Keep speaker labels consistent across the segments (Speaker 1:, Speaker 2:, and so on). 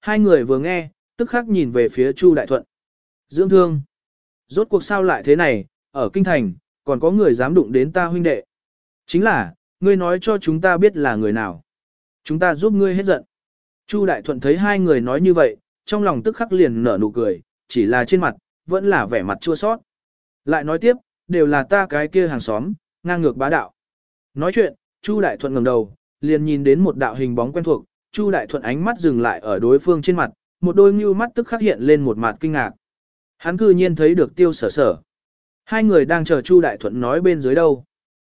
Speaker 1: Hai người vừa nghe, tức khắc nhìn về phía Chu Đại Thuận. Dưỡng thương. Rốt cuộc sao lại thế này, ở kinh thành, còn có người dám đụng đến ta huynh đệ. Chính là, ngươi nói cho chúng ta biết là người nào. Chúng ta giúp ngươi hết giận. Chu Đại Thuận thấy hai người nói như vậy, trong lòng tức khắc liền nở nụ cười, chỉ là trên mặt, vẫn là vẻ mặt chua sót. Lại nói tiếp, đều là ta cái kia hàng xóm, ngang ngược bá đạo. Nói chuyện, Chu Đại Thuận ngẩng đầu, liền nhìn đến một đạo hình bóng quen thuộc, Chu Đại Thuận ánh mắt dừng lại ở đối phương trên mặt, một đôi như mắt tức khắc hiện lên một mặt kinh ngạc. Hắn cư nhiên thấy được tiêu sở sở. Hai người đang chờ Chu Đại Thuận nói bên dưới đâu.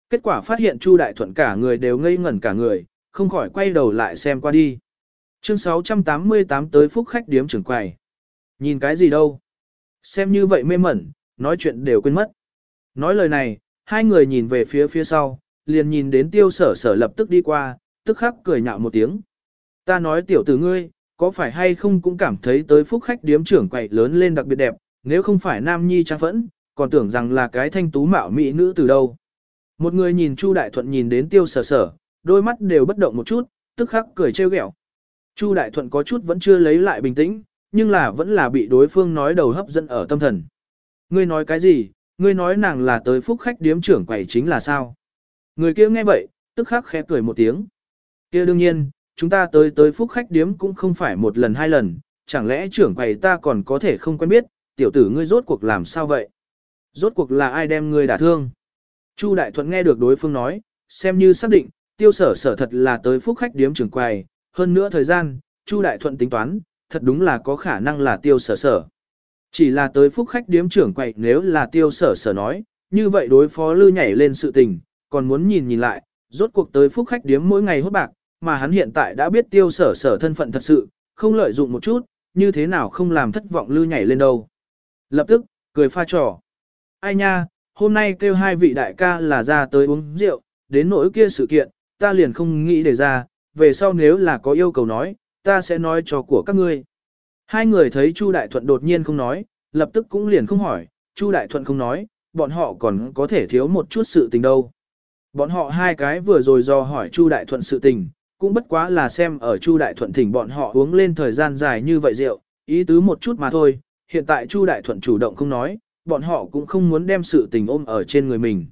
Speaker 1: Kết quả phát hiện Chu Đại Thuận cả người đều ngây ngẩn cả người, không khỏi quay đầu lại xem qua đi. Chương 688 tới phúc khách điếm trưởng quầy. Nhìn cái gì đâu? Xem như vậy mê mẩn, nói chuyện đều quên mất. Nói lời này, hai người nhìn về phía phía sau, liền nhìn đến tiêu sở sở lập tức đi qua, tức khắc cười nhạo một tiếng. Ta nói tiểu tử ngươi, có phải hay không cũng cảm thấy tới phúc khách điếm trưởng quậy lớn lên đặc biệt đẹp, nếu không phải nam nhi trang phẫn, còn tưởng rằng là cái thanh tú mạo mỹ nữ từ đâu. Một người nhìn Chu Đại Thuận nhìn đến tiêu sở sở, đôi mắt đều bất động một chút, tức khắc cười trêu ghẹo. Chu Đại Thuận có chút vẫn chưa lấy lại bình tĩnh, nhưng là vẫn là bị đối phương nói đầu hấp dẫn ở tâm thần. Ngươi nói cái gì, ngươi nói nàng là tới phúc khách điếm trưởng quầy chính là sao? Người kia nghe vậy, tức khắc khẽ cười một tiếng. kia đương nhiên, chúng ta tới tới phúc khách điếm cũng không phải một lần hai lần, chẳng lẽ trưởng quầy ta còn có thể không quen biết, tiểu tử ngươi rốt cuộc làm sao vậy? Rốt cuộc là ai đem ngươi đả thương? Chu Đại Thuận nghe được đối phương nói, xem như xác định, tiêu sở sở thật là tới phúc khách điếm trưởng quầy, hơn nữa thời gian, Chu Đại Thuận tính toán, thật đúng là có khả năng là tiêu sở sở. Chỉ là tới phúc khách điếm trưởng quầy nếu là tiêu sở sở nói, như vậy đối phó lư nhảy lên sự tình, còn muốn nhìn nhìn lại, rốt cuộc tới phúc khách điếm mỗi ngày hốt bạc, mà hắn hiện tại đã biết tiêu sở sở thân phận thật sự, không lợi dụng một chút, như thế nào không làm thất vọng lư nhảy lên đâu. Lập tức, cười pha trò. Ai nha, hôm nay kêu hai vị đại ca là ra tới uống rượu, đến nỗi kia sự kiện, ta liền không nghĩ để ra, về sau nếu là có yêu cầu nói, ta sẽ nói cho của các ngươi. Hai người thấy Chu Đại Thuận đột nhiên không nói, lập tức cũng liền không hỏi, Chu Đại Thuận không nói, bọn họ còn có thể thiếu một chút sự tình đâu. Bọn họ hai cái vừa rồi do hỏi Chu Đại Thuận sự tình, cũng bất quá là xem ở Chu Đại Thuận thỉnh bọn họ uống lên thời gian dài như vậy rượu, ý tứ một chút mà thôi, hiện tại Chu Đại Thuận chủ động không nói, bọn họ cũng không muốn đem sự tình ôm ở trên người mình.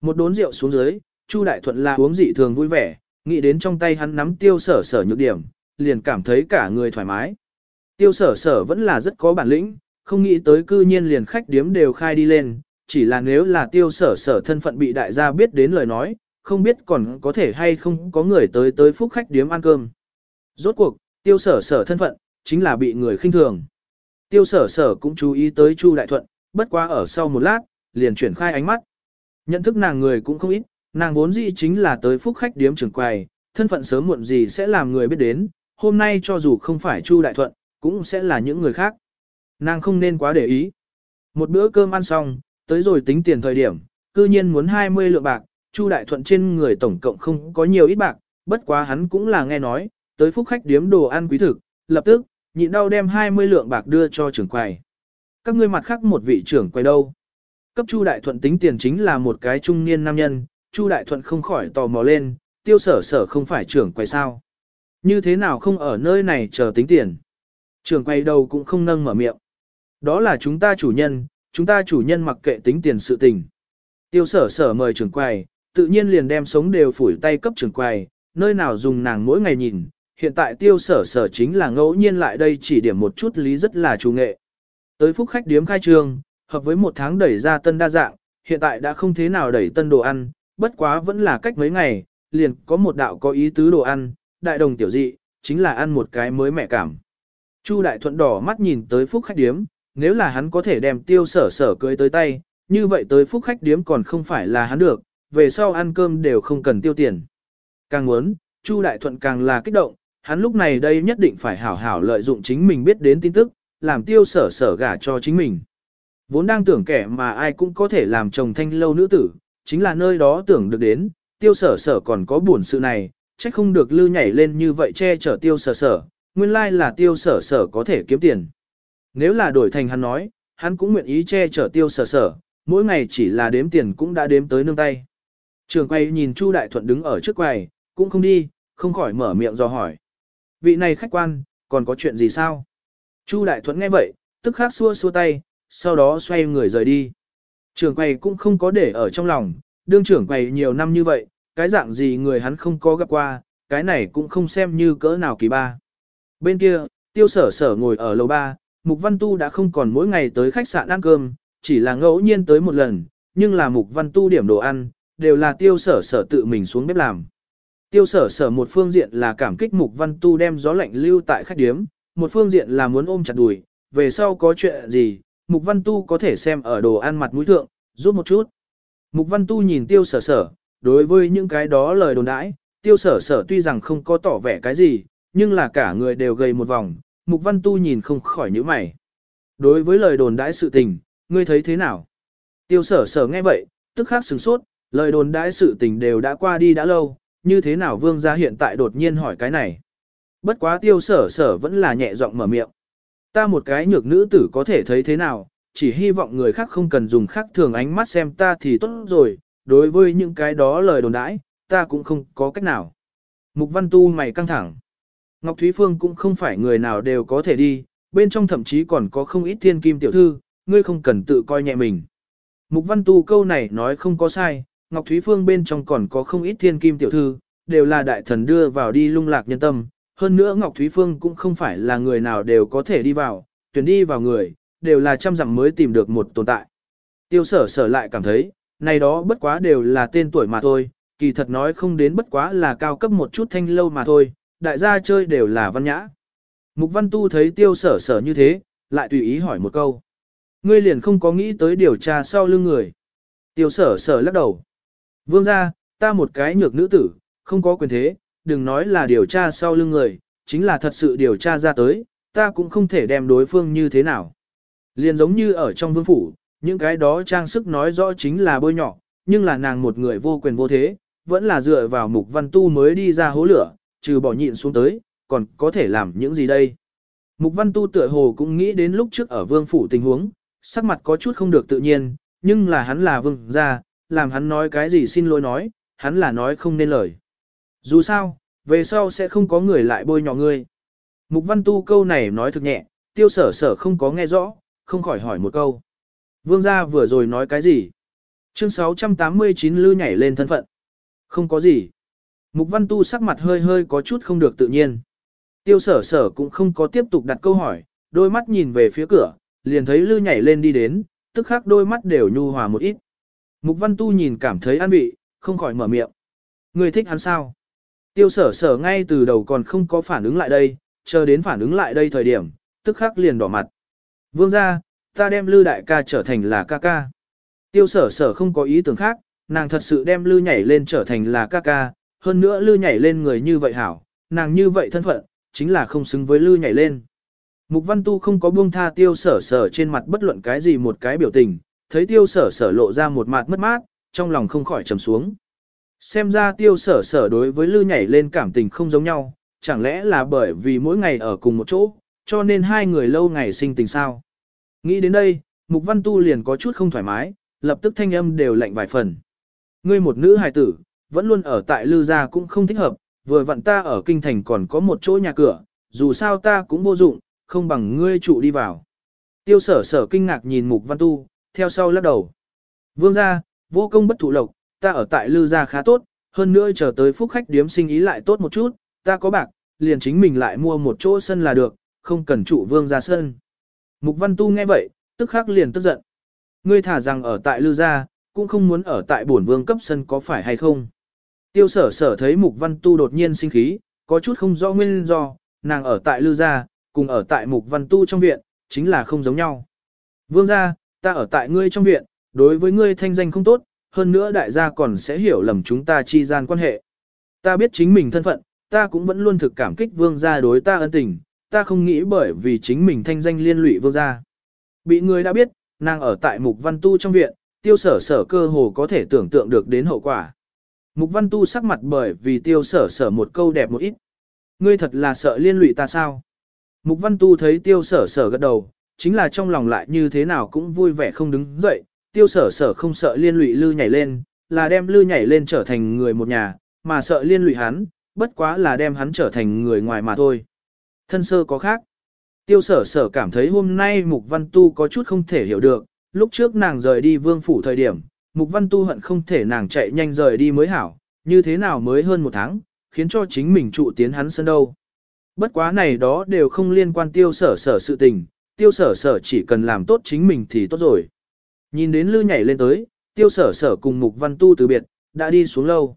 Speaker 1: Một đốn rượu xuống dưới, Chu Đại Thuận là uống dị thường vui vẻ, nghĩ đến trong tay hắn nắm tiêu sở sở nhược điểm, liền cảm thấy cả người thoải mái. Tiêu sở sở vẫn là rất có bản lĩnh, không nghĩ tới cư nhiên liền khách điếm đều khai đi lên, chỉ là nếu là tiêu sở sở thân phận bị đại gia biết đến lời nói, không biết còn có thể hay không có người tới tới phúc khách điếm ăn cơm. Rốt cuộc, tiêu sở sở thân phận, chính là bị người khinh thường. Tiêu sở sở cũng chú ý tới Chu Đại Thuận, bất quá ở sau một lát, liền chuyển khai ánh mắt. Nhận thức nàng người cũng không ít, nàng vốn dĩ chính là tới phúc khách điếm trưởng quầy, thân phận sớm muộn gì sẽ làm người biết đến, hôm nay cho dù không phải Chu Đại Thuận, cũng sẽ là những người khác. Nàng không nên quá để ý. Một bữa cơm ăn xong, tới rồi tính tiền thời điểm, cư nhiên muốn 20 lượng bạc, Chu Đại Thuận trên người tổng cộng không có nhiều ít bạc, bất quá hắn cũng là nghe nói, tới phúc khách điếm đồ ăn quý thực, lập tức, nhịn đau đem 20 lượng bạc đưa cho trưởng quầy. Các ngươi mặt khác một vị trưởng quầy đâu? Cấp Chu Đại Thuận tính tiền chính là một cái trung niên nam nhân, Chu Đại Thuận không khỏi tò mò lên, tiêu sở sở không phải trưởng quầy sao. Như thế nào không ở nơi này chờ tính tiền? Trưởng quầy đầu cũng không nâng mở miệng. Đó là chúng ta chủ nhân, chúng ta chủ nhân mặc kệ tính tiền sự tình. Tiêu sở sở mời trưởng quầy, tự nhiên liền đem sống đều phủi tay cấp trưởng quầy, nơi nào dùng nàng mỗi ngày nhìn. Hiện tại tiêu sở sở chính là ngẫu nhiên lại đây chỉ điểm một chút lý rất là chủ nghệ. Tới phúc khách điếm khai trương, hợp với một tháng đẩy ra tân đa dạng, hiện tại đã không thế nào đẩy tân đồ ăn, bất quá vẫn là cách mấy ngày, liền có một đạo có ý tứ đồ ăn, đại đồng tiểu dị, chính là ăn một cái mới mẹ cảm. Chu đại thuận đỏ mắt nhìn tới phúc khách điếm, nếu là hắn có thể đem tiêu sở sở cưới tới tay, như vậy tới phúc khách điếm còn không phải là hắn được, về sau ăn cơm đều không cần tiêu tiền. Càng muốn, Chu đại thuận càng là kích động, hắn lúc này đây nhất định phải hảo hảo lợi dụng chính mình biết đến tin tức, làm tiêu sở sở gả cho chính mình. Vốn đang tưởng kẻ mà ai cũng có thể làm chồng thanh lâu nữ tử, chính là nơi đó tưởng được đến, tiêu sở sở còn có buồn sự này, trách không được lư nhảy lên như vậy che chở tiêu sở sở, nguyên lai là tiêu sở sở có thể kiếm tiền. Nếu là đổi thành hắn nói, hắn cũng nguyện ý che chở tiêu sở sở, mỗi ngày chỉ là đếm tiền cũng đã đếm tới nương tay. Trường quay nhìn Chu Đại Thuận đứng ở trước quầy, cũng không đi, không khỏi mở miệng do hỏi. Vị này khách quan, còn có chuyện gì sao? Chu Đại Thuận nghe vậy, tức khắc xua xua tay, sau đó xoay người rời đi. Trường quầy cũng không có để ở trong lòng, đương trưởng quầy nhiều năm như vậy, cái dạng gì người hắn không có gặp qua, cái này cũng không xem như cỡ nào kỳ ba. Bên kia, tiêu sở sở ngồi ở lầu ba, Mục Văn Tu đã không còn mỗi ngày tới khách sạn ăn cơm, chỉ là ngẫu nhiên tới một lần, nhưng là Mục Văn Tu điểm đồ ăn, đều là tiêu sở sở tự mình xuống bếp làm. Tiêu sở sở một phương diện là cảm kích Mục Văn Tu đem gió lạnh lưu tại khách điếm, một phương diện là muốn ôm chặt đùi, về sau có chuyện gì, Mục Văn Tu có thể xem ở đồ ăn mặt mũi thượng, giúp một chút. Mục Văn Tu nhìn tiêu sở sở, đối với những cái đó lời đồn đãi, tiêu sở sở tuy rằng không có tỏ vẻ cái gì, nhưng là cả người đều gầy một vòng, Mục Văn Tu nhìn không khỏi nhíu mày. Đối với lời đồn đãi sự tình, ngươi thấy thế nào? Tiêu sở sở nghe vậy, tức khắc sửng sốt, lời đồn đãi sự tình đều đã qua đi đã lâu, như thế nào vương gia hiện tại đột nhiên hỏi cái này? Bất quá tiêu sở sở vẫn là nhẹ giọng mở miệng. Ta một cái nhược nữ tử có thể thấy thế nào, chỉ hy vọng người khác không cần dùng khác thường ánh mắt xem ta thì tốt rồi, đối với những cái đó lời đồn đãi, ta cũng không có cách nào. Mục văn tu mày căng thẳng. Ngọc Thúy Phương cũng không phải người nào đều có thể đi, bên trong thậm chí còn có không ít thiên kim tiểu thư, ngươi không cần tự coi nhẹ mình. Mục văn tu câu này nói không có sai, Ngọc Thúy Phương bên trong còn có không ít thiên kim tiểu thư, đều là đại thần đưa vào đi lung lạc nhân tâm. Hơn nữa Ngọc Thúy Phương cũng không phải là người nào đều có thể đi vào, tuyển đi vào người, đều là trăm dặm mới tìm được một tồn tại. Tiêu sở sở lại cảm thấy, này đó bất quá đều là tên tuổi mà thôi, kỳ thật nói không đến bất quá là cao cấp một chút thanh lâu mà thôi, đại gia chơi đều là văn nhã. Mục văn tu thấy tiêu sở sở như thế, lại tùy ý hỏi một câu. Ngươi liền không có nghĩ tới điều tra sau lưng người. Tiêu sở sở lắc đầu. Vương ra, ta một cái nhược nữ tử, không có quyền thế, đừng nói là điều tra sau lưng người, chính là thật sự điều tra ra tới, ta cũng không thể đem đối phương như thế nào. Liền giống như ở trong vương phủ, những cái đó trang sức nói rõ chính là bôi nhỏ, nhưng là nàng một người vô quyền vô thế, vẫn là dựa vào mục văn tu mới đi ra hố lửa, trừ bỏ nhịn xuống tới, còn có thể làm những gì đây. Mục văn tu tựa hồ cũng nghĩ đến lúc trước ở vương phủ tình huống, sắc mặt có chút không được tự nhiên, nhưng là hắn là vương gia, làm hắn nói cái gì xin lỗi nói, hắn là nói không nên lời. Dù sao, về sau sẽ không có người lại bôi nhỏ ngươi. Mục văn tu câu này nói thực nhẹ, tiêu sở sở không có nghe rõ, không khỏi hỏi một câu. Vương gia vừa rồi nói cái gì? Chương 689 lư nhảy lên thân phận. Không có gì. Mục văn tu sắc mặt hơi hơi có chút không được tự nhiên. Tiêu sở sở cũng không có tiếp tục đặt câu hỏi, đôi mắt nhìn về phía cửa, liền thấy lư nhảy lên đi đến, tức khắc đôi mắt đều nhu hòa một ít. Mục văn tu nhìn cảm thấy an vị, không khỏi mở miệng. Người thích hắn sao? Tiêu sở sở ngay từ đầu còn không có phản ứng lại đây, chờ đến phản ứng lại đây thời điểm, tức khắc liền đỏ mặt. Vương ra, ta đem lư đại ca trở thành là ca ca. Tiêu sở sở không có ý tưởng khác, nàng thật sự đem lư nhảy lên trở thành là ca ca, hơn nữa lư nhảy lên người như vậy hảo, nàng như vậy thân phận, chính là không xứng với lư nhảy lên. Mục văn tu không có buông tha tiêu sở sở trên mặt bất luận cái gì một cái biểu tình, thấy tiêu sở sở lộ ra một mặt mất mát, trong lòng không khỏi trầm xuống. Xem ra tiêu sở sở đối với lư nhảy lên cảm tình không giống nhau, chẳng lẽ là bởi vì mỗi ngày ở cùng một chỗ, cho nên hai người lâu ngày sinh tình sao. Nghĩ đến đây, mục văn tu liền có chút không thoải mái, lập tức thanh âm đều lạnh vài phần. Ngươi một nữ hài tử, vẫn luôn ở tại lư gia cũng không thích hợp, vừa vặn ta ở kinh thành còn có một chỗ nhà cửa, dù sao ta cũng vô dụng, không bằng ngươi trụ đi vào. Tiêu sở sở kinh ngạc nhìn mục văn tu, theo sau lắc đầu. Vương gia, vô công bất thụ lộc, ta ở tại lư gia khá tốt, hơn nữa chờ tới phúc khách điếm sinh ý lại tốt một chút, ta có bạc, liền chính mình lại mua một chỗ sân là được, không cần trụ vương gia sân. Mục văn tu nghe vậy, tức khắc liền tức giận. Ngươi thả rằng ở tại lư gia, cũng không muốn ở tại bổn vương cấp sân có phải hay không. Tiêu sở sở thấy mục văn tu đột nhiên sinh khí, có chút không rõ nguyên do, nàng ở tại lư gia, cùng ở tại mục văn tu trong viện, chính là không giống nhau. Vương gia, ta ở tại ngươi trong viện, đối với ngươi thanh danh không tốt, hơn nữa đại gia còn sẽ hiểu lầm chúng ta chi gian quan hệ. Ta biết chính mình thân phận, ta cũng vẫn luôn thực cảm kích vương gia đối ta ân tình, ta không nghĩ bởi vì chính mình thanh danh liên lụy vương gia. Bị người đã biết, nàng ở tại mục văn tu trong viện, tiêu sở sở cơ hồ có thể tưởng tượng được đến hậu quả. Mục văn tu sắc mặt bởi vì tiêu sở sở một câu đẹp một ít. Ngươi thật là sợ liên lụy ta sao? Mục văn tu thấy tiêu sở sở gật đầu, chính là trong lòng lại như thế nào cũng vui vẻ không đứng dậy, tiêu sở sở không sợ liên lụy lư nhảy lên, là đem lư nhảy lên trở thành người một nhà, mà sợ liên lụy hắn, bất quá là đem hắn trở thành người ngoài mà thôi. Thân sơ có khác. Tiêu sở sở cảm thấy hôm nay Mục Văn Tu có chút không thể hiểu được, lúc trước nàng rời đi vương phủ thời điểm, Mục Văn Tu hận không thể nàng chạy nhanh rời đi mới hảo, như thế nào mới hơn một tháng, khiến cho chính mình trụ tiến hắn sân đâu. Bất quá này đó đều không liên quan tiêu sở sở sự tình, tiêu sở sở chỉ cần làm tốt chính mình thì tốt rồi. Nhìn đến lư nhảy lên tới, tiêu sở sở cùng Mục Văn Tu từ biệt, đã đi xuống lâu.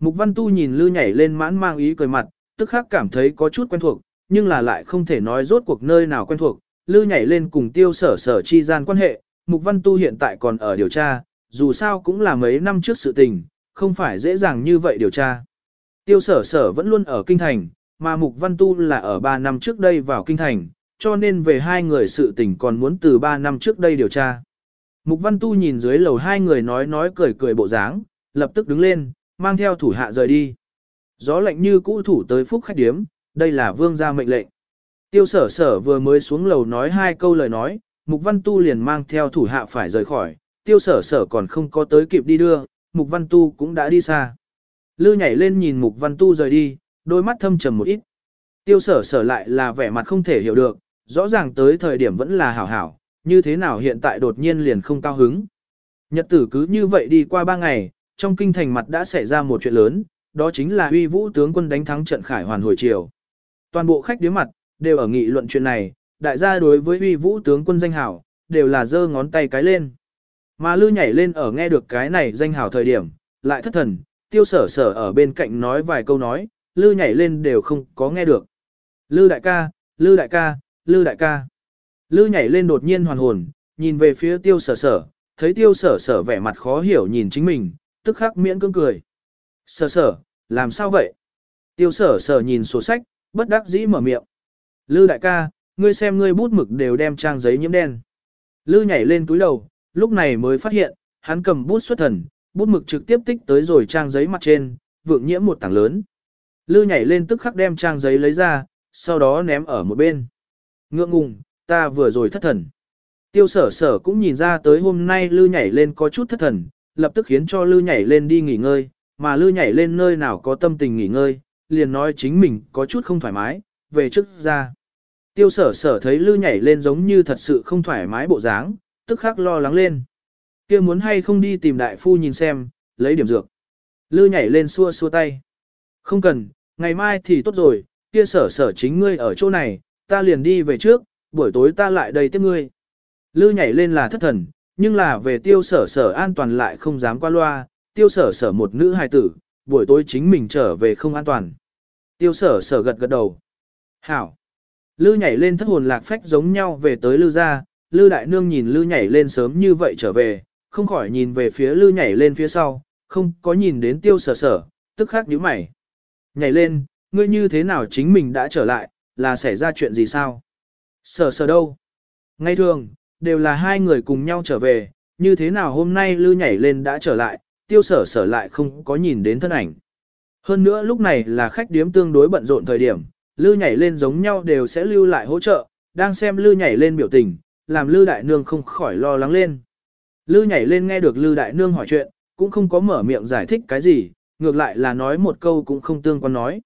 Speaker 1: Mục Văn Tu nhìn lư nhảy lên mãn mang ý cười mặt, tức khắc cảm thấy có chút quen thuộc, nhưng là lại không thể nói rốt cuộc nơi nào quen thuộc. Lư nhảy lên cùng tiêu sở sở chi gian quan hệ, Mục Văn Tu hiện tại còn ở điều tra, dù sao cũng là mấy năm trước sự tình, không phải dễ dàng như vậy điều tra. Tiêu sở sở vẫn luôn ở kinh thành, mà Mục Văn Tu là ở 3 năm trước đây vào kinh thành, cho nên về hai người sự tình còn muốn từ 3 năm trước đây điều tra. Mục Văn Tu nhìn dưới lầu hai người nói nói cười cười bộ dáng, lập tức đứng lên, mang theo thủ hạ rời đi. Gió lạnh như cũ thủ tới phúc khách điếm, đây là vương gia mệnh lệnh. Tiêu sở sở vừa mới xuống lầu nói hai câu lời nói, Mục Văn Tu liền mang theo thủ hạ phải rời khỏi, tiêu sở sở còn không có tới kịp đi đưa, Mục Văn Tu cũng đã đi xa. Lư nhảy lên nhìn Mục Văn Tu rời đi, đôi mắt thâm trầm một ít. Tiêu sở sở lại là vẻ mặt không thể hiểu được, rõ ràng tới thời điểm vẫn là hảo hảo, như thế nào hiện tại đột nhiên liền không cao hứng. Nhật tử cứ như vậy đi qua ba ngày, trong kinh thành mặt đã xảy ra một chuyện lớn, đó chính là uy vũ tướng quân đánh thắng trận khải hoàn hồi chiều. Toàn bộ khách điếm mặt, đều ở nghị luận chuyện này, đại gia đối với uy vũ tướng quân danh hảo, đều là giơ ngón tay cái lên. Mà lư nhảy lên ở nghe được cái này danh hảo thời điểm, lại thất thần, tiêu sở sở ở bên cạnh nói vài câu nói, lư nhảy lên đều không có nghe được. Lư đại ca, lư đại ca, lư đại ca. Lư nhảy lên đột nhiên hoàn hồn, nhìn về phía tiêu sở sở, thấy tiêu sở sở vẻ mặt khó hiểu nhìn chính mình, tức khắc miễn cưỡng cười. Sở sở, làm sao vậy? Tiêu sở sở nhìn sổ sách, bất đắc dĩ mở miệng. Lư đại ca, ngươi xem ngươi bút mực đều đem trang giấy nhiễm đen. Lư nhảy lên túi đầu, lúc này mới phát hiện, hắn cầm bút xuất thần, bút mực trực tiếp tích tới rồi trang giấy mặt trên, vượng nhiễm một tảng lớn. Lư nhảy lên tức khắc đem trang giấy lấy ra, sau đó ném ở một bên. Ngượng ngùng, ta vừa rồi thất thần. Tiêu sở sở cũng nhìn ra tới hôm nay lư nhảy lên có chút thất thần, lập tức khiến cho lư nhảy lên đi nghỉ ngơi, mà lư nhảy lên nơi nào có tâm tình nghỉ ngơi, liền nói chính mình có chút không thoải mái, về trước ra. Tiêu sở sở thấy lư nhảy lên giống như thật sự không thoải mái bộ dáng, tức khắc lo lắng lên. kia muốn hay không đi tìm đại phu nhìn xem, lấy điểm dược. Lư nhảy lên xua xua tay. Không cần, ngày mai thì tốt rồi, kia sở sở chính ngươi ở chỗ này, ta liền đi về trước, buổi tối ta lại đây tiếp ngươi. Lư nhảy lên là thất thần, nhưng là về tiêu sở sở an toàn lại không dám qua loa, tiêu sở sở một nữ hài tử, buổi tối chính mình trở về không an toàn. Tiêu sở sở gật gật đầu. Hảo. Lư nhảy lên thất hồn lạc phách giống nhau về tới lư gia, lư đại nương nhìn lư nhảy lên sớm như vậy trở về, không khỏi nhìn về phía lư nhảy lên phía sau, không có nhìn đến tiêu sở sở, tức khắc nhíu mày. Nhảy lên, ngươi như thế nào chính mình đã trở lại, là xảy ra chuyện gì sao? Sở sở đâu? Ngay thường, đều là hai người cùng nhau trở về, như thế nào hôm nay lư nhảy lên đã trở lại, tiêu sở sở lại không có nhìn đến thân ảnh. Hơn nữa lúc này là khách điếm tương đối bận rộn thời điểm, lư nhảy lên giống nhau đều sẽ lưu lại hỗ trợ, đang xem lư nhảy lên biểu tình, làm lư đại nương không khỏi lo lắng lên. Lư nhảy lên nghe được lư đại nương hỏi chuyện, cũng không có mở miệng giải thích cái gì, ngược lại là nói một câu cũng không tương quan nói.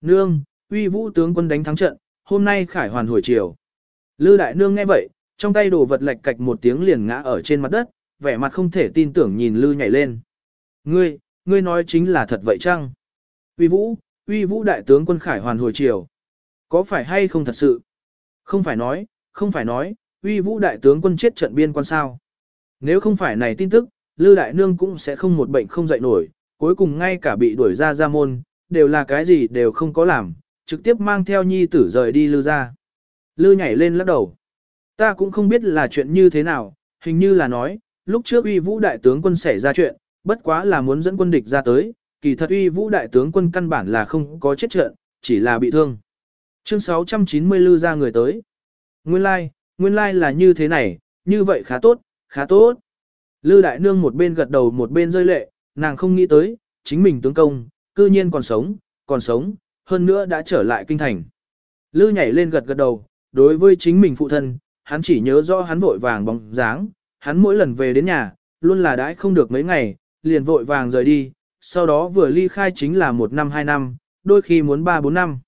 Speaker 1: Nương, uy vũ tướng quân đánh thắng trận, hôm nay khải hoàn hồi chiều. Lư đại nương nghe vậy, trong tay đồ vật lạch cạch một tiếng liền ngã ở trên mặt đất, vẻ mặt không thể tin tưởng nhìn Lư nhảy lên. Ngươi, ngươi nói chính là thật vậy chăng? Uy vũ, uy vũ đại tướng quân khải hoàn hồi chiều. Có phải hay không thật sự? Không phải nói, không phải nói, uy vũ đại tướng quân chết trận biên quan sao. Nếu không phải này tin tức, Lư đại nương cũng sẽ không một bệnh không dậy nổi, cuối cùng ngay cả bị đuổi ra ra môn, đều là cái gì đều không có làm, trực tiếp mang theo nhi tử rời đi Lư ra. Lư nhảy lên lắc đầu. Ta cũng không biết là chuyện như thế nào, hình như là nói, lúc trước uy vũ đại tướng quân xảy ra chuyện, bất quá là muốn dẫn quân địch ra tới, kỳ thật uy vũ đại tướng quân căn bản là không có chết trận, chỉ là bị thương. Chương 690 lư ra người tới. Nguyên lai, like, nguyên lai like là như thế này, như vậy khá tốt, khá tốt. Lư đại nương một bên gật đầu một bên rơi lệ, nàng không nghĩ tới, chính mình tướng công, cư nhiên còn sống, còn sống, hơn nữa đã trở lại kinh thành. Lư nhảy lên gật gật đầu, đối với chính mình phụ thân, hắn chỉ nhớ rõ hắn vội vàng bóng dáng, hắn mỗi lần về đến nhà, luôn là đãi không được mấy ngày, liền vội vàng rời đi, sau đó vừa ly khai chính là một năm hai năm, đôi khi muốn ba bốn năm.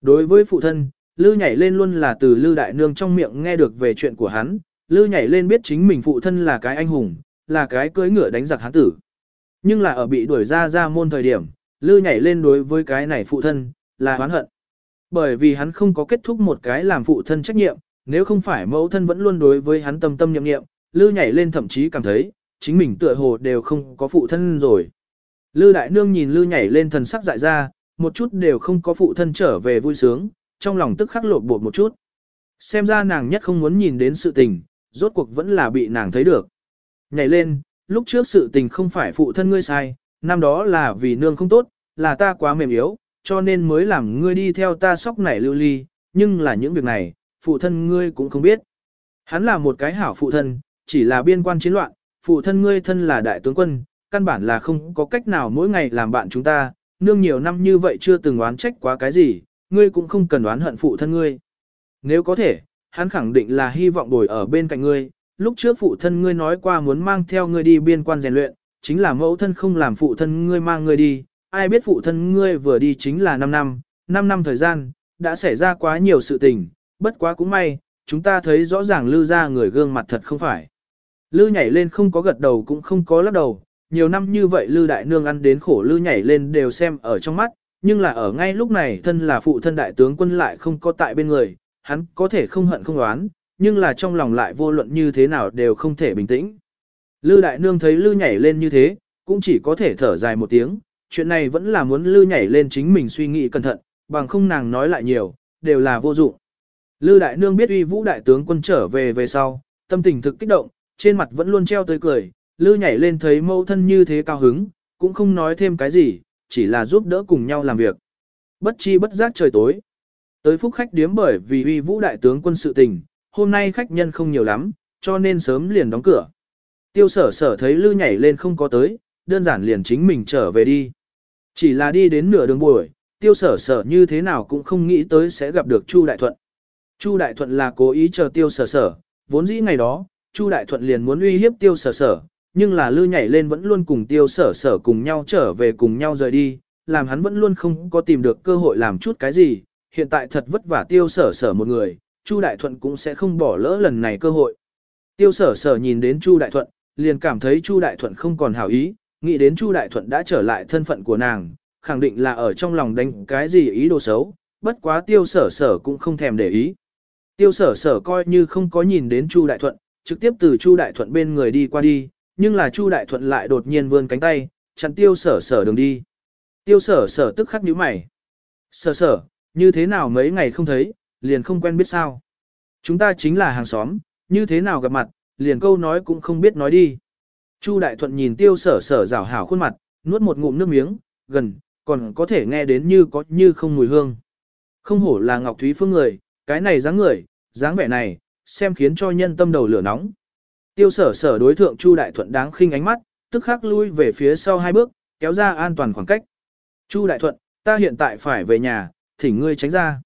Speaker 1: Đối với phụ thân, Lư nhảy lên luôn là từ Lư đại nương trong miệng nghe được về chuyện của hắn, Lư nhảy lên biết chính mình phụ thân là cái anh hùng, là cái cưỡi ngựa đánh giặc hắn tử. Nhưng là ở bị đuổi ra ra môn thời điểm, Lư nhảy lên đối với cái này phụ thân, là oán hận. Bởi vì hắn không có kết thúc một cái làm phụ thân trách nhiệm, nếu không phải mẫu thân vẫn luôn đối với hắn tâm tâm nhậm nghiệm, Lư nhảy lên thậm chí cảm thấy, chính mình tựa hồ đều không có phụ thân rồi. Lư đại nương nhìn Lư nhảy lên thần sắc dại ra, một chút đều không có phụ thân trở về vui sướng, trong lòng tức khắc lột bột một chút. Xem ra nàng nhất không muốn nhìn đến sự tình, rốt cuộc vẫn là bị nàng thấy được. Nhảy lên, lúc trước sự tình không phải phụ thân ngươi sai, năm đó là vì nương không tốt, là ta quá mềm yếu, cho nên mới làm ngươi đi theo ta sóc nảy lưu ly, nhưng là những việc này, phụ thân ngươi cũng không biết. Hắn là một cái hảo phụ thân, chỉ là biên quan chiến loạn, phụ thân ngươi thân là đại tướng quân, căn bản là không có cách nào mỗi ngày làm bạn chúng ta, nương nhiều năm như vậy chưa từng oán trách quá cái gì, ngươi cũng không cần oán hận phụ thân ngươi. Nếu có thể, hắn khẳng định là hy vọng bồi ở bên cạnh ngươi, lúc trước phụ thân ngươi nói qua muốn mang theo ngươi đi biên quan rèn luyện, chính là mẫu thân không làm phụ thân ngươi mang ngươi đi, ai biết phụ thân ngươi vừa đi chính là 5 năm, 5 năm thời gian, đã xảy ra quá nhiều sự tình, bất quá cũng may, chúng ta thấy rõ ràng lư ra người gương mặt thật không phải. Lư nhảy lên không có gật đầu cũng không có lắc đầu, nhiều năm như vậy Lư Đại Nương ăn đến khổ Lư nhảy lên đều xem ở trong mắt, nhưng là ở ngay lúc này thân là phụ thân đại tướng quân lại không có tại bên người, hắn có thể không hận không đoán, nhưng là trong lòng lại vô luận như thế nào đều không thể bình tĩnh. Lư Đại Nương thấy Lư nhảy lên như thế, cũng chỉ có thể thở dài một tiếng, chuyện này vẫn là muốn Lư nhảy lên chính mình suy nghĩ cẩn thận, bằng không nàng nói lại nhiều, đều là vô dụng. Lư Đại Nương biết uy vũ đại tướng quân trở về về sau, tâm tình thực kích động, trên mặt vẫn luôn treo tươi cười, Lư nhảy lên thấy mẫu thân như thế cao hứng, cũng không nói thêm cái gì, chỉ là giúp đỡ cùng nhau làm việc. Bất chi bất giác trời tối. Tới phúc khách điếm bởi vì uy vũ đại tướng quân sự tình, hôm nay khách nhân không nhiều lắm, cho nên sớm liền đóng cửa. Tiêu sở sở thấy Lư nhảy lên không có tới, đơn giản liền chính mình trở về đi. Chỉ là đi đến nửa đường buổi, tiêu sở sở như thế nào cũng không nghĩ tới sẽ gặp được Chu Đại Thuận. Chu Đại Thuận là cố ý chờ tiêu sở sở, vốn dĩ ngày đó, Chu Đại Thuận liền muốn uy hiếp tiêu sở sở, nhưng là lư nhảy lên vẫn luôn cùng tiêu sở sở cùng nhau trở về cùng nhau rời đi, làm hắn vẫn luôn không có tìm được cơ hội làm chút cái gì, hiện tại thật vất vả tiêu sở sở một người, Chu Đại Thuận cũng sẽ không bỏ lỡ lần này cơ hội. Tiêu sở sở nhìn đến Chu Đại Thuận, liền cảm thấy Chu Đại Thuận không còn hảo ý, nghĩ đến Chu Đại Thuận đã trở lại thân phận của nàng, khẳng định là ở trong lòng đánh cái gì ý đồ xấu, bất quá tiêu sở sở cũng không thèm để ý. Tiêu sở sở coi như không có nhìn đến Chu Đại Thuận, trực tiếp từ Chu Đại Thuận bên người đi qua đi, nhưng là Chu Đại Thuận lại đột nhiên vươn cánh tay, chặn tiêu sở sở đường đi. Tiêu sở sở tức khắc nhíu mày. Sở sở, như thế nào mấy ngày không thấy, liền không quen biết sao. Chúng ta chính là hàng xóm, như thế nào gặp mặt, liền câu nói cũng không biết nói đi. Chu Đại Thuận nhìn tiêu sở sở rào hảo khuôn mặt, nuốt một ngụm nước miếng, gần, còn có thể nghe đến như có như không mùi hương. Không hổ là Ngọc Thúy Phương người, cái này dáng người, dáng vẻ này, xem khiến cho nhân tâm đầu lửa nóng. Tiêu sở sở đối thượng Chu Đại Thuận đáng khinh ánh mắt, tức khắc lui về phía sau hai bước, kéo ra an toàn khoảng cách. Chu Đại Thuận, ta hiện tại phải về nhà, thỉnh ngươi tránh ra.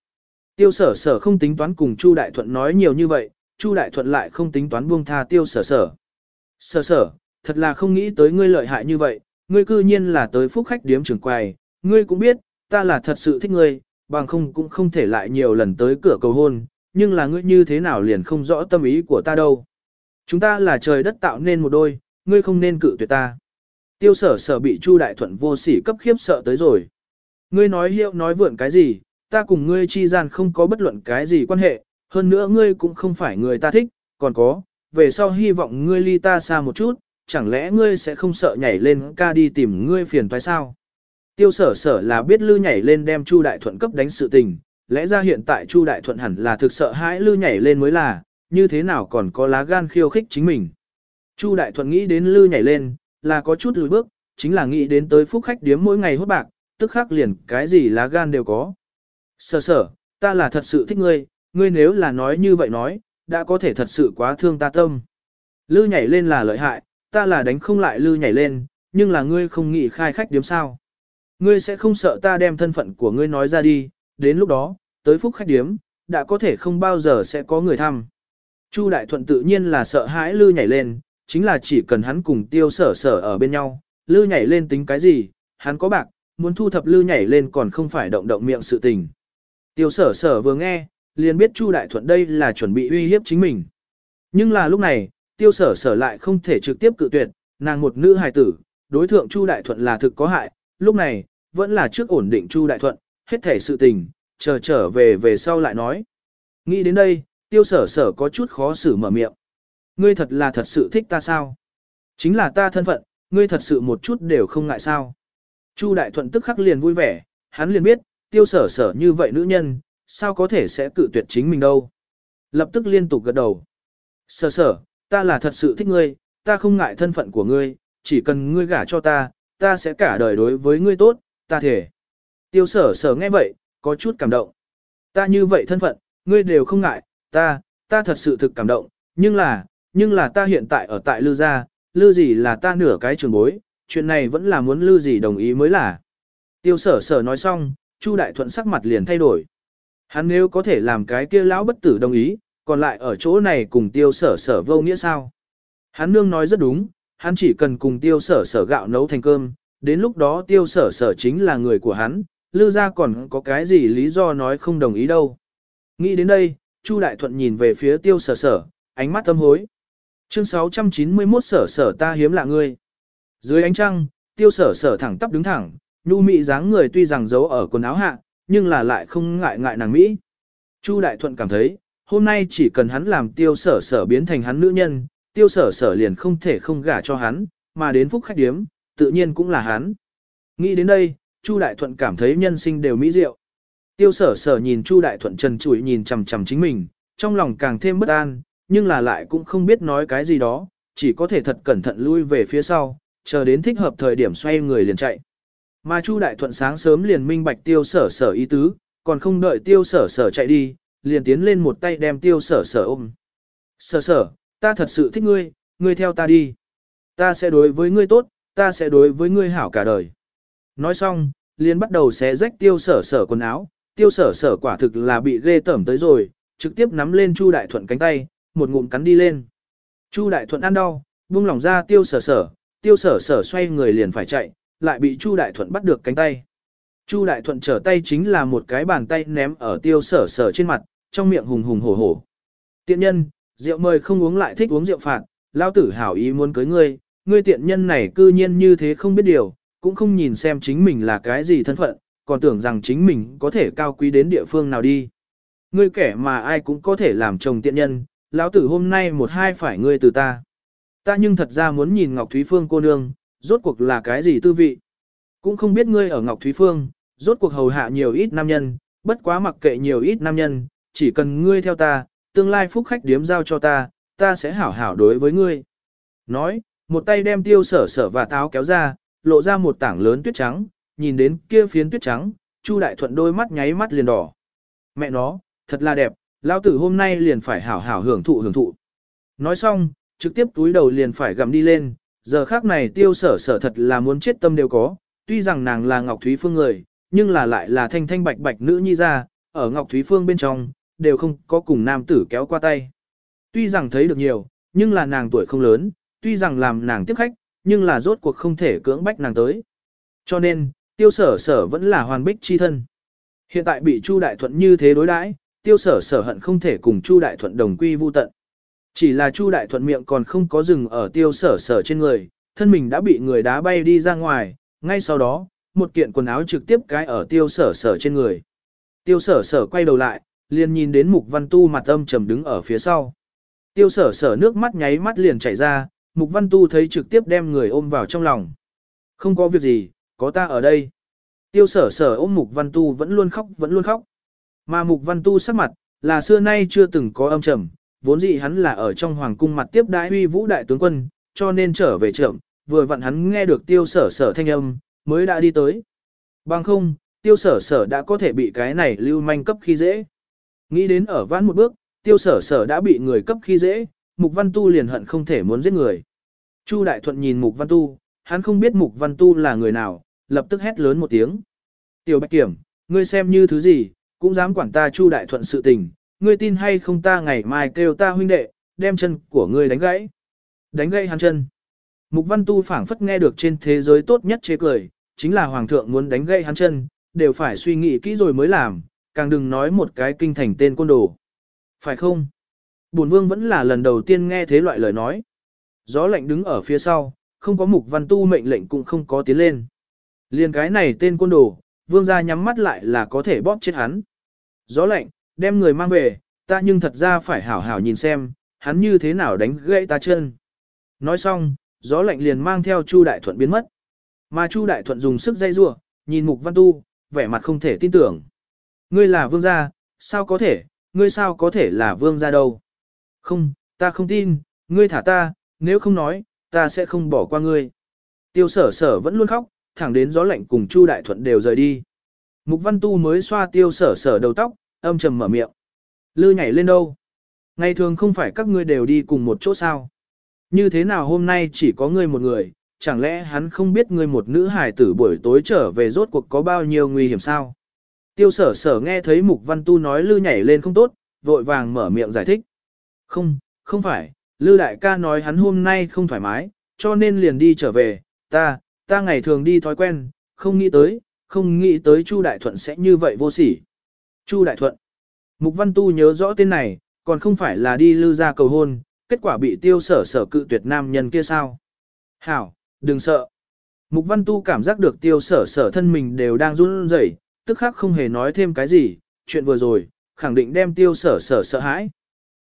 Speaker 1: Tiêu sở sở không tính toán cùng Chu Đại Thuận nói nhiều như vậy, Chu Đại Thuận lại không tính toán buông tha tiêu sở sở. Sở sở, thật là không nghĩ tới ngươi lợi hại như vậy, ngươi cư nhiên là tới phúc khách điếm trường quầy, ngươi cũng biết, ta là thật sự thích ngươi, bằng không cũng không thể lại nhiều lần tới cửa cầu hôn, nhưng là ngươi như thế nào liền không rõ tâm ý của ta đâu. Chúng ta là trời đất tạo nên một đôi, ngươi không nên cự tuyệt ta. Tiêu sở sở bị Chu Đại Thuận vô sỉ cấp khiếp sợ tới rồi. Ngươi nói hiệu nói vượn cái gì, ta cùng ngươi chi gian không có bất luận cái gì quan hệ, hơn nữa ngươi cũng không phải người ta thích, còn có, về sau hy vọng ngươi ly ta xa một chút, chẳng lẽ ngươi sẽ không sợ nhảy lên ca đi tìm ngươi phiền toái sao? Tiêu sở sở là biết lư nhảy lên đem Chu Đại Thuận cấp đánh sự tình, lẽ ra hiện tại Chu Đại Thuận hẳn là thực sợ hãi lư nhảy lên mới là, như thế nào còn có lá gan khiêu khích chính mình. Chu Đại Thuận nghĩ đến lư nhảy lên, là có chút lùi bước, chính là nghĩ đến tới phúc khách điếm mỗi ngày hốt bạc, tức khắc liền cái gì lá gan đều có. Sở sở, ta là thật sự thích ngươi, ngươi nếu là nói như vậy nói, đã có thể thật sự quá thương ta tâm. Lư nhảy lên là lợi hại, ta là đánh không lại lư nhảy lên, nhưng là ngươi không nghĩ khai khách điếm sao. Ngươi sẽ không sợ ta đem thân phận của ngươi nói ra đi, đến lúc đó, tới phúc khách điếm, đã có thể không bao giờ sẽ có người thăm. Chu Đại Thuận tự nhiên là sợ hãi Lư nhảy lên, chính là chỉ cần hắn cùng tiêu sở sở ở bên nhau, Lư nhảy lên tính cái gì, hắn có bạc, muốn thu thập Lư nhảy lên còn không phải động động miệng sự tình. Tiêu sở sở vừa nghe, liền biết Chu Đại Thuận đây là chuẩn bị uy hiếp chính mình. Nhưng là lúc này, tiêu sở sở lại không thể trực tiếp cự tuyệt, nàng một nữ hài tử, đối thượng Chu Đại Thuận là thực có hại, lúc này, vẫn là trước ổn định Chu Đại Thuận, hết thể sự tình, chờ trở về về sau lại nói. Nghĩ đến đây, tiêu sở sở có chút khó xử mở miệng. Ngươi thật là thật sự thích ta sao? Chính là ta thân phận, ngươi thật sự một chút đều không ngại sao? Chu Đại Thuận tức khắc liền vui vẻ, hắn liền biết, tiêu sở sở như vậy nữ nhân, sao có thể sẽ cự tuyệt chính mình đâu. Lập tức liên tục gật đầu. Sở sở, ta là thật sự thích ngươi, ta không ngại thân phận của ngươi, chỉ cần ngươi gả cho ta, ta sẽ cả đời đối với ngươi tốt, ta thể. Tiêu sở sở nghe vậy, có chút cảm động. Ta như vậy thân phận, ngươi đều không ngại, ta, ta thật sự thực cảm động, nhưng là, nhưng là ta hiện tại ở tại Lư Gia, Lư gì là ta nửa cái trường bối, chuyện này vẫn là muốn Lư gì đồng ý mới là. Tiêu sở sở nói xong, Chu Đại Thuận sắc mặt liền thay đổi. Hắn nếu có thể làm cái kia lão bất tử đồng ý, còn lại ở chỗ này cùng tiêu sở sở vô nghĩa sao? Hắn nương nói rất đúng, hắn chỉ cần cùng tiêu sở sở gạo nấu thành cơm, đến lúc đó tiêu sở sở chính là người của hắn, lư ra còn có cái gì lý do nói không đồng ý đâu. Nghĩ đến đây, Chu Đại Thuận nhìn về phía tiêu sở sở, ánh mắt tâm hối. Chương 691 sở sở ta hiếm lạ ngươi. Dưới ánh trăng, tiêu sở sở thẳng tắp đứng thẳng, nhu mị dáng người tuy rằng giấu ở quần áo hạ, nhưng là lại không ngại ngại nàng Mỹ. Chu Đại Thuận cảm thấy, hôm nay chỉ cần hắn làm tiêu sở sở biến thành hắn nữ nhân, tiêu sở sở liền không thể không gả cho hắn, mà đến phúc khách điếm, tự nhiên cũng là hắn. Nghĩ đến đây, Chu Đại Thuận cảm thấy nhân sinh đều mỹ diệu. Tiêu sở sở nhìn Chu Đại Thuận trần trụi nhìn chằm chằm chính mình, trong lòng càng thêm bất an, nhưng là lại cũng không biết nói cái gì đó, chỉ có thể thật cẩn thận lui về phía sau, chờ đến thích hợp thời điểm xoay người liền chạy. Mà Chu Đại Thuận sáng sớm liền minh bạch tiêu sở sở ý tứ, còn không đợi tiêu sở sở chạy đi, liền tiến lên một tay đem tiêu sở sở ôm. Sở sở, ta thật sự thích ngươi, ngươi theo ta đi. Ta sẽ đối với ngươi tốt, ta sẽ đối với ngươi hảo cả đời. Nói xong, liền bắt đầu xé rách tiêu sở sở quần áo, tiêu sở sở quả thực là bị ghê tởm tới rồi, trực tiếp nắm lên Chu Đại Thuận cánh tay, một ngụm cắn đi lên. Chu Đại Thuận ăn đau, buông lỏng ra tiêu sở sở, tiêu sở sở xoay người liền phải chạy, lại bị Chu Đại Thuận bắt được cánh tay. Chu Đại Thuận trở tay chính là một cái bàn tay ném ở tiêu sở sở trên mặt, trong miệng hùng hùng hổ hổ. Tiện nhân, rượu mời không uống lại thích uống rượu phạt, lao tử hảo ý muốn cưới ngươi, ngươi tiện nhân này cư nhiên như thế không biết điều, cũng không nhìn xem chính mình là cái gì thân phận, còn tưởng rằng chính mình có thể cao quý đến địa phương nào đi. Ngươi kẻ mà ai cũng có thể làm chồng tiện nhân, lão tử hôm nay một hai phải ngươi từ ta. Ta nhưng thật ra muốn nhìn Ngọc Thúy Phương cô nương, rốt cuộc là cái gì tư vị. Cũng không biết ngươi ở Ngọc Thúy Phương, rốt cuộc hầu hạ nhiều ít nam nhân, bất quá mặc kệ nhiều ít nam nhân, chỉ cần ngươi theo ta, tương lai phúc khách điếm giao cho ta, ta sẽ hảo hảo đối với ngươi. Nói, một tay đem tiêu sở sở và táo kéo ra, lộ ra một tảng lớn tuyết trắng, nhìn đến kia phiến tuyết trắng, Chu Đại Thuận đôi mắt nháy mắt liền đỏ. Mẹ nó, thật là đẹp, lão tử hôm nay liền phải hảo hảo hưởng thụ hưởng thụ. Nói xong, trực tiếp túi đầu liền phải gặm đi lên, giờ khác này tiêu sở sở thật là muốn chết tâm đều có, tuy rằng nàng là Ngọc Thúy Phương người, nhưng là lại là thanh thanh bạch bạch nữ nhi ra, ở Ngọc Thúy Phương bên trong, đều không có cùng nam tử kéo qua tay. Tuy rằng thấy được nhiều, nhưng là nàng tuổi không lớn, tuy rằng làm nàng tiếp khách, nhưng là rốt cuộc không thể cưỡng bách nàng tới. Cho nên, tiêu sở sở vẫn là hoàn bích chi thân. Hiện tại bị Chu Đại Thuận như thế đối đãi, tiêu sở sở hận không thể cùng Chu Đại Thuận đồng quy vu tận. Chỉ là Chu Đại Thuận miệng còn không có dừng ở tiêu sở sở trên người, thân mình đã bị người đá bay đi ra ngoài, ngay sau đó, một kiện quần áo trực tiếp cái ở tiêu sở sở trên người. Tiêu sở sở quay đầu lại, liền nhìn đến Mục Văn Tu mặt âm trầm đứng ở phía sau. Tiêu sở sở nước mắt nháy mắt liền chảy ra, Mục Văn Tu thấy trực tiếp đem người ôm vào trong lòng. Không có việc gì, có ta ở đây. Tiêu sở sở ôm Mục Văn Tu vẫn luôn khóc vẫn luôn khóc. Mà Mục Văn Tu sắc mặt, là xưa nay chưa từng có âm trầm, vốn dĩ hắn là ở trong hoàng cung mặt tiếp đại huy vũ đại tướng quân, cho nên trở về trưởng, vừa vặn hắn nghe được tiêu sở sở thanh âm, mới đã đi tới. Bằng không, tiêu sở sở đã có thể bị cái này lưu manh cấp khi dễ. Nghĩ đến ở vãn một bước, tiêu sở sở đã bị người cấp khi dễ, mục văn tu liền hận không thể muốn giết người. Chu Đại Thuận nhìn mục văn tu, hắn không biết mục văn tu là người nào, lập tức hét lớn một tiếng. Tiểu Bạch Kiểm, ngươi xem như thứ gì, cũng dám quản ta Chu Đại Thuận sự tình, ngươi tin hay không ta ngày mai kêu ta huynh đệ, đem chân của ngươi đánh gãy. Đánh gãy hắn chân. Mục Văn Tu phảng phất nghe được trên thế giới tốt nhất chế cười, chính là hoàng thượng muốn đánh gãy hắn chân, đều phải suy nghĩ kỹ rồi mới làm, càng đừng nói một cái kinh thành tên côn đồ. Phải không? Bổn vương vẫn là lần đầu tiên nghe thế loại lời nói. Gió lạnh đứng ở phía sau, không có mục văn tu mệnh lệnh cũng không có tiến lên. Liên cái này tên côn đồ, vương gia nhắm mắt lại là có thể bóp chết hắn. Gió lạnh, đem người mang về, ta nhưng thật ra phải hảo hảo nhìn xem, hắn như thế nào đánh gãy ta chân. Nói xong, gió lạnh liền mang theo Chu Đại Thuận biến mất. Mà Chu Đại Thuận dùng sức dây rủa, nhìn Mục Văn Tu, vẻ mặt không thể tin tưởng. Ngươi là vương gia, sao có thể, ngươi sao có thể là vương gia đâu? Không, ta không tin, ngươi thả ta, nếu không nói, ta sẽ không bỏ qua ngươi. Tiêu sở sở vẫn luôn khóc, thẳng đến gió lạnh cùng Chu Đại Thuận đều rời đi. Mục Văn Tu mới xoa tiêu sở sở đầu tóc, âm trầm mở miệng. Lư nhảy lên đâu? Ngày thường không phải các ngươi đều đi cùng một chỗ sao? Như thế nào hôm nay chỉ có ngươi một người, chẳng lẽ hắn không biết ngươi một nữ hài tử buổi tối trở về rốt cuộc có bao nhiêu nguy hiểm sao? Tiêu sở sở nghe thấy Mục Văn Tu nói Lư nhảy lên không tốt, vội vàng mở miệng giải thích. Không, không phải, Lư đại ca nói hắn hôm nay không thoải mái, cho nên liền đi trở về, ta, ta ngày thường đi thói quen, không nghĩ tới, không nghĩ tới Chu Đại Thuận sẽ như vậy vô sỉ. Chu Đại Thuận. Mục Văn Tu nhớ rõ tên này, còn không phải là đi lư ra cầu hôn, kết quả bị tiêu sở sở cự tuyệt nam nhân kia sao. Hảo, đừng sợ. Mục Văn Tu cảm giác được tiêu sở sở thân mình đều đang run rẩy, tức khắc không hề nói thêm cái gì, chuyện vừa rồi, khẳng định đem tiêu sở sở sợ hãi.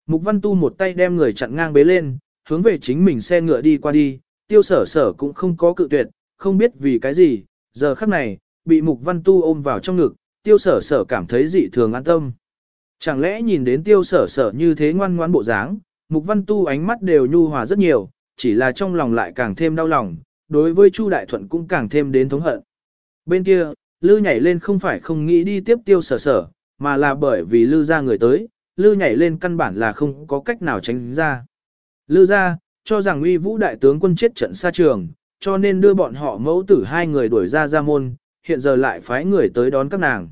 Speaker 1: Mục Văn Tu một tay đem người chặn ngang bế lên, hướng về chính mình xe ngựa đi qua đi, tiêu sở sở cũng không có cự tuyệt, không biết vì cái gì, giờ khắc này, bị Mục Văn Tu ôm vào trong ngực, tiêu sở sở cảm thấy dị thường an tâm. Chẳng lẽ nhìn đến tiêu sở sở như thế ngoan ngoãn bộ dáng, Mục Văn Tu ánh mắt đều nhu hòa rất nhiều, chỉ là trong lòng lại càng thêm đau lòng, đối với Chu Đại Thuận cũng càng thêm đến thống hận. Bên kia, Lư nhảy lên không phải không nghĩ đi tiếp tiêu sở sở, mà là bởi vì Lư ra người tới, Lư nhảy lên căn bản là không có cách nào tránh ra. Lư ra, cho rằng uy vũ đại tướng quân chết trận xa trường, cho nên đưa bọn họ mẫu tử hai người đuổi ra ra môn, hiện giờ lại phái người tới đón các nàng.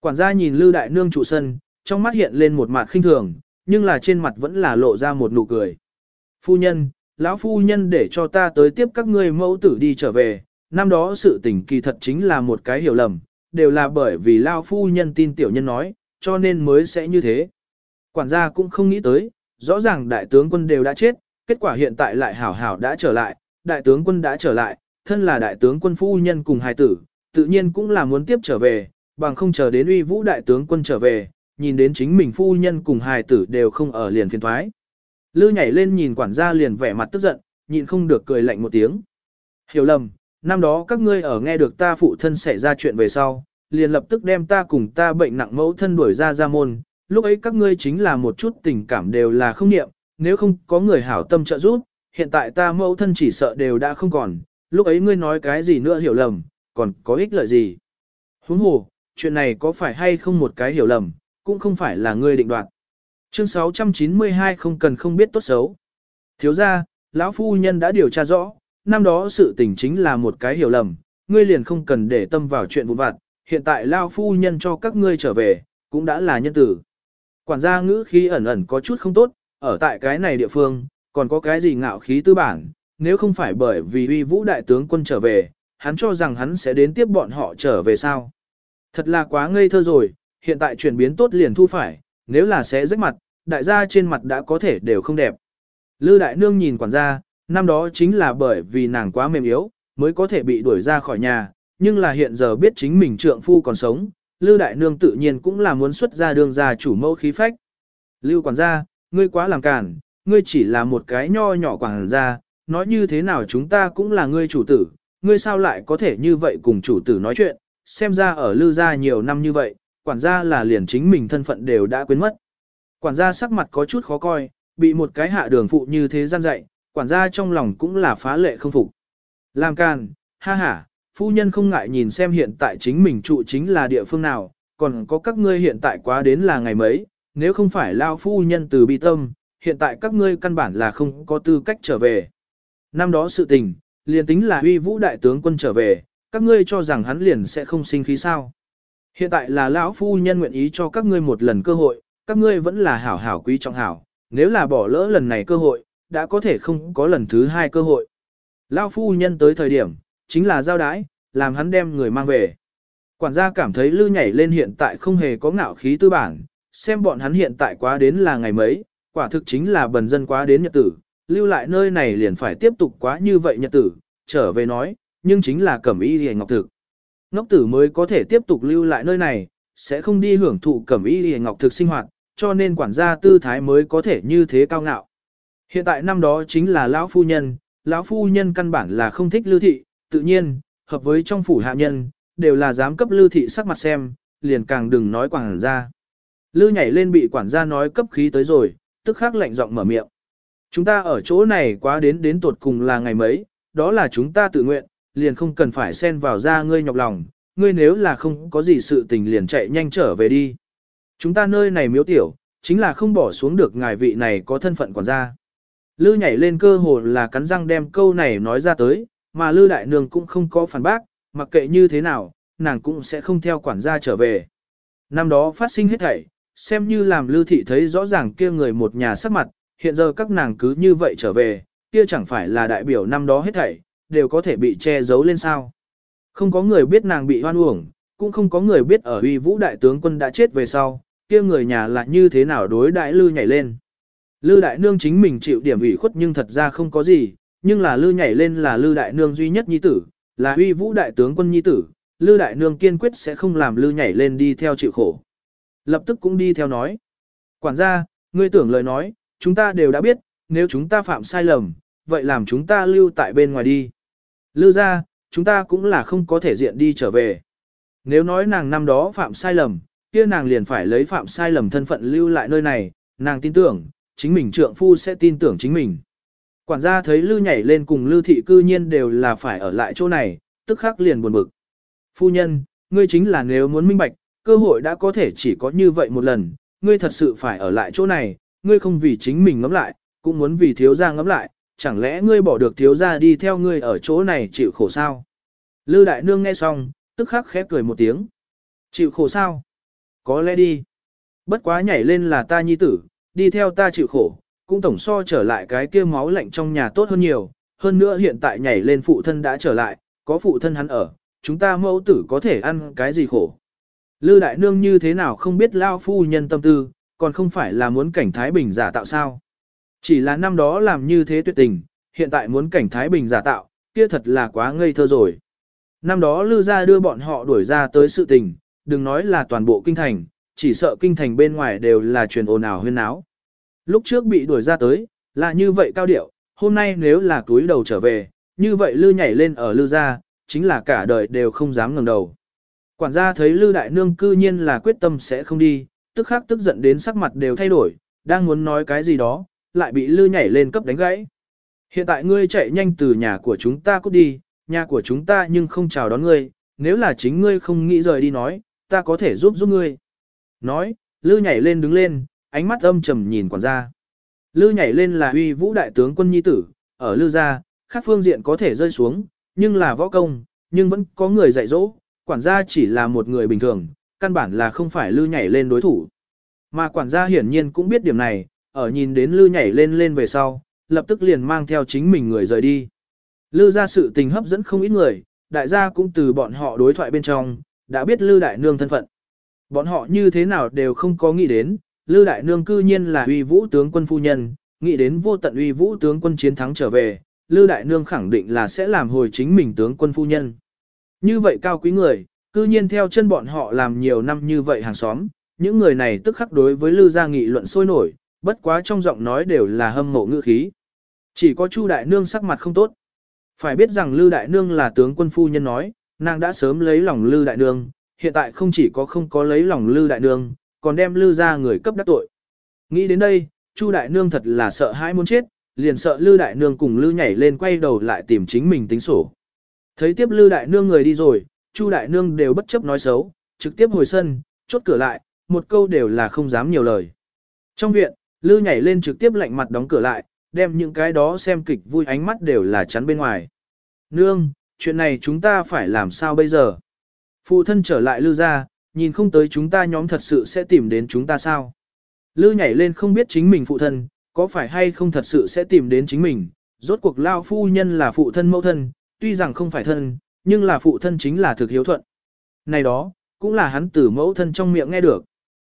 Speaker 1: Quản gia nhìn Lưu đại nương trụ sân, trong mắt hiện lên một mặt khinh thường, nhưng là trên mặt vẫn là lộ ra một nụ cười. Phu nhân, lão phu nhân để cho ta tới tiếp các ngươi mẫu tử đi trở về, năm đó sự tình kỳ thật chính là một cái hiểu lầm, đều là bởi vì lão phu nhân tin tiểu nhân nói, cho nên mới sẽ như thế. Quản gia cũng không nghĩ tới, rõ ràng đại tướng quân đều đã chết, kết quả hiện tại lại hảo hảo đã trở lại, đại tướng quân đã trở lại, thân là đại tướng quân phu nhân cùng hài tử, tự nhiên cũng là muốn tiếp trở về, bằng không chờ đến uy vũ đại tướng quân trở về, nhìn đến chính mình phu nhân cùng hài tử đều không ở liền phiền thoái. Lư nhảy lên nhìn quản gia liền vẻ mặt tức giận, nhịn không được cười lạnh một tiếng. Hiểu lầm, năm đó các ngươi ở nghe được ta phụ thân xảy ra chuyện về sau, liền lập tức đem ta cùng ta bệnh nặng mẫu thân đuổi ra ra môn, lúc ấy các ngươi chính là một chút tình cảm đều là không niệm, nếu không có người hảo tâm trợ giúp, hiện tại ta mẫu thân chỉ sợ đều đã không còn, lúc ấy ngươi nói cái gì nữa hiểu lầm, còn có ích lợi gì. Huống hồ, chuyện này có phải hay không một cái hiểu lầm, cũng không phải là ngươi định đoạt. Chương 692 không cần không biết tốt xấu. Thiếu ra, lão phu nhân đã điều tra rõ, năm đó sự tình chính là một cái hiểu lầm, ngươi liền không cần để tâm vào chuyện vụn vặt, hiện tại lão phu nhân cho các ngươi trở về, cũng đã là nhân tử. Quản gia ngữ khí ẩn ẩn có chút không tốt, ở tại cái này địa phương, còn có cái gì ngạo khí tư bản, nếu không phải bởi vì uy vũ đại tướng quân trở về, hắn cho rằng hắn sẽ đến tiếp bọn họ trở về sao. Thật là quá ngây thơ rồi, hiện tại chuyển biến tốt liền thu phải, nếu là sẽ rách mặt, đại gia trên mặt đã có thể đều không đẹp. Lư đại nương nhìn quản gia, năm đó chính là bởi vì nàng quá mềm yếu, mới có thể bị đuổi ra khỏi nhà, nhưng là hiện giờ biết chính mình trượng phu còn sống, Lư đại nương tự nhiên cũng là muốn xuất ra đường ra chủ mẫu khí phách. Lưu quản gia, ngươi quá làm cản, ngươi chỉ là một cái nho nhỏ quản gia, nói như thế nào chúng ta cũng là ngươi chủ tử, ngươi sao lại có thể như vậy cùng chủ tử nói chuyện, xem ra ở Lư gia nhiều năm như vậy, quản gia là liền chính mình thân phận đều đã quên mất. Quản gia sắc mặt có chút khó coi, bị một cái hạ đường phụ như thế gian dạy, quản gia trong lòng cũng là phá lệ không phục. Làm càn, ha ha, phu nhân không ngại nhìn xem hiện tại chính mình trụ chính là địa phương nào, còn có các ngươi hiện tại quá đến là ngày mấy, nếu không phải lao phu nhân từ bi tâm, hiện tại các ngươi căn bản là không có tư cách trở về. Năm đó sự tình, liền tính là uy vũ đại tướng quân trở về, các ngươi cho rằng hắn liền sẽ không sinh khí sao. Hiện tại là lão phu nhân nguyện ý cho các ngươi một lần cơ hội, các ngươi vẫn là hảo hảo quý trọng hảo, nếu là bỏ lỡ lần này cơ hội, đã có thể không có lần thứ hai cơ hội. Lão phu nhân tới thời điểm, chính là giao đái, làm hắn đem người mang về. Quản gia cảm thấy lư nhảy lên hiện tại không hề có ngạo khí tư bản, xem bọn hắn hiện tại quá đến là ngày mấy, quả thực chính là bần dân quá đến nhật tử, lưu lại nơi này liền phải tiếp tục quá như vậy nhật tử, trở về nói, nhưng chính là cẩm y hề ngọc thực. Ngốc tử mới có thể tiếp tục lưu lại nơi này, sẽ không đi hưởng thụ cẩm y hề ngọc thực sinh hoạt, cho nên quản gia tư thái mới có thể như thế cao ngạo. Hiện tại năm đó chính là lão phu nhân, lão phu nhân căn bản là không thích lưu thị, tự nhiên, hợp với trong phủ hạ nhân, đều là dám cấp lưu thị sắc mặt xem, liền càng đừng nói quản gia. Lưu nhảy lên bị quản gia nói cấp khí tới rồi, tức khắc lạnh giọng mở miệng. Chúng ta ở chỗ này quá đến đến tột cùng là ngày mấy, đó là chúng ta tự nguyện, liền không cần phải xen vào ra ngươi nhọc lòng, ngươi nếu là không có gì sự tình liền chạy nhanh trở về đi. Chúng ta nơi này miếu tiểu, chính là không bỏ xuống được ngài vị này có thân phận quản gia. Lư nhảy lên cơ hồ là cắn răng đem câu này nói ra tới, mà Lư đại nương cũng không có phản bác, mặc kệ như thế nào, nàng cũng sẽ không theo quản gia trở về. Năm đó phát sinh hết thảy, xem như làm Lư thị thấy rõ ràng kia người một nhà sắc mặt, hiện giờ các nàng cứ như vậy trở về, kia chẳng phải là đại biểu năm đó hết thảy, đều có thể bị che giấu lên sao. Không có người biết nàng bị hoan uổng, cũng không có người biết ở uy vũ đại tướng quân đã chết về sau, kia người nhà là như thế nào đối đại lư nhảy lên. Lư đại nương chính mình chịu điểm ủy khuất nhưng thật ra không có gì, nhưng là lư nhảy lên là lư đại nương duy nhất nhi tử, là uy vũ đại tướng quân nhi tử, lư đại nương kiên quyết sẽ không làm lư nhảy lên đi theo chịu khổ. Lập tức cũng đi theo nói. Quản gia, ngươi tưởng lời nói, chúng ta đều đã biết, nếu chúng ta phạm sai lầm, vậy làm chúng ta lưu tại bên ngoài đi. Lư ra, chúng ta cũng là không có thể diện đi trở về. Nếu nói nàng năm đó phạm sai lầm, kia nàng liền phải lấy phạm sai lầm thân phận lưu lại nơi này, nàng tin tưởng, chính mình trượng phu sẽ tin tưởng chính mình. Quản gia thấy Lư nhảy lên cùng Lư thị cư nhiên đều là phải ở lại chỗ này, tức khắc liền buồn bực. Phu nhân, ngươi chính là nếu muốn minh bạch, cơ hội đã có thể chỉ có như vậy một lần, ngươi thật sự phải ở lại chỗ này, ngươi không vì chính mình ngẫm lại, cũng muốn vì thiếu gia ngẫm lại, chẳng lẽ ngươi bỏ được thiếu gia đi theo ngươi ở chỗ này chịu khổ sao? Lư đại nương nghe xong, tức khắc khẽ cười một tiếng. Chịu khổ sao? Có lẽ đi. Bất quá nhảy lên là ta nhi tử, đi theo ta chịu khổ, cũng tổng so trở lại cái kia máu lạnh trong nhà tốt hơn nhiều. Hơn nữa hiện tại nhảy lên phụ thân đã trở lại, có phụ thân hắn ở, chúng ta mẫu tử có thể ăn cái gì khổ. Lư đại nương như thế nào không biết lao phu nhân tâm tư, còn không phải là muốn cảnh Thái Bình giả tạo sao. Chỉ là năm đó làm như thế tuyệt tình, hiện tại muốn cảnh Thái Bình giả tạo, kia thật là quá ngây thơ rồi. Năm đó Lư gia đưa bọn họ đuổi ra tới sự tình, đừng nói là toàn bộ kinh thành, chỉ sợ kinh thành bên ngoài đều là truyền ồn ào huyên náo. Lúc trước bị đuổi ra tới, là như vậy cao điệu, hôm nay nếu là túi đầu trở về, như vậy Lư nhảy lên ở Lư gia, chính là cả đời đều không dám ngẩng đầu. Quản gia thấy Lư đại nương cư nhiên là quyết tâm sẽ không đi, tức khắc tức giận đến sắc mặt đều thay đổi, đang muốn nói cái gì đó, lại bị Lư nhảy lên cấp đánh gãy. Hiện tại ngươi chạy nhanh từ nhà của chúng ta cút đi, nhà của chúng ta nhưng không chào đón ngươi, nếu là chính ngươi không nghĩ rời đi nói, ta có thể giúp giúp ngươi. Nói, Lư nhảy lên đứng lên, ánh mắt âm trầm nhìn quản gia. Lư nhảy lên là uy vũ đại tướng quân nhi tử, ở Lư gia, khác phương diện có thể rơi xuống, nhưng là võ công, nhưng vẫn có người dạy dỗ, quản gia chỉ là một người bình thường, căn bản là không phải Lư nhảy lên đối thủ. Mà quản gia hiển nhiên cũng biết điểm này, ở nhìn đến Lư nhảy lên lên về sau, lập tức liền mang theo chính mình người rời đi. Lư ra sự tình hấp dẫn không ít người, đại gia cũng từ bọn họ đối thoại bên trong, đã biết Lư Đại Nương thân phận. Bọn họ như thế nào đều không có nghĩ đến, Lư Đại Nương cư nhiên là uy vũ tướng quân phu nhân, nghĩ đến vô tận uy vũ tướng quân chiến thắng trở về, Lư Đại Nương khẳng định là sẽ làm hồi chính mình tướng quân phu nhân. Như vậy cao quý người, cư nhiên theo chân bọn họ làm nhiều năm như vậy hàng xóm, những người này tức khắc đối với Lư gia nghị luận sôi nổi, bất quá trong giọng nói đều là hâm mộ ngữ khí. Chỉ có Chu Đại Nương sắc mặt không tốt. Phải biết rằng Lư Đại Nương là tướng quân phu nhân nói, nàng đã sớm lấy lòng Lư Đại Nương, hiện tại không chỉ có không có lấy lòng Lư Đại Nương, còn đem Lư gia người cấp đắc tội. Nghĩ đến đây, Chu Đại Nương thật là sợ hãi muốn chết, liền sợ Lư Đại Nương cùng Lư nhảy lên quay đầu lại tìm chính mình tính sổ. Thấy tiếp Lư Đại Nương người đi rồi, Chu Đại Nương đều bất chấp nói xấu, trực tiếp hồi sân, chốt cửa lại, một câu đều là không dám nhiều lời. Trong viện, Lư nhảy lên trực tiếp lạnh mặt đóng cửa lại, đem những cái đó xem kịch vui ánh mắt đều là chắn bên ngoài. Nương, chuyện này chúng ta phải làm sao bây giờ? Phụ thân trở lại Lư ra, nhìn không tới chúng ta nhóm thật sự sẽ tìm đến chúng ta sao? Lư nhảy lên không biết chính mình phụ thân, có phải hay không thật sự sẽ tìm đến chính mình, rốt cuộc lao phu nhân là phụ thân mẫu thân, tuy rằng không phải thân, nhưng là phụ thân chính là thực hiếu thuận. Này đó, cũng là hắn từ mẫu thân trong miệng nghe được.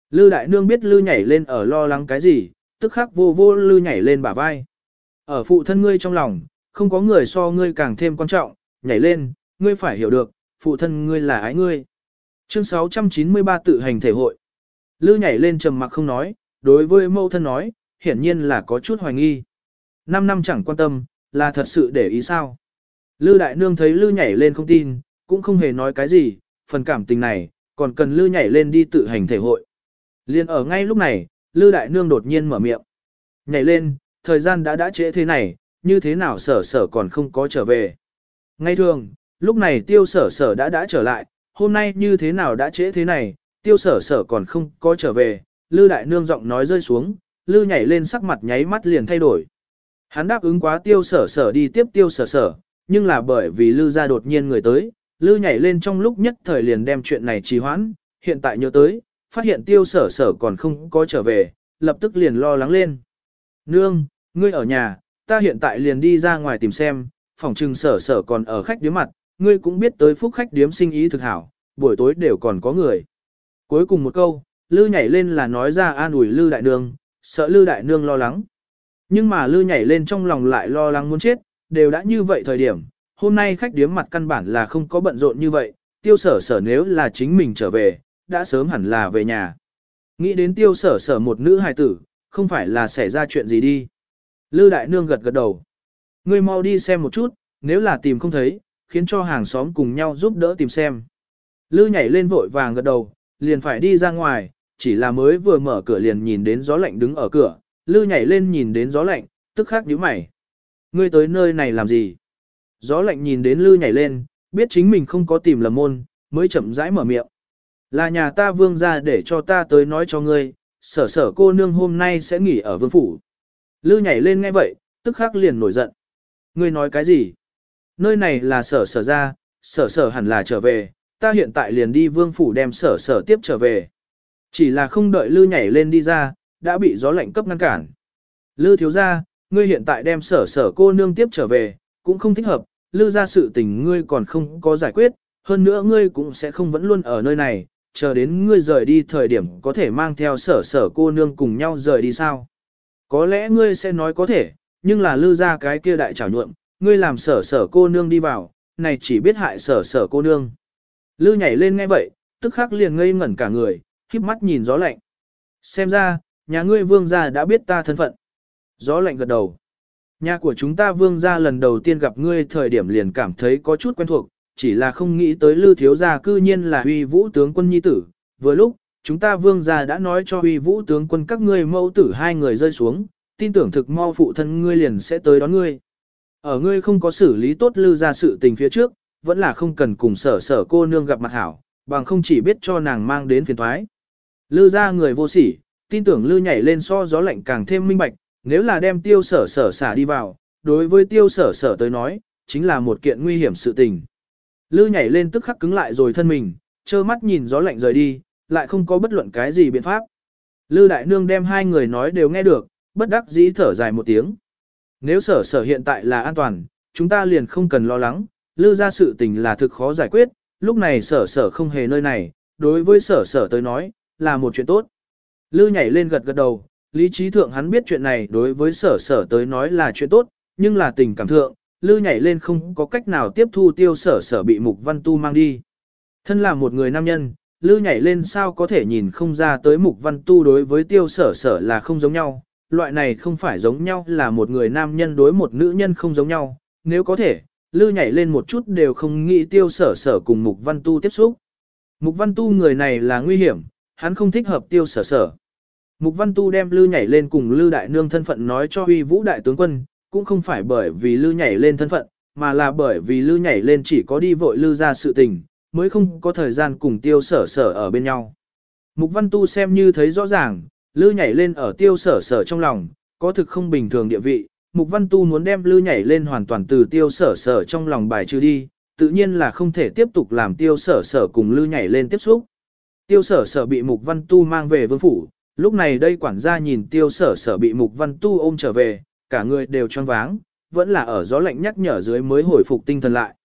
Speaker 1: Lư đại nương biết lư nhảy lên ở lo lắng cái gì, tức khắc vô vô lư nhảy lên bả vai. Ở phụ thân ngươi trong lòng, không có người so ngươi càng thêm quan trọng, nhảy lên, ngươi phải hiểu được, phụ thân ngươi là ái ngươi. Chương 693 tự hành thể hội. Lư nhảy lên trầm mặc không nói, đối với mẫu thân nói, hiển nhiên là có chút hoài nghi. Năm năm chẳng quan tâm, là thật sự để ý sao. Lư đại nương thấy Lư nhảy lên không tin, cũng không hề nói cái gì, phần cảm tình này, còn cần Lư nhảy lên đi tự hành thể hội. Liên ở ngay lúc này, Lư đại nương đột nhiên mở miệng. Nhảy lên, thời gian đã đã trễ thế này, như thế nào sở sở còn không có trở về. Ngay thường, lúc này tiêu sở sở đã đã trở lại, hôm nay như thế nào đã trễ thế này, tiêu sở sở còn không có trở về, Lư đại nương giọng nói rơi xuống, Lư nhảy lên sắc mặt nháy mắt liền thay đổi. Hắn đáp ứng quá tiêu sở sở đi tiếp tiêu sở sở, nhưng là bởi vì Lư ra đột nhiên người tới, Lư nhảy lên trong lúc nhất thời liền đem chuyện này trì hoãn, hiện tại nhớ tới, phát hiện tiêu sở sở còn không có trở về, lập tức liền lo lắng lên. Nương, ngươi ở nhà, ta hiện tại liền đi ra ngoài tìm xem, phòng trừng sở sở còn ở khách điếm mặt, ngươi cũng biết tới phúc khách điếm sinh ý thực hảo, buổi tối đều còn có người. Cuối cùng một câu, Lư nhảy lên là nói ra an ủi Lư đại nương, sợ Lư đại nương lo lắng. Nhưng mà Lư nhảy lên trong lòng lại lo lắng muốn chết, đều đã như vậy thời điểm, hôm nay khách điếm mặt căn bản là không có bận rộn như vậy, tiêu sở sở nếu là chính mình trở về, đã sớm hẳn là về nhà. Nghĩ đến tiêu sở sở một nữ hài tử, không phải là xảy ra chuyện gì đi. Lư đại nương gật gật đầu. Ngươi mau đi xem một chút, nếu là tìm không thấy, khiến cho hàng xóm cùng nhau giúp đỡ tìm xem. Lư nhảy lên vội vàng gật đầu, liền phải đi ra ngoài, chỉ là mới vừa mở cửa liền nhìn đến gió lạnh đứng ở cửa, Lư nhảy lên nhìn đến gió lạnh, tức khắc nhíu mày. Ngươi tới nơi này làm gì? Gió lạnh nhìn đến Lư nhảy lên, biết chính mình không có tìm lầm môn, mới chậm rãi mở miệng. Là nhà ta vương ra để cho ta tới nói cho ngươi, sở sở cô nương hôm nay sẽ nghỉ ở vương phủ. Lư nhảy lên nghe vậy, tức khắc liền nổi giận. Ngươi nói cái gì? Nơi này là sở sở ra, sở sở hẳn là trở về, ta hiện tại liền đi vương phủ đem sở sở tiếp trở về. Chỉ là không đợi lư nhảy lên đi ra, đã bị gió lạnh cấp ngăn cản. Lư thiếu ra, ngươi hiện tại đem sở sở cô nương tiếp trở về, cũng không thích hợp, Lưu ra sự tình ngươi còn không có giải quyết, hơn nữa ngươi cũng sẽ không vẫn luôn ở nơi này, chờ đến ngươi rời đi thời điểm có thể mang theo sở sở cô nương cùng nhau rời đi sao. Có lẽ ngươi sẽ nói có thể, nhưng là Lưu ra cái kia đại trảo nhuộm, ngươi làm sở sở cô nương đi vào, này chỉ biết hại sở sở cô nương. Lưu nhảy lên nghe vậy, tức khắc liền ngây ngẩn cả người, khiếp mắt nhìn gió lạnh. Xem ra, nhà ngươi vương gia đã biết ta thân phận. Gió lạnh gật đầu. Nhà của chúng ta vương gia lần đầu tiên gặp ngươi thời điểm liền cảm thấy có chút quen thuộc, chỉ là không nghĩ tới lư thiếu gia cư nhiên là huy vũ tướng quân nhi tử. Vừa lúc, chúng ta vương gia đã nói cho huy vũ tướng quân các ngươi mẫu tử hai người rơi xuống, tin tưởng thực mau phụ thân ngươi liền sẽ tới đón ngươi. Ở ngươi không có xử lý tốt lư ra sự tình phía trước, vẫn là không cần cùng sở sở cô nương gặp mặt hảo, bằng không chỉ biết cho nàng mang đến phiền thoái. Lư ra người vô sỉ, tin tưởng lư nhảy lên so gió lạnh càng thêm minh bạch, nếu là đem tiêu sở sở xả đi vào, đối với tiêu sở sở tới nói, chính là một kiện nguy hiểm sự tình. Lư nhảy lên tức khắc cứng lại rồi thân mình, trơ mắt nhìn gió lạnh rời đi, lại không có bất luận cái gì biện pháp. Lư đại nương đem hai người nói đều nghe được, bất đắc dĩ thở dài một tiếng. Nếu sở sở hiện tại là an toàn, chúng ta liền không cần lo lắng, lư ra sự tình là thực khó giải quyết, lúc này sở sở không hề nơi này, đối với sở sở tới nói, là một chuyện tốt. Lư nhảy lên gật gật đầu, lý trí thượng hắn biết chuyện này đối với sở sở tới nói là chuyện tốt, nhưng là tình cảm thượng, Lư nhảy lên không có cách nào tiếp thu tiêu sở sở bị Mục Văn Tu mang đi. Thân là một người nam nhân, Lư nhảy lên sao có thể nhìn không ra tới Mục Văn Tu đối với tiêu sở sở là không giống nhau, loại này không phải giống nhau là một người nam nhân đối một nữ nhân không giống nhau, nếu có thể, Lư nhảy lên một chút đều không nghĩ tiêu sở sở cùng Mục Văn Tu tiếp xúc. Mục Văn Tu người này là nguy hiểm, hắn không thích hợp tiêu sở sở. Mục Văn Tu đem Lư nhảy lên cùng Lư Đại Nương thân phận nói cho Huy Vũ Đại tướng quân, cũng không phải bởi vì Lư nhảy lên thân phận, mà là bởi vì Lư nhảy lên chỉ có đi vội Lư ra sự tình, mới không có thời gian cùng tiêu sở sở ở bên nhau. Mục Văn Tu xem như thấy rõ ràng, Lư nhảy lên ở tiêu sở sở trong lòng, có thực không bình thường địa vị. Mục Văn Tu muốn đem Lư nhảy lên hoàn toàn từ tiêu sở sở trong lòng bài trừ đi, tự nhiên là không thể tiếp tục làm tiêu sở sở cùng Lư nhảy lên tiếp xúc. Tiêu sở sở bị Mục Văn Tu mang về vương phủ, lúc này đây quản gia nhìn tiêu sở sở bị Mục Văn Tu ôm trở về, cả người đều choáng váng, vẫn là ở gió lạnh nhắc nhở dưới mới hồi phục tinh thần lại.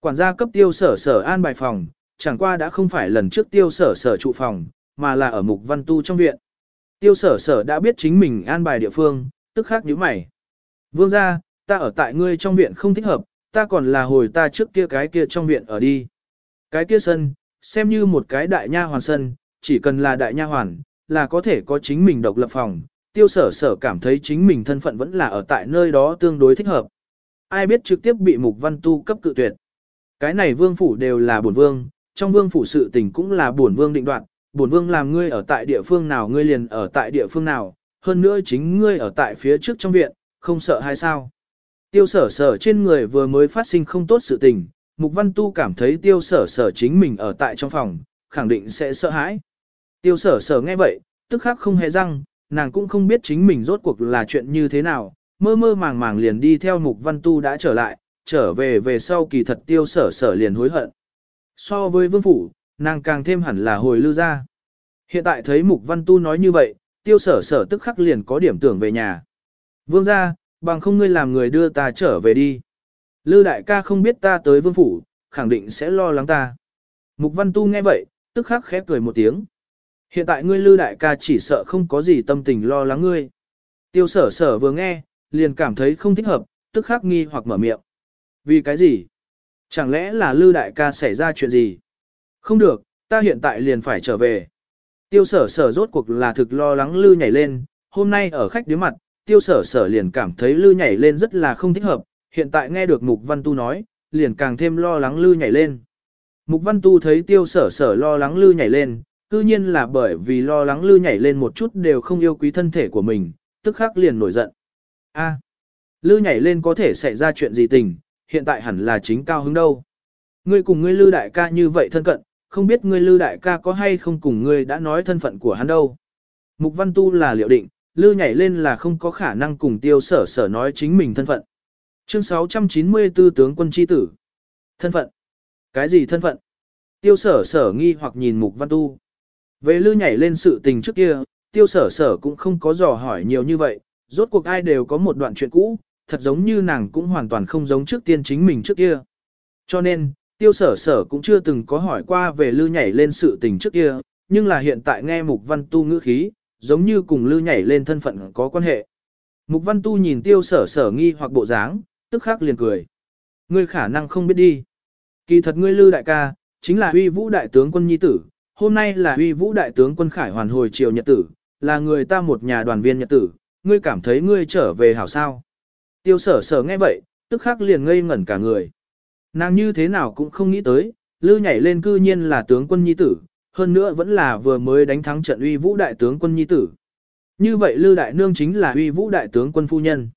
Speaker 1: Quản gia cấp tiêu sở sở an bài phòng, chẳng qua đã không phải lần trước tiêu sở sở trụ phòng, mà là ở mục văn tu trong viện. Tiêu sở sở đã biết chính mình an bài địa phương, tức khắc nhíu mày. Vương gia ta ở tại ngươi trong viện không thích hợp, ta còn là hồi ta trước kia cái kia trong viện ở đi. Cái kia sân, xem như một cái đại nha hoàn sân, chỉ cần là đại nha hoàn, là có thể có chính mình độc lập phòng. Tiêu sở sở cảm thấy chính mình thân phận vẫn là ở tại nơi đó tương đối thích hợp. Ai biết trực tiếp bị mục văn tu cấp cự tuyệt. Cái này vương phủ đều là bổn vương, trong vương phủ sự tình cũng là bổn vương định đoạt, bổn vương làm ngươi ở tại địa phương nào ngươi liền ở tại địa phương nào, hơn nữa chính ngươi ở tại phía trước trong viện, không sợ hay sao. Tiêu sở sở trên người vừa mới phát sinh không tốt sự tình, Mục Văn Tu cảm thấy tiêu sở sở chính mình ở tại trong phòng, khẳng định sẽ sợ hãi. Tiêu sở sở nghe vậy, tức khắc không hề răng, nàng cũng không biết chính mình rốt cuộc là chuyện như thế nào, mơ mơ màng màng liền đi theo Mục Văn Tu đã trở lại, trở về về sau kỳ thật tiêu sở sở liền hối hận. So với vương phủ, nàng càng thêm hẳn là hồi lưu ra. Hiện tại thấy Mục Văn Tu nói như vậy, tiêu sở sở tức khắc liền có điểm tưởng về nhà. Vương ra, bằng không ngươi làm người đưa ta trở về đi. Lư đại ca không biết ta tới vương phủ, khẳng định sẽ lo lắng ta. Mục Văn Tu nghe vậy, tức khắc khép cười một tiếng. Hiện tại ngươi Lư đại ca chỉ sợ không có gì tâm tình lo lắng ngươi. Tiêu sở sở vừa nghe, liền cảm thấy không thích hợp, tức khắc nghi hoặc mở miệng. Vì cái gì? Chẳng lẽ là Lư đại ca xảy ra chuyện gì? Không được, ta hiện tại liền phải trở về. Tiêu sở sở rốt cuộc là thực lo lắng Lư nhảy lên, hôm nay ở khách đứa mặt, tiêu sở sở liền cảm thấy Lư nhảy lên rất là không thích hợp, hiện tại nghe được Mục Văn Tu nói, liền càng thêm lo lắng Lư nhảy lên. Mục Văn Tu thấy tiêu sở sở lo lắng Lư nhảy lên, cư nhiên là bởi vì lo lắng Lư nhảy lên một chút đều không yêu quý thân thể của mình, tức khắc liền nổi giận. A, Lư nhảy lên có thể xảy ra chuyện gì tình, hiện tại hẳn là chính cao hứng đâu. Ngươi cùng ngươi Lư đại ca như vậy thân cận, không biết ngươi Lư đại ca có hay không cùng ngươi đã nói thân phận của hắn đâu. Mục Văn Tu là liệu định, Lư nhảy lên là không có khả năng cùng tiêu sở sở nói chính mình thân phận. Chương 694 tướng quân chi tử. Thân phận. Cái gì thân phận? Tiêu sở sở nghi hoặc nhìn mục văn tu. Về lư nhảy lên sự tình trước kia, tiêu sở sở cũng không có dò hỏi nhiều như vậy, rốt cuộc ai đều có một đoạn chuyện cũ, thật giống như nàng cũng hoàn toàn không giống trước tiên chính mình trước kia. Cho nên, tiêu sở sở cũng chưa từng có hỏi qua về lư nhảy lên sự tình trước kia, nhưng là hiện tại nghe mục văn tu ngữ khí, giống như cùng lư nhảy lên thân phận có quan hệ. Mục văn tu nhìn tiêu sở sở nghi hoặc bộ dáng, tức khắc liền cười. Ngươi khả năng không biết đi. Kỳ thật ngươi lư đại ca, chính là huy vũ đại tướng quân nhi tử, hôm nay là huy vũ đại tướng quân khải hoàn hồi triều nhật tử, là người ta một nhà đoàn viên nhật tử, ngươi cảm thấy ngươi trở về hảo sao. Tiêu sở sở nghe vậy, tức khắc liền ngây ngẩn cả người. Nàng như thế nào cũng không nghĩ tới, lư nhảy lên cư nhiên là tướng quân nhi tử, hơn nữa vẫn là vừa mới đánh thắng trận uy vũ đại tướng quân nhi tử. Như vậy lư đại nương chính là uy vũ đại tướng quân phu nhân.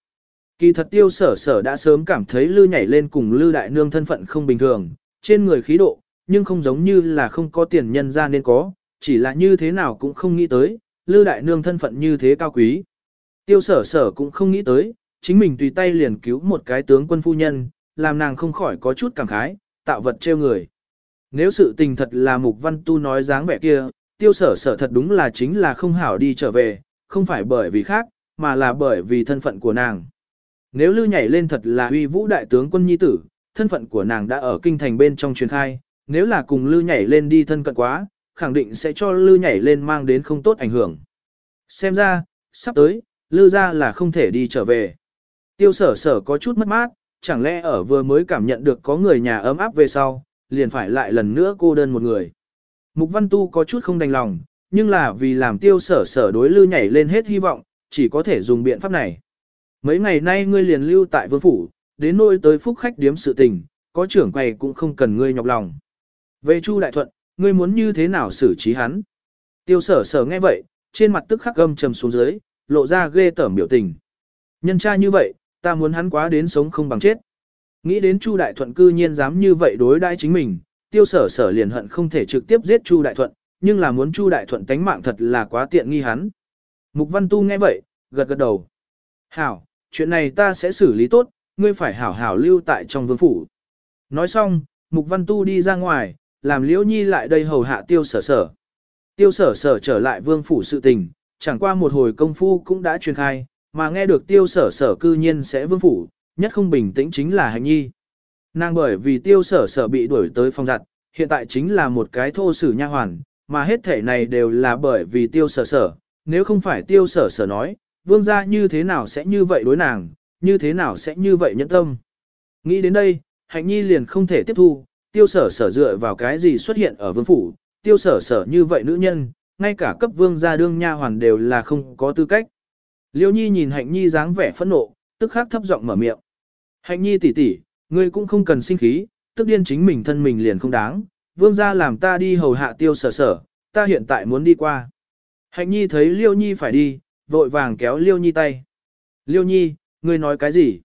Speaker 1: Kỳ thật tiêu sở sở đã sớm cảm thấy lư nhảy lên cùng lư đại nương thân phận không bình thường, trên người khí độ, nhưng không giống như là không có tiền nhân ra nên có, chỉ là như thế nào cũng không nghĩ tới, lư đại nương thân phận như thế cao quý. Tiêu sở sở cũng không nghĩ tới, chính mình tùy tay liền cứu một cái tướng quân phu nhân, làm nàng không khỏi có chút cảm khái, tạo vật trêu người. Nếu sự tình thật là mục văn tu nói dáng vẻ kia, tiêu sở sở thật đúng là chính là không hảo đi trở về, không phải bởi vì khác, mà là bởi vì thân phận của nàng. Nếu Lư nhảy lên thật là uy vũ đại tướng quân nhi tử, thân phận của nàng đã ở kinh thành bên trong truyền khai, nếu là cùng Lư nhảy lên đi thân cận quá, khẳng định sẽ cho Lư nhảy lên mang đến không tốt ảnh hưởng. Xem ra, sắp tới, Lư ra là không thể đi trở về. Tiêu sở sở có chút mất mát, chẳng lẽ ở vừa mới cảm nhận được có người nhà ấm áp về sau, liền phải lại lần nữa cô đơn một người. Mục Văn Tu có chút không đành lòng, nhưng là vì làm tiêu sở sở đối Lư nhảy lên hết hy vọng, chỉ có thể dùng biện pháp này. Mấy ngày nay ngươi liền lưu tại vương phủ, đến nỗi tới phúc khách điếm sự tình, có trưởng quầy cũng không cần ngươi nhọc lòng. Về Chu Đại Thuận, ngươi muốn như thế nào xử trí hắn? Tiêu sở sở nghe vậy, trên mặt tức khắc gâm trầm xuống dưới, lộ ra ghê tởm biểu tình. Nhân tra như vậy, ta muốn hắn quá đến sống không bằng chết. Nghĩ đến Chu Đại Thuận cư nhiên dám như vậy đối đãi chính mình, tiêu sở sở liền hận không thể trực tiếp giết Chu Đại Thuận, nhưng là muốn Chu Đại Thuận tánh mạng thật là quá tiện nghi hắn. Mục Văn Tu nghe vậy, gật gật đầu. Hảo, chuyện này ta sẽ xử lý tốt, ngươi phải hảo hảo lưu tại trong vương phủ. Nói xong, Mục Văn Tu đi ra ngoài, làm Liễu Nhi lại đây hầu hạ tiêu sở sở. Tiêu sở sở trở lại vương phủ sự tình, chẳng qua một hồi công phu cũng đã truyền khai, mà nghe được tiêu sở sở cư nhiên sẽ vương phủ, nhất không bình tĩnh chính là hành nhi. Nàng bởi vì tiêu sở sở bị đuổi tới phòng giặt, hiện tại chính là một cái thô sử nha hoàn, mà hết thể này đều là bởi vì tiêu sở sở, nếu không phải tiêu sở sở nói, vương gia như thế nào sẽ như vậy đối nàng, như thế nào sẽ như vậy nhẫn tâm. Nghĩ đến đây, hạnh nhi liền không thể tiếp thu, tiêu sở sở dựa vào cái gì xuất hiện ở vương phủ, tiêu sở sở như vậy nữ nhân, ngay cả cấp vương gia đương nha hoàn đều là không có tư cách. Liêu nhi nhìn hạnh nhi dáng vẻ phẫn nộ, tức khắc thấp giọng mở miệng. Hạnh nhi tỷ tỷ, ngươi cũng không cần sinh khí, tức điên chính mình thân mình liền không đáng, vương gia làm ta đi hầu hạ tiêu sở sở, ta hiện tại muốn đi qua. Hạnh nhi thấy liêu nhi phải đi, vội vàng kéo liêu nhi tay. Liêu nhi, ngươi nói cái gì?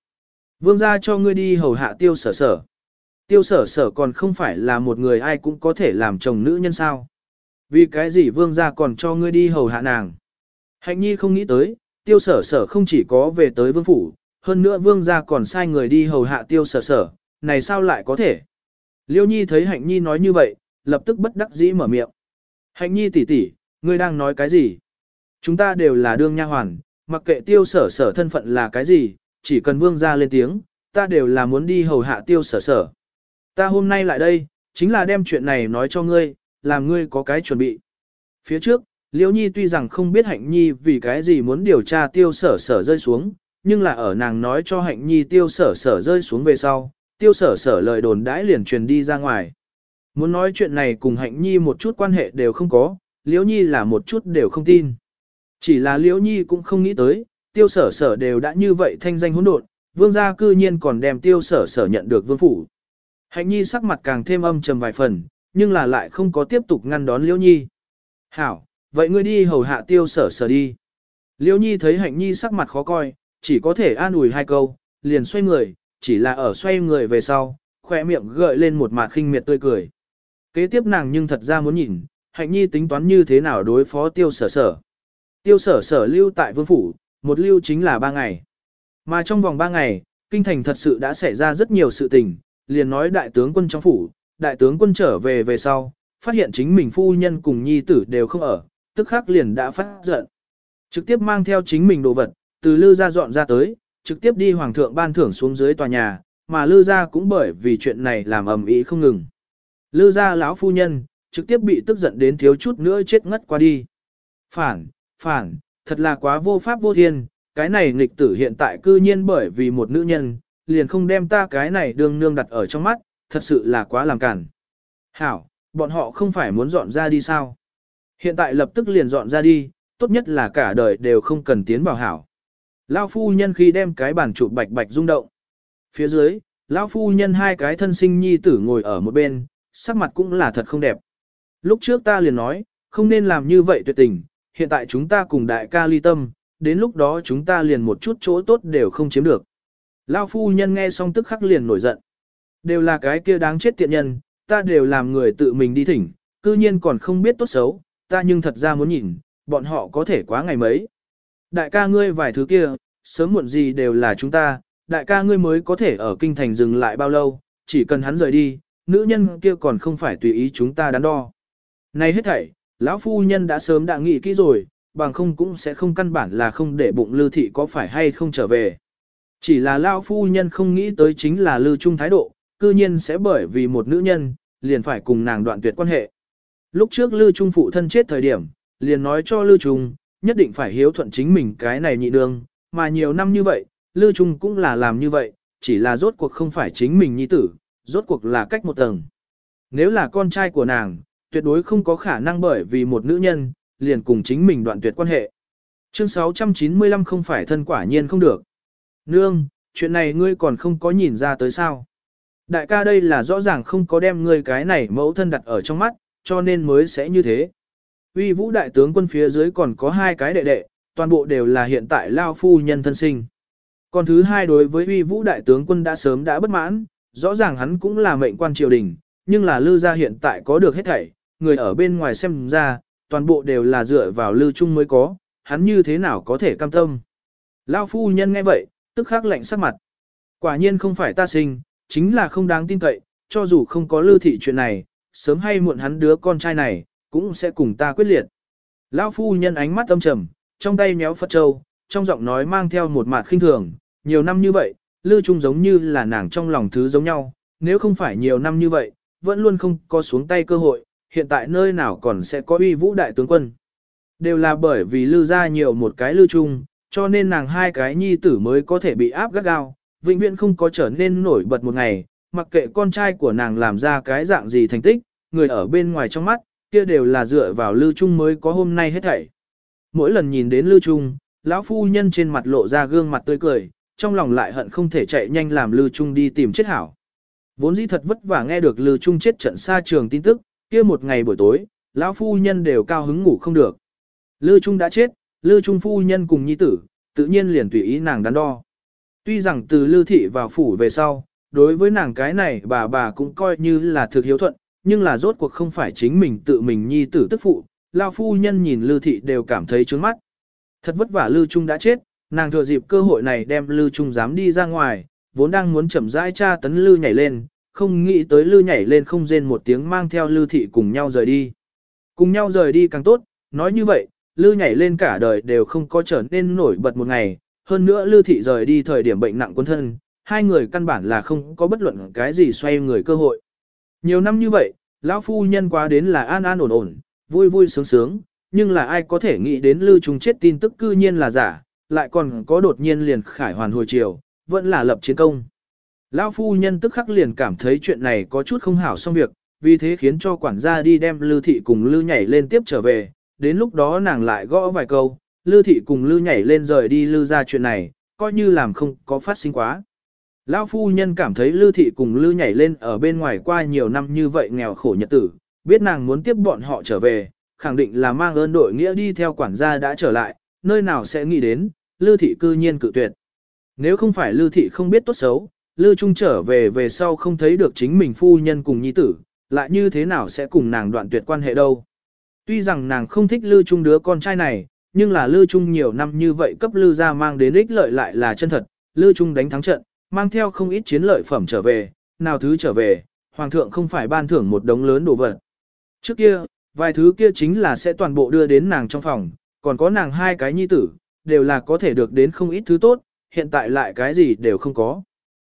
Speaker 1: Vương gia cho ngươi đi hầu hạ tiêu sở sở. Tiêu sở sở còn không phải là một người ai cũng có thể làm chồng nữ nhân sao. Vì cái gì vương gia còn cho ngươi đi hầu hạ nàng. Hạnh nhi không nghĩ tới, tiêu sở sở không chỉ có về tới vương phủ, hơn nữa vương gia còn sai người đi hầu hạ tiêu sở sở, này sao lại có thể. Liêu nhi thấy hạnh nhi nói như vậy, lập tức bất đắc dĩ mở miệng. Hạnh nhi tỷ tỷ, ngươi đang nói cái gì? Chúng ta đều là đương nha hoàn, mặc kệ tiêu sở sở thân phận là cái gì, chỉ cần vương gia lên tiếng, ta đều là muốn đi hầu hạ tiêu sở sở. Ta hôm nay lại đây, chính là đem chuyện này nói cho ngươi, làm ngươi có cái chuẩn bị. Phía trước, Liễu Nhi tuy rằng không biết Hạnh Nhi vì cái gì muốn điều tra tiêu sở sở rơi xuống, nhưng là ở nàng nói cho Hạnh Nhi tiêu sở sở rơi xuống về sau, tiêu sở sở lời đồn đãi liền truyền đi ra ngoài. Muốn nói chuyện này cùng Hạnh Nhi một chút quan hệ đều không có, Liễu Nhi là một chút đều không tin. Chỉ là Liễu Nhi cũng không nghĩ tới, tiêu sở sở đều đã như vậy thanh danh hỗn độn, vương gia cư nhiên còn đem tiêu sở sở nhận được vương phủ. Hạnh nhi sắc mặt càng thêm âm trầm vài phần, nhưng là lại không có tiếp tục ngăn đón liễu nhi. Hảo, vậy ngươi đi hầu hạ tiêu sở sở đi. Liễu nhi thấy hạnh nhi sắc mặt khó coi, chỉ có thể an ủi hai câu, liền xoay người, chỉ là ở xoay người về sau, khỏe miệng gợi lên một mặt khinh miệt tươi cười. Kế tiếp nàng nhưng thật ra muốn nhìn, hạnh nhi tính toán như thế nào đối phó tiêu sở sở. Tiêu sở sở lưu tại vương phủ, một lưu chính là ba ngày. Mà trong vòng ba ngày, kinh thành thật sự đã xảy ra rất nhiều sự tình, liền nói đại tướng quân trong phủ, đại tướng quân trở về về sau, phát hiện chính mình phu nhân cùng nhi tử đều không ở, tức khắc liền đã phát giận. Trực tiếp mang theo chính mình đồ vật, từ lư ra dọn ra tới, trực tiếp đi hoàng thượng ban thưởng xuống dưới tòa nhà, mà lư ra cũng bởi vì chuyện này làm ầm ĩ không ngừng. Lư ra lão phu nhân, trực tiếp bị tức giận đến thiếu chút nữa chết ngất qua đi. Phản, phản, thật là quá vô pháp vô thiên, cái này nghịch tử hiện tại cư nhiên bởi vì một nữ nhân, liền không đem ta cái này đương nương đặt ở trong mắt, thật sự là quá làm cản. Hảo, bọn họ không phải muốn dọn ra đi sao? Hiện tại lập tức liền dọn ra đi, tốt nhất là cả đời đều không cần tiến vào hảo. Lao phu nhân khi đem cái bàn chụp bạch bạch rung động. Phía dưới, lão phu nhân hai cái thân sinh nhi tử ngồi ở một bên, sắc mặt cũng là thật không đẹp. Lúc trước ta liền nói, không nên làm như vậy tuyệt tình, hiện tại chúng ta cùng đại ca ly tâm, đến lúc đó chúng ta liền một chút chỗ tốt đều không chiếm được. Lao phu nhân nghe xong tức khắc liền nổi giận. Đều là cái kia đáng chết tiện nhân, ta đều làm người tự mình đi thỉnh, cư nhiên còn không biết tốt xấu, ta nhưng thật ra muốn nhìn, bọn họ có thể quá ngày mấy. Đại ca ngươi vài thứ kia, sớm muộn gì đều là chúng ta, đại ca ngươi mới có thể ở kinh thành dừng lại bao lâu, chỉ cần hắn rời đi, nữ nhân kia còn không phải tùy ý chúng ta đắn đo. Này hết thảy, lão phu nhân đã sớm đã nghĩ kỹ rồi, bằng không cũng sẽ không căn bản là không để bụng Lưu thị có phải hay không trở về. Chỉ là lão phu nhân không nghĩ tới chính là lư trung thái độ, cư nhiên sẽ bởi vì một nữ nhân, liền phải cùng nàng đoạn tuyệt quan hệ. Lúc trước lư trung phụ thân chết thời điểm, liền nói cho lư trung, nhất định phải hiếu thuận chính mình cái này nhị đương, mà nhiều năm như vậy, lư trung cũng là làm như vậy, chỉ là rốt cuộc không phải chính mình nhi tử, rốt cuộc là cách một tầng. Nếu là con trai của nàng, tuyệt đối không có khả năng bởi vì một nữ nhân, liền cùng chính mình đoạn tuyệt quan hệ. Chương 695 không phải thân quả nhiên không được. Nương, chuyện này ngươi còn không có nhìn ra tới sao. Đại ca đây là rõ ràng không có đem ngươi cái này mẫu thân đặt ở trong mắt, cho nên mới sẽ như thế. Uy vũ đại tướng quân phía dưới còn có hai cái đệ đệ, toàn bộ đều là hiện tại lao phu nhân thân sinh. Còn thứ hai đối với uy vũ đại tướng quân đã sớm đã bất mãn, rõ ràng hắn cũng là mệnh quan triều đình, nhưng là lư gia hiện tại có được hết thảy, người ở bên ngoài xem ra, toàn bộ đều là dựa vào lư trung mới có, hắn như thế nào có thể cam tâm. Lao phu nhân nghe vậy, tức khắc lạnh sắc mặt. Quả nhiên không phải ta sinh, chính là không đáng tin cậy, cho dù không có Lưu thị chuyện này, sớm hay muộn hắn đứa con trai này, cũng sẽ cùng ta quyết liệt. Lão phu nhân ánh mắt âm trầm, trong tay méo Phật Châu, trong giọng nói mang theo một mạt khinh thường, nhiều năm như vậy, Lưu trung giống như là nàng trong lòng thứ giống nhau, nếu không phải nhiều năm như vậy, vẫn luôn không có xuống tay cơ hội, hiện tại nơi nào còn sẽ có uy vũ đại tướng quân. Đều là bởi vì Lưu ra nhiều một cái Lưu Trung cho nên nàng hai cái nhi tử mới có thể bị áp gắt gao, vĩnh viễn không có trở nên nổi bật một ngày, mặc kệ con trai của nàng làm ra cái dạng gì thành tích, người ở bên ngoài trong mắt, kia đều là dựa vào Lưu Trung mới có hôm nay hết thảy. Mỗi lần nhìn đến Lưu Trung, lão phu nhân trên mặt lộ ra gương mặt tươi cười, trong lòng lại hận không thể chạy nhanh làm Lưu Trung đi tìm chết hảo. Vốn dĩ thật vất vả nghe được Lưu Trung chết trận xa trường tin tức, kia một ngày buổi tối, lão phu nhân đều cao hứng ngủ không được. Lưu Trung đã chết, Lư Trung phu nhân cùng nhi tử, tự nhiên liền tùy ý nàng đắn đo. Tuy rằng từ Lư thị vào phủ về sau, đối với nàng cái này bà bà cũng coi như là thực hiếu thuận, nhưng là rốt cuộc không phải chính mình tự mình nhi tử tức phụ, lao phu nhân nhìn Lư thị đều cảm thấy trướng mắt. Thật vất vả Lư Trung đã chết, nàng thừa dịp cơ hội này đem Lư Trung dám đi ra ngoài, vốn đang muốn chậm rãi tra tấn Lư nhảy lên, không nghĩ tới Lư nhảy lên không rên một tiếng mang theo Lư thị cùng nhau rời đi. Cùng nhau rời đi càng tốt, nói như vậy, Lư nhảy lên cả đời đều không có trở nên nổi bật một ngày, hơn nữa Lư thị rời đi thời điểm bệnh nặng quân thân, hai người căn bản là không có bất luận cái gì xoay người cơ hội. Nhiều năm như vậy, lão phu nhân quá đến là an an ổn ổn, vui vui sướng sướng, nhưng là ai có thể nghĩ đến Lư Trung chết tin tức cư nhiên là giả, lại còn có đột nhiên liền khải hoàn hồi chiều, vẫn là lập chiến công. Lão phu nhân tức khắc liền cảm thấy chuyện này có chút không hảo xong việc, vì thế khiến cho quản gia đi đem Lư thị cùng Lư nhảy lên tiếp trở về, đến lúc đó nàng lại gõ vài câu, Lư thị cùng Lư nhảy lên rời đi Lư ra chuyện này, coi như làm không có phát sinh quá. Lão phu nhân cảm thấy Lư thị cùng Lư nhảy lên ở bên ngoài qua nhiều năm như vậy nghèo khổ nhật tử, biết nàng muốn tiếp bọn họ trở về, khẳng định là mang ơn đội nghĩa đi theo quản gia đã trở lại, nơi nào sẽ nghĩ đến, Lư thị cư nhiên cự tuyệt. Nếu không phải Lư thị không biết tốt xấu, Lư Trung trở về về sau không thấy được chính mình phu nhân cùng nhi tử, lại như thế nào sẽ cùng nàng đoạn tuyệt quan hệ đâu. Tuy rằng nàng không thích Lư Trung đứa con trai này, nhưng là Lư Trung nhiều năm như vậy cấp Lư ra mang đến ích lợi lại là chân thật, Lư Trung đánh thắng trận, mang theo không ít chiến lợi phẩm trở về, nào thứ trở về, Hoàng thượng không phải ban thưởng một đống lớn đồ vật. Trước kia, vài thứ kia chính là sẽ toàn bộ đưa đến nàng trong phòng, còn có nàng hai cái nhi tử, đều là có thể được đến không ít thứ tốt, hiện tại lại cái gì đều không có.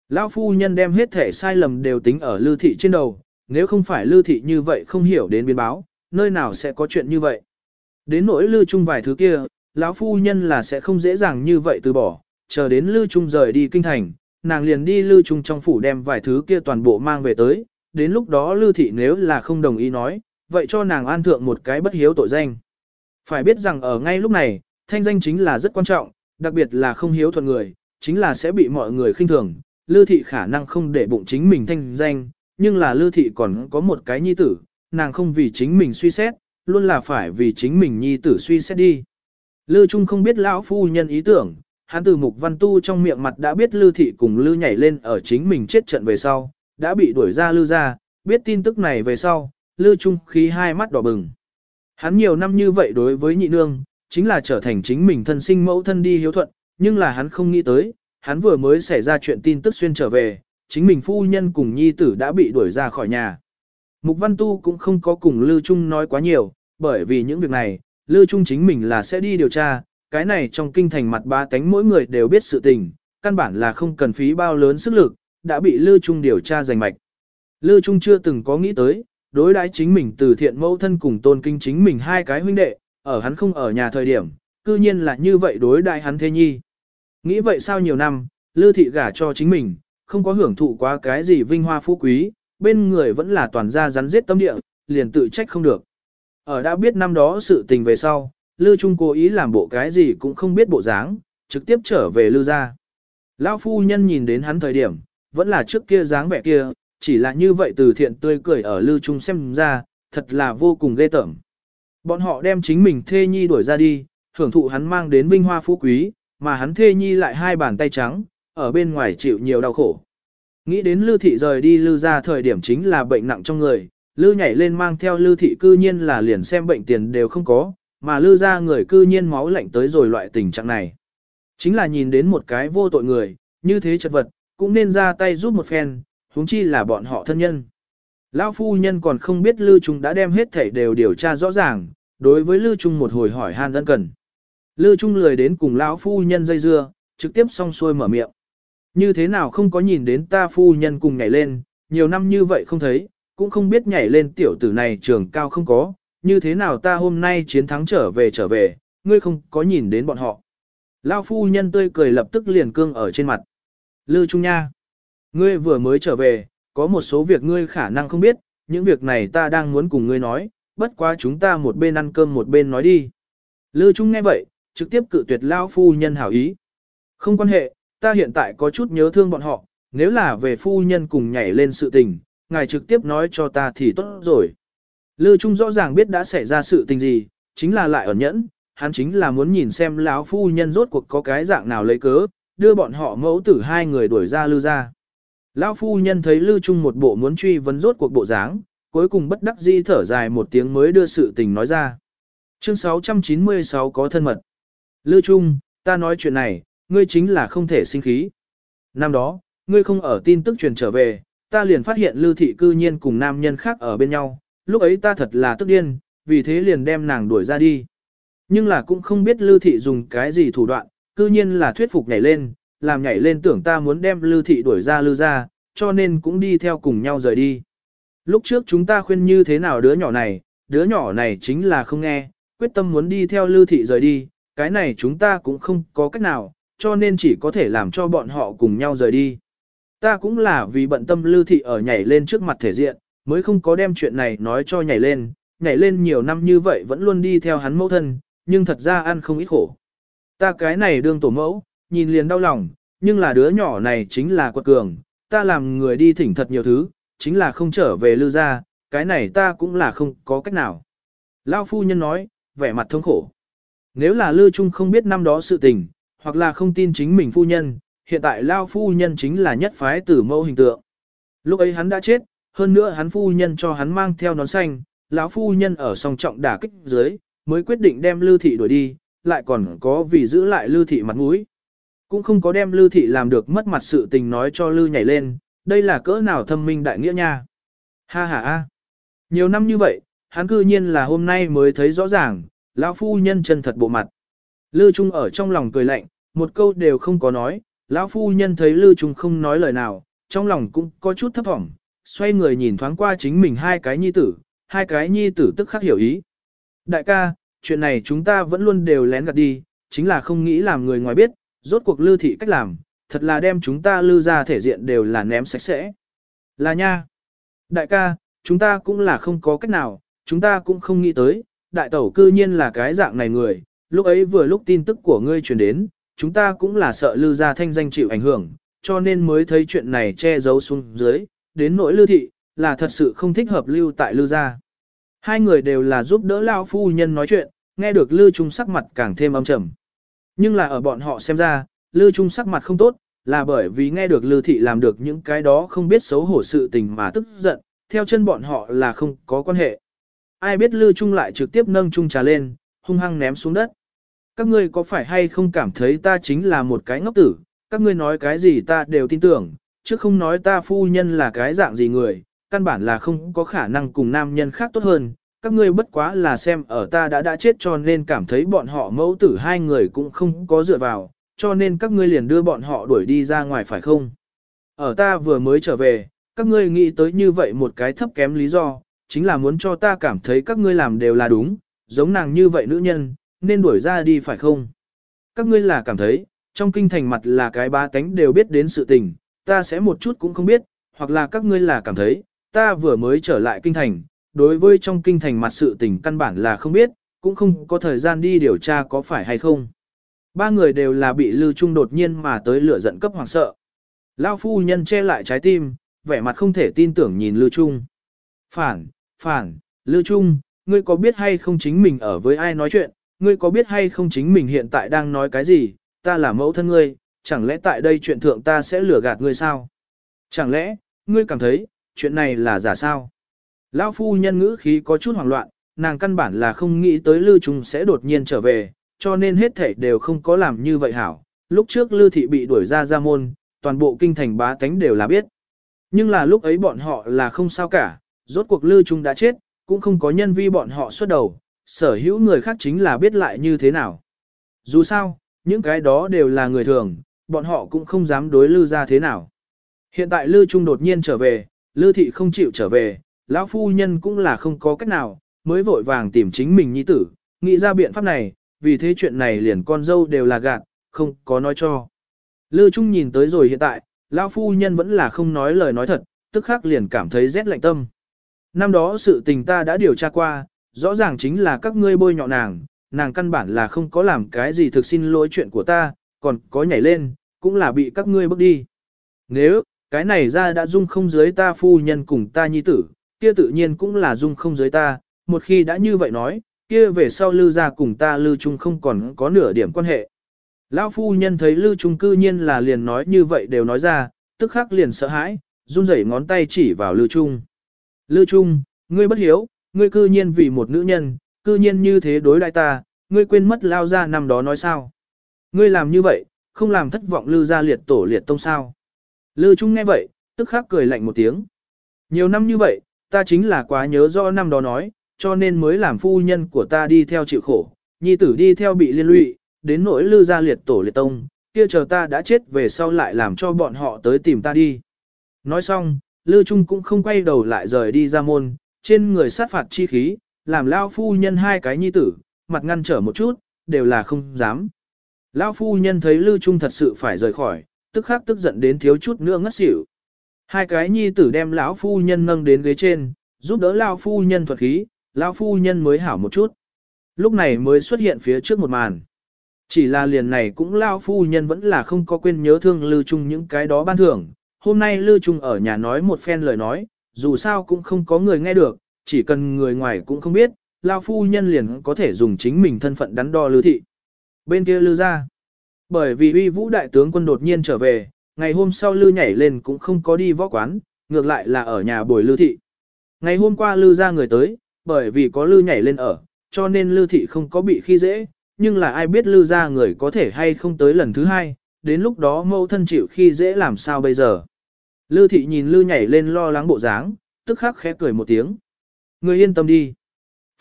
Speaker 1: Lão phu nhân đem hết thể sai lầm đều tính ở Lư thị trên đầu, nếu không phải Lư thị như vậy không hiểu đến biến báo, nơi nào sẽ có chuyện như vậy. Đến nỗi Lưu Trung vài thứ kia, lão phu nhân là sẽ không dễ dàng như vậy từ bỏ, chờ đến Lưu Trung rời đi kinh thành, nàng liền đi Lưu Trung trong phủ đem vài thứ kia toàn bộ mang về tới, đến lúc đó Lưu thị nếu là không đồng ý nói, vậy cho nàng an thượng một cái bất hiếu tội danh. Phải biết rằng ở ngay lúc này, thanh danh chính là rất quan trọng, đặc biệt là không hiếu thuận người, chính là sẽ bị mọi người khinh thường, Lư thị khả năng không để bụng chính mình thanh danh, nhưng là Lư thị còn có một cái nhi tử, nàng không vì chính mình suy xét, luôn là phải vì chính mình nhi tử suy xét đi. Lư Trung không biết lão phu nhân ý tưởng, hắn từ mục văn tu trong miệng mặt đã biết Lư thị cùng Lư nhảy lên ở chính mình chết trận về sau, đã bị đuổi ra Lư ra, biết tin tức này về sau, Lư Trung khí hai mắt đỏ bừng. Hắn nhiều năm như vậy đối với nhị nương, chính là trở thành chính mình thân sinh mẫu thân đi hiếu thuận, nhưng là hắn không nghĩ tới, hắn vừa mới xảy ra chuyện tin tức xuyên trở về, chính mình phu nhân cùng nhi tử đã bị đuổi ra khỏi nhà. Mục Văn Tu cũng không có cùng Lư Trung nói quá nhiều, bởi vì những việc này, Lư Trung chính mình là sẽ đi điều tra, cái này trong kinh thành mặt ba tánh mỗi người đều biết sự tình, căn bản là không cần phí bao lớn sức lực, đã bị Lư Trung điều tra giành mạch. Lư Trung chưa từng có nghĩ tới, đối đãi chính mình từ thiện mẫu thân cùng tôn kinh chính mình hai cái huynh đệ, ở hắn không ở nhà thời điểm, cư nhiên là như vậy đối đại hắn thế nhi. Nghĩ vậy sao nhiều năm, Lư thị gả cho chính mình, không có hưởng thụ quá cái gì vinh hoa phú quý, bên người vẫn là toàn gia rắn giết tâm địa, liền tự trách không được. Ở đã biết năm đó sự tình về sau, Lư Trung cố ý làm bộ cái gì cũng không biết bộ dáng, trực tiếp trở về Lư gia. Lão phu nhân nhìn đến hắn thời điểm, vẫn là trước kia dáng vẻ kia, chỉ là như vậy từ thiện tươi cười ở Lư Trung xem ra, thật là vô cùng ghê tởm. Bọn họ đem chính mình thê nhi đuổi ra đi, hưởng thụ hắn mang đến vinh hoa phú quý, mà hắn thê nhi lại hai bàn tay trắng, ở bên ngoài chịu nhiều đau khổ. Nghĩ đến Lư thị rời đi Lư ra thời điểm chính là bệnh nặng trong người, Lư nhảy lên mang theo Lư thị cư nhiên là liền xem bệnh tiền đều không có, mà Lư ra người cư nhiên máu lạnh tới rồi loại tình trạng này. Chính là nhìn đến một cái vô tội người, như thế chật vật, cũng nên ra tay giúp một phen, huống chi là bọn họ thân nhân. Lão phu nhân còn không biết Lư Trung đã đem hết thảy đều điều tra rõ ràng, đối với Lư Trung một hồi hỏi han ân cần. Lư Trung lười đến cùng lão phu nhân dây dưa, trực tiếp xong xuôi mở miệng. Như thế nào không có nhìn đến ta phu nhân cùng nhảy lên, nhiều năm như vậy không thấy, cũng không biết nhảy lên tiểu tử này trường cao không có, như thế nào ta hôm nay chiến thắng trở về trở về, ngươi không có nhìn đến bọn họ. Lao phu nhân tươi cười lập tức liền cương ở trên mặt. Lư Trung Nha, ngươi vừa mới trở về, có một số việc ngươi khả năng không biết, những việc này ta đang muốn cùng ngươi nói, bất quá chúng ta một bên ăn cơm một bên nói đi. Lư Trung nghe vậy, trực tiếp cự tuyệt Lao phu nhân hảo ý. Không quan hệ, ta hiện tại có chút nhớ thương bọn họ, nếu là về phu nhân cùng nhảy lên sự tình, ngài trực tiếp nói cho ta thì tốt rồi. Lư Trung rõ ràng biết đã xảy ra sự tình gì, chính là lại ẩn nhẫn, hắn chính là muốn nhìn xem lão phu nhân rốt cuộc có cái dạng nào lấy cớ, đưa bọn họ mẫu tử hai người đuổi ra Lư ra. Lão phu nhân thấy Lư Trung một bộ muốn truy vấn rốt cuộc bộ dáng, cuối cùng bất đắc dĩ thở dài một tiếng mới đưa sự tình nói ra. Chương 696 có thân mật. Lư Trung, ta nói chuyện này, ngươi chính là không thể sinh khí. Năm đó, ngươi không ở tin tức truyền trở về, ta liền phát hiện Lư thị cư nhiên cùng nam nhân khác ở bên nhau, lúc ấy ta thật là tức điên, vì thế liền đem nàng đuổi ra đi. Nhưng là cũng không biết Lư thị dùng cái gì thủ đoạn, cư nhiên là thuyết phục nhảy lên, làm nhảy lên tưởng ta muốn đem Lư thị đuổi ra Lư ra, cho nên cũng đi theo cùng nhau rời đi. Lúc trước chúng ta khuyên như thế nào đứa nhỏ này, đứa nhỏ này chính là không nghe, quyết tâm muốn đi theo Lư thị rời đi, cái này chúng ta cũng không có cách nào, cho nên chỉ có thể làm cho bọn họ cùng nhau rời đi. Ta cũng là vì bận tâm Lưu thị ở nhảy lên trước mặt thể diện, mới không có đem chuyện này nói cho nhảy lên, nhảy lên nhiều năm như vậy vẫn luôn đi theo hắn mẫu thân, nhưng thật ra ăn không ít khổ. Ta cái này đương tổ mẫu, nhìn liền đau lòng, nhưng là đứa nhỏ này chính là quật cường, ta làm người đi thỉnh thật nhiều thứ, chính là không trở về lưu ra, cái này ta cũng là không có cách nào. Lao phu nhân nói, vẻ mặt thống khổ. Nếu là Lưu Trung không biết năm đó sự tình, hoặc là không tin chính mình phu nhân, hiện tại Lao phu nhân chính là nhất phái tử mẫu hình tượng. Lúc ấy hắn đã chết, hơn nữa hắn phu nhân cho hắn mang theo nón xanh, lão phu nhân ở song trọng đả kích dưới, mới quyết định đem lưu thị đuổi đi, lại còn có vì giữ lại lưu thị mặt mũi. Cũng không có đem lưu thị làm được mất mặt sự tình nói cho lưu nhảy lên, đây là cỡ nào thâm minh đại nghĩa nha. Ha ha ha. Nhiều năm như vậy, hắn cư nhiên là hôm nay mới thấy rõ ràng, lão phu nhân chân thật bộ mặt. lưu Trung ở trong lòng cười lạnh, một câu đều không có nói, lão phu nhân thấy Lư Trung không nói lời nào, trong lòng cũng có chút thấp vọng, xoay người nhìn thoáng qua chính mình hai cái nhi tử, hai cái nhi tử tức khắc hiểu ý. Đại ca, chuyện này chúng ta vẫn luôn đều lén gạt đi, chính là không nghĩ làm người ngoài biết, rốt cuộc lư thị cách làm, thật là đem chúng ta lư ra thể diện đều là ném sạch sẽ. Là nha. Đại ca, chúng ta cũng là không có cách nào, chúng ta cũng không nghĩ tới, đại tẩu cư nhiên là cái dạng này người, lúc ấy vừa lúc tin tức của ngươi truyền đến, chúng ta cũng là sợ lư gia thanh danh chịu ảnh hưởng, cho nên mới thấy chuyện này che giấu xuống dưới, đến nỗi lư thị, là thật sự không thích hợp lưu tại lư gia. Hai người đều là giúp đỡ Lão phu nhân nói chuyện, nghe được lư trung sắc mặt càng thêm âm trầm. Nhưng là ở bọn họ xem ra, lư trung sắc mặt không tốt, là bởi vì nghe được lư thị làm được những cái đó không biết xấu hổ sự tình mà tức giận, theo chân bọn họ là không có quan hệ. Ai biết lư trung lại trực tiếp nâng trung trà lên, hung hăng ném xuống đất. Các ngươi có phải hay không cảm thấy ta chính là một cái ngốc tử, các ngươi nói cái gì ta đều tin tưởng, chứ không nói ta phu nhân là cái dạng gì người, căn bản là không có khả năng cùng nam nhân khác tốt hơn. Các ngươi bất quá là xem ở ta đã đã chết cho nên cảm thấy bọn họ mẫu tử hai người cũng không có dựa vào, cho nên các ngươi liền đưa bọn họ đuổi đi ra ngoài phải không? Ở ta vừa mới trở về, các ngươi nghĩ tới như vậy một cái thấp kém lý do, chính là muốn cho ta cảm thấy các ngươi làm đều là đúng, giống nàng như vậy nữ nhân, nên đuổi ra đi phải không? Các ngươi là cảm thấy, trong kinh thành mặt là cái ba tánh đều biết đến sự tình, ta sẽ một chút cũng không biết, hoặc là các ngươi là cảm thấy, ta vừa mới trở lại kinh thành, đối với trong kinh thành mặt sự tình căn bản là không biết, cũng không có thời gian đi điều tra có phải hay không. Ba người đều là bị Lưu Trung đột nhiên mà tới lửa giận cấp hoàng sợ. Lao phu nhân che lại trái tim, vẻ mặt không thể tin tưởng nhìn Lưu Trung. Phản, phản, Lưu Trung, ngươi có biết hay không chính mình ở với ai nói chuyện, ngươi có biết hay không chính mình hiện tại đang nói cái gì, ta là mẫu thân ngươi, chẳng lẽ tại đây chuyện thượng ta sẽ lừa gạt ngươi sao? Chẳng lẽ, ngươi cảm thấy, chuyện này là giả sao? Lão phu nhân ngữ khí có chút hoảng loạn, nàng căn bản là không nghĩ tới Lư Trung sẽ đột nhiên trở về, cho nên hết thảy đều không có làm như vậy hảo. Lúc trước Lư Thị bị đuổi ra ra môn, toàn bộ kinh thành bá tánh đều là biết. Nhưng là lúc ấy bọn họ là không sao cả, rốt cuộc Lư Trung đã chết, cũng không có nhân vi bọn họ xuất đầu, sở hữu người khác chính là biết lại như thế nào. Dù sao, những cái đó đều là người thường, bọn họ cũng không dám đối Lư ra thế nào. Hiện tại Lư Trung đột nhiên trở về, Lư Thị không chịu trở về, lão phu nhân cũng là không có cách nào, mới vội vàng tìm chính mình nhi tử, nghĩ ra biện pháp này, vì thế chuyện này liền con dâu đều là gạt, không có nói cho. Lư Trung nhìn tới rồi hiện tại, lão phu nhân vẫn là không nói lời nói thật, tức khắc liền cảm thấy rét lạnh tâm. Năm đó sự tình ta đã điều tra qua, rõ ràng chính là các ngươi bôi nhọ nàng, nàng căn bản là không có làm cái gì thực xin lỗi chuyện của ta, còn có nhảy lên, cũng là bị các ngươi bước đi. Nếu, cái này ra đã dung không dưới ta phu nhân cùng ta nhi tử, kia tự nhiên cũng là dung không dưới ta, một khi đã như vậy nói, kia về sau lư ra cùng ta lư chung không còn có nửa điểm quan hệ. Lão phu nhân thấy lư trung cư nhiên là liền nói như vậy đều nói ra, tức khắc liền sợ hãi, run rẩy ngón tay chỉ vào lư trung. Lư trung, ngươi bất hiếu, ngươi cư nhiên vì một nữ nhân, cư nhiên như thế đối đại ta, ngươi quên mất lao ra năm đó nói sao. Ngươi làm như vậy, không làm thất vọng lư ra liệt tổ liệt tông sao. Lư trung nghe vậy, tức khắc cười lạnh một tiếng. Nhiều năm như vậy, ta chính là quá nhớ rõ năm đó nói, cho nên mới làm phu nhân của ta đi theo chịu khổ, nhi tử đi theo bị liên lụy, đến nỗi lư gia liệt tổ liệt tông, kia chờ ta đã chết về sau lại làm cho bọn họ tới tìm ta đi. Nói xong, lư trung cũng không quay đầu lại rời đi ra môn, trên người sát phạt chi khí, làm lao phu nhân hai cái nhi tử, mặt ngăn trở một chút, đều là không dám. Lao phu nhân thấy lư trung thật sự phải rời khỏi, tức khắc tức giận đến thiếu chút nữa ngất xỉu. Hai cái nhi tử đem lão phu nhân nâng đến ghế trên, giúp đỡ lao phu nhân thuật khí, lao phu nhân mới hảo một chút. Lúc này mới xuất hiện phía trước một màn. Chỉ là liền này cũng lao phu nhân vẫn là không có quên nhớ thương Lư Trung những cái đó ban thưởng. Hôm nay Lư Trung ở nhà nói một phen lời nói, dù sao cũng không có người nghe được, chỉ cần người ngoài cũng không biết, lao phu nhân liền có thể dùng chính mình thân phận đắn đo Lư Thị. Bên kia Lư ra, bởi vì uy vũ đại tướng quân đột nhiên trở về, ngày hôm sau Lư nhảy lên cũng không có đi võ quán, ngược lại là ở nhà bồi Lư Thị. Ngày hôm qua Lư ra người tới, bởi vì có Lư nhảy lên ở, cho nên Lư Thị không có bị khi dễ, nhưng là ai biết lư ra người có thể hay không tới lần thứ hai, đến lúc đó mâu thân chịu khi dễ làm sao bây giờ. Lư thị nhìn lư nhảy lên lo lắng bộ dáng, tức khắc khẽ cười một tiếng. Ngươi yên tâm đi.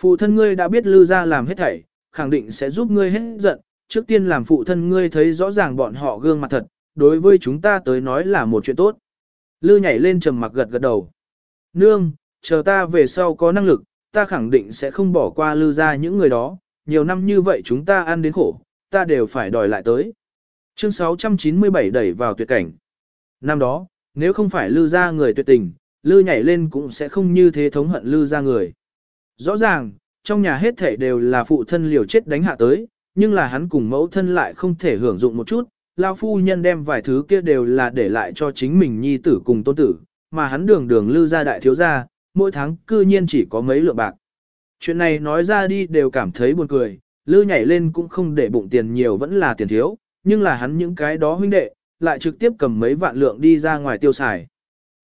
Speaker 1: Phụ thân ngươi đã biết lư ra làm hết thảy, khẳng định sẽ giúp ngươi hết giận, trước tiên làm phụ thân ngươi thấy rõ ràng bọn họ gương mặt thật, đối với chúng ta tới nói là một chuyện tốt. Lư nhảy lên trầm mặc gật gật đầu. Nương, chờ ta về sau có năng lực, ta khẳng định sẽ không bỏ qua lư ra những người đó, nhiều năm như vậy chúng ta ăn đến khổ, ta đều phải đòi lại tới. Chương 697 đẩy vào tuyệt cảnh. Năm đó, nếu không phải lư ra người tuyệt tình, lư nhảy lên cũng sẽ không như thế thống hận lư ra người. Rõ ràng, trong nhà hết thể đều là phụ thân liều chết đánh hạ tới, nhưng là hắn cùng mẫu thân lại không thể hưởng dụng một chút, lao phu nhân đem vài thứ kia đều là để lại cho chính mình nhi tử cùng tôn tử, mà hắn đường đường lư ra đại thiếu gia, mỗi tháng cư nhiên chỉ có mấy lượng bạc. Chuyện này nói ra đi đều cảm thấy buồn cười, lư nhảy lên cũng không để bụng tiền nhiều vẫn là tiền thiếu, nhưng là hắn những cái đó huynh đệ, lại trực tiếp cầm mấy vạn lượng đi ra ngoài tiêu xài.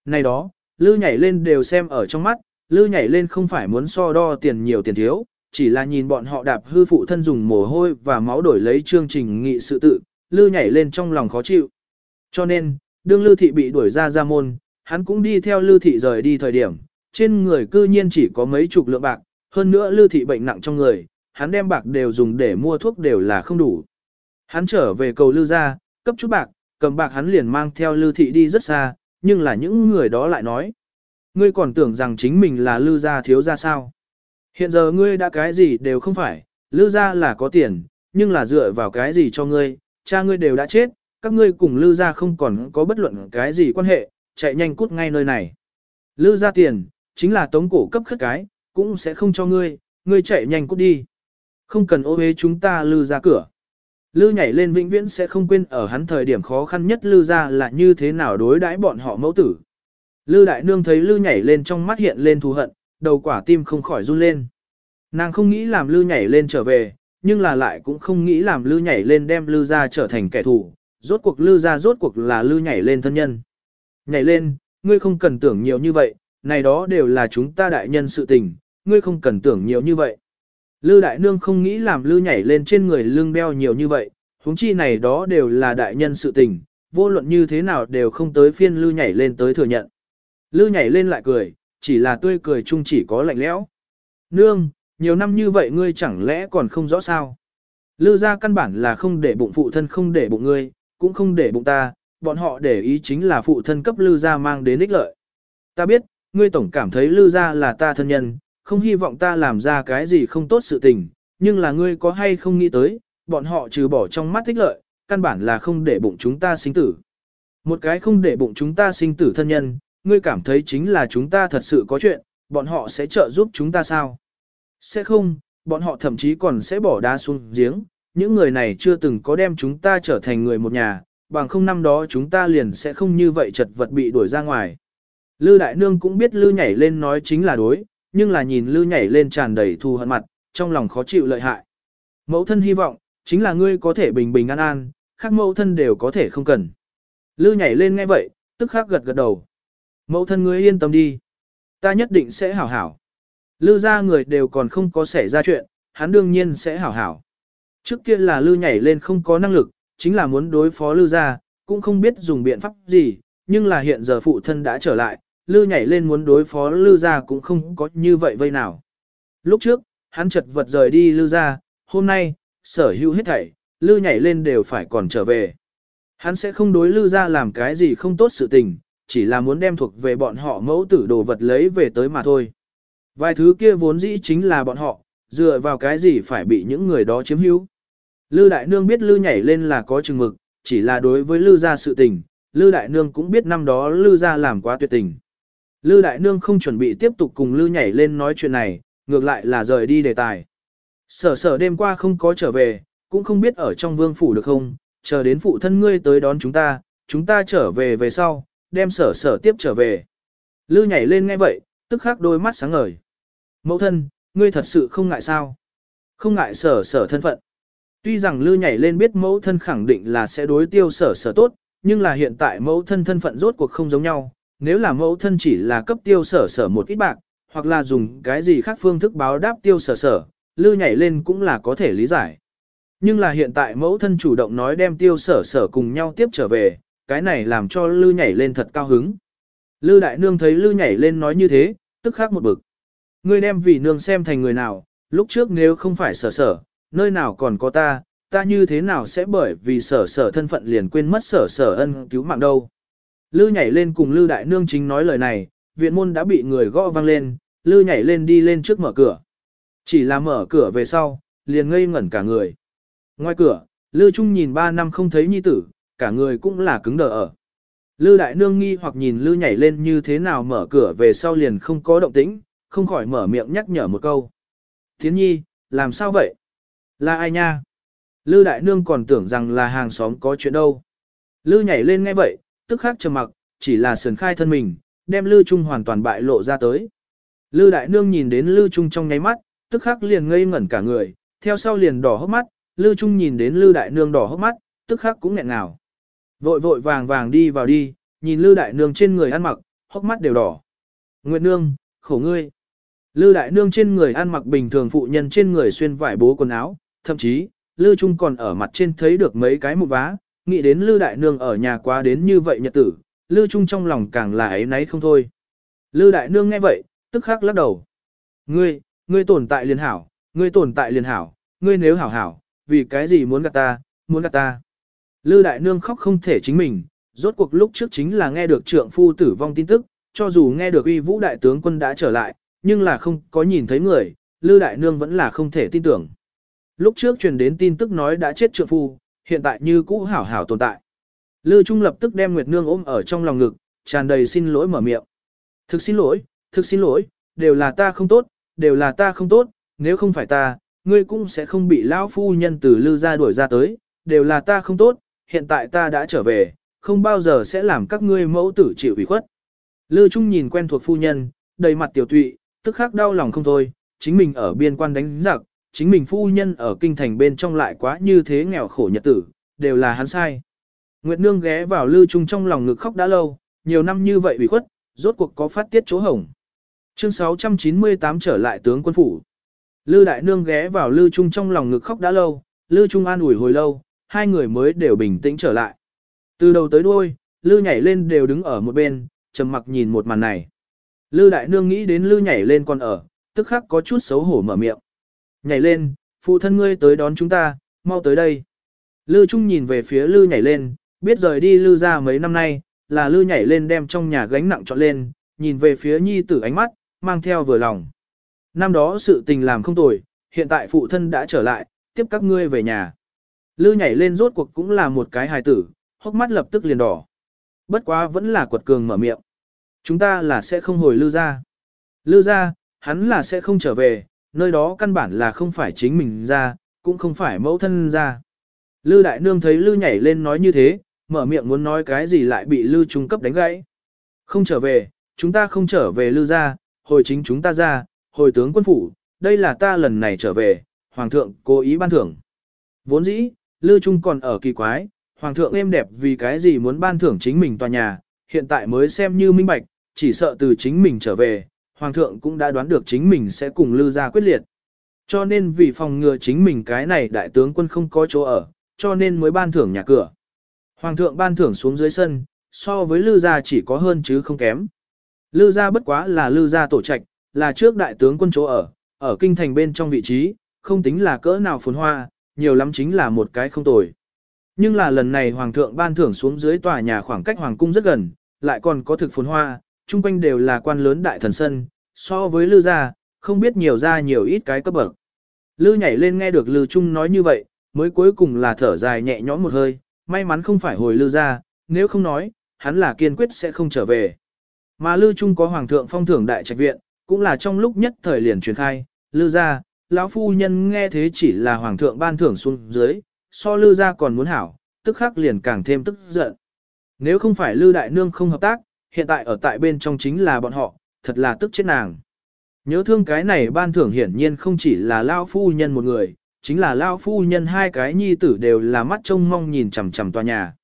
Speaker 1: Này đó, lư nhảy lên đều xem ở trong mắt, lư nhảy lên không phải muốn so đo tiền nhiều tiền thiếu, chỉ là nhìn bọn họ đạp hư phụ thân dùng mồ hôi và máu đổi lấy chương trình nghị sự tự, lư nhảy lên trong lòng khó chịu. Cho nên, đương lư thị bị đuổi ra ra môn, hắn cũng đi theo lư thị rời đi thời điểm, trên người cư nhiên chỉ có mấy chục lượng bạc, hơn nữa lư thị bệnh nặng trong người, hắn đem bạc đều dùng để mua thuốc đều là không đủ. Hắn trở về cầu lư ra, cấp chút bạc, cầm bạc hắn liền mang theo lưu thị đi rất xa, nhưng là những người đó lại nói. Ngươi còn tưởng rằng chính mình là lưu gia thiếu gia sao. Hiện giờ ngươi đã cái gì đều không phải, lưu gia là có tiền, nhưng là dựa vào cái gì cho ngươi, cha ngươi đều đã chết, các ngươi cùng lưu gia không còn có bất luận cái gì quan hệ, chạy nhanh cút ngay nơi này. Lưu gia tiền, chính là tống cổ cấp khất cái, cũng sẽ không cho ngươi, ngươi chạy nhanh cút đi. Không cần ô hế chúng ta lư gia cửa. Lư nhảy lên vĩnh viễn sẽ không quên ở hắn thời điểm khó khăn nhất lư ra là như thế nào đối đãi bọn họ mẫu tử. Lư đại nương thấy lư nhảy lên trong mắt hiện lên thù hận, đầu quả tim không khỏi run lên. Nàng không nghĩ làm lư nhảy lên trở về, nhưng là lại cũng không nghĩ làm lư nhảy lên đem lư ra trở thành kẻ thù. Rốt cuộc lư ra rốt cuộc là lư nhảy lên thân nhân. Nhảy lên, ngươi không cần tưởng nhiều như vậy, này đó đều là chúng ta đại nhân sự tình, ngươi không cần tưởng nhiều như vậy. Lư đại nương không nghĩ làm lư nhảy lên trên người lưng đeo nhiều như vậy, huống chi này đó đều là đại nhân sự tình, vô luận như thế nào đều không tới phiên lư nhảy lên tới thừa nhận. Lư nhảy lên lại cười, chỉ là tươi cười chung chỉ có lạnh lẽo. Nương, nhiều năm như vậy ngươi chẳng lẽ còn không rõ sao? Lư ra căn bản là không để bụng phụ thân không để bụng ngươi, cũng không để bụng ta, bọn họ để ý chính là phụ thân cấp lư ra mang đến ích lợi. Ta biết, ngươi tổng cảm thấy Lư gia là ta thân nhân, không hy vọng ta làm ra cái gì không tốt sự tình, nhưng là ngươi có hay không nghĩ tới, bọn họ trừ bỏ trong mắt thích lợi, căn bản là không để bụng chúng ta sinh tử. Một cái không để bụng chúng ta sinh tử thân nhân, ngươi cảm thấy chính là chúng ta thật sự có chuyện, bọn họ sẽ trợ giúp chúng ta sao? Sẽ không, bọn họ thậm chí còn sẽ bỏ đá xuống giếng, những người này chưa từng có đem chúng ta trở thành người một nhà, bằng không năm đó chúng ta liền sẽ không như vậy chật vật bị đuổi ra ngoài. Lư Đại Nương cũng biết Lư nhảy lên nói chính là đối, nhưng là nhìn Lư nhảy lên tràn đầy thù hận mặt, trong lòng khó chịu lợi hại. Mẫu thân hy vọng, chính là ngươi có thể bình bình an an, khác mẫu thân đều có thể không cần. Lư nhảy lên nghe vậy, tức khắc gật gật đầu. Mẫu thân ngươi yên tâm đi. Ta nhất định sẽ hảo hảo. Lư ra người đều còn không có xảy ra chuyện, hắn đương nhiên sẽ hảo hảo. Trước kia là Lư nhảy lên không có năng lực, chính là muốn đối phó Lư ra, cũng không biết dùng biện pháp gì, nhưng là hiện giờ phụ thân đã trở lại, Lư nhảy lên muốn đối phó Lư ra cũng không có như vậy vây nào. Lúc trước, hắn chật vật rời đi Lư ra, hôm nay, sở hữu hết thảy, Lư nhảy lên đều phải còn trở về. Hắn sẽ không đối Lư ra làm cái gì không tốt sự tình, chỉ là muốn đem thuộc về bọn họ mẫu tử đồ vật lấy về tới mà thôi. Vài thứ kia vốn dĩ chính là bọn họ, dựa vào cái gì phải bị những người đó chiếm hữu. Lư Đại Nương biết Lư nhảy lên là có chừng mực, chỉ là đối với Lư gia sự tình, Lư Đại Nương cũng biết năm đó Lư gia làm quá tuyệt tình. Lư Đại Nương không chuẩn bị tiếp tục cùng Lư nhảy lên nói chuyện này, ngược lại là rời đi đề tài. Sở sở đêm qua không có trở về, cũng không biết ở trong vương phủ được không, chờ đến phụ thân ngươi tới đón chúng ta, chúng ta trở về về sau, đem sở sở tiếp trở về. Lư nhảy lên nghe vậy, tức khắc đôi mắt sáng ngời. Mẫu thân, ngươi thật sự không ngại sao? Không ngại sở sở thân phận. Tuy rằng Lư nhảy lên biết mẫu thân khẳng định là sẽ đối tiêu sở sở tốt, nhưng là hiện tại mẫu thân thân phận rốt cuộc không giống nhau. Nếu là mẫu thân chỉ là cấp tiêu sở sở một ít bạc, hoặc là dùng cái gì khác phương thức báo đáp tiêu sở sở, Lư nhảy lên cũng là có thể lý giải. Nhưng là hiện tại mẫu thân chủ động nói đem tiêu sở sở cùng nhau tiếp trở về, cái này làm cho Lư nhảy lên thật cao hứng. Lư đại nương thấy Lư nhảy lên nói như thế, tức khắc một bực. Ngươi đem vì nương xem thành người nào, lúc trước nếu không phải sở sở, nơi nào còn có ta, ta như thế nào sẽ bởi vì sở sở thân phận liền quên mất sở sở ân cứu mạng đâu. Lư nhảy lên cùng Lư đại nương chính nói lời này, viện môn đã bị người gõ vang lên, Lư nhảy lên đi lên trước mở cửa. Chỉ là mở cửa về sau, liền ngây ngẩn cả người. Ngoài cửa, Lư Trung nhìn ba năm không thấy nhi tử, cả người cũng là cứng đờ ở. Lư đại nương nghi hoặc nhìn Lư nhảy lên như thế nào mở cửa về sau liền không có động tĩnh, không khỏi mở miệng nhắc nhở một câu. Thiến nhi, làm sao vậy? Là ai nha? Lư đại nương còn tưởng rằng là hàng xóm có chuyện đâu. Lư nhảy lên nghe vậy, tức khắc trầm mặc, chỉ là sườn khai thân mình, đem Lư Trung hoàn toàn bại lộ ra tới. Lư đại nương nhìn đến Lư Trung trong nháy mắt, tức khắc liền ngây ngẩn cả người, theo sau liền đỏ hốc mắt, Lư Trung nhìn đến Lư đại nương đỏ hốc mắt, tức khắc cũng nghẹn ngào. Vội vội vàng vàng đi vào đi, nhìn Lư đại nương trên người ăn mặc, hốc mắt đều đỏ. Nguyệt nương, khổ ngươi. Lư đại nương trên người ăn mặc bình thường phụ nhân trên người xuyên vải bố quần áo, thậm chí, Lư Trung còn ở mặt trên thấy được mấy cái mụn vá, nghĩ đến Lư đại nương ở nhà quá đến như vậy nhật tử, Lư Trung trong lòng càng là ấy nấy không thôi. Lư đại nương nghe vậy, tức khắc lắc đầu. Ngươi, ngươi tồn tại liền hảo, ngươi tồn tại liền hảo, ngươi nếu hảo hảo, vì cái gì muốn gạt ta, muốn gạt ta. Lư đại nương khóc không thể chính mình, rốt cuộc lúc trước chính là nghe được trượng phu tử vong tin tức, cho dù nghe được uy vũ đại tướng quân đã trở lại, nhưng là không có nhìn thấy người, Lư đại nương vẫn là không thể tin tưởng. Lúc trước truyền đến tin tức nói đã chết trượng phu, hiện tại như cũ hảo hảo tồn tại. Lư Trung lập tức đem Nguyệt Nương ôm ở trong lòng ngực, tràn đầy xin lỗi mở miệng. Thực xin lỗi, thực xin lỗi, đều là ta không tốt, đều là ta không tốt, nếu không phải ta, ngươi cũng sẽ không bị lão phu nhân từ Lư ra đuổi ra tới, đều là ta không tốt, hiện tại ta đã trở về, không bao giờ sẽ làm các ngươi mẫu tử chịu ủy khuất. Lư Trung nhìn quen thuộc phu nhân, đầy mặt tiểu tụy, tức khắc đau lòng không thôi, chính mình ở biên quan đánh giặc, chính mình phu nhân ở kinh thành bên trong lại quá như thế nghèo khổ nhật tử, đều là hắn sai. Nguyệt Nương ghé vào Lư Trung trong lòng ngực khóc đã lâu, nhiều năm như vậy ủy khuất, rốt cuộc có phát tiết chỗ hổng. Chương 698 trở lại tướng quân phủ. Lư Đại Nương ghé vào Lư Trung trong lòng ngực khóc đã lâu, Lư Trung an ủi hồi lâu, hai người mới đều bình tĩnh trở lại. Từ đầu tới đuôi, Lư nhảy lên đều đứng ở một bên, trầm mặc nhìn một màn này. Lư Đại Nương nghĩ đến Lư nhảy lên còn ở, tức khắc có chút xấu hổ mở miệng. Nhảy lên, phụ thân ngươi tới đón chúng ta, mau tới đây. Lư Trung nhìn về phía Lư nhảy lên, biết rời đi Lư ra mấy năm nay, là Lư nhảy lên đem trong nhà gánh nặng trọn lên, nhìn về phía nhi tử ánh mắt, mang theo vừa lòng. Năm đó sự tình làm không tồi, hiện tại phụ thân đã trở lại, tiếp các ngươi về nhà. Lư nhảy lên rốt cuộc cũng là một cái hài tử, hốc mắt lập tức liền đỏ. Bất quá vẫn là quật cường mở miệng. Chúng ta là sẽ không hồi lư ra. Lư ra, hắn là sẽ không trở về, nơi đó căn bản là không phải chính mình ra, cũng không phải mẫu thân ra. Lư đại nương thấy lư nhảy lên nói như thế, mở miệng muốn nói cái gì lại bị lư trung cấp đánh gãy. Không trở về, chúng ta không trở về lư ra, hồi chính chúng ta ra, hồi tướng quân phủ, đây là ta lần này trở về, hoàng thượng cố ý ban thưởng. Vốn dĩ, lư trung còn ở kỳ quái, hoàng thượng êm đẹp vì cái gì muốn ban thưởng chính mình tòa nhà, hiện tại mới xem như minh bạch, chỉ sợ từ chính mình trở về, hoàng thượng cũng đã đoán được chính mình sẽ cùng lư ra quyết liệt. Cho nên vì phòng ngừa chính mình cái này đại tướng quân không có chỗ ở, cho nên mới ban thưởng nhà cửa. Hoàng thượng ban thưởng xuống dưới sân, so với lư gia chỉ có hơn chứ không kém. Lư gia bất quá là lư gia tổ trạch, là trước đại tướng quân chỗ ở, ở kinh thành bên trong vị trí, không tính là cỡ nào phồn hoa, nhiều lắm chính là một cái không tồi. Nhưng là lần này hoàng thượng ban thưởng xuống dưới tòa nhà khoảng cách hoàng cung rất gần, lại còn có thực phồn hoa, chung quanh đều là quan lớn đại thần sân, so với lư gia, không biết nhiều ra nhiều ít cái cấp bậc. Lư nhảy lên nghe được lư trung nói như vậy, mới cuối cùng là thở dài nhẹ nhõm một hơi, may mắn không phải hồi lư gia, nếu không nói, hắn là kiên quyết sẽ không trở về. Mà lư trung có hoàng thượng phong thưởng đại trạch viện, cũng là trong lúc nhất thời liền truyền khai, lư gia, lão phu nhân nghe thế chỉ là hoàng thượng ban thưởng xuống dưới, so lư gia còn muốn hảo, tức khắc liền càng thêm tức giận. Nếu không phải lư đại nương không hợp tác, hiện tại ở tại bên trong chính là bọn họ, thật là tức chết nàng. Nhớ thương cái này ban thưởng hiển nhiên không chỉ là lao phu nhân một người, chính là lao phu nhân hai cái nhi tử đều là mắt trông mong nhìn chằm chằm tòa nhà.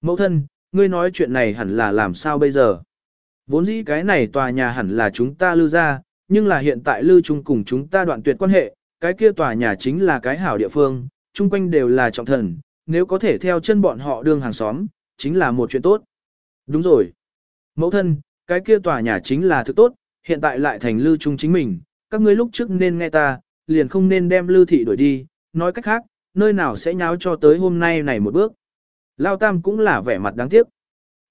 Speaker 1: Mẫu thân, ngươi nói chuyện này hẳn là làm sao bây giờ? Vốn dĩ cái này tòa nhà hẳn là chúng ta lưu ra, nhưng là hiện tại lưu chung cùng chúng ta đoạn tuyệt quan hệ, cái kia tòa nhà chính là cái hảo địa phương, chung quanh đều là trọng thần, nếu có thể theo chân bọn họ đương hàng xóm, chính là một chuyện tốt. Đúng rồi. Mẫu thân, cái kia tòa nhà chính là thứ tốt, hiện tại lại thành lưu trung chính mình, các ngươi lúc trước nên nghe ta, liền không nên đem lưu thị đuổi đi, nói cách khác, nơi nào sẽ nháo cho tới hôm nay này một bước. Lao Tam cũng là vẻ mặt đáng tiếc.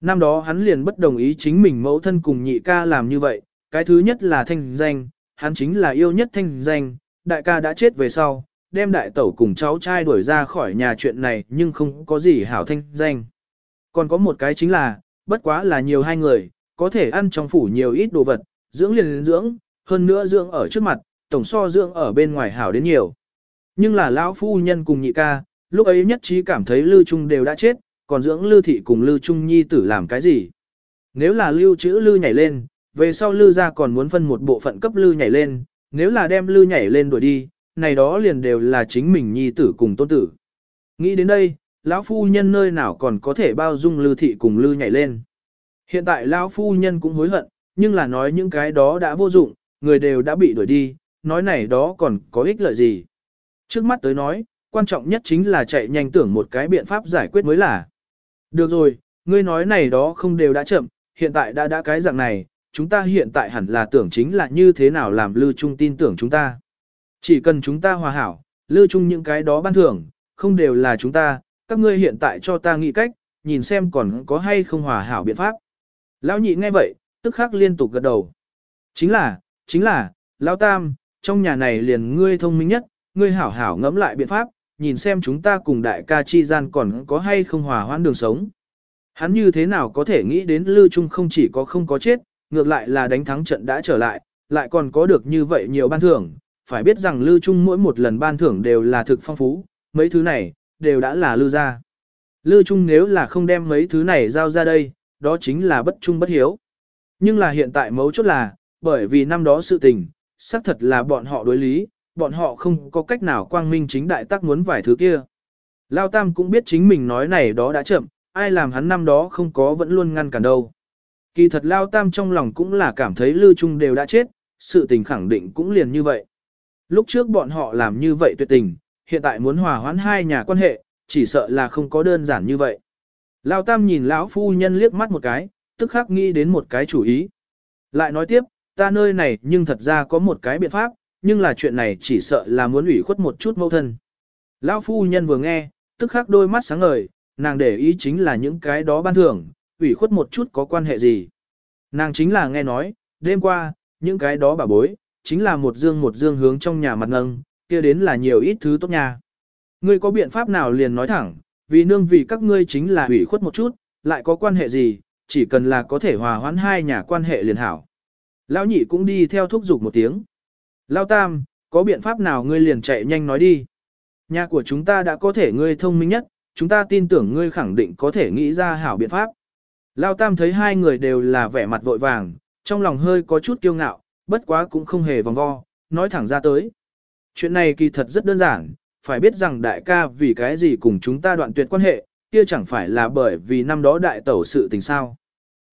Speaker 1: Năm đó hắn liền bất đồng ý chính mình mẫu thân cùng nhị ca làm như vậy, cái thứ nhất là thanh danh, hắn chính là yêu nhất thanh danh, đại ca đã chết về sau, đem đại tẩu cùng cháu trai đuổi ra khỏi nhà chuyện này nhưng không có gì hảo thanh danh. Còn có một cái chính là, bất quá là nhiều hai người, có thể ăn trong phủ nhiều ít đồ vật, dưỡng liền dưỡng, hơn nữa dưỡng ở trước mặt, tổng so dưỡng ở bên ngoài hảo đến nhiều. Nhưng là lão phu nhân cùng nhị ca, lúc ấy nhất trí cảm thấy Lưu Trung đều đã chết, còn dưỡng Lưu Thị cùng Lưu Trung Nhi tử làm cái gì? Nếu là Lưu chữ Lưu nhảy lên, về sau Lưu ra còn muốn phân một bộ phận cấp Lưu nhảy lên, nếu là đem Lưu nhảy lên đuổi đi, này đó liền đều là chính mình Nhi tử cùng tôn tử. Nghĩ đến đây, lão phu nhân nơi nào còn có thể bao dung lư Thị cùng lư nhảy lên. Hiện tại lão phu nhân cũng hối hận, nhưng là nói những cái đó đã vô dụng, người đều đã bị đuổi đi, nói này đó còn có ích lợi gì. Trước mắt tới nói, quan trọng nhất chính là chạy nhanh tưởng một cái biện pháp giải quyết mới là. Được rồi, ngươi nói này đó không đều đã chậm, hiện tại đã đã cái dạng này, chúng ta hiện tại hẳn là tưởng chính là như thế nào làm lư Trung tin tưởng chúng ta. Chỉ cần chúng ta hòa hảo, lư Trung những cái đó ban thưởng, không đều là chúng ta, các ngươi hiện tại cho ta nghĩ cách, nhìn xem còn có hay không hòa hảo biện pháp. Lão nhị nghe vậy, tức khắc liên tục gật đầu. Chính là, chính là, Lão Tam, trong nhà này liền ngươi thông minh nhất, ngươi hảo hảo ngẫm lại biện pháp, nhìn xem chúng ta cùng đại ca chi gian còn có hay không hòa hoãn đường sống. Hắn như thế nào có thể nghĩ đến Lưu Trung không chỉ có không có chết, ngược lại là đánh thắng trận đã trở lại, lại còn có được như vậy nhiều ban thưởng, phải biết rằng Lưu Trung mỗi một lần ban thưởng đều là thực phong phú, mấy thứ này, đều đã là Lưu gia, Lưu Trung nếu là không đem mấy thứ này giao ra đây, đó chính là bất trung bất hiếu. Nhưng là hiện tại mấu chốt là, bởi vì năm đó sự tình, xác thật là bọn họ đối lý, bọn họ không có cách nào quang minh chính đại tác muốn vài thứ kia. Lao Tam cũng biết chính mình nói này đó đã chậm, ai làm hắn năm đó không có vẫn luôn ngăn cản đâu. Kỳ thật Lao Tam trong lòng cũng là cảm thấy Lưu Trung đều đã chết, sự tình khẳng định cũng liền như vậy. Lúc trước bọn họ làm như vậy tuyệt tình, hiện tại muốn hòa hoãn hai nhà quan hệ, chỉ sợ là không có đơn giản như vậy. Lao Tam nhìn lão phu nhân liếc mắt một cái, tức khắc nghĩ đến một cái chủ ý. Lại nói tiếp, ta nơi này nhưng thật ra có một cái biện pháp, nhưng là chuyện này chỉ sợ là muốn ủy khuất một chút mâu thân. Lão phu nhân vừa nghe, tức khắc đôi mắt sáng ngời, nàng để ý chính là những cái đó ban thưởng, ủy khuất một chút có quan hệ gì. Nàng chính là nghe nói, đêm qua, những cái đó bà bối, chính là một dương một dương hướng trong nhà mặt ngâng, kia đến là nhiều ít thứ tốt nha. Ngươi có biện pháp nào liền nói thẳng, vì nương vì các ngươi chính là hủy khuất một chút, lại có quan hệ gì, chỉ cần là có thể hòa hoãn hai nhà quan hệ liền hảo. Lão nhị cũng đi theo thúc giục một tiếng. Lão tam, có biện pháp nào ngươi liền chạy nhanh nói đi. Nhà của chúng ta đã có thể ngươi thông minh nhất, chúng ta tin tưởng ngươi khẳng định có thể nghĩ ra hảo biện pháp. Lão tam thấy hai người đều là vẻ mặt vội vàng, trong lòng hơi có chút kiêu ngạo, bất quá cũng không hề vòng vo, nói thẳng ra tới. Chuyện này kỳ thật rất đơn giản, phải biết rằng đại ca vì cái gì cùng chúng ta đoạn tuyệt quan hệ, kia chẳng phải là bởi vì năm đó đại tẩu sự tình sao.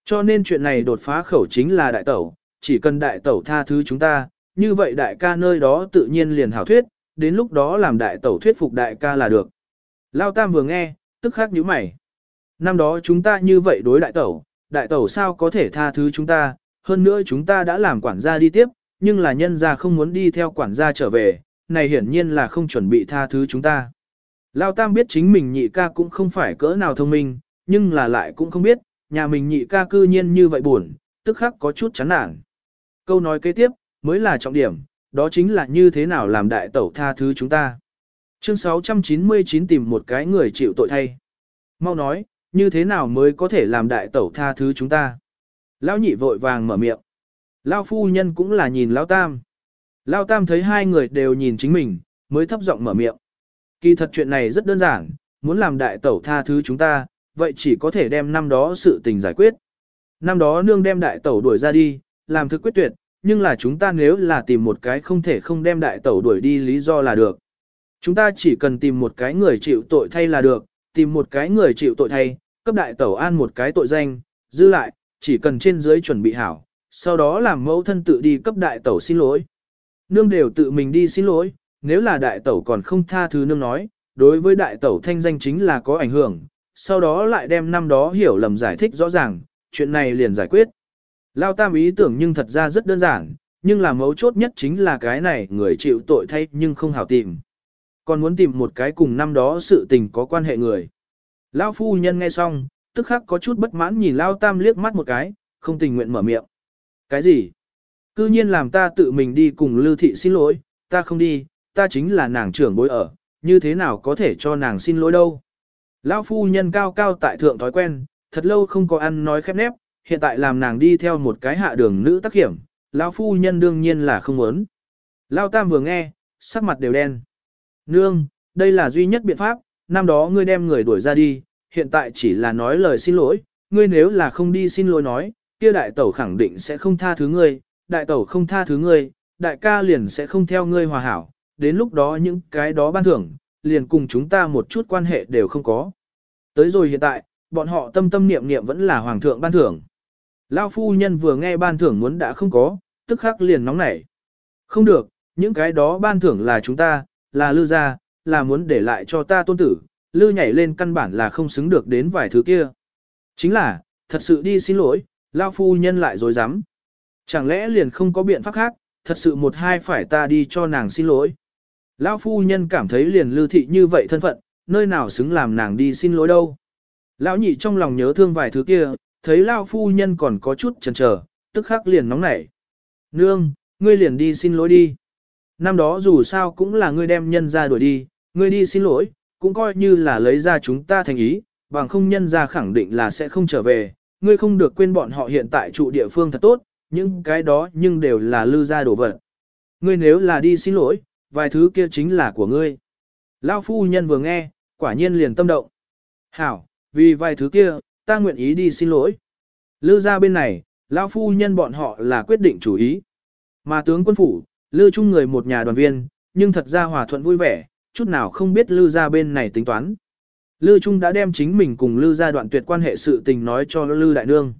Speaker 1: Cho nên chuyện này đột phá khẩu chính là đại tẩu, chỉ cần đại tẩu tha thứ chúng ta, như vậy đại ca nơi đó tự nhiên liền hảo thuyết, đến lúc đó làm đại tẩu thuyết phục đại ca là được. Lao Tam vừa nghe, tức khắc nhíu mày. Năm đó chúng ta như vậy đối đại tẩu, đại tẩu sao có thể tha thứ chúng ta, hơn nữa chúng ta đã làm quản gia đi tiếp, nhưng là nhân gia không muốn đi theo quản gia trở về, này hiển nhiên là không chuẩn bị tha thứ chúng ta. Lao Tam biết chính mình nhị ca cũng không phải cỡ nào thông minh, nhưng là lại cũng không biết, nhà mình nhị ca cư nhiên như vậy buồn, tức khắc có chút chán nản. Câu nói kế tiếp, mới là trọng điểm, đó chính là như thế nào làm đại tẩu tha thứ chúng ta. Chương 699 tìm một cái người chịu tội thay. Mau nói, như thế nào mới có thể làm đại tẩu tha thứ chúng ta. Lão nhị vội vàng mở miệng. Lão phu nhân cũng là nhìn Lão Tam. Lao Tam thấy hai người đều nhìn chính mình, mới thấp giọng mở miệng. Kỳ thật chuyện này rất đơn giản, muốn làm đại tẩu tha thứ chúng ta, vậy chỉ có thể đem năm đó sự tình giải quyết. Năm đó nương đem đại tẩu đuổi ra đi, làm thực quyết tuyệt, nhưng là chúng ta nếu là tìm một cái không thể không đem đại tẩu đuổi đi lý do là được. Chúng ta chỉ cần tìm một cái người chịu tội thay là được, tìm một cái người chịu tội thay, cấp đại tẩu an một cái tội danh, dư lại, chỉ cần trên dưới chuẩn bị hảo, sau đó làm mẫu thân tự đi cấp đại tẩu xin lỗi. Nương đều tự mình đi xin lỗi, nếu là đại tẩu còn không tha thứ nương nói, đối với đại tẩu thanh danh chính là có ảnh hưởng, sau đó lại đem năm đó hiểu lầm giải thích rõ ràng, chuyện này liền giải quyết. Lao tam ý tưởng nhưng thật ra rất đơn giản, nhưng là mấu chốt nhất chính là cái này người chịu tội thay nhưng không hảo tìm. Còn muốn tìm một cái cùng năm đó sự tình có quan hệ người. Lao phu nhân nghe xong, tức khắc có chút bất mãn nhìn Lao tam liếc mắt một cái, không tình nguyện mở miệng. Cái gì? Cư nhiên làm ta tự mình đi cùng Lưu Thị xin lỗi, ta không đi, ta chính là nàng trưởng bối ở, như thế nào có thể cho nàng xin lỗi đâu. Lão phu nhân cao cao tại thượng thói quen, thật lâu không có ăn nói khép nép, hiện tại làm nàng đi theo một cái hạ đường nữ tác hiểm, lão phu nhân đương nhiên là không muốn. Lão tam vừa nghe, sắc mặt đều đen. Nương, đây là duy nhất biện pháp, năm đó ngươi đem người đuổi ra đi, hiện tại chỉ là nói lời xin lỗi, ngươi nếu là không đi xin lỗi nói, kia đại tẩu khẳng định sẽ không tha thứ ngươi, đại tẩu không tha thứ ngươi, đại ca liền sẽ không theo ngươi hòa hảo, đến lúc đó những cái đó ban thưởng, liền cùng chúng ta một chút quan hệ đều không có. Tới rồi hiện tại, bọn họ tâm tâm niệm niệm vẫn là hoàng thượng ban thưởng. Lao phu nhân vừa nghe ban thưởng muốn đã không có, tức khắc liền nóng nảy. Không được, những cái đó ban thưởng là chúng ta, là lư gia, là muốn để lại cho ta tôn tử, lư nhảy lên căn bản là không xứng được đến vài thứ kia. Chính là, thật sự đi xin lỗi, Lao phu nhân lại dối rắm Chẳng lẽ liền không có biện pháp khác, thật sự một hai phải ta đi cho nàng xin lỗi. Lão phu nhân cảm thấy liền lưu thị như vậy thân phận, nơi nào xứng làm nàng đi xin lỗi đâu. Lão nhị trong lòng nhớ thương vài thứ kia, thấy Lão phu nhân còn có chút chần chờ, tức khắc liền nóng nảy. Nương, ngươi liền đi xin lỗi đi. Năm đó dù sao cũng là ngươi đem nhân ra đuổi đi, ngươi đi xin lỗi, cũng coi như là lấy ra chúng ta thành ý, bằng không nhân ra khẳng định là sẽ không trở về. Ngươi không được quên bọn họ hiện tại trụ địa phương thật tốt, những cái đó nhưng đều là lư ra đổ vật. Ngươi nếu là đi xin lỗi, vài thứ kia chính là của ngươi. Lao phu nhân vừa nghe, quả nhiên liền tâm động. Hảo, vì vài thứ kia, ta nguyện ý đi xin lỗi. Lư ra bên này, Lao phu nhân bọn họ là quyết định chủ ý. Mà tướng quân phủ, Lư chung người một nhà đoàn viên, nhưng thật ra hòa thuận vui vẻ, chút nào không biết Lư ra bên này tính toán. Lư Trung đã đem chính mình cùng Lư ra đoạn tuyệt quan hệ sự tình nói cho Lư Đại Nương.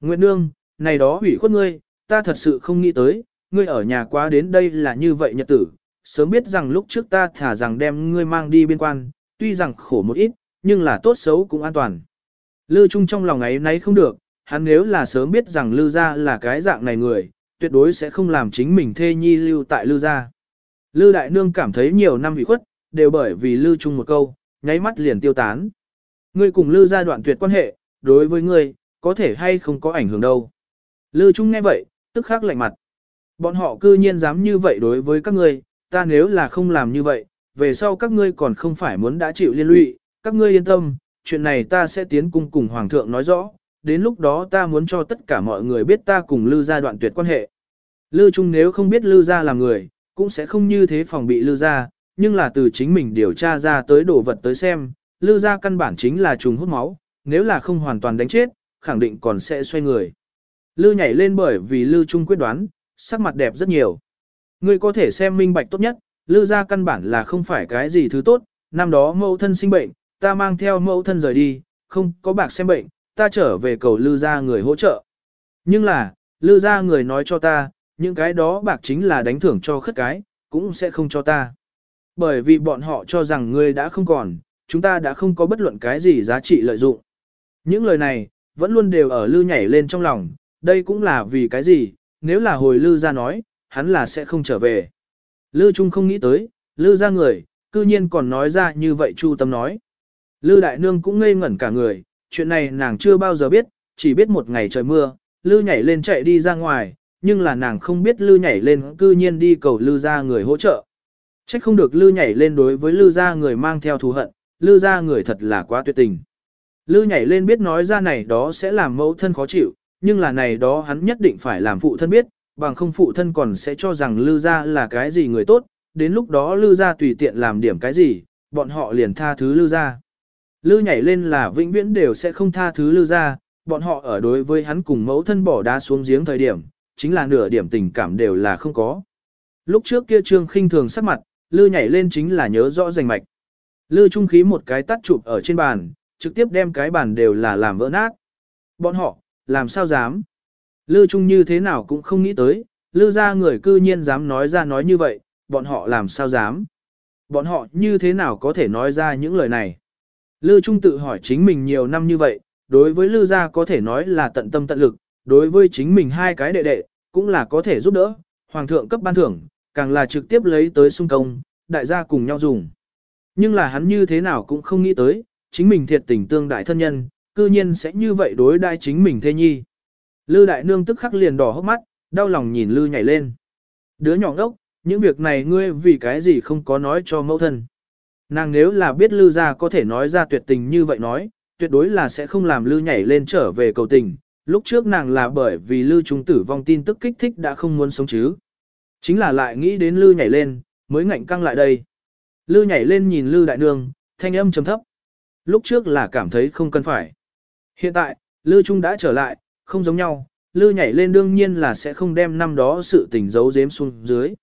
Speaker 1: Nguyệt Nương, này đó hủy khuất ngươi, ta thật sự không nghĩ tới, ngươi ở nhà quá đến đây là như vậy nhật tử, sớm biết rằng lúc trước ta thả rằng đem ngươi mang đi biên quan, tuy rằng khổ một ít, nhưng là tốt xấu cũng an toàn. Lư Trung trong lòng ấy nấy không được, hắn nếu là sớm biết rằng Lư gia là cái dạng này người, tuyệt đối sẽ không làm chính mình thê nhi lưu tại Lư gia. Lư Đại Nương cảm thấy nhiều năm bị khuất, đều bởi vì Lư Trung một câu, nháy mắt liền tiêu tán. Ngươi cùng Lư gia đoạn tuyệt quan hệ, đối với ngươi, có thể hay không có ảnh hưởng đâu. Lư Trung nghe vậy, tức khắc lạnh mặt. Bọn họ cư nhiên dám như vậy đối với các ngươi, ta nếu là không làm như vậy, về sau các ngươi còn không phải muốn đã chịu liên lụy, các ngươi yên tâm, chuyện này ta sẽ tiến cung cùng Hoàng thượng nói rõ, đến lúc đó ta muốn cho tất cả mọi người biết ta cùng Lư gia đoạn tuyệt quan hệ. Lư Trung nếu không biết Lư gia là người, cũng sẽ không như thế phòng bị Lư gia, nhưng là từ chính mình điều tra ra tới đồ vật tới xem, Lư gia căn bản chính là trùng hút máu, nếu là không hoàn toàn đánh chết, khẳng định còn sẽ xoay người. Lư nhảy lên bởi vì Lư Trung quyết đoán, sắc mặt đẹp rất nhiều. Ngươi có thể xem minh bạch tốt nhất, Lư gia căn bản là không phải cái gì thứ tốt, năm đó mẫu thân sinh bệnh, ta mang theo mẫu thân rời đi, không có bạc xem bệnh, ta trở về cầu Lư gia người hỗ trợ. Nhưng là, Lư gia người nói cho ta, những cái đó bạc chính là đánh thưởng cho khất cái, cũng sẽ không cho ta. Bởi vì bọn họ cho rằng ngươi đã không còn, chúng ta đã không có bất luận cái gì giá trị lợi dụng. Những lời này, vẫn luôn đều ở Lư nhảy lên trong lòng, đây cũng là vì cái gì, nếu là hồi Lư ra nói, hắn là sẽ không trở về. Lư Trung không nghĩ tới, Lư ra người, cư nhiên còn nói ra như vậy Chu Tâm nói. Lư Đại Nương cũng ngây ngẩn cả người, chuyện này nàng chưa bao giờ biết, chỉ biết một ngày trời mưa, Lư nhảy lên chạy đi ra ngoài, nhưng là nàng không biết Lư nhảy lên cư nhiên đi cầu Lư ra người hỗ trợ. Trách không được Lư nhảy lên đối với Lư ra người mang theo thù hận, Lư ra người thật là quá tuyệt tình. Lư nhảy lên biết nói ra này đó sẽ làm mẫu thân khó chịu, nhưng là này đó hắn nhất định phải làm phụ thân biết, bằng không phụ thân còn sẽ cho rằng Lư gia là cái gì người tốt, đến lúc đó Lư gia tùy tiện làm điểm cái gì, bọn họ liền tha thứ Lư gia. Lư nhảy lên là vĩnh viễn đều sẽ không tha thứ Lư gia, bọn họ ở đối với hắn cùng mẫu thân bỏ đá xuống giếng thời điểm, chính là nửa điểm tình cảm đều là không có. Lúc trước kia trương khinh thường sắc mặt, Lư nhảy lên chính là nhớ rõ rành mạch. Lư trung khí một cái tắt chụp ở trên bàn, trực tiếp đem cái bàn đều là làm vỡ nát. Bọn họ, làm sao dám? Lư Trung như thế nào cũng không nghĩ tới, Lư ra người cư nhiên dám nói ra nói như vậy, bọn họ làm sao dám? Bọn họ như thế nào có thể nói ra những lời này? Lư Trung tự hỏi chính mình nhiều năm như vậy, đối với Lư gia có thể nói là tận tâm tận lực, đối với chính mình hai cái đệ đệ, cũng là có thể giúp đỡ, hoàng thượng cấp ban thưởng, càng là trực tiếp lấy tới sung công, đại gia cùng nhau dùng. Nhưng là hắn như thế nào cũng không nghĩ tới, chính mình thiệt tình tương đại thân nhân, cư nhiên sẽ như vậy đối đai chính mình thê nhi. Lư đại nương tức khắc liền đỏ hốc mắt, đau lòng nhìn Lư nhảy lên. Đứa nhỏ ngốc, những việc này ngươi vì cái gì không có nói cho mẫu thân. Nàng nếu là biết Lư ra có thể nói ra tuyệt tình như vậy nói, tuyệt đối là sẽ không làm Lư nhảy lên trở về cầu tình. Lúc trước nàng là bởi vì Lư trung tử vong tin tức kích thích đã không muốn sống chứ. Chính là lại nghĩ đến Lư nhảy lên, mới ngạnh căng lại đây. Lư nhảy lên nhìn Lư đại nương, thanh âm trầm thấp. Lúc trước là cảm thấy không cần phải. Hiện tại, Lư Trung đã trở lại, không giống nhau, Lư nhảy lên đương nhiên là sẽ không đem năm đó sự tình giấu giếm xuống dưới.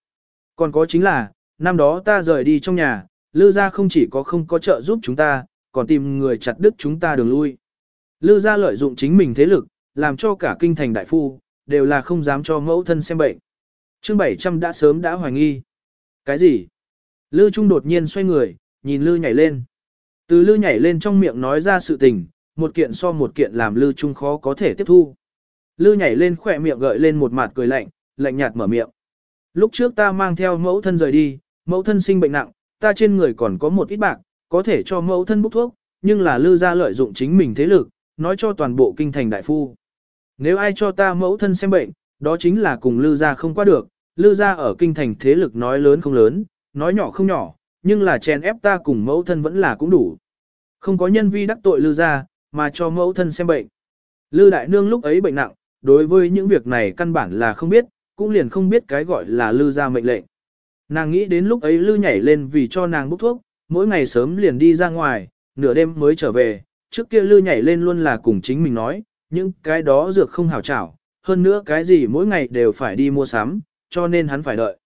Speaker 1: Còn có chính là, năm đó ta rời đi trong nhà, Lư gia không chỉ có không có trợ giúp chúng ta, còn tìm người chặt đứt chúng ta đường lui. Lư gia lợi dụng chính mình thế lực, làm cho cả kinh thành đại phu, đều là không dám cho mẫu thân xem bệnh. Chương 700 đã sớm đã hoài nghi. Cái gì? Lư Trung đột nhiên xoay người, nhìn Lư nhảy lên. Từ Lư nhảy lên trong miệng nói ra sự tình, một kiện so một kiện làm Lư Trung khó có thể tiếp thu. Lư nhảy lên khỏe miệng gợi lên một mặt cười lạnh, lạnh nhạt mở miệng. Lúc trước ta mang theo mẫu thân rời đi, mẫu thân sinh bệnh nặng, ta trên người còn có một ít bạc, có thể cho mẫu thân bốc thuốc, nhưng là Lư gia lợi dụng chính mình thế lực, nói cho toàn bộ kinh thành đại phu. Nếu ai cho ta mẫu thân xem bệnh, đó chính là cùng Lư gia không qua được, Lư gia ở kinh thành thế lực nói lớn không lớn, nói nhỏ không nhỏ, nhưng là chèn ép ta cùng mẫu thân vẫn là cũng đủ. Không có nhân vi đắc tội Lư gia, mà cho mẫu thân xem bệnh. Lư đại nương lúc ấy bệnh nặng, đối với những việc này căn bản là không biết, cũng liền không biết cái gọi là Lư gia mệnh lệnh. Nàng nghĩ đến lúc ấy Lư nhảy lên vì cho nàng bốc thuốc, mỗi ngày sớm liền đi ra ngoài, nửa đêm mới trở về, trước kia Lư nhảy lên luôn là cùng chính mình nói, những cái đó dược không hảo trảo, hơn nữa cái gì mỗi ngày đều phải đi mua sắm, cho nên hắn phải đợi.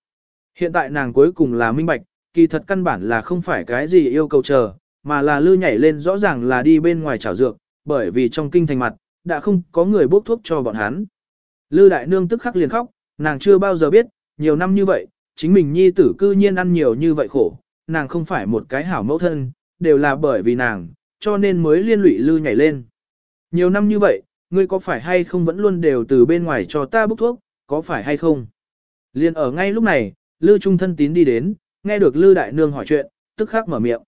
Speaker 1: Hiện tại nàng cuối cùng là minh bạch, kỳ thật căn bản là không phải cái gì yêu cầu chờ, mà là lư nhảy lên rõ ràng là đi bên ngoài chảo dược, bởi vì trong kinh thành mặt, đã không có người bốc thuốc cho bọn hắn. Lư đại nương tức khắc liền khóc, nàng chưa bao giờ biết, nhiều năm như vậy, chính mình nhi tử cư nhiên ăn nhiều như vậy khổ, nàng không phải một cái hảo mẫu thân, đều là bởi vì nàng, cho nên mới liên lụy lư nhảy lên. Nhiều năm như vậy, ngươi có phải hay không vẫn luôn đều từ bên ngoài cho ta bốc thuốc, có phải hay không? Liên ở ngay lúc này, Lư Trung thân tín đi đến, nghe được Lư Đại Nương hỏi chuyện, tức khắc mở miệng.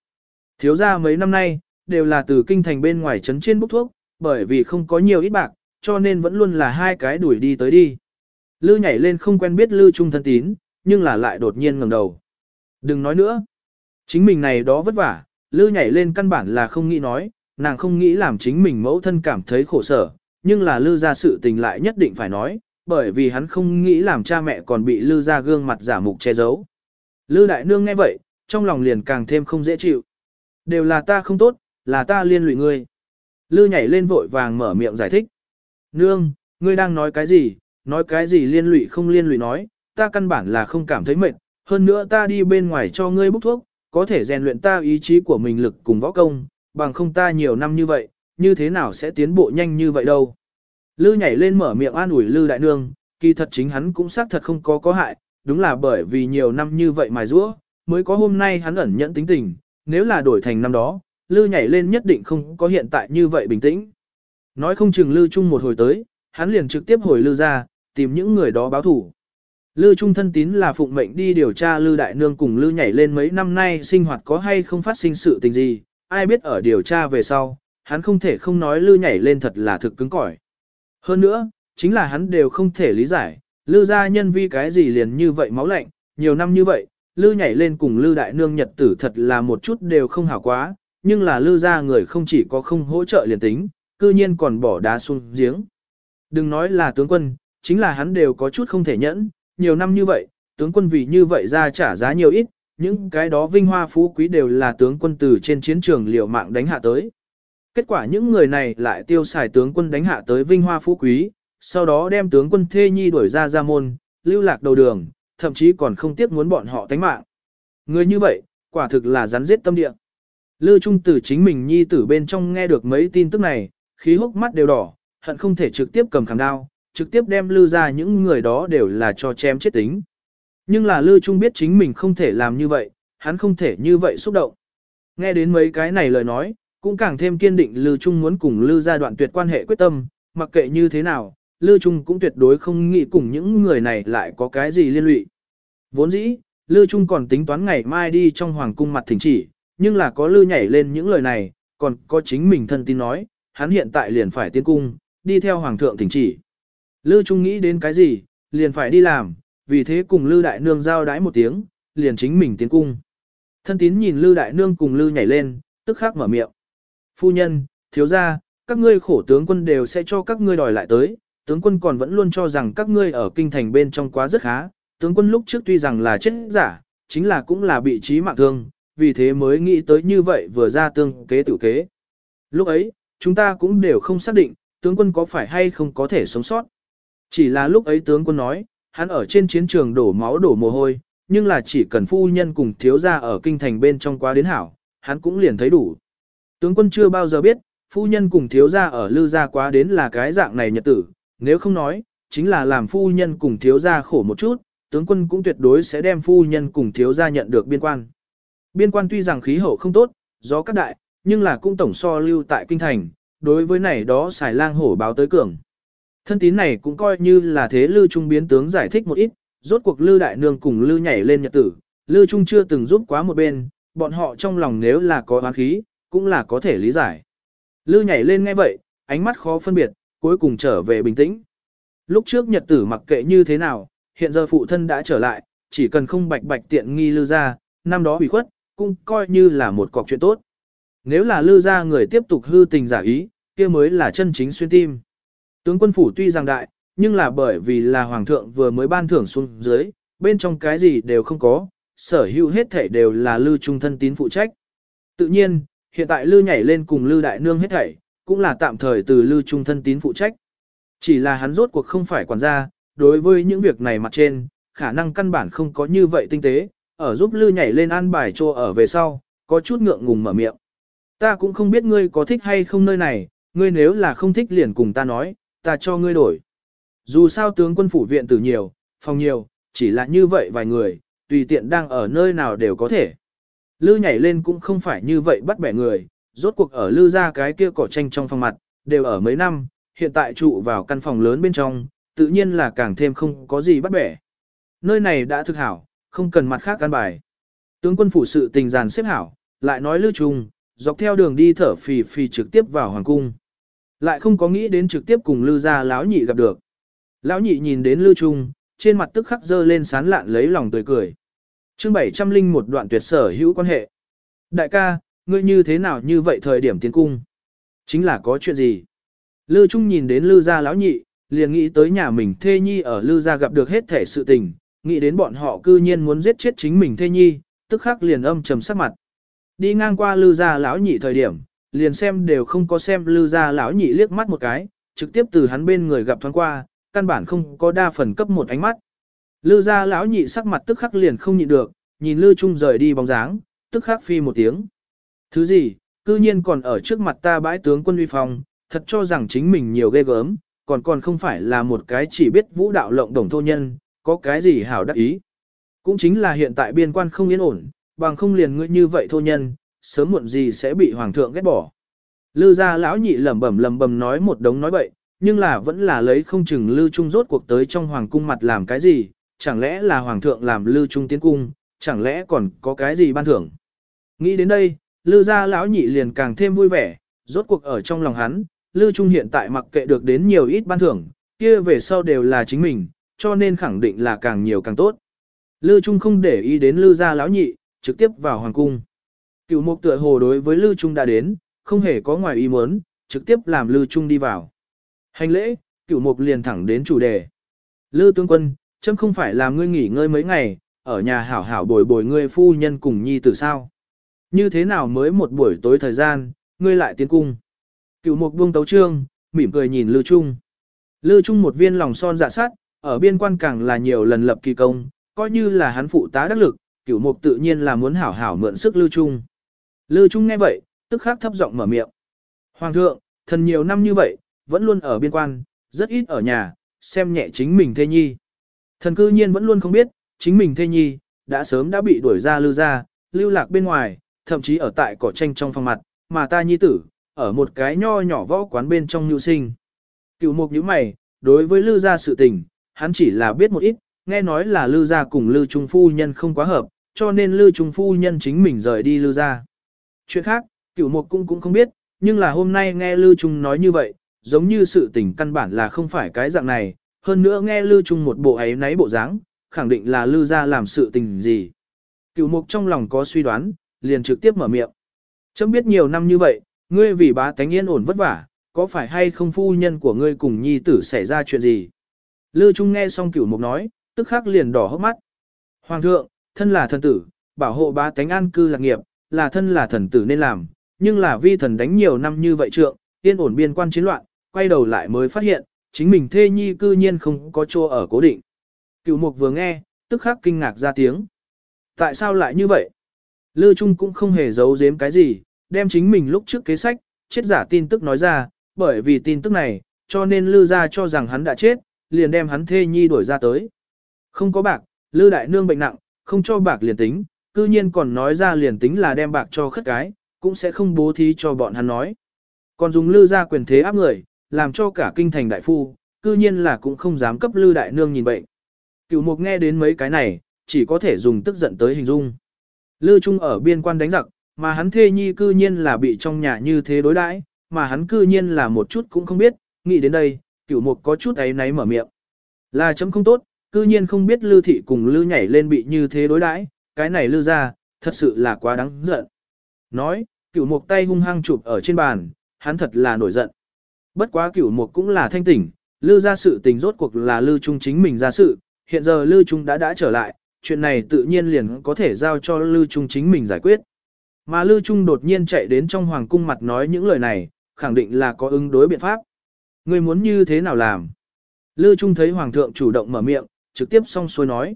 Speaker 1: Thiếu ra mấy năm nay, đều là từ kinh thành bên ngoài trấn trên bốc thuốc, bởi vì không có nhiều ít bạc, cho nên vẫn luôn là hai cái đuổi đi tới đi. Lư nhảy lên không quen biết Lư Trung thân tín, nhưng là lại đột nhiên ngẩng đầu. Đừng nói nữa. Chính mình này đó vất vả, Lư nhảy lên căn bản là không nghĩ nói, nàng không nghĩ làm chính mình mẫu thân cảm thấy khổ sở, nhưng là Lư ra sự tình lại nhất định phải nói, bởi vì hắn không nghĩ làm cha mẹ còn bị Lư ra gương mặt giả mục che giấu. Lư đại nương nghe vậy, trong lòng liền càng thêm không dễ chịu. Đều là ta không tốt, là ta liên lụy ngươi. Lư nhảy lên vội vàng mở miệng giải thích. Nương, ngươi đang nói cái gì, nói cái gì liên lụy không liên lụy nói, ta căn bản là không cảm thấy mệt, hơn nữa ta đi bên ngoài cho ngươi bốc thuốc, có thể rèn luyện ta ý chí của mình lực cùng võ công, bằng không ta nhiều năm như vậy, như thế nào sẽ tiến bộ nhanh như vậy đâu. Lư nhảy lên mở miệng an ủi Lư đại nương, kỳ thật chính hắn cũng xác thật không có có hại, đúng là bởi vì nhiều năm như vậy mài rũa, mới có hôm nay hắn ẩn nhẫn tính tình, nếu là đổi thành năm đó, Lư nhảy lên nhất định không có hiện tại như vậy bình tĩnh. Nói không chừng Lư Trung một hồi tới, hắn liền trực tiếp hồi Lư ra, tìm những người đó báo thủ. Lư Trung thân tín là phụng mệnh đi điều tra Lư Đại Nương cùng Lư nhảy lên mấy năm nay sinh hoạt có hay không phát sinh sự tình gì, ai biết ở điều tra về sau, hắn không thể không nói Lư nhảy lên thật là thực cứng cỏi. Hơn nữa, chính là hắn đều không thể lý giải, Lư gia nhân vi cái gì liền như vậy máu lạnh, nhiều năm như vậy, Lư nhảy lên cùng Lư Đại Nương nhật tử thật là một chút đều không hảo quá, nhưng là Lư gia người không chỉ có không hỗ trợ liền tính, cư nhiên còn bỏ đá xuống giếng. Đừng nói là tướng quân, chính là hắn đều có chút không thể nhẫn, nhiều năm như vậy, tướng quân vì như vậy ra trả giá nhiều ít, những cái đó vinh hoa phú quý đều là tướng quân từ trên chiến trường liều mạng đánh hạ tới. Kết quả những người này lại tiêu xài tướng quân đánh hạ tới vinh hoa phú quý, sau đó đem tướng quân thê nhi đuổi ra ra môn, lưu lạc đầu đường, thậm chí còn không tiếc muốn bọn họ tánh mạng. Người như vậy, quả thực là rắn giết tâm địa. Lư Trung Tử chính mình nhi tử bên trong nghe được mấy tin tức này, khí hốc mắt đều đỏ, hận không thể trực tiếp cầm khảm đao, trực tiếp đem Lư ra những người đó đều là cho chém chết tính. Nhưng là Lư Trung biết chính mình không thể làm như vậy, hắn không thể như vậy xúc động. Nghe đến mấy cái này lời nói, cũng càng thêm kiên định Lư Trung muốn cùng Lư ra đoạn tuyệt quan hệ quyết tâm, mặc kệ như thế nào, Lư Trung cũng tuyệt đối không nghĩ cùng những người này lại có cái gì liên lụy. Vốn dĩ, Lư Trung còn tính toán ngày mai đi trong hoàng cung mặt thỉnh chỉ, nhưng là có Lư nhảy lên những lời này, còn có chính mình thân tin nói, hắn hiện tại liền phải tiến cung, đi theo hoàng thượng thỉnh chỉ. Lư Trung nghĩ đến cái gì, liền phải đi làm, vì thế cùng Lư Đại Nương giao đái một tiếng, liền chính mình tiến cung. Thân tín nhìn Lư Đại Nương cùng Lư nhảy lên, tức khắc mở miệng. Phu nhân, thiếu gia, các ngươi khổ tướng quân đều sẽ cho các ngươi đòi lại tới, tướng quân còn vẫn luôn cho rằng các ngươi ở kinh thành bên trong quá rất khá, tướng quân lúc trước tuy rằng là chết giả, chính là cũng là bị trí mạng thương, vì thế mới nghĩ tới như vậy vừa ra tương kế tự kế. Lúc ấy, chúng ta cũng đều không xác định, tướng quân có phải hay không có thể sống sót. Chỉ là lúc ấy tướng quân nói, hắn ở trên chiến trường đổ máu đổ mồ hôi, nhưng là chỉ cần phu nhân cùng thiếu gia ở kinh thành bên trong quá đến hảo, hắn cũng liền thấy đủ. Tướng quân chưa bao giờ biết, phu nhân cùng thiếu gia ở lư gia quá đến là cái dạng này nhật tử, nếu không nói, chính là làm phu nhân cùng thiếu gia khổ một chút, tướng quân cũng tuyệt đối sẽ đem phu nhân cùng thiếu gia nhận được biên quan. Biên quan tuy rằng khí hậu không tốt, gió cắt đại, nhưng là cũng tổng so lưu tại kinh thành, đối với này đó xài lang hổ báo tới cường. Thân tín này cũng coi như là thế Lư Trung biến tướng giải thích một ít, rốt cuộc Lư Đại Nương cùng Lư nhảy lên nhật tử, Lư Trung chưa từng giúp quá một bên, bọn họ trong lòng nếu là có oán khí, cũng là có thể lý giải. Lư nhảy lên nghe vậy, ánh mắt khó phân biệt, cuối cùng trở về bình tĩnh. Lúc trước nhật tử mặc kệ như thế nào, hiện giờ phụ thân đã trở lại, chỉ cần không bạch bạch tiện nghi Lư ra, năm đó bị khuất, cũng coi như là một cọc chuyện tốt. Nếu là Lư ra người tiếp tục hư tình giả ý, kia mới là chân chính xuyên tim. Tướng quân phủ tuy rằng đại, nhưng là bởi vì là hoàng thượng vừa mới ban thưởng xuống dưới, bên trong cái gì đều không có, sở hữu hết thảy đều là Lư Trung thân tín phụ trách. Tự nhiên, hiện tại Lư nhảy lên cùng Lư Đại Nương hết thảy, cũng là tạm thời từ Lư Trung thân tín phụ trách. Chỉ là hắn rốt cuộc không phải quản gia, đối với những việc này mặt trên, khả năng căn bản không có như vậy tinh tế, ở giúp Lư nhảy lên an bài cho ở về sau, có chút ngượng ngùng mở miệng. Ta cũng không biết ngươi có thích hay không nơi này, ngươi nếu là không thích liền cùng ta nói, ta cho ngươi đổi. Dù sao tướng quân phủ viện tử nhiều, phòng nhiều, chỉ là như vậy vài người, tùy tiện đang ở nơi nào đều có thể. Lư nhảy lên cũng không phải như vậy bắt bẻ người, rốt cuộc ở lư ra cái kia cỏ tranh trong phòng mặt, đều ở mấy năm, hiện tại trụ vào căn phòng lớn bên trong, tự nhiên là càng thêm không có gì bắt bẻ. Nơi này đã thực hảo, không cần mặt khác căn bài. Tướng quân phủ sự tình giàn xếp hảo, lại nói lư trùng, dọc theo đường đi thở phì phì trực tiếp vào hoàng cung. Lại không có nghĩ đến trực tiếp cùng Lư gia lão nhị gặp được. Lão nhị nhìn đến Lư Trung, trên mặt tức khắc dơ lên sán lạn lấy lòng tươi cười. Chương 700 linh một đoạn tuyệt sở hữu quan hệ. Đại ca, ngươi như thế nào như vậy thời điểm tiến cung? Chính là có chuyện gì? Lư Trung nhìn đến Lư gia lão nhị, liền nghĩ tới nhà mình thê nhi ở Lư gia gặp được hết thể sự tình, nghĩ đến bọn họ cư nhiên muốn giết chết chính mình thê nhi, tức khắc liền âm trầm sắc mặt. Đi ngang qua Lư gia lão nhị thời điểm, liền xem đều không có xem Lư gia lão nhị liếc mắt một cái, trực tiếp từ hắn bên người gặp thoáng qua, căn bản không có đa phần cấp một ánh mắt. Lư gia lão nhị sắc mặt tức khắc liền không nhịn được, nhìn Lư Trung rời đi bóng dáng, tức khắc phi một tiếng. Thứ gì, cư nhiên còn ở trước mặt ta bãi tướng quân uy phong, thật cho rằng chính mình nhiều ghê gớm, còn còn không phải là một cái chỉ biết vũ đạo lộng đồng thô nhân, có cái gì hảo đắc ý. Cũng chính là hiện tại biên quan không yên ổn, bằng không liền ngươi như vậy thô nhân, sớm muộn gì sẽ bị hoàng thượng ghét bỏ. Lư gia lão nhị lẩm bẩm lẩm bẩm nói một đống nói bậy, nhưng là vẫn là lấy không chừng Lư Trung rốt cuộc tới trong hoàng cung mặt làm cái gì, chẳng lẽ là hoàng thượng làm Lư Trung tiến cung, chẳng lẽ còn có cái gì ban thưởng. Nghĩ đến đây, Lư gia lão nhị liền càng thêm vui vẻ, rốt cuộc ở trong lòng hắn, Lư Trung hiện tại mặc kệ được đến nhiều ít ban thưởng, kia về sau đều là chính mình, cho nên khẳng định là càng nhiều càng tốt. Lư Trung không để ý đến Lư gia lão nhị, trực tiếp vào hoàng cung. Cựu mục tựa hồ đối với Lư Trung đã đến, không hề có ngoài ý muốn, trực tiếp làm Lư Trung đi vào. Hành lễ, cựu mục liền thẳng đến chủ đề. Lư tướng quân, chấm không phải làm ngươi nghỉ ngơi mấy ngày, ở nhà hảo hảo bồi bồi ngươi phu nhân cùng nhi tử sao. Như thế nào mới một buổi tối thời gian, ngươi lại tiến cung. Cựu mục buông tấu trương, mỉm cười nhìn Lư Trung. Lư Trung một viên lòng son dạ sát, ở biên quan càng là nhiều lần lập kỳ công, coi như là hắn phụ tá đắc lực, cửu mục tự nhiên là muốn hảo hảo mượn sức Lư Trung. Lư Trung nghe vậy, tức khắc thấp giọng mở miệng. Hoàng thượng, thần nhiều năm như vậy, vẫn luôn ở biên quan, rất ít ở nhà, xem nhẹ chính mình thê nhi. Thần cư nhiên vẫn luôn không biết, chính mình thê nhi, đã sớm đã bị đuổi ra lưu ra, lưu lạc bên ngoài, thậm chí ở tại cỏ tranh trong phòng mặt, mà ta nhi tử, ở một cái nho nhỏ võ quán bên trong nhu sinh. Cựu mục như mày, đối với lưu gia sự tình, hắn chỉ là biết một ít, nghe nói là lư gia cùng lư trung phu nhân không quá hợp, cho nên lư trung phu nhân chính mình rời đi lư gia. Chuyện khác, cựu mục cũng cũng không biết, nhưng là hôm nay nghe lư trung nói như vậy, giống như sự tình căn bản là không phải cái dạng này, hơn nữa nghe lư trung một bộ ấy náy bộ dáng, khẳng định là lư gia làm sự tình gì. Cựu mục trong lòng có suy đoán, liền trực tiếp mở miệng. Chấm biết nhiều năm như vậy, ngươi vì bá tánh yên ổn vất vả, có phải hay không phu nhân của ngươi cùng nhi tử xảy ra chuyện gì? Lư Trung nghe xong cửu mục nói, tức khắc liền đỏ hốc mắt. Hoàng thượng, thân là thần tử, bảo hộ bá tánh an cư lạc nghiệp, là thân là thần tử nên làm, nhưng là vi thần đánh nhiều năm như vậy trượng, yên ổn biên quan chiến loạn, quay đầu lại mới phát hiện, chính mình thê nhi cư nhiên không có chỗ ở cố định. Cửu mục vừa nghe, tức khắc kinh ngạc ra tiếng. Tại sao lại như vậy? Lư Trung cũng không hề giấu giếm cái gì, đem chính mình lúc trước kế sách, chết giả tin tức nói ra, bởi vì tin tức này, cho nên Lư ra cho rằng hắn đã chết, liền đem hắn thê nhi đuổi ra tới. Không có bạc, Lư đại nương bệnh nặng, không cho bạc liền tính, cư nhiên còn nói ra liền tính là đem bạc cho khất cái, cũng sẽ không bố thí cho bọn hắn nói. Còn dùng Lư ra quyền thế áp người, làm cho cả kinh thành đại phu, cư nhiên là cũng không dám cấp Lư đại nương nhìn bệnh. Cửu mục nghe đến mấy cái này, chỉ có thể dùng tức giận tới hình dung. Lư Trung ở biên quan đánh giặc, mà hắn thê nhi cư nhiên là bị trong nhà như thế đối đãi, mà hắn cư nhiên là một chút cũng không biết, nghĩ đến đây, cửu mục có chút ấy náy mở miệng. Là chấm không tốt, cư nhiên không biết Lư thị cùng Lư nhảy lên bị như thế đối đãi, cái này Lư ra, thật sự là quá đáng giận. Nói, cửu mục tay hung hăng chụp ở trên bàn, hắn thật là nổi giận. Bất quá cửu mục cũng là thanh tỉnh, Lư ra sự tình rốt cuộc là Lư Trung chính mình ra sự, hiện giờ Lư Trung đã đã trở lại, chuyện này tự nhiên liền có thể giao cho Lư Trung chính mình giải quyết. Mà Lư Trung đột nhiên chạy đến trong hoàng cung mặt nói những lời này, khẳng định là có ứng đối biện pháp. Ngươi muốn như thế nào làm? Lư Trung thấy hoàng thượng chủ động mở miệng, trực tiếp xong xuôi nói.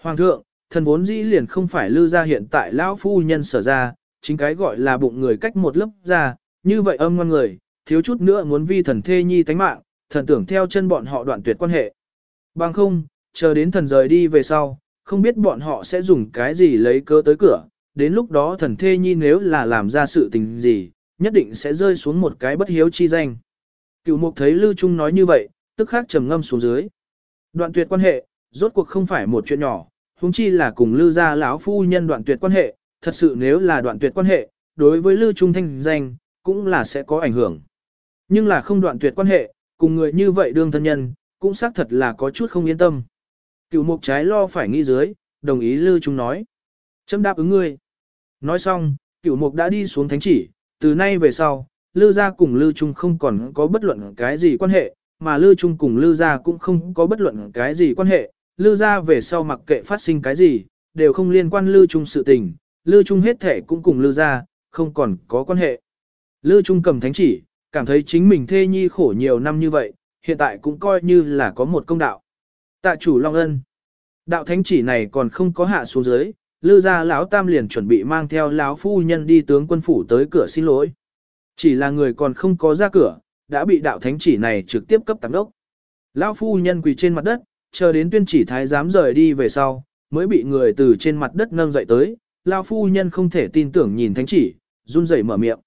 Speaker 1: Hoàng thượng, thần vốn dĩ liền không phải Lư gia hiện tại lão phu nhân sở ra, chính cái gọi là bụng người cách một lớp ra, như vậy âm ngon người, thiếu chút nữa muốn vi thần thê nhi tánh mạng, thần tưởng theo chân bọn họ đoạn tuyệt quan hệ. Bằng không, chờ đến thần rời đi về sau, không biết bọn họ sẽ dùng cái gì lấy cớ tới cửa, đến lúc đó thần thê nhi nếu là làm ra sự tình gì, nhất định sẽ rơi xuống một cái bất hiếu chi danh. Cựu mục thấy Lưu Trung nói như vậy, tức khắc trầm ngâm xuống dưới. Đoạn tuyệt quan hệ, rốt cuộc không phải một chuyện nhỏ, huống chi là cùng Lưu gia lão phu nhân đoạn tuyệt quan hệ, thật sự nếu là đoạn tuyệt quan hệ, đối với Lưu Trung thanh danh, cũng là sẽ có ảnh hưởng. Nhưng là không đoạn tuyệt quan hệ, cùng người như vậy đương thân nhân, cũng xác thật là có chút không yên tâm. Cựu mục trái lo phải nghĩ dưới, đồng ý Lư Trung nói. Chấm đáp ứng ngươi. Nói xong, cựu mục đã đi xuống thánh chỉ, từ nay về sau, Lư gia cùng Lư Trung không còn có bất luận cái gì quan hệ, mà Lư Trung cùng Lư gia cũng không có bất luận cái gì quan hệ. Lư gia về sau mặc kệ phát sinh cái gì, đều không liên quan Lư Trung sự tình, Lư Trung hết thể cũng cùng Lư gia, không còn có quan hệ. Lư Trung cầm thánh chỉ, cảm thấy chính mình thê nhi khổ nhiều năm như vậy, hiện tại cũng coi như là có một công đạo. Tạ chủ Long Ân. Đạo thánh chỉ này còn không có hạ xuống dưới, Lư gia lão tam liền chuẩn bị mang theo lão phu nhân đi tướng quân phủ tới cửa xin lỗi. Chỉ là người còn không có ra cửa, đã bị đạo thánh chỉ này trực tiếp cấp tạm đốc. Lão phu nhân quỳ trên mặt đất, chờ đến tuyên chỉ thái giám rời đi về sau, mới bị người từ trên mặt đất nâng dậy tới, lão phu nhân không thể tin tưởng nhìn thánh chỉ, run rẩy mở miệng.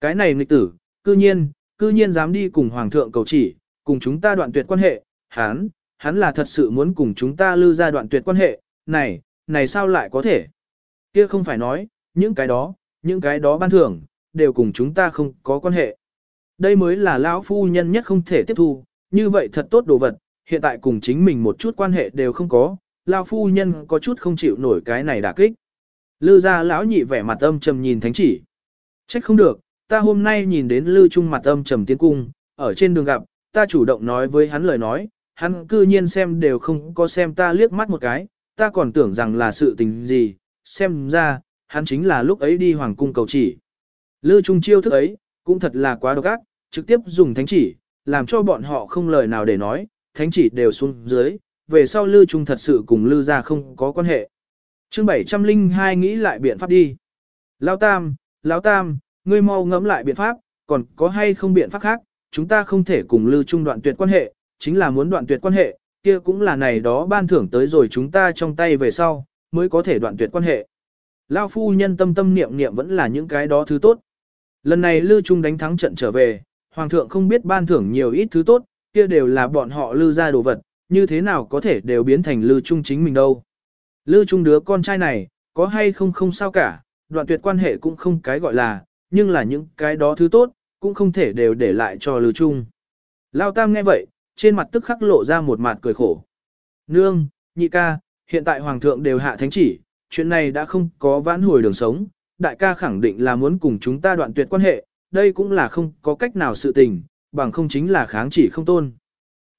Speaker 1: Cái này nghịch tử, cư nhiên, cư nhiên dám đi cùng hoàng thượng cầu chỉ, cùng chúng ta đoạn tuyệt quan hệ, hắn, hắn là thật sự muốn cùng chúng ta lưu ra đoạn tuyệt quan hệ, này, này sao lại có thể? Kia không phải nói, những cái đó, những cái đó ban thưởng, đều cùng chúng ta không có quan hệ. Đây mới là lão phu nhân nhất không thể tiếp thu, như vậy thật tốt đồ vật, hiện tại cùng chính mình một chút quan hệ đều không có, lão phu nhân có chút không chịu nổi cái này đả kích. Lư gia lão nhị vẻ mặt âm trầm nhìn thánh chỉ. Trách không được, ta hôm nay nhìn đến Lư Trung mặt âm trầm tiến cung, ở trên đường gặp, ta chủ động nói với hắn lời nói, hắn cư nhiên xem đều không có xem ta liếc mắt một cái, ta còn tưởng rằng là sự tình gì, xem ra, hắn chính là lúc ấy đi hoàng cung cầu chỉ. Lư Trung chiêu thức ấy, cũng thật là quá độc ác, trực tiếp dùng thánh chỉ, làm cho bọn họ không lời nào để nói, thánh chỉ đều xuống dưới, về sau Lư Trung thật sự cùng Lư ra không có quan hệ. chương 702 nghĩ lại biện pháp đi. Lão Tam, Lão Tam, ngươi mau ngẫm lại biện pháp, còn có hay không biện pháp khác, chúng ta không thể cùng Lư Trung đoạn tuyệt quan hệ, chính là muốn đoạn tuyệt quan hệ, kia cũng là này đó ban thưởng tới rồi chúng ta trong tay về sau, mới có thể đoạn tuyệt quan hệ. Lao phu nhân tâm tâm niệm niệm vẫn là những cái đó thứ tốt. Lần này Lư Trung đánh thắng trận trở về, Hoàng thượng không biết ban thưởng nhiều ít thứ tốt, kia đều là bọn họ Lư ra đồ vật, như thế nào có thể đều biến thành Lư Trung chính mình đâu. Lư Trung đứa con trai này, có hay không không sao cả, đoạn tuyệt quan hệ cũng không cái gọi là, nhưng là những cái đó thứ tốt, cũng không thể đều để lại cho Lư Trung. Lao Tam nghe vậy, trên mặt tức khắc lộ ra một mặt cười khổ. Nương, nhị ca, hiện tại Hoàng thượng đều hạ thánh chỉ, chuyện này đã không có vãn hồi đường sống, đại ca khẳng định là muốn cùng chúng ta đoạn tuyệt quan hệ, đây cũng là không có cách nào sự tình, bằng không chính là kháng chỉ không tôn.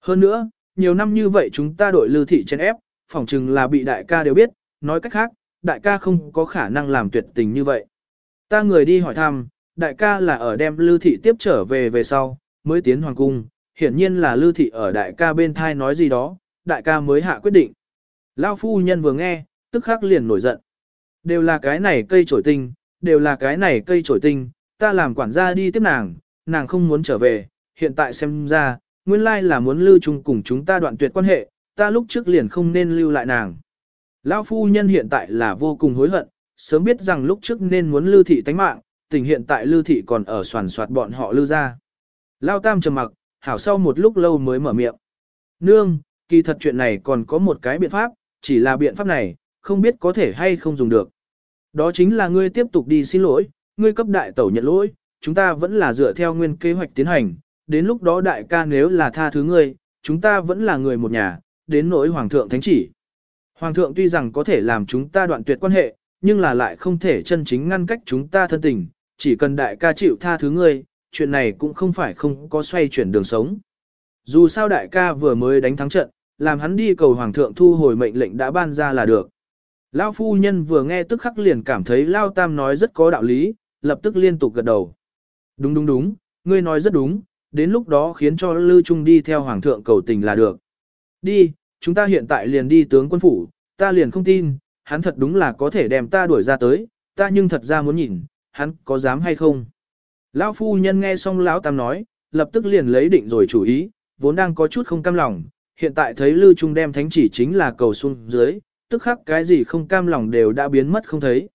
Speaker 1: Hơn nữa, nhiều năm như vậy chúng ta đội lưu thị trên ép, phỏng chừng là bị đại ca đều biết, nói cách khác, đại ca không có khả năng làm tuyệt tình như vậy. Ta người đi hỏi thăm, đại ca là ở đem lưu thị tiếp trở về về sau, mới tiến hoàng cung, hiển nhiên là lưu thị ở đại ca bên thai nói gì đó, đại ca mới hạ quyết định. Lao phu nhân vừa nghe, tức khắc liền nổi giận. Đều là cái này cây trổi tinh, đều là cái này cây trổi tinh, ta làm quản gia đi tiếp nàng, nàng không muốn trở về, hiện tại xem ra, nguyên lai là muốn lưu chung cùng chúng ta đoạn tuyệt quan hệ, ta lúc trước liền không nên lưu lại nàng. Lão phu nhân hiện tại là vô cùng hối hận, sớm biết rằng lúc trước nên muốn lưu thị tánh mạng, tình hiện tại lưu thị còn ở soàn soạt bọn họ lưu ra. Lao tam trầm mặc, hảo sau một lúc lâu mới mở miệng. Nương, kỳ thật chuyện này còn có một cái biện pháp, chỉ là biện pháp này, không biết có thể hay không dùng được. Đó chính là ngươi tiếp tục đi xin lỗi, ngươi cấp đại tẩu nhận lỗi, chúng ta vẫn là dựa theo nguyên kế hoạch tiến hành, đến lúc đó đại ca nếu là tha thứ ngươi, chúng ta vẫn là người một nhà, đến nỗi hoàng thượng thánh chỉ. Hoàng thượng tuy rằng có thể làm chúng ta đoạn tuyệt quan hệ, nhưng là lại không thể chân chính ngăn cách chúng ta thân tình, chỉ cần đại ca chịu tha thứ ngươi, chuyện này cũng không phải không có xoay chuyển đường sống. Dù sao đại ca vừa mới đánh thắng trận, làm hắn đi cầu hoàng thượng thu hồi mệnh lệnh đã ban ra là được. Lao phu nhân vừa nghe tức khắc liền cảm thấy Lao Tam nói rất có đạo lý, lập tức liên tục gật đầu. Đúng đúng đúng, ngươi nói rất đúng, đến lúc đó khiến cho Lư Trung đi theo Hoàng thượng cầu tình là được. Đi, chúng ta hiện tại liền đi tướng quân phủ, ta liền không tin, hắn thật đúng là có thể đem ta đuổi ra tới, ta nhưng thật ra muốn nhìn, hắn có dám hay không. Lão phu nhân nghe xong Lão Tam nói, lập tức liền lấy định rồi chủ ý, vốn đang có chút không cam lòng, hiện tại thấy Lư Trung đem thánh chỉ chính là cầu xuống dưới, tức khắc cái gì không cam lòng đều đã biến mất không thấy.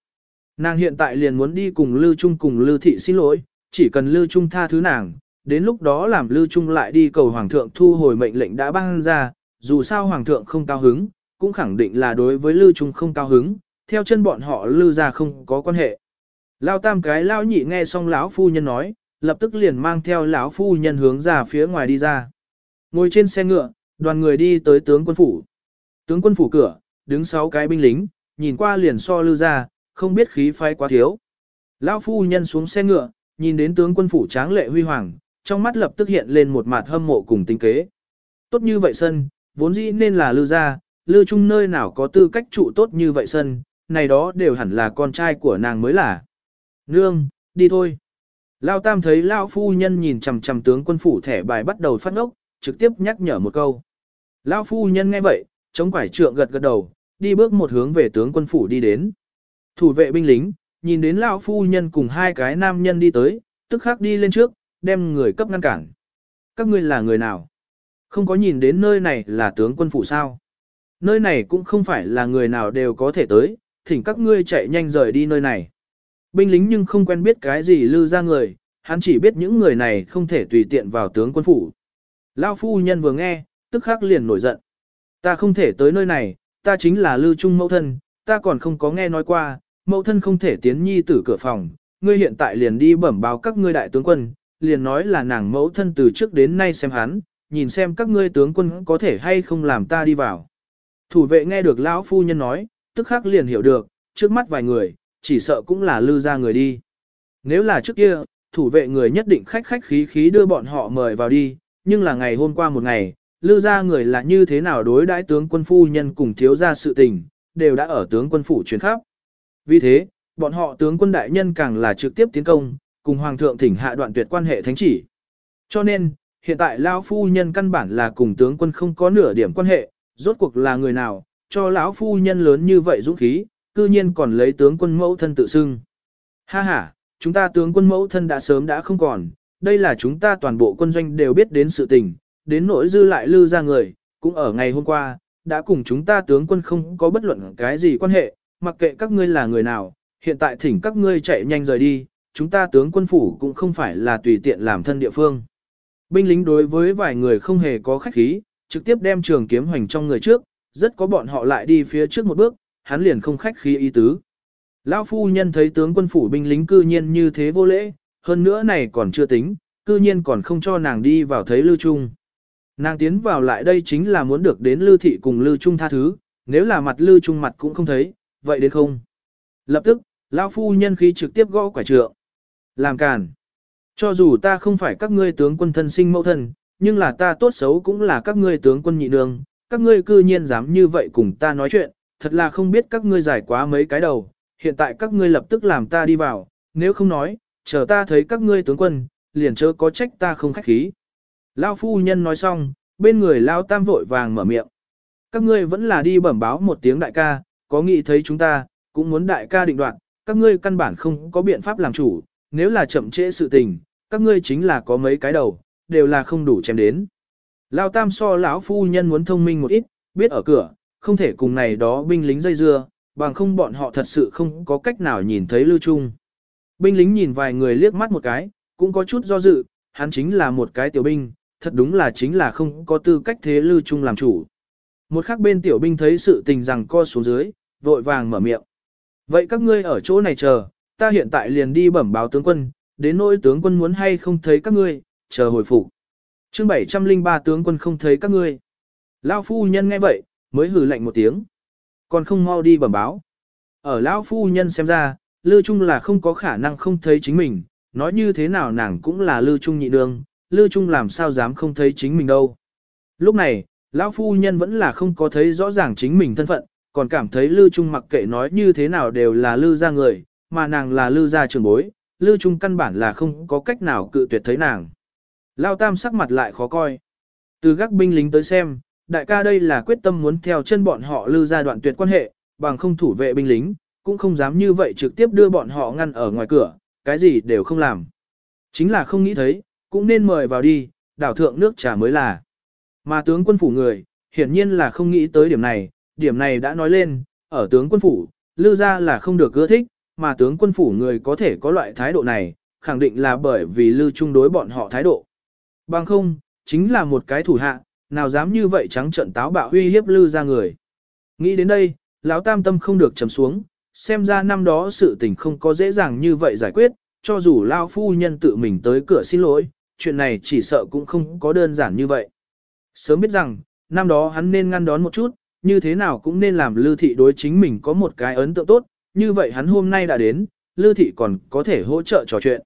Speaker 1: Nàng hiện tại liền muốn đi cùng Lư Trung cùng Lư Thị xin lỗi, chỉ cần Lư Trung tha thứ nàng, đến lúc đó làm Lư Trung lại đi cầu Hoàng thượng thu hồi mệnh lệnh đã ban ra, dù sao Hoàng thượng không cao hứng, cũng khẳng định là đối với Lư Trung không cao hứng, theo chân bọn họ Lư ra không có quan hệ. Lao tam cái lao nhị nghe xong lão phu nhân nói, lập tức liền mang theo lão phu nhân hướng ra phía ngoài đi ra. Ngồi trên xe ngựa, đoàn người đi tới tướng quân phủ. Tướng quân phủ cửa, đứng sáu cái binh lính, nhìn qua liền so lư ra, không biết khí phái quá thiếu. Lão phu nhân xuống xe ngựa, nhìn đến tướng quân phủ tráng lệ huy hoàng, trong mắt lập tức hiện lên một mặt hâm mộ cùng tinh kế. Tốt như vậy sân, vốn dĩ nên là lư ra, lư chung nơi nào có tư cách trụ tốt như vậy sân, này đó đều hẳn là con trai của nàng mới là. Nương, đi thôi. Lao Tam thấy Lao Phu Nhân nhìn chằm chằm tướng quân phủ thẻ bài bắt đầu phát ngốc, trực tiếp nhắc nhở một câu. Lao Phu Nhân nghe vậy, chống quải trượng gật gật đầu, đi bước một hướng về tướng quân phủ đi đến. Thủ vệ binh lính, nhìn đến lão Phu Nhân cùng hai cái nam nhân đi tới, tức khắc đi lên trước, đem người cấp ngăn cản. Các ngươi là người nào? Không có nhìn đến nơi này là tướng quân phủ sao? Nơi này cũng không phải là người nào đều có thể tới, thỉnh các ngươi chạy nhanh rời đi nơi này. Binh lính nhưng không quen biết cái gì lư ra người, hắn chỉ biết những người này không thể tùy tiện vào tướng quân phủ. Lão phu nhân vừa nghe, tức khắc liền nổi giận. Ta không thể tới nơi này, ta chính là Lưu trung mẫu thân, ta còn không có nghe nói qua, mẫu thân không thể tiến nhi tử cửa phòng, ngươi hiện tại liền đi bẩm báo các ngươi đại tướng quân, liền nói là nàng mẫu thân từ trước đến nay xem hắn, nhìn xem các ngươi tướng quân có thể hay không làm ta đi vào. Thủ vệ nghe được lão phu nhân nói, tức khắc liền hiểu được, trước mắt vài người, chỉ sợ cũng là lưu ra người đi. Nếu là trước kia, thủ vệ người nhất định khách khách khí khí đưa bọn họ mời vào đi, nhưng là ngày hôm qua một ngày, lưu ra người là như thế nào đối đãi tướng quân phu nhân cùng thiếu gia sự tình, đều đã ở tướng quân phủ chuyến khắp. Vì thế, bọn họ tướng quân đại nhân càng là trực tiếp tiến công, cùng hoàng thượng thỉnh hạ đoạn tuyệt quan hệ thánh chỉ. Cho nên, hiện tại lão phu nhân căn bản là cùng tướng quân không có nửa điểm quan hệ, rốt cuộc là người nào, cho lão phu nhân lớn như vậy dũng khí, cư nhiên còn lấy tướng quân mẫu thân tự xưng. Ha ha, chúng ta tướng quân mẫu thân đã sớm đã không còn, đây là chúng ta toàn bộ quân doanh đều biết đến sự tình, đến nỗi dư lại lư ra người, cũng ở ngày hôm qua, đã cùng chúng ta tướng quân không có bất luận cái gì quan hệ, mặc kệ các ngươi là người nào, hiện tại thỉnh các ngươi chạy nhanh rời đi, chúng ta tướng quân phủ cũng không phải là tùy tiện làm thân địa phương. Binh lính đối với vài người không hề có khách khí, trực tiếp đem trường kiếm hoành trong người trước, rất có bọn họ lại đi phía trước một bước, hắn liền không khách khí ý tứ. Lão phu nhân thấy tướng quân phủ binh lính cư nhiên như thế vô lễ, hơn nữa này còn chưa tính, cư nhiên còn không cho nàng đi vào thấy Lưu Trung. Nàng tiến vào lại đây chính là muốn được đến Lưu Thị cùng Lưu Trung tha thứ, nếu là mặt Lưu Trung mặt cũng không thấy, vậy đến không. Lập tức, lão phu nhân khí trực tiếp gõ quả trượng. Làm càn. Cho dù ta không phải các ngươi tướng quân thân sinh mẫu thân, nhưng là ta tốt xấu cũng là các ngươi tướng quân nhị nương, các ngươi cư nhiên dám như vậy cùng ta nói chuyện, thật là không biết các ngươi giải quá mấy cái đầu, hiện tại các ngươi lập tức làm ta đi vào, nếu không nói, chờ ta thấy các ngươi tướng quân, liền chớ có trách ta không khách khí. Lao phu nhân nói xong, bên người Lao tam vội vàng mở miệng. Các ngươi vẫn là đi bẩm báo một tiếng đại ca, có nghĩ thấy chúng ta, cũng muốn đại ca định đoạt, các ngươi căn bản không có biện pháp làm chủ, nếu là chậm trễ sự tình, các ngươi chính là có mấy cái đầu, đều là không đủ chém đến. Lao tam so lão phu nhân muốn thông minh một ít, biết ở cửa, không thể cùng này đó binh lính dây dưa, bằng không bọn họ thật sự không có cách nào nhìn thấy Lưu Trung. Binh lính nhìn vài người liếc mắt một cái, cũng có chút do dự, hắn chính là một cái tiểu binh, thật đúng là chính là không có tư cách thế Lưu Trung làm chủ. Một khắc bên tiểu binh thấy sự tình rằng co xuống dưới, vội vàng mở miệng. Vậy các ngươi ở chỗ này chờ, ta hiện tại liền đi bẩm báo tướng quân, đến nỗi tướng quân muốn hay không thấy các ngươi, chờ hồi phục. Chương 703 tướng quân không thấy các ngươi. lão phu nhân nghe vậy, mới hừ lạnh một tiếng. Còn không mau đi bẩm báo. Ở lão phu nhân xem ra, Lư Trung là không có khả năng không thấy chính mình, nói như thế nào nàng cũng là Lư Trung nhị nương, Lư Trung làm sao dám không thấy chính mình đâu. Lúc này, lão phu nhân vẫn là không có thấy rõ ràng chính mình thân phận, còn cảm thấy Lư Trung mặc kệ nói như thế nào đều là Lư gia người, mà nàng là Lư gia trưởng bối, Lư Trung căn bản là không có cách nào cự tuyệt thấy nàng. Lao Tam sắc mặt lại khó coi. Từ gác binh lính tới xem, đại ca đây là quyết tâm muốn theo chân bọn họ lư ra đoạn tuyệt quan hệ, bằng không thủ vệ binh lính, cũng không dám như vậy trực tiếp đưa bọn họ ngăn ở ngoài cửa, cái gì đều không làm. Chính là không nghĩ thấy, cũng nên mời vào đi, đảo thượng nước trà mới là. Mà tướng quân phủ người, hiển nhiên là không nghĩ tới điểm này, điểm này đã nói lên, ở tướng quân phủ, lư ra là không được ưa thích, mà tướng quân phủ người có thể có loại thái độ này, khẳng định là bởi vì lư chung đối bọn họ thái độ. Bằng không, chính là một cái thủ hạ, nào dám như vậy trắng trận táo bạo uy hiếp lư ra người. Nghĩ đến đây, lão tam tâm không được trầm xuống, xem ra năm đó sự tình không có dễ dàng như vậy giải quyết, cho dù lao phu nhân tự mình tới cửa xin lỗi, chuyện này chỉ sợ cũng không có đơn giản như vậy. Sớm biết rằng, năm đó hắn nên ngăn đón một chút, như thế nào cũng nên làm Lư Thị đối chính mình có một cái ấn tượng tốt, như vậy hắn hôm nay đã đến, Lư Thị còn có thể hỗ trợ trò chuyện.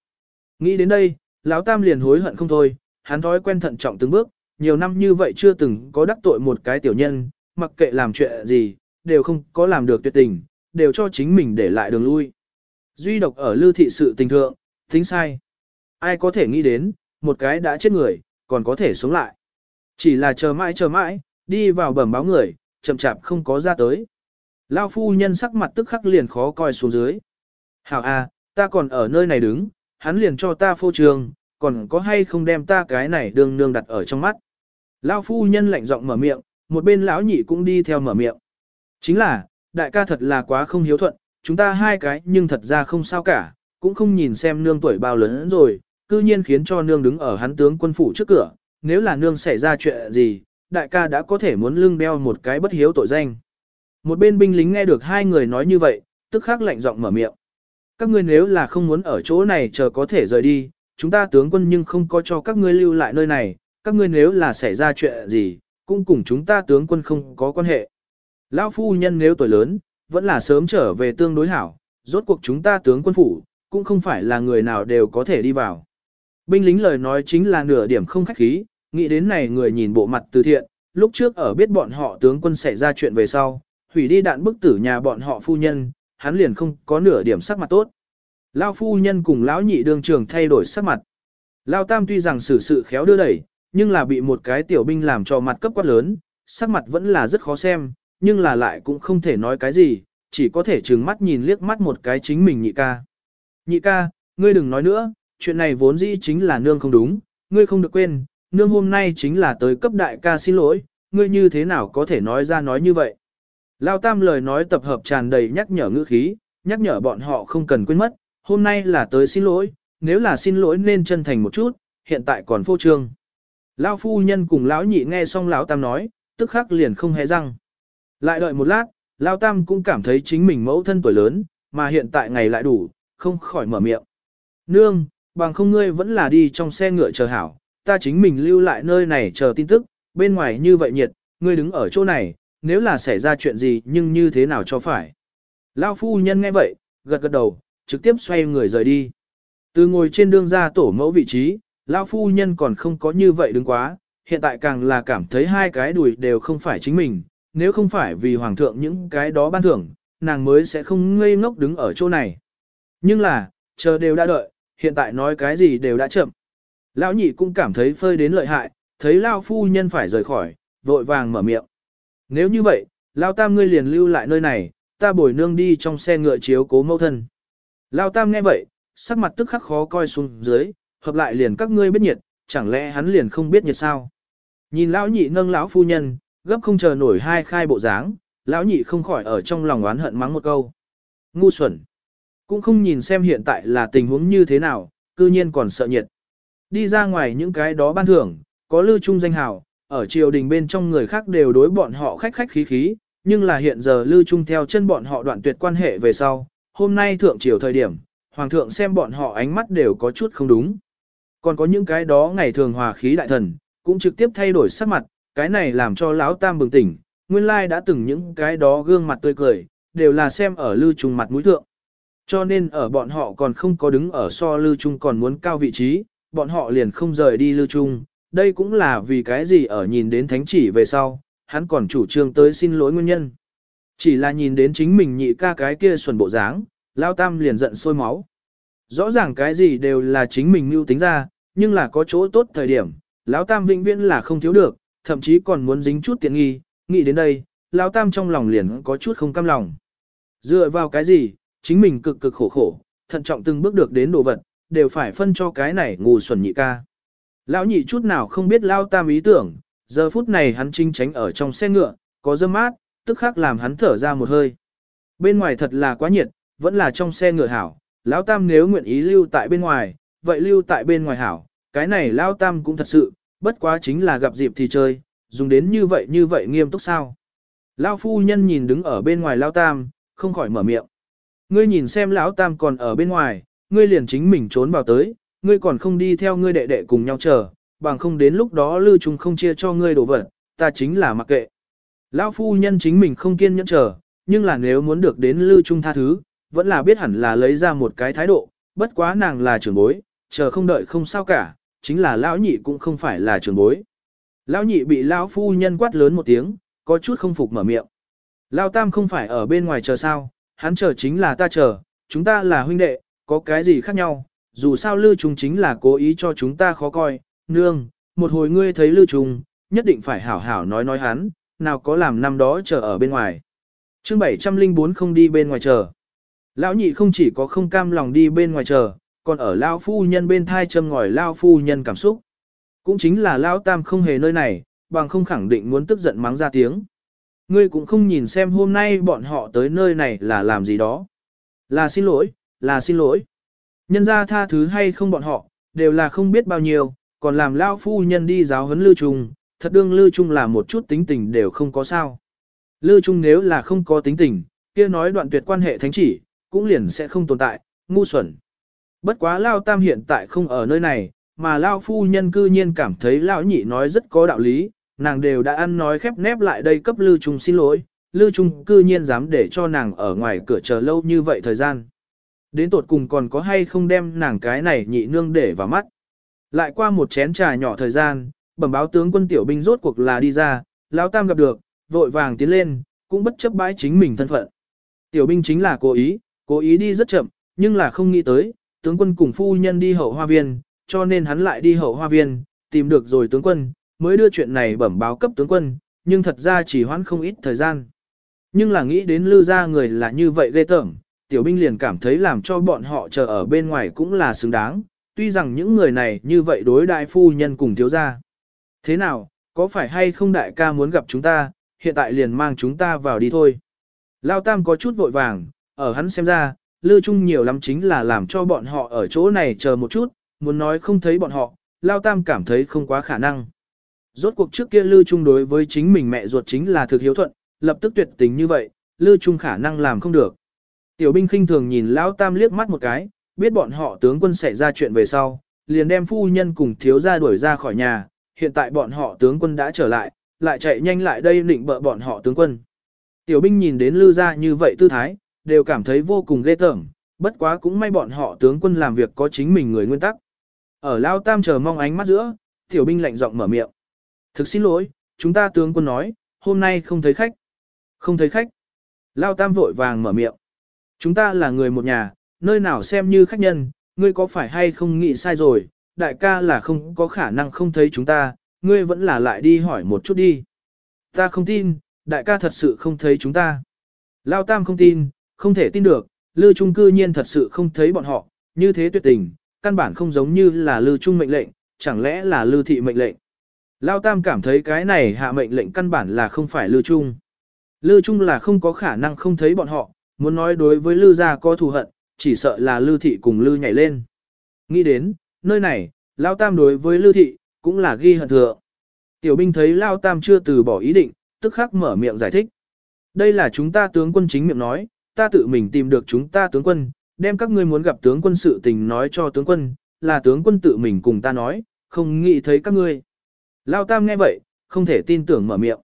Speaker 1: Nghĩ đến đây, Lão Tam liền hối hận không thôi, hắn thói quen thận trọng từng bước, nhiều năm như vậy chưa từng có đắc tội một cái tiểu nhân, mặc kệ làm chuyện gì, đều không có làm được tuyệt tình, đều cho chính mình để lại đường lui. Duy độc ở Lư Thị sự tình thượng, tính sai. Ai có thể nghĩ đến, một cái đã chết người, còn có thể sống lại. Chỉ là chờ mãi chờ mãi, đi vào bẩm báo người, chậm chạp không có ra tới. Lao phu nhân sắc mặt tức khắc liền khó coi xuống dưới. Hảo à, ta còn ở nơi này đứng, hắn liền cho ta phô trường, còn có hay không đem ta cái này đường nương đặt ở trong mắt. Lao phu nhân lạnh giọng mở miệng, một bên lão nhị cũng đi theo mở miệng. Chính là, đại ca thật là quá không hiếu thuận, chúng ta hai cái nhưng thật ra không sao cả, cũng không nhìn xem nương tuổi bao lớn rồi, cư nhiên khiến cho nương đứng ở hắn tướng quân phủ trước cửa, nếu là nương xảy ra chuyện gì, đại ca đã có thể muốn lưng đeo một cái bất hiếu tội danh. Một bên binh lính nghe được hai người nói như vậy, tức khắc lạnh giọng mở miệng. Các ngươi nếu là không muốn ở chỗ này chờ có thể rời đi, chúng ta tướng quân nhưng không có cho các ngươi lưu lại nơi này, các ngươi nếu là xảy ra chuyện gì, cũng cùng chúng ta tướng quân không có quan hệ. Lão phu nhân nếu tuổi lớn, vẫn là sớm trở về tương đối hảo, rốt cuộc chúng ta tướng quân phủ, cũng không phải là người nào đều có thể đi vào. Binh lính lời nói chính là nửa điểm không khách khí, nghĩ đến này người nhìn bộ mặt từ thiện, lúc trước ở biết bọn họ tướng quân xảy ra chuyện về sau, hủy đi đạn bức tử nhà bọn họ phu nhân, hắn liền không có nửa điểm sắc mặt tốt. Lao phu nhân cùng lão nhị đương trường thay đổi sắc mặt. Lao tam tuy rằng xử sự khéo đưa đẩy, nhưng là bị một cái tiểu binh làm cho mặt cấp quát lớn, sắc mặt vẫn là rất khó xem, nhưng là lại cũng không thể nói cái gì, chỉ có thể trừng mắt nhìn liếc mắt một cái chính mình nhị ca. Nhị ca, ngươi đừng nói nữa, chuyện này vốn dĩ chính là nương không đúng, ngươi không được quên, nương hôm nay chính là tới cấp đại ca xin lỗi, ngươi như thế nào có thể nói ra nói như vậy. Lao Tam lời nói tập hợp tràn đầy nhắc nhở ngữ khí, nhắc nhở bọn họ không cần quên mất, hôm nay là tới xin lỗi, nếu là xin lỗi nên chân thành một chút, hiện tại còn phô trương. Lao phu nhân cùng lão nhị nghe xong lão Tam nói, tức khắc liền không hề răng. Lại đợi một lát, Lao Tam cũng cảm thấy chính mình mẫu thân tuổi lớn, mà hiện tại ngày lại đủ, không khỏi mở miệng. Nương, bằng không ngươi vẫn là đi trong xe ngựa chờ hảo, ta chính mình lưu lại nơi này chờ tin tức, bên ngoài như vậy nhiệt, ngươi đứng ở chỗ này, nếu là xảy ra chuyện gì nhưng như thế nào cho phải. Lao phu nhân nghe vậy, gật gật đầu, trực tiếp xoay người rời đi. Từ ngồi trên đường ra tổ mẫu vị trí, Lao phu nhân còn không có như vậy đứng quá, hiện tại càng là cảm thấy hai cái đùi đều không phải chính mình, nếu không phải vì hoàng thượng những cái đó ban thưởng, nàng mới sẽ không ngây ngốc đứng ở chỗ này. Nhưng là, chờ đều đã đợi, hiện tại nói cái gì đều đã chậm. Lão nhị cũng cảm thấy phơi đến lợi hại, thấy Lao phu nhân phải rời khỏi, vội vàng mở miệng. Nếu như vậy, Lao tam ngươi liền lưu lại nơi này, ta bồi nương đi trong xe ngựa chiếu cố mẫu thân. Lao tam nghe vậy, sắc mặt tức khắc khó coi xuống dưới, hợp lại liền các ngươi biết nhiệt, chẳng lẽ hắn liền không biết nhiệt sao? Nhìn lão nhị nâng lão phu nhân, gấp không chờ nổi hai khai bộ dáng, lão nhị không khỏi ở trong lòng oán hận mắng một câu. Ngu xuẩn. Cũng không nhìn xem hiện tại là tình huống như thế nào, cư nhiên còn sợ nhiệt. Đi ra ngoài những cái đó ban thưởng, có lưu trung danh hào, ở triều đình bên trong người khác đều đối bọn họ khách khách khí khí, nhưng là hiện giờ lưu trung theo chân bọn họ đoạn tuyệt quan hệ về sau, hôm nay thượng triều thời điểm, hoàng thượng xem bọn họ ánh mắt đều có chút không đúng. Còn có những cái đó ngày thường hòa khí đại thần, cũng trực tiếp thay đổi sắc mặt, cái này làm cho lão tam bừng tỉnh, nguyên lai đã từng những cái đó gương mặt tươi cười, đều là xem ở lưu trung mặt mũi thượng. Cho nên ở bọn họ còn không có đứng ở so lưu trung còn muốn cao vị trí, bọn họ liền không rời đi lưu trung, đây cũng là vì cái gì ở nhìn đến thánh chỉ về sau, hắn còn chủ trương tới xin lỗi nguyên nhân. Chỉ là nhìn đến chính mình nhị ca cái kia xuẩn bộ dáng, lao tam liền giận sôi máu. Rõ ràng cái gì đều là chính mình mưu tính ra, nhưng là có chỗ tốt thời điểm, lão tam vĩnh viễn là không thiếu được, thậm chí còn muốn dính chút tiện nghi, nghĩ đến đây, lão tam trong lòng liền có chút không cam lòng. Dựa vào cái gì, chính mình cực cực khổ khổ, thận trọng từng bước được đến đồ vật, đều phải phân cho cái này ngu xuẩn nhị ca. Lão nhị chút nào không biết lao tam ý tưởng, giờ phút này hắn trinh tránh ở trong xe ngựa, có dâm mát, tức khắc làm hắn thở ra một hơi. Bên ngoài thật là quá nhiệt, vẫn là trong xe ngựa hảo, lão tam nếu nguyện ý lưu tại bên ngoài, vậy lưu tại bên ngoài hảo, cái này lão tam cũng thật sự, bất quá chính là gặp dịp thì chơi, dùng đến như vậy như vậy nghiêm túc sao. Lão phu nhân nhìn đứng ở bên ngoài lão tam, không khỏi mở miệng. Ngươi nhìn xem lão tam còn ở bên ngoài, ngươi liền chính mình trốn vào tới, ngươi còn không đi theo ngươi đệ đệ cùng nhau chờ, bằng không đến lúc đó Lư Trung không chia cho ngươi đồ vật, ta chính là mặc kệ. Lão phu nhân chính mình không kiên nhẫn chờ, nhưng là nếu muốn được đến Lư Trung tha thứ, vẫn là biết hẳn là lấy ra một cái thái độ, bất quá nàng là trưởng bối, chờ không đợi không sao cả, chính là lão nhị cũng không phải là trưởng bối. Lão nhị bị lão phu nhân quát lớn một tiếng, có chút không phục mở miệng. Lão tam không phải ở bên ngoài chờ sao, hắn chờ chính là ta chờ, chúng ta là huynh đệ, có cái gì khác nhau, dù sao Lư Trung chính là cố ý cho chúng ta khó coi, nương, một hồi ngươi thấy Lư Trung, nhất định phải hảo hảo nói nói hắn, nào có làm năm đó chờ ở bên ngoài. chương 704 không đi bên ngoài chờ. Lão nhị không chỉ có không cam lòng đi bên ngoài chờ, còn ở Lão phu nhân bên thai châm ngòi Lão phu nhân cảm xúc. Cũng chính là Lão tam không hề nơi này, bằng không khẳng định muốn tức giận mắng ra tiếng. Ngươi cũng không nhìn xem hôm nay bọn họ tới nơi này là làm gì đó. Là xin lỗi, là xin lỗi. Nhân ra tha thứ hay không bọn họ, đều là không biết bao nhiêu, còn làm lao phu nhân đi giáo huấn Lư Trung, thật đương Lư Trung là một chút tính tình đều không có sao. Lư Trung nếu là không có tính tình, kia nói đoạn tuyệt quan hệ thánh chỉ, cũng liền sẽ không tồn tại, ngu xuẩn. Bất quá Lao Tam hiện tại không ở nơi này, mà Lao phu nhân cư nhiên cảm thấy Lão nhị nói rất có đạo lý, nàng đều đã ăn nói khép nép lại đây cấp Lư Trung xin lỗi, Lư Trung cư nhiên dám để cho nàng ở ngoài cửa chờ lâu như vậy thời gian. Đến tột cùng còn có hay không đem nàng cái này nhị nương để vào mắt. Lại qua một chén trà nhỏ thời gian, bẩm báo tướng quân tiểu binh rốt cuộc là đi ra, lão tam gặp được, vội vàng tiến lên, cũng bất chấp bãi chính mình thân phận. Tiểu binh chính là cố ý, cố ý đi rất chậm, nhưng là không nghĩ tới, tướng quân cùng phu nhân đi hậu hoa viên, cho nên hắn lại đi hậu hoa viên, tìm được rồi tướng quân, mới đưa chuyện này bẩm báo cấp tướng quân, nhưng thật ra chỉ hoãn không ít thời gian. Nhưng là nghĩ đến lư ra người là như vậy ghê tởm, tiểu binh liền cảm thấy làm cho bọn họ chờ ở bên ngoài cũng là xứng đáng, tuy rằng những người này như vậy đối đại phu nhân cùng thiếu gia. Thế nào, có phải hay không đại ca muốn gặp chúng ta, hiện tại liền mang chúng ta vào đi thôi. Lao Tam có chút vội vàng, ở hắn xem ra, Lư Trung nhiều lắm chính là làm cho bọn họ ở chỗ này chờ một chút, muốn nói không thấy bọn họ, Lao Tam cảm thấy không quá khả năng. Rốt cuộc trước kia Lưu Trung đối với chính mình mẹ ruột chính là thực hiếu thuận, lập tức tuyệt tình như vậy, Lưu Trung khả năng làm không được. Tiểu binh khinh thường nhìn Lão Tam liếc mắt một cái, biết bọn họ tướng quân xảy ra chuyện về sau, liền đem phu nhân cùng thiếu gia đuổi ra khỏi nhà, hiện tại bọn họ tướng quân đã trở lại, lại chạy nhanh lại đây định bợ bọn họ tướng quân. Tiểu binh nhìn đến Lưu gia như vậy tư thái, đều cảm thấy vô cùng ghê tởm, bất quá cũng may bọn họ tướng quân làm việc có chính mình người nguyên tắc. Ở Lao Tam chờ mong ánh mắt giữa, tiểu binh lạnh giọng mở miệng. Thực xin lỗi, chúng ta tướng quân nói, hôm nay không thấy khách. Không thấy khách. Lao Tam vội vàng mở miệng. Chúng ta là người một nhà, nơi nào xem như khách nhân, ngươi có phải hay không nghĩ sai rồi, đại ca là không có khả năng không thấy chúng ta, ngươi vẫn là lại đi hỏi một chút đi. Ta không tin, đại ca thật sự không thấy chúng ta. Lao Tam không tin, không thể tin được, Lư Trung cư nhiên thật sự không thấy bọn họ, như thế tuyệt tình, căn bản không giống như là Lư Trung mệnh lệnh, chẳng lẽ là Lư Thị mệnh lệnh. Lao Tam cảm thấy cái này hạ mệnh lệnh căn bản là không phải Lư Trung. Lư Trung là không có khả năng không thấy bọn họ, muốn nói đối với Lư gia có thù hận, chỉ sợ là Lư Thị cùng Lư nhảy lên. Nghĩ đến, nơi này, Lao Tam đối với Lư Thị, cũng là ghi hận thượng. Tiểu binh thấy Lao Tam chưa từ bỏ ý định, tức khắc mở miệng giải thích. Đây là chúng ta tướng quân chính miệng nói, ta tự mình tìm được chúng ta tướng quân, đem các ngươi muốn gặp tướng quân sự tình nói cho tướng quân, là tướng quân tự mình cùng ta nói, không nghĩ thấy các ngươi. Lao Tam nghe vậy, không thể tin tưởng mở miệng.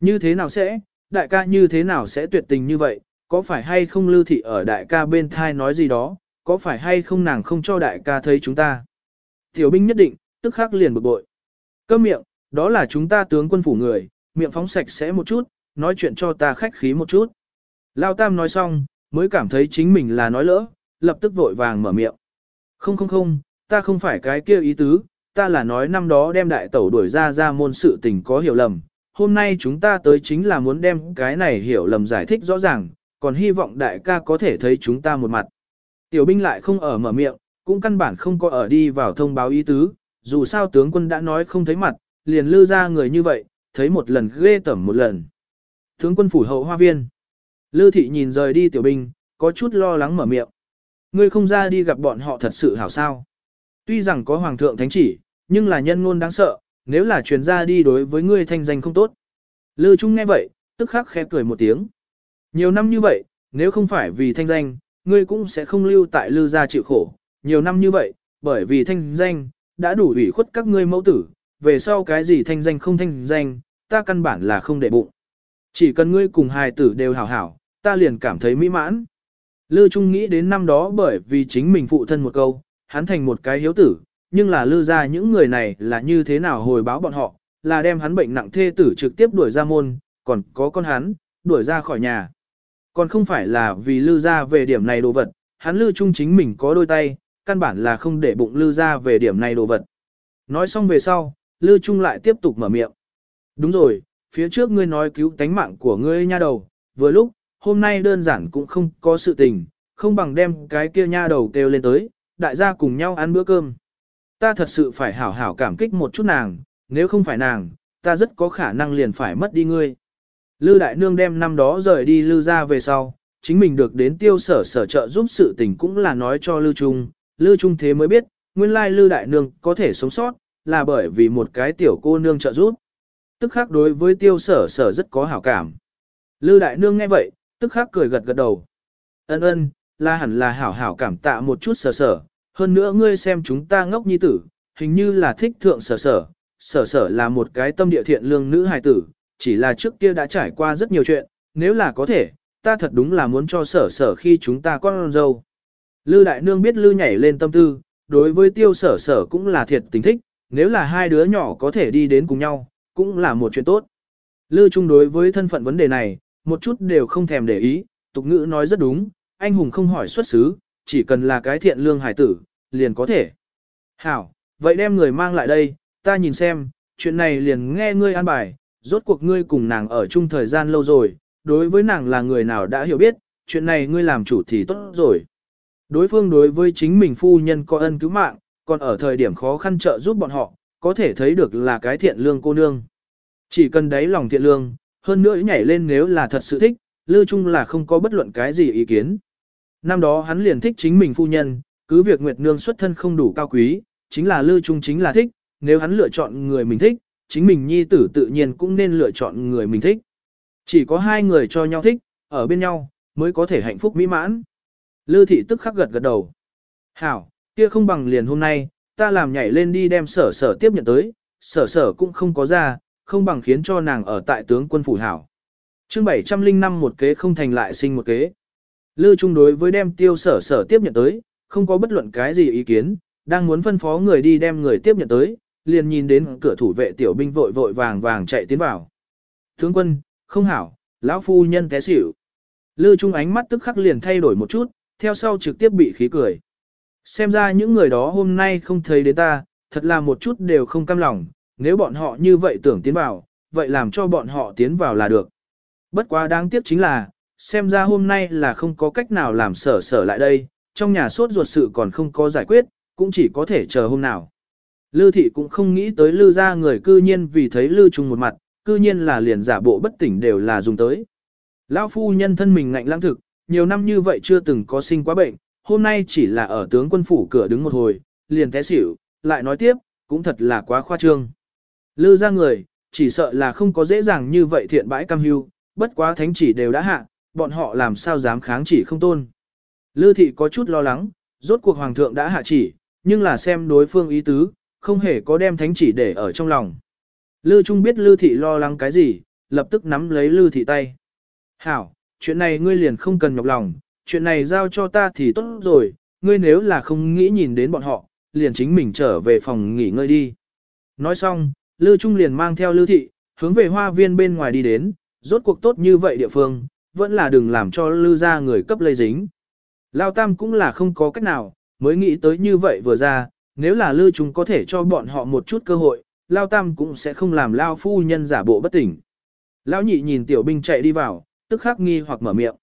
Speaker 1: Như thế nào sẽ, đại ca như thế nào sẽ tuyệt tình như vậy, có phải hay không lưu thị ở đại ca bên thai nói gì đó, có phải hay không nàng không cho đại ca thấy chúng ta. Tiểu binh nhất định, tức khắc liền bực bội. Câm miệng, đó là chúng ta tướng quân phủ người, miệng phóng sạch sẽ một chút, nói chuyện cho ta khách khí một chút. Lao Tam nói xong, mới cảm thấy chính mình là nói lỡ, lập tức vội vàng mở miệng. Không không không, ta không phải cái kia ý tứ, ta là nói năm đó đem đại tẩu đuổi ra ra môn sự tình có hiểu lầm. Hôm nay chúng ta tới chính là muốn đem cái này hiểu lầm giải thích rõ ràng, còn hy vọng đại ca có thể thấy chúng ta một mặt. Tiểu binh lại không ở mở miệng, cũng căn bản không có ở đi vào thông báo ý tứ, dù sao tướng quân đã nói không thấy mặt, liền lư ra người như vậy, thấy một lần ghê tẩm một lần. Tướng quân phủ hậu hoa viên. Lư thị nhìn rời đi tiểu binh, có chút lo lắng mở miệng. Ngươi không ra đi gặp bọn họ thật sự hảo sao. Tuy rằng có hoàng thượng thánh chỉ, nhưng là nhân ngôn đáng sợ, nếu là truyền ra đi đối với ngươi thanh danh không tốt. Lư Trung nghe vậy, tức khắc khẽ cười một tiếng. Nhiều năm như vậy, nếu không phải vì thanh danh, ngươi cũng sẽ không lưu tại lư gia chịu khổ. Nhiều năm như vậy, bởi vì thanh danh, đã đủ ủy khuất các ngươi mẫu tử, về sau cái gì thanh danh không thanh danh, ta căn bản là không để bụng. Chỉ cần ngươi cùng hài tử đều hảo hảo, ta liền cảm thấy mỹ mãn. Lư Trung nghĩ đến năm đó bởi vì chính mình phụ thân một câu, hắn thành một cái hiếu tử, nhưng là lư ra những người này là như thế nào hồi báo bọn họ, là đem hắn bệnh nặng thê tử trực tiếp đuổi ra môn, còn có con hắn, đuổi ra khỏi nhà. Còn không phải là vì lư ra về điểm này đồ vật, hắn lư trung chính mình có đôi tay, căn bản là không để bụng lư ra về điểm này đồ vật. Nói xong về sau, lư trung lại tiếp tục mở miệng. Đúng rồi, phía trước ngươi nói cứu tánh mạng của ngươi nha đầu, vừa lúc, hôm nay đơn giản cũng không có sự tình, không bằng đem cái kia nha đầu kêu lên tới, đại gia cùng nhau ăn bữa cơm. Ta thật sự phải hảo hảo cảm kích một chút nàng, nếu không phải nàng, ta rất có khả năng liền phải mất đi ngươi. Lư đại nương đem năm đó rời đi lư ra về sau, chính mình được đến tiêu sở sở trợ giúp sự tình cũng là nói cho lư trung, lư trung thế mới biết, nguyên lai lư đại nương có thể sống sót, là bởi vì một cái tiểu cô nương trợ giúp. Tức khác đối với tiêu sở sở rất có hảo cảm. Lư đại nương nghe vậy, tức khắc cười gật gật đầu. Ân ân, là hẳn là hảo hảo cảm tạ một chút sở sở, hơn nữa ngươi xem chúng ta ngốc nhi tử, hình như là thích thượng sở sở, sở sở là một cái tâm địa thiện lương nữ hài tử, chỉ là trước kia đã trải qua rất nhiều chuyện, nếu là có thể, ta thật đúng là muốn cho sở sở khi chúng ta con dâu. Lư đại nương biết lư nhảy lên tâm tư, đối với tiêu sở sở cũng là thiệt tình thích, nếu là hai đứa nhỏ có thể đi đến cùng nhau, cũng là một chuyện tốt. Lư trung đối với thân phận vấn đề này, một chút đều không thèm để ý, tục ngữ nói rất đúng, anh hùng không hỏi xuất xứ, chỉ cần là cái thiện lương hải tử, liền có thể. Hảo, vậy đem người mang lại đây, ta nhìn xem, chuyện này liền nghe ngươi an bài, rốt cuộc ngươi cùng nàng ở chung thời gian lâu rồi, đối với nàng là người nào đã hiểu biết, chuyện này ngươi làm chủ thì tốt rồi. Đối phương đối với chính mình phu nhân có ân cứu mạng, còn ở thời điểm khó khăn trợ giúp bọn họ, có thể thấy được là cái thiện lương cô nương. Chỉ cần đấy lòng thiện lương, hơn nữa nhảy lên nếu là thật sự thích, Lư Trung là không có bất luận cái gì ý kiến. Năm đó hắn liền thích chính mình phu nhân, cứ việc Nguyệt Nương xuất thân không đủ cao quý, chính là Lư Trung chính là thích, nếu hắn lựa chọn người mình thích, chính mình nhi tử tự nhiên cũng nên lựa chọn người mình thích. Chỉ có hai người cho nhau thích, ở bên nhau, mới có thể hạnh phúc mỹ mãn. Lư thị tức khắc gật gật đầu. Hảo, kia không bằng liền hôm nay, ta làm nhảy lên đi đem sở sở tiếp nhận tới, sở sở cũng không có ra, không bằng khiến cho nàng ở tại tướng quân phủ hảo. chương 705 một kế không thành lại sinh một kế. Lư Trung đối với đem tiêu sở sở tiếp nhận tới, không có bất luận cái gì ý kiến, đang muốn phân phó người đi đem người tiếp nhận tới, liền nhìn đến cửa thủ vệ tiểu binh vội vội vàng vàng chạy tiến vào. Thướng quân, không hảo, lão phu nhân té xỉu. Lư Trung ánh mắt tức khắc liền thay đổi một chút, theo sau trực tiếp bị khí cười. Xem ra những người đó hôm nay không thấy đến ta, thật là một chút đều không cam lòng, nếu bọn họ như vậy tưởng tiến vào, vậy làm cho bọn họ tiến vào là được. Bất quá đáng tiếc chính là, xem ra hôm nay là không có cách nào làm sở sở lại đây, trong nhà sốt ruột sự còn không có giải quyết, cũng chỉ có thể chờ hôm nào. Lư thị cũng không nghĩ tới lư ra người cư nhiên vì thấy lư trùng một mặt, cư nhiên là liền giả bộ bất tỉnh đều là dùng tới. Lão phu nhân thân mình ngạnh lãng thực, nhiều năm như vậy chưa từng có sinh quá bệnh, hôm nay chỉ là ở tướng quân phủ cửa đứng một hồi, liền té xỉu, lại nói tiếp, cũng thật là quá khoa trương. Lư ra người, chỉ sợ là không có dễ dàng như vậy thiện bãi cam hưu, bất quá thánh chỉ đều đã hạ, bọn họ làm sao dám kháng chỉ không tôn. Lư thị có chút lo lắng, rốt cuộc hoàng thượng đã hạ chỉ, nhưng là xem đối phương ý tứ, không hề có đem thánh chỉ để ở trong lòng. Lư Trung biết Lư thị lo lắng cái gì, lập tức nắm lấy Lư thị tay. Hảo, chuyện này ngươi liền không cần nhọc lòng, chuyện này giao cho ta thì tốt rồi, ngươi nếu là không nghĩ nhìn đến bọn họ, liền chính mình trở về phòng nghỉ ngơi đi. Nói xong, Lư Trung liền mang theo Lư Thị, hướng về hoa viên bên ngoài đi đến, rốt cuộc tốt như vậy địa phương, vẫn là đừng làm cho Lư ra người cấp lây dính. Lao Tam cũng là không có cách nào, mới nghĩ tới như vậy vừa ra, nếu là Lư Trung có thể cho bọn họ một chút cơ hội, Lao Tam cũng sẽ không làm Lao Phu Nhân giả bộ bất tỉnh. Lão nhị nhìn tiểu binh chạy đi vào, tức khắc nghi hoặc mở miệng.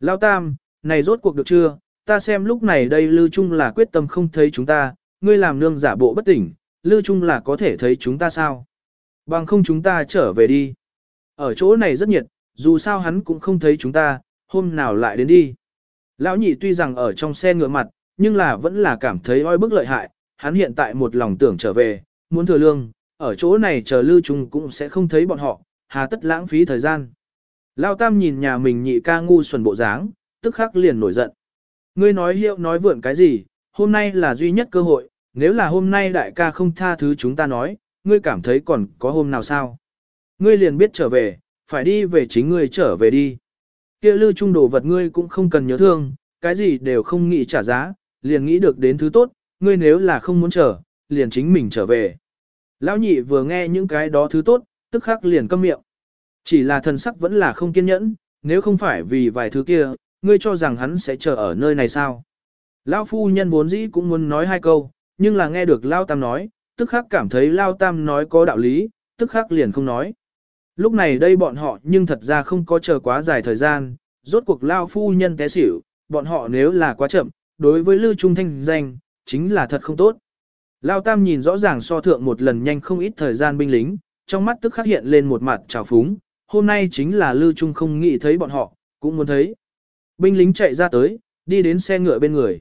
Speaker 1: Lao Tam, này rốt cuộc được chưa, ta xem lúc này đây Lư Trung là quyết tâm không thấy chúng ta, ngươi làm nương giả bộ bất tỉnh, Lư Trung là có thể thấy chúng ta sao? Bằng không chúng ta trở về đi. Ở chỗ này rất nhiệt, dù sao hắn cũng không thấy chúng ta, hôm nào lại đến đi. Lão nhị tuy rằng ở trong xe ngựa mặt, nhưng là vẫn là cảm thấy oi bức lợi hại, hắn hiện tại một lòng tưởng trở về, muốn thừa lương, ở chỗ này chờ lưu trùng cũng sẽ không thấy bọn họ, hà tất lãng phí thời gian. Lão Tam nhìn nhà mình nhị ca ngu xuẩn bộ dáng, tức khắc liền nổi giận. Ngươi nói hiệu nói vượn cái gì, hôm nay là duy nhất cơ hội, nếu là hôm nay đại ca không tha thứ chúng ta nói, ngươi cảm thấy còn có hôm nào sao? Ngươi liền biết trở về, phải đi về chính ngươi trở về đi. Kia lưu trung đồ vật ngươi cũng không cần nhớ thương, cái gì đều không nghĩ trả giá, liền nghĩ được đến thứ tốt, ngươi nếu là không muốn trở, liền chính mình trở về. Lão nhị vừa nghe những cái đó thứ tốt, tức khắc liền câm miệng. Chỉ là thần sắc vẫn là không kiên nhẫn, nếu không phải vì vài thứ kia, ngươi cho rằng hắn sẽ chờ ở nơi này sao? Lão phu nhân vốn dĩ cũng muốn nói hai câu, nhưng là nghe được Lao Tam nói, tức khắc cảm thấy Lao Tam nói có đạo lý, tức khắc liền không nói. Lúc này đây bọn họ nhưng thật ra không có chờ quá dài thời gian, rốt cuộc Lao phu nhân té xỉu, bọn họ nếu là quá chậm, đối với Lưu Trung Thanh danh, chính là thật không tốt. Lao Tam nhìn rõ ràng so thượng một lần nhanh không ít thời gian binh lính, trong mắt tức khắc hiện lên một mặt trào phúng, hôm nay chính là Lưu Trung không nghĩ thấy bọn họ, cũng muốn thấy. Binh lính chạy ra tới, đi đến xe ngựa bên người.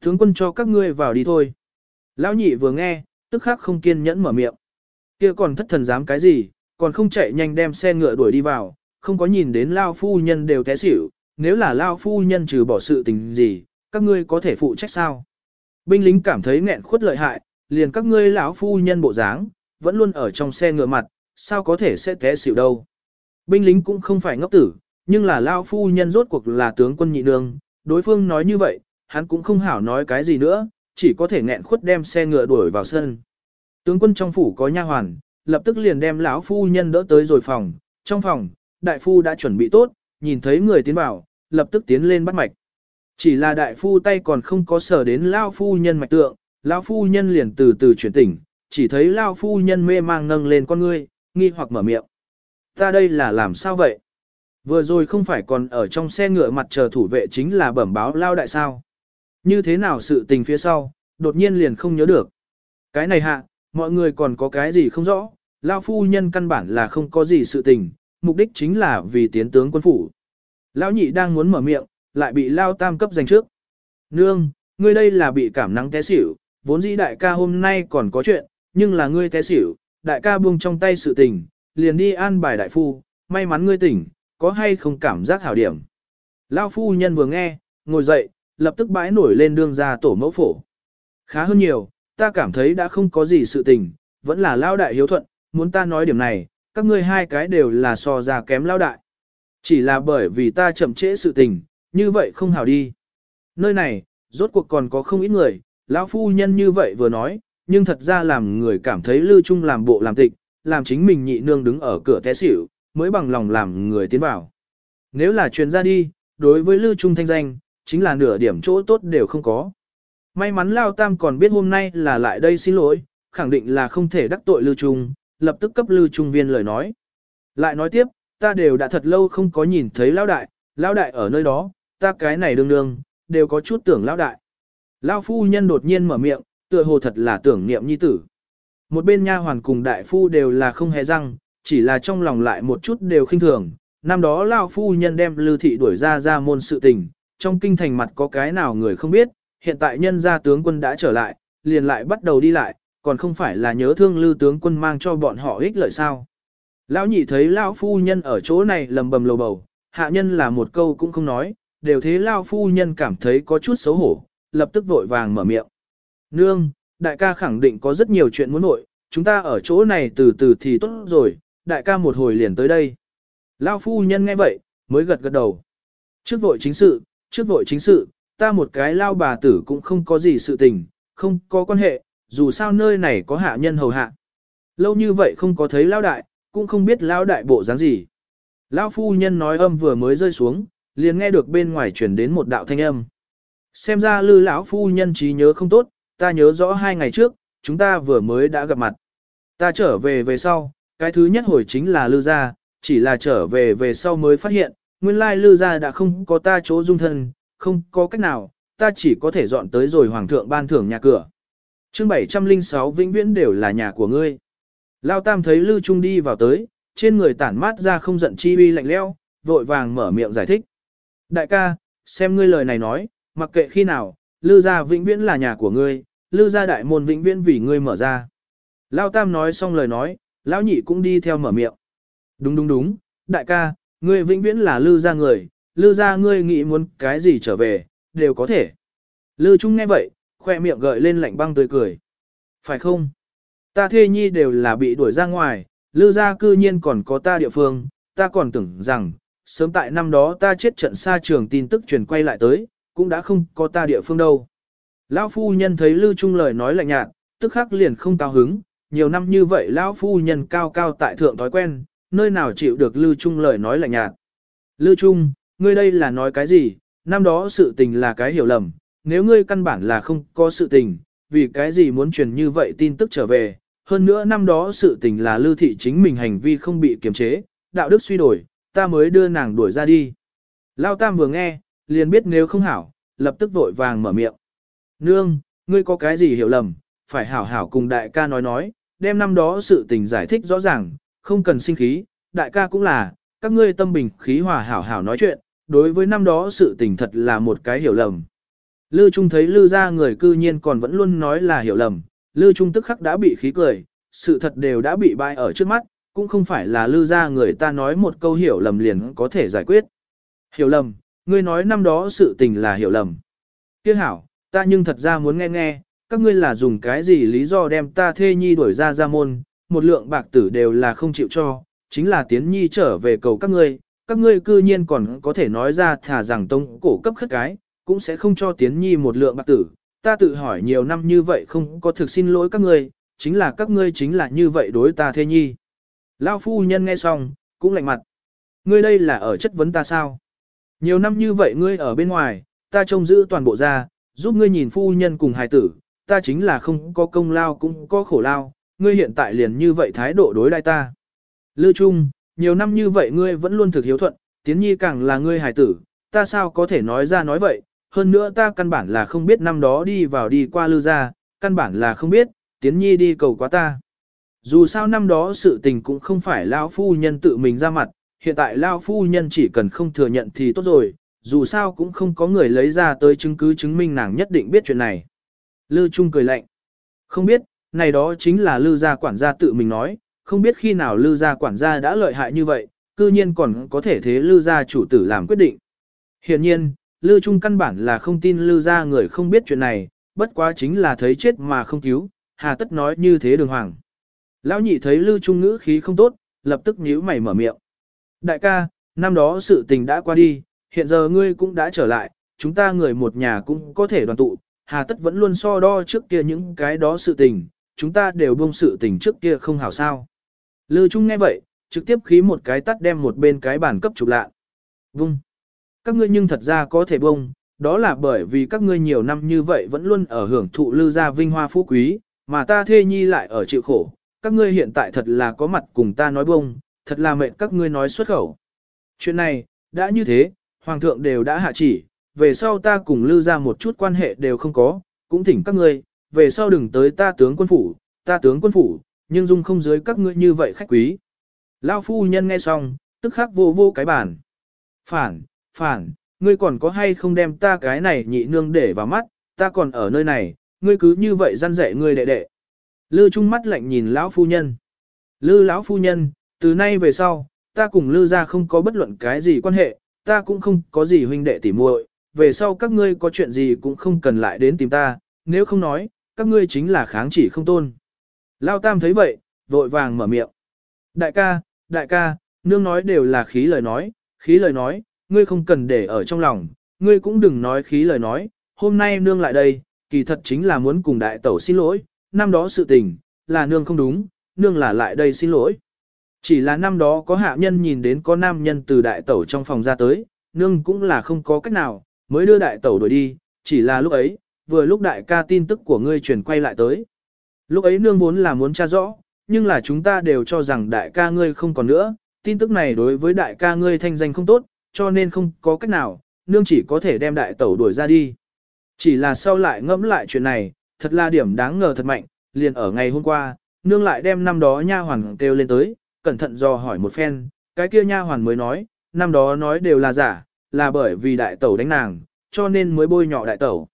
Speaker 1: Tướng quân cho các ngươi vào đi thôi. Lão nhị vừa nghe, tức khắc không kiên nhẫn mở miệng. kia còn thất thần dám cái gì, còn không chạy nhanh đem xe ngựa đuổi đi vào, không có nhìn đến Lao phu nhân đều té xỉu, nếu là Lao phu nhân trừ bỏ sự tình gì, các ngươi có thể phụ trách sao? Binh lính cảm thấy nghẹn khuất lợi hại, liền các ngươi lão phu nhân bộ dáng, vẫn luôn ở trong xe ngựa mặt, sao có thể sẽ té xỉu đâu? Binh lính cũng không phải ngốc tử, nhưng là Lao phu nhân rốt cuộc là tướng quân nhị nương, đối phương nói như vậy, hắn cũng không hảo nói cái gì nữa, chỉ có thể nghẹn khuất đem xe ngựa đuổi vào sân. Tướng quân trong phủ có nha hoàn, lập tức liền đem lão phu nhân đỡ tới rồi phòng, trong phòng, đại phu đã chuẩn bị tốt, nhìn thấy người tiến vào, lập tức tiến lên bắt mạch. Chỉ là đại phu tay còn không có sở đến lão phu nhân mạch tượng, lão phu nhân liền từ từ chuyển tỉnh, chỉ thấy lão phu nhân mê mang nâng lên con ngươi, nghi hoặc mở miệng. Ta đây là làm sao vậy? Vừa rồi không phải còn ở trong xe ngựa mặt chờ thủ vệ chính là bẩm báo lao đại sao? Như thế nào sự tình phía sau, đột nhiên liền không nhớ được. Cái này hạ, mọi người còn có cái gì không rõ, Lao phu nhân căn bản là không có gì sự tình, mục đích chính là vì tiến tướng quân phủ. Lão nhị đang muốn mở miệng, lại bị Lao tam cấp giành trước. Nương, ngươi đây là bị cảm nắng té xỉu, vốn dĩ đại ca hôm nay còn có chuyện, nhưng là ngươi té xỉu, đại ca buông trong tay sự tình, liền đi an bài đại phu, may mắn ngươi tỉnh, có hay không cảm giác hảo điểm. Lao phu nhân vừa nghe, ngồi dậy, lập tức bãi nổi lên đương ra tổ mẫu phổ. Khá hơn nhiều, ta cảm thấy đã không có gì sự tình, vẫn là lao đại hiếu thuận, muốn ta nói điểm này, các ngươi hai cái đều là so ra kém lao đại. Chỉ là bởi vì ta chậm trễ sự tình, như vậy không hảo đi. Nơi này, rốt cuộc còn có không ít người, lão phu nhân như vậy vừa nói, nhưng thật ra làm người cảm thấy lưu trung làm bộ làm tịch, làm chính mình nhị nương đứng ở cửa té xỉu, mới bằng lòng làm người tiến vào. Nếu là truyền ra đi, đối với lưu trung thanh danh, chính là nửa điểm chỗ tốt đều không có. May mắn Lao Tam còn biết hôm nay là lại đây xin lỗi, khẳng định là không thể đắc tội Lưu Trung, lập tức cấp Lưu Trung viên lời nói. Lại nói tiếp, ta đều đã thật lâu không có nhìn thấy Lão Đại, Lão Đại ở nơi đó, ta cái này đương đương, đều có chút tưởng Lão Đại. Lão Phu Nhân đột nhiên mở miệng, tựa hồ thật là tưởng niệm nhi tử. Một bên nha hoàn cùng đại phu đều là không hề răng, chỉ là trong lòng lại một chút đều khinh thường. Năm đó Lão Phu Nhân đem Lưu Thị đuổi ra ra môn sự tình, trong kinh thành mặt có cái nào người không biết, hiện tại nhân gia tướng quân đã trở lại, liền lại bắt đầu đi lại, còn không phải là nhớ thương lưu tướng quân mang cho bọn họ ích lợi sao. Lão nhị thấy lão phu nhân ở chỗ này lầm bầm lầu bầu, hạ nhân là một câu cũng không nói, đều thế lão phu nhân cảm thấy có chút xấu hổ, lập tức vội vàng mở miệng. Nương, đại ca khẳng định có rất nhiều chuyện muốn nội, chúng ta ở chỗ này từ từ thì tốt rồi, đại ca một hồi liền tới đây. Lão phu nhân nghe vậy, mới gật gật đầu. Trước vội chính sự, trước vội chính sự, ta một cái lao bà tử cũng không có gì sự tình, không có quan hệ, dù sao nơi này có hạ nhân hầu hạ. Lâu như vậy không có thấy lao đại, cũng không biết lao đại bộ dáng gì. Lao phu nhân nói âm vừa mới rơi xuống, liền nghe được bên ngoài chuyển đến một đạo thanh âm. Xem ra lư lão phu nhân trí nhớ không tốt, ta nhớ rõ hai ngày trước, chúng ta vừa mới đã gặp mặt. Ta trở về về sau, cái thứ nhất hồi chính là lư gia, chỉ là trở về về sau mới phát hiện, nguyên lai lư gia đã không có ta chỗ dung thân, không có cách nào, ta chỉ có thể dọn tới rồi hoàng thượng ban thưởng nhà cửa. chương 706 vĩnh viễn đều là nhà của ngươi. Lao Tam thấy Lưu Trung đi vào tới, trên người tản mát ra không giận chi uy lạnh leo, vội vàng mở miệng giải thích. Đại ca, xem ngươi lời này nói, mặc kệ khi nào, Lưu gia vĩnh viễn là nhà của ngươi, Lưu gia đại môn vĩnh viễn vì ngươi mở ra. Lao Tam nói xong lời nói, Lão Nhị cũng đi theo mở miệng. Đúng đúng đúng, đại ca, ngươi vĩnh viễn là Lưu gia người, lư ra ngươi nghĩ muốn cái gì trở về, đều có thể. Lư Trung nghe vậy, khoe miệng gợi lên lạnh băng tươi cười. Phải không? Ta thê nhi đều là bị đuổi ra ngoài, Lư gia cư nhiên còn có ta địa phương, ta còn tưởng rằng, sớm tại năm đó ta chết trận xa trường tin tức truyền quay lại tới, cũng đã không có ta địa phương đâu. Lão phu nhân thấy Lư Trung lời nói lạnh nhạt, tức khắc liền không cao hứng, nhiều năm như vậy lão phu nhân cao cao tại thượng thói quen, nơi nào chịu được Lư Trung lời nói lạnh nhạt. Lư Trung, ngươi đây là nói cái gì, năm đó sự tình là cái hiểu lầm, nếu ngươi căn bản là không có sự tình, vì cái gì muốn truyền như vậy tin tức trở về, hơn nữa năm đó sự tình là Lưu Thị chính mình hành vi không bị kiềm chế, đạo đức suy đổi, ta mới đưa nàng đuổi ra đi. Lao Tam vừa nghe, liền biết nếu không hảo, lập tức vội vàng mở miệng. Nương, ngươi có cái gì hiểu lầm, phải hảo hảo cùng đại ca nói nói, đem năm đó sự tình giải thích rõ ràng, không cần sinh khí, đại ca cũng là, các ngươi tâm bình khí hòa hảo hảo nói chuyện, đối với năm đó sự tình thật là một cái hiểu lầm. Lư Trung thấy Lư ra người cư nhiên còn vẫn luôn nói là hiểu lầm, Lư Trung tức khắc đã bị khí cười, sự thật đều đã bị bại ở trước mắt, cũng không phải là Lư ra người ta nói một câu hiểu lầm liền có thể giải quyết. Hiểu lầm, ngươi nói năm đó sự tình là hiểu lầm. Tiếc hảo, ta nhưng thật ra muốn nghe nghe, các ngươi là dùng cái gì lý do đem ta thê nhi đuổi ra ra môn, một lượng bạc tử đều là không chịu cho, chính là tiến nhi trở về cầu các ngươi, các ngươi cư nhiên còn có thể nói ra thả rằng tông cổ cấp khất cái, cũng sẽ không cho tiến nhi một lượng bạc tử. Ta tự hỏi nhiều năm như vậy không có thực xin lỗi các ngươi, chính là các ngươi chính là như vậy đối ta thê nhi. Lao phu nhân nghe xong, cũng lạnh mặt. Ngươi đây là ở chất vấn ta sao? Nhiều năm như vậy ngươi ở bên ngoài, ta trông giữ toàn bộ ra, giúp ngươi nhìn phu nhân cùng hài tử, ta chính là không có công lao cũng có khổ lao, ngươi hiện tại liền như vậy thái độ đối đai ta. Lư Trung, nhiều năm như vậy ngươi vẫn luôn thực hiếu thuận, tiến nhi càng là ngươi hài tử, ta sao có thể nói ra nói vậy, hơn nữa ta căn bản là không biết năm đó đi vào đi qua lư ra, căn bản là không biết, tiến nhi đi cầu quá ta. Dù sao năm đó sự tình cũng không phải lão phu nhân tự mình ra mặt, hiện tại lão phu nhân chỉ cần không thừa nhận thì tốt rồi, dù sao cũng không có người lấy ra tới chứng cứ chứng minh nàng nhất định biết chuyện này. Lư Trung cười lạnh. Không biết, này đó chính là Lư gia quản gia tự mình nói, không biết khi nào Lư gia quản gia đã lợi hại như vậy, cư nhiên còn có thể thế Lư gia chủ tử làm quyết định. Hiện nhiên, Lư Trung căn bản là không tin Lư gia người không biết chuyện này, bất quá chính là thấy chết mà không cứu, hà tất nói như thế đường hoàng. Lão nhị thấy Lư Trung ngữ khí không tốt, lập tức nhíu mày mở miệng. Đại ca, năm đó sự tình đã qua đi, hiện giờ ngươi cũng đã trở lại, chúng ta người một nhà cũng có thể đoàn tụ, hà tất vẫn luôn so đo trước kia những cái đó sự tình, chúng ta đều buông sự tình trước kia không hảo sao. Lư Trung nghe vậy, trực tiếp khí một cái tắt đem một bên cái bàn cấp chụp lạ. Vung. Các ngươi nhưng thật ra có thể bông, đó là bởi vì các ngươi nhiều năm như vậy vẫn luôn ở hưởng thụ lư gia vinh hoa phú quý, mà ta thê nhi lại ở chịu khổ. Các ngươi hiện tại thật là có mặt cùng ta nói bông, thật là mệnh các ngươi nói xuất khẩu. Chuyện này, đã như thế, Hoàng thượng đều đã hạ chỉ, về sau ta cùng lưu ra một chút quan hệ đều không có, cũng thỉnh các ngươi, về sau đừng tới ta tướng quân phủ, ta tướng quân phủ, nhưng dung không dưới các ngươi như vậy khách quý. Lao phu nhân nghe xong, tức khắc vô vô cái bản. Phản, phản, ngươi còn có hay không đem ta cái này nhị nương để vào mắt, ta còn ở nơi này, ngươi cứ như vậy răn dạy ngươi đệ đệ. Lư trung mắt lạnh nhìn lão phu nhân. Lư lão phu nhân, từ nay về sau, ta cùng lư ra không có bất luận cái gì quan hệ, ta cũng không có gì huynh đệ tỉ muội, về sau các ngươi có chuyện gì cũng không cần lại đến tìm ta, nếu không nói, các ngươi chính là kháng chỉ không tôn. Lao Tam thấy vậy, vội vàng mở miệng. Đại ca, đại ca, nương nói đều là khí lời nói, khí lời nói, ngươi không cần để ở trong lòng, ngươi cũng đừng nói khí lời nói, hôm nay nương lại đây, kỳ thật chính là muốn cùng đại tẩu xin lỗi, năm đó sự tình, là nương không đúng, nương là lại đây xin lỗi. Chỉ là năm đó có hạ nhân nhìn đến có nam nhân từ đại tẩu trong phòng ra tới, nương cũng là không có cách nào, mới đưa đại tẩu đuổi đi, chỉ là lúc ấy, vừa lúc đại ca tin tức của ngươi truyền quay lại tới. Lúc ấy nương vốn là muốn tra rõ, nhưng là chúng ta đều cho rằng đại ca ngươi không còn nữa, tin tức này đối với đại ca ngươi thanh danh không tốt, cho nên không có cách nào, nương chỉ có thể đem đại tẩu đuổi ra đi. Chỉ là sau lại ngẫm lại chuyện này, thật là điểm đáng ngờ thật mạnh, liền ở ngày hôm qua, nương lại đem năm đó nha hoàn kêu lên tới, cẩn thận dò hỏi một phen, cái kia nha hoàn mới nói, năm đó nói đều là giả, là bởi vì đại tẩu đánh nàng, cho nên mới bôi nhọ đại tẩu.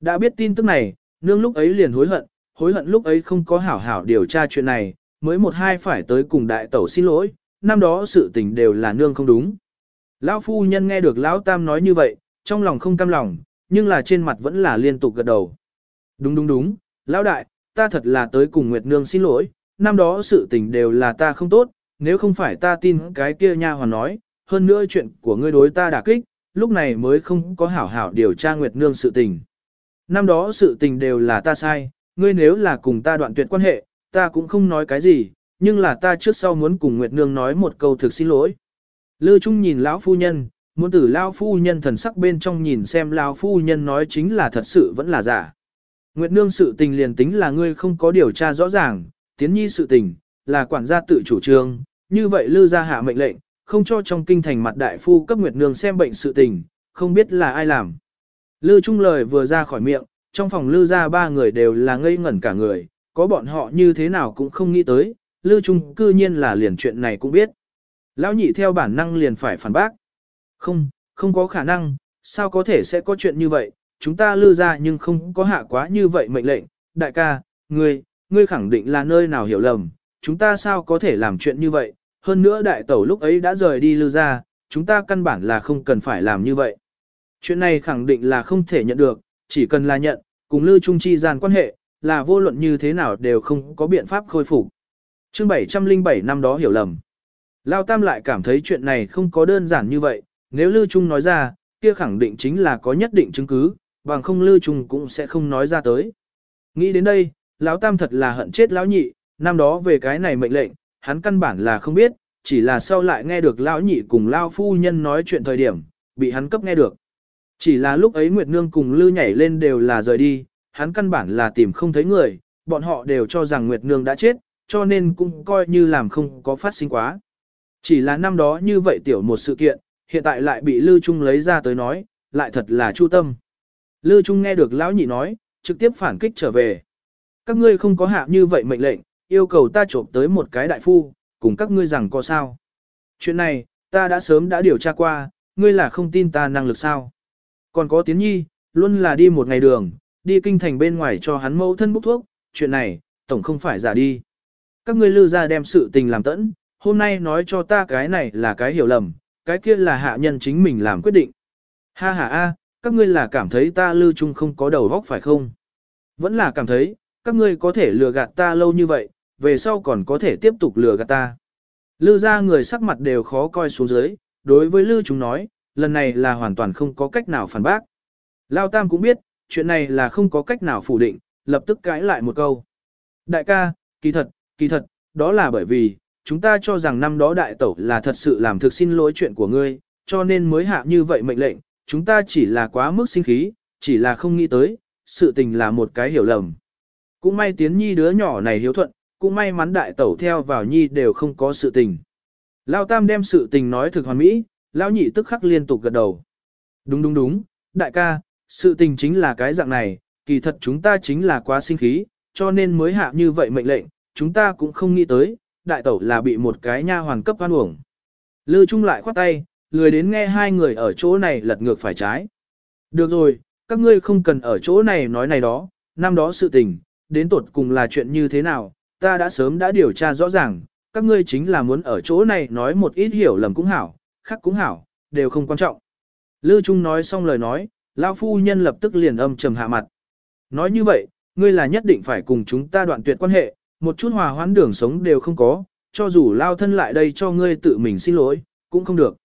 Speaker 1: Đã biết tin tức này, nương lúc ấy liền hối hận, hối hận lúc ấy không có hảo hảo điều tra chuyện này, mới một hai phải tới cùng đại tẩu xin lỗi, năm đó sự tình đều là nương không đúng. Lão phu nhân nghe được lão tam nói như vậy, trong lòng không cam lòng, nhưng là trên mặt vẫn là liên tục gật đầu. Đúng đúng đúng, lão đại, ta thật là tới cùng Nguyệt Nương xin lỗi, năm đó sự tình đều là ta không tốt, nếu không phải ta tin cái kia nha hoàn nói, hơn nữa chuyện của ngươi đối ta đả kích, lúc này mới không có hảo hảo điều tra Nguyệt Nương sự tình. Năm đó sự tình đều là ta sai, ngươi nếu là cùng ta đoạn tuyệt quan hệ, ta cũng không nói cái gì, nhưng là ta trước sau muốn cùng Nguyệt Nương nói một câu thực xin lỗi. Lư Trung nhìn lão phu nhân, muốn tử lão phu nhân thần sắc bên trong nhìn xem lão phu nhân nói chính là thật sự vẫn là giả. Nguyệt Nương sự tình liền tính là ngươi không có điều tra rõ ràng, tiến nhi sự tình, là quản gia tự chủ trương, như vậy Lư gia hạ mệnh lệnh, không cho trong kinh thành mặt đại phu cấp Nguyệt Nương xem bệnh sự tình, không biết là ai làm. Lư Trung lời vừa ra khỏi miệng, trong phòng Lư gia ba người đều là ngây ngẩn cả người, có bọn họ như thế nào cũng không nghĩ tới, Lư Trung cư nhiên là liền chuyện này cũng biết. Lão nhị theo bản năng liền phải phản bác. Không, không có khả năng, sao có thể sẽ có chuyện như vậy, chúng ta lư ra nhưng không có hạ quá như vậy mệnh lệnh. Đại ca, ngươi, ngươi khẳng định là nơi nào hiểu lầm, chúng ta sao có thể làm chuyện như vậy, hơn nữa đại tẩu lúc ấy đã rời đi lư ra, chúng ta căn bản là không cần phải làm như vậy. Chuyện này khẳng định là không thể nhận được, chỉ cần là nhận, cùng Lưu trung chi gian quan hệ, là vô luận như thế nào đều không có biện pháp khôi phục. Chương 707 năm đó hiểu lầm. Lao Tam lại cảm thấy chuyện này không có đơn giản như vậy, nếu Lưu Trung nói ra, kia khẳng định chính là có nhất định chứng cứ, bằng không Lưu Trung cũng sẽ không nói ra tới. Nghĩ đến đây, Lão Tam thật là hận chết Lão Nhị, năm đó về cái này mệnh lệnh, hắn căn bản là không biết, chỉ là sau lại nghe được Lão Nhị cùng Lao Phu Nhân nói chuyện thời điểm, bị hắn cấp nghe được. Chỉ là lúc ấy Nguyệt Nương cùng Lư nhảy lên đều là rời đi, hắn căn bản là tìm không thấy người, bọn họ đều cho rằng Nguyệt Nương đã chết, cho nên cũng coi như làm không có phát sinh quá. Chỉ là năm đó như vậy tiểu một sự kiện, hiện tại lại bị Lư Trung lấy ra tới nói, lại thật là chu tâm. Lư Trung nghe được lão nhị nói, trực tiếp phản kích trở về. Các ngươi không có hạ như vậy mệnh lệnh, yêu cầu ta trộm tới một cái đại phu, cùng các ngươi rằng có sao. Chuyện này, ta đã sớm đã điều tra qua, ngươi là không tin ta năng lực sao. Còn có tiến nhi, luôn là đi một ngày đường, đi kinh thành bên ngoài cho hắn mẫu thân bốc thuốc, chuyện này, tổng không phải giả đi. Các ngươi lư ra đem sự tình làm tẫn, hôm nay nói cho ta cái này là cái hiểu lầm, cái kia là hạ nhân chính mình làm quyết định. Ha ha a, các ngươi là cảm thấy ta lư trung không có đầu vóc phải không? Vẫn là cảm thấy, các ngươi có thể lừa gạt ta lâu như vậy, về sau còn có thể tiếp tục lừa gạt ta. Lư ra người sắc mặt đều khó coi xuống dưới, đối với lư chúng nói, lần này là hoàn toàn không có cách nào phản bác. Lao Tam cũng biết, chuyện này là không có cách nào phủ định, lập tức cãi lại một câu. Đại ca, kỳ thật, kỳ thật, đó là bởi vì, chúng ta cho rằng năm đó đại tẩu là thật sự làm thực xin lỗi chuyện của ngươi, cho nên mới hạ như vậy mệnh lệnh, chúng ta chỉ là quá mức sinh khí, chỉ là không nghĩ tới, sự tình là một cái hiểu lầm. Cũng may tiến nhi đứa nhỏ này hiếu thuận, cũng may mắn đại tẩu theo vào nhi đều không có sự tình. Lao tam đem sự tình nói thực hoàn mỹ, lão nhị tức khắc liên tục gật đầu. Đúng đúng đúng, đại ca, sự tình chính là cái dạng này, kỳ thật chúng ta chính là quá sinh khí, cho nên mới hạ như vậy mệnh lệnh, chúng ta cũng không nghĩ tới, đại tẩu là bị một cái nha hoàn cấp hoan uổng. Lư Trung lại khoát tay, lười đến nghe hai người ở chỗ này lật ngược phải trái. Được rồi, các ngươi không cần ở chỗ này nói này đó, năm đó sự tình, đến tột cùng là chuyện như thế nào, ta đã sớm đã điều tra rõ ràng, các ngươi chính là muốn ở chỗ này nói một ít hiểu lầm cũng hảo, khác cũng hảo, đều không quan trọng. Lư Trung nói xong lời nói, lão phu nhân lập tức liền âm trầm hạ mặt. Nói như vậy, ngươi là nhất định phải cùng chúng ta đoạn tuyệt quan hệ, một chút hòa hoãn đường sống đều không có, cho dù lao thân lại đây cho ngươi tự mình xin lỗi, cũng không được.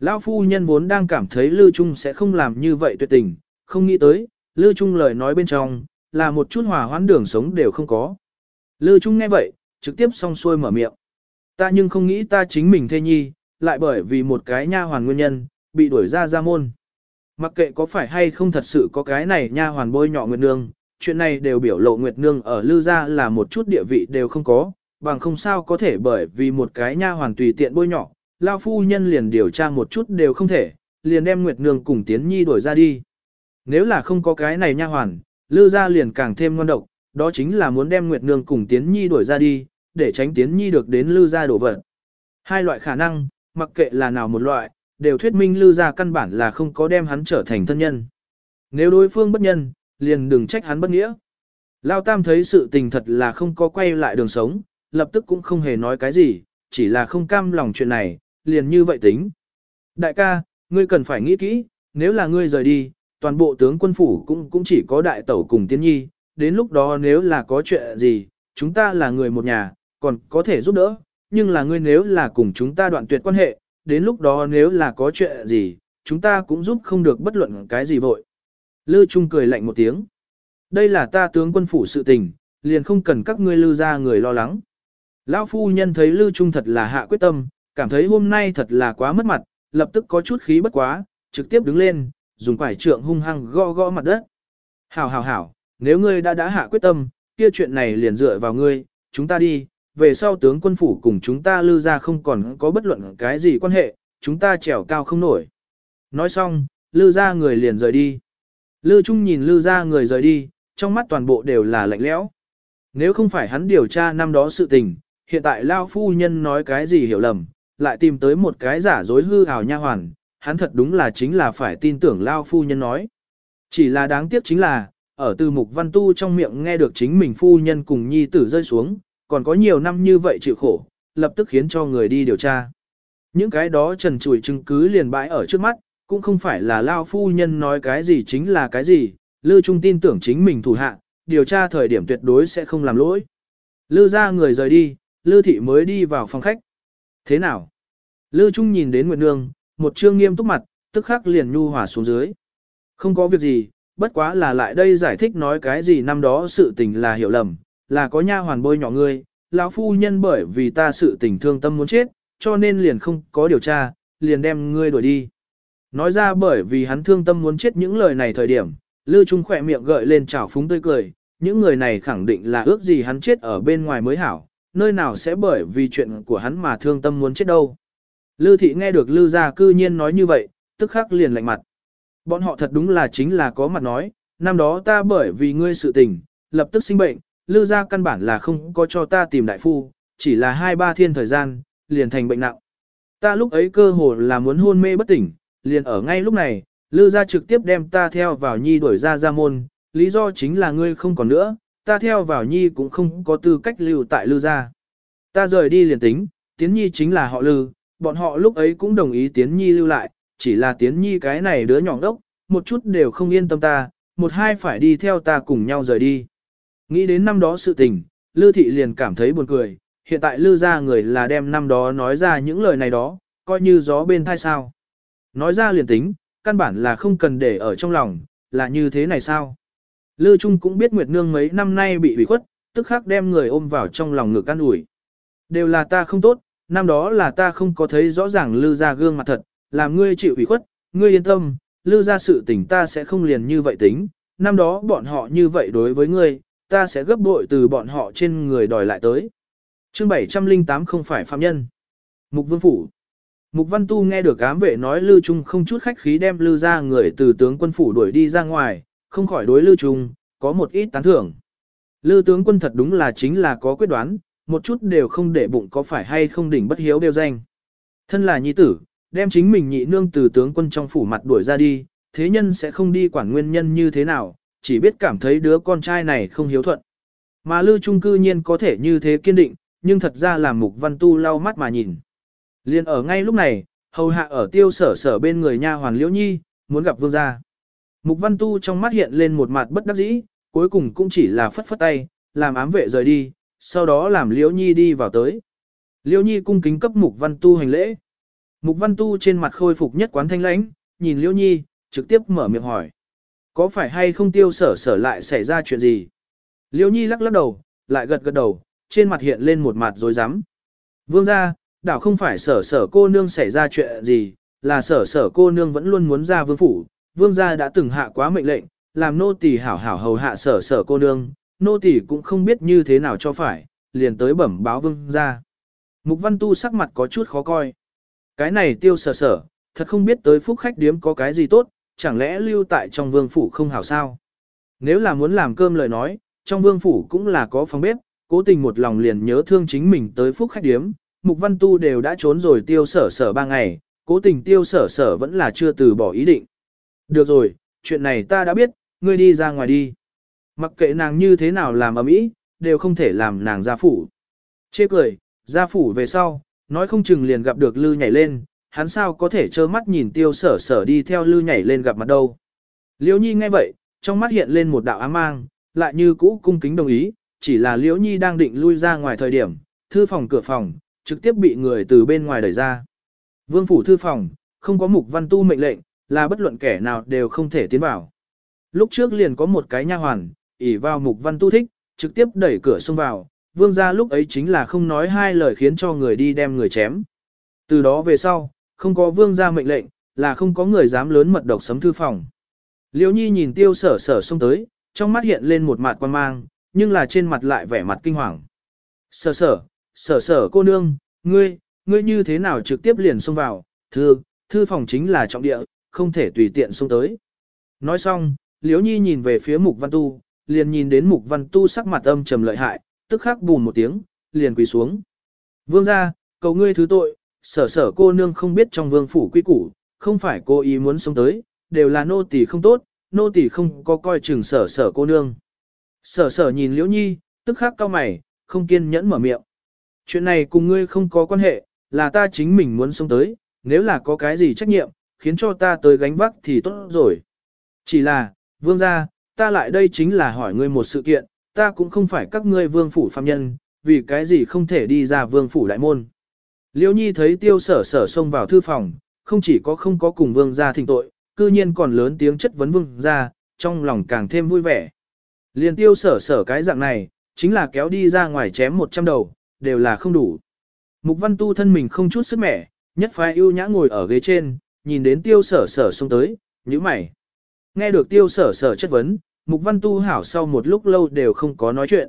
Speaker 1: Lão phu nhân vốn đang cảm thấy Lư Trung sẽ không làm như vậy tuyệt tình, không nghĩ tới, Lư Trung lời nói bên trong, là một chút hòa hoãn đường sống đều không có. Lư Trung nghe vậy, trực tiếp song xuôi mở miệng. Ta nhưng không nghĩ ta chính mình thê nhi, lại bởi vì một cái nha hoàn nguyên nhân, bị đuổi ra ra môn. Mặc kệ có phải hay không thật sự có cái này nha hoàn bôi nhọ nguyệt nương, chuyện này đều biểu lộ Nguyệt Nương ở Lư gia là một chút địa vị đều không có, bằng không sao có thể bởi vì một cái nha hoàn tùy tiện bôi nhỏ, lao phu nhân liền điều tra một chút đều không thể, liền đem Nguyệt Nương cùng Tiến Nhi đuổi ra đi. Nếu là không có cái này nha hoàn, Lư gia liền càng thêm ngon độc, đó chính là muốn đem Nguyệt Nương cùng Tiến Nhi đuổi ra đi, để tránh Tiến Nhi được đến Lư gia đổ vật. Hai loại khả năng, mặc kệ là nào một loại, đều thuyết minh Lư gia căn bản là không có đem hắn trở thành thân nhân. Nếu đối phương bất nhân, liền đừng trách hắn bất nghĩa. Lao Tam thấy sự tình thật là không có quay lại đường sống, lập tức cũng không hề nói cái gì, chỉ là không cam lòng chuyện này, liền như vậy tính. Đại ca, ngươi cần phải nghĩ kỹ, nếu là ngươi rời đi, toàn bộ tướng quân phủ cũng cũng chỉ có đại tẩu cùng tiến nhi, đến lúc đó nếu là có chuyện gì, chúng ta là người một nhà, còn có thể giúp đỡ, nhưng là ngươi nếu là cùng chúng ta đoạn tuyệt quan hệ, đến lúc đó nếu là có chuyện gì, chúng ta cũng giúp không được bất luận cái gì vội. Lư Trung cười lạnh một tiếng. Đây là ta tướng quân phủ sự tình, liền không cần các ngươi lư ra người lo lắng. Lão phu nhân thấy Lư Trung thật là hạ quyết tâm, cảm thấy hôm nay thật là quá mất mặt, lập tức có chút khí bất quá, trực tiếp đứng lên, dùng quải trượng hung hăng gõ gõ mặt đất. Hảo hảo hảo, nếu ngươi đã đã hạ quyết tâm, kia chuyện này liền dựa vào ngươi, chúng ta đi, về sau tướng quân phủ cùng chúng ta lư ra không còn có bất luận cái gì quan hệ, chúng ta trèo cao không nổi. Nói xong, lư ra người liền rời đi. Lư Trung nhìn lư ra người rời đi, trong mắt toàn bộ đều là lạnh lẽo. Nếu không phải hắn điều tra năm đó sự tình, hiện tại Lao phu nhân nói cái gì hiểu lầm, lại tìm tới một cái giả dối hư hào nha hoàn, hắn thật đúng là chính là phải tin tưởng Lao phu nhân nói. Chỉ là đáng tiếc chính là, ở từ mục văn tu trong miệng nghe được chính mình phu nhân cùng nhi tử rơi xuống, còn có nhiều năm như vậy chịu khổ, lập tức khiến cho người đi điều tra. Những cái đó trần trụi chứng cứ liền bãi ở trước mắt, cũng không phải là Lao phu nhân nói cái gì chính là cái gì, Lư Trung tin tưởng chính mình thủ hạ, điều tra thời điểm tuyệt đối sẽ không làm lỗi. Lư ra người rời đi, Lư thị mới đi vào phòng khách. Thế nào? Lư Trung nhìn đến Nguyệt Nương, một trương nghiêm túc mặt, tức khắc liền nhu hòa xuống dưới. Không có việc gì, bất quá là lại đây giải thích nói cái gì năm đó sự tình là hiểu lầm, là có nha hoàn bôi nhỏ ngươi, lão phu nhân bởi vì ta sự tình thương tâm muốn chết, cho nên liền không có điều tra, liền đem ngươi đuổi đi. Nói ra bởi vì hắn thương tâm muốn chết những lời này thời điểm, Lư Trung khỏe miệng gợi lên trào phúng tươi cười, những người này khẳng định là ước gì hắn chết ở bên ngoài mới hảo, nơi nào sẽ bởi vì chuyện của hắn mà thương tâm muốn chết đâu. Lư thị nghe được Lư gia cư nhiên nói như vậy, tức khắc liền lạnh mặt. Bọn họ thật đúng là chính là có mặt nói, năm đó ta bởi vì ngươi sự tình, lập tức sinh bệnh, Lư gia căn bản là không có cho ta tìm đại phu, chỉ là hai ba thiên thời gian, liền thành bệnh nặng. Ta lúc ấy cơ hồ là muốn hôn mê bất tỉnh, liền ở ngay lúc này, Lư gia trực tiếp đem ta theo vào nhi đuổi ra ra môn, lý do chính là ngươi không còn nữa, ta theo vào nhi cũng không có tư cách lưu tại Lư gia. Ta rời đi liền tính, tiến nhi chính là họ Lư, bọn họ lúc ấy cũng đồng ý tiến nhi lưu lại, chỉ là tiến nhi cái này đứa nhỏ đốc, một chút đều không yên tâm ta, một hai phải đi theo ta cùng nhau rời đi. Nghĩ đến năm đó sự tình, Lư thị liền cảm thấy buồn cười, hiện tại Lư gia người là đem năm đó nói ra những lời này đó, coi như gió bên thai sao. Nói ra liền tính, căn bản là không cần để ở trong lòng, là như thế này sao? Lư Trung cũng biết Nguyệt Nương mấy năm nay bị ủy khuất, tức khắc đem người ôm vào trong lòng ngực an ủi. Đều là ta không tốt, năm đó là ta không có thấy rõ ràng Lư ra gương mặt thật, làm ngươi chịu ủy khuất, ngươi yên tâm, Lư ra sự tình ta sẽ không liền như vậy tính, năm đó bọn họ như vậy đối với ngươi, ta sẽ gấp bội từ bọn họ trên người đòi lại tới. Chương 708 không phải phạm nhân. Mục Vương Phủ Mục Văn Tu nghe được ám vệ nói Lư Trung không chút khách khí đem Lư ra người từ tướng quân phủ đuổi đi ra ngoài, không khỏi đối Lư Trung, có một ít tán thưởng. Lư tướng quân thật đúng là chính là có quyết đoán, một chút đều không để bụng có phải hay không đỉnh bất hiếu đều danh. Thân là nhi tử, đem chính mình nhị nương từ tướng quân trong phủ mặt đuổi ra đi, thế nhân sẽ không đi quản nguyên nhân như thế nào, chỉ biết cảm thấy đứa con trai này không hiếu thuận. Mà Lư Trung cư nhiên có thể như thế kiên định, nhưng thật ra là mục văn tu lau mắt mà nhìn. Liên ở ngay lúc này, hầu hạ ở tiêu sở sở bên người nha hoàn liễu nhi, muốn gặp vương gia. Mục văn tu trong mắt hiện lên một mặt bất đắc dĩ, cuối cùng cũng chỉ là phất phất tay, làm ám vệ rời đi, sau đó làm liễu nhi đi vào tới. Liễu nhi cung kính cấp mục văn tu hành lễ. Mục văn tu trên mặt khôi phục nhất quán thanh lãnh, nhìn liễu nhi, trực tiếp mở miệng hỏi. Có phải hay không tiêu sở sở lại xảy ra chuyện gì? Liễu nhi lắc lắc đầu, lại gật gật đầu, trên mặt hiện lên một mặt dối rắm Vương gia, đảo không phải sở sở cô nương xảy ra chuyện gì, là sở sở cô nương vẫn luôn muốn ra vương phủ, vương gia đã từng hạ quá mệnh lệnh, làm nô tỳ hảo hảo hầu hạ sở sở cô nương, nô tỳ cũng không biết như thế nào cho phải, liền tới bẩm báo vương gia. Mục văn tu sắc mặt có chút khó coi. Cái này tiêu sở sở, thật không biết tới phúc khách điếm có cái gì tốt, chẳng lẽ lưu tại trong vương phủ không hảo sao? Nếu là muốn làm cơm lời nói, trong vương phủ cũng là có phòng bếp, cố tình một lòng liền nhớ thương chính mình tới phúc khách điếm, Mục Văn Tu đều đã trốn rồi tiêu sở sở ba ngày, cố tình tiêu sở sở vẫn là chưa từ bỏ ý định. Được rồi, chuyện này ta đã biết, ngươi đi ra ngoài đi. Mặc kệ nàng như thế nào làm ấm ý, đều không thể làm nàng gia phủ. Chê cười, gia phủ về sau, nói không chừng liền gặp được lư nhảy lên, hắn sao có thể trơ mắt nhìn tiêu sở sở đi theo lư nhảy lên gặp mặt đâu. Liễu Nhi nghe vậy, trong mắt hiện lên một đạo ám mang, lại như cũ cung kính đồng ý, chỉ là Liễu Nhi đang định lui ra ngoài thời điểm, thư phòng cửa phòng, trực tiếp bị người từ bên ngoài đẩy ra. Vương phủ thư phòng, không có mục văn tu mệnh lệnh, là bất luận kẻ nào đều không thể tiến vào. Lúc trước liền có một cái nha hoàn, ỉ vào mục văn tu thích, trực tiếp đẩy cửa xông vào, vương gia lúc ấy chính là không nói hai lời khiến cho người đi đem người chém. Từ đó về sau, không có vương gia mệnh lệnh, là không có người dám lớn mật độc sấm thư phòng. Liễu Nhi nhìn tiêu sở sở xông tới, trong mắt hiện lên một mặt quan mang, nhưng là trên mặt lại vẻ mặt kinh hoàng. Sở sở, sở sở cô nương, ngươi, ngươi như thế nào trực tiếp liền xông vào, thư, thư phòng chính là trọng địa, không thể tùy tiện xông tới. Nói xong, Liễu Nhi nhìn về phía Mục Văn Tu, liền nhìn đến Mục Văn Tu sắc mặt âm trầm lợi hại, tức khắc bùn một tiếng, liền quỳ xuống. Vương gia, cầu ngươi thứ tội, sở sở cô nương không biết trong vương phủ quy củ, không phải cô ý muốn sống tới, đều là nô tỳ không tốt, nô tỳ không có coi chừng sở sở cô nương. Sở sở nhìn Liễu Nhi, tức khắc cao mày, không kiên nhẫn mở miệng. Chuyện này cùng ngươi không có quan hệ, là ta chính mình muốn sống tới, nếu là có cái gì trách nhiệm, khiến cho ta tới gánh vác thì tốt rồi. Chỉ là, vương gia, ta lại đây chính là hỏi ngươi một sự kiện, ta cũng không phải các ngươi vương phủ phạm nhân, vì cái gì không thể đi ra vương phủ đại môn. Liêu nhi thấy tiêu sở sở xông vào thư phòng, không chỉ có không có cùng vương gia thỉnh tội, cư nhiên còn lớn tiếng chất vấn vương gia, trong lòng càng thêm vui vẻ. Liền tiêu sở sở cái dạng này, chính là kéo đi ra ngoài chém 100 đầu, đều là không đủ. Mục văn tu thân mình không chút sức mẻ, nhất phái ưu nhã ngồi ở ghế trên, nhìn đến tiêu sở sở xông tới, như mày. Nghe được tiêu sở sở chất vấn, mục văn tu hảo sau một lúc lâu đều không có nói chuyện.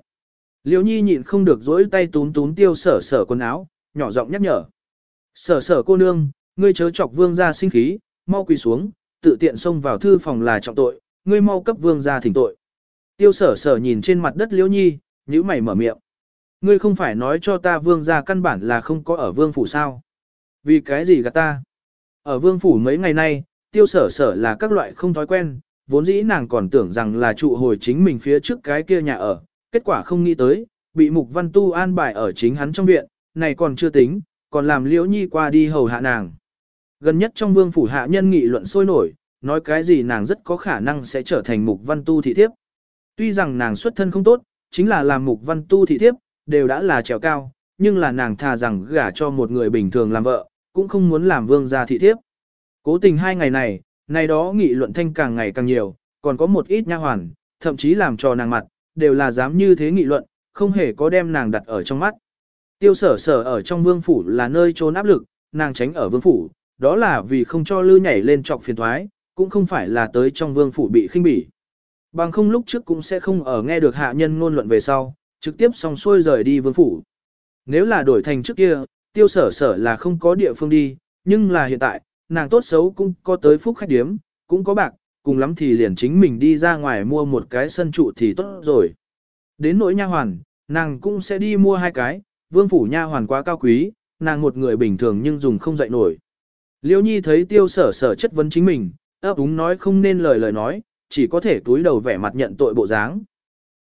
Speaker 1: Liêu nhi nhịn không được dỗi tay túm túm tiêu sở sở quần áo, nhỏ giọng nhắc nhở. Sở sở cô nương, ngươi chớ chọc vương gia sinh khí, mau quỳ xuống, tự tiện xông vào thư phòng là trọng tội, ngươi mau cấp vương gia thỉnh tội. Tiêu sở sở nhìn trên mặt đất liễu nhi, nhíu mày mở miệng. Ngươi không phải nói cho ta vương gia căn bản là không có ở vương phủ sao. Vì cái gì gạt ta? Ở vương phủ mấy ngày nay, tiêu sở sở là các loại không thói quen, vốn dĩ nàng còn tưởng rằng là trụ hồi chính mình phía trước cái kia nhà ở, kết quả không nghĩ tới, bị mục văn tu an bài ở chính hắn trong viện, này còn chưa tính, còn làm liễu nhi qua đi hầu hạ nàng. Gần nhất trong vương phủ hạ nhân nghị luận sôi nổi, nói cái gì nàng rất có khả năng sẽ trở thành mục văn tu thị thiếp. Tuy rằng nàng xuất thân không tốt, chính là làm mục văn tu thị thiếp, đều đã là trèo cao, nhưng là nàng thà rằng gả cho một người bình thường làm vợ, cũng không muốn làm vương gia thị thiếp. Cố tình hai ngày này, này đó nghị luận thanh càng ngày càng nhiều, còn có một ít nha hoàn, thậm chí làm cho nàng mặt, đều là dám như thế nghị luận, không hề có đem nàng đặt ở trong mắt. Tiêu sở sở ở trong vương phủ là nơi trốn áp lực, nàng tránh ở vương phủ, đó là vì không cho lư nhảy lên trọc phiền thoái, cũng không phải là tới trong vương phủ bị khinh bỉ. Bằng không lúc trước cũng sẽ không ở nghe được hạ nhân ngôn luận về sau, trực tiếp xong xuôi rời đi vương phủ. Nếu là đổi thành trước kia, tiêu sở sở là không có địa phương đi, nhưng là hiện tại, nàng tốt xấu cũng có tới phúc khách điếm, cũng có bạc, cùng lắm thì liền chính mình đi ra ngoài mua một cái sân trụ thì tốt rồi. Đến nỗi nha hoàn, nàng cũng sẽ đi mua hai cái, vương phủ nha hoàn quá cao quý, nàng một người bình thường nhưng dùng không dậy nổi. Liêu nhi thấy tiêu sở sở chất vấn chính mình, ấp úng nói không nên lời lời nói, chỉ có thể túi đầu vẻ mặt nhận tội bộ dáng.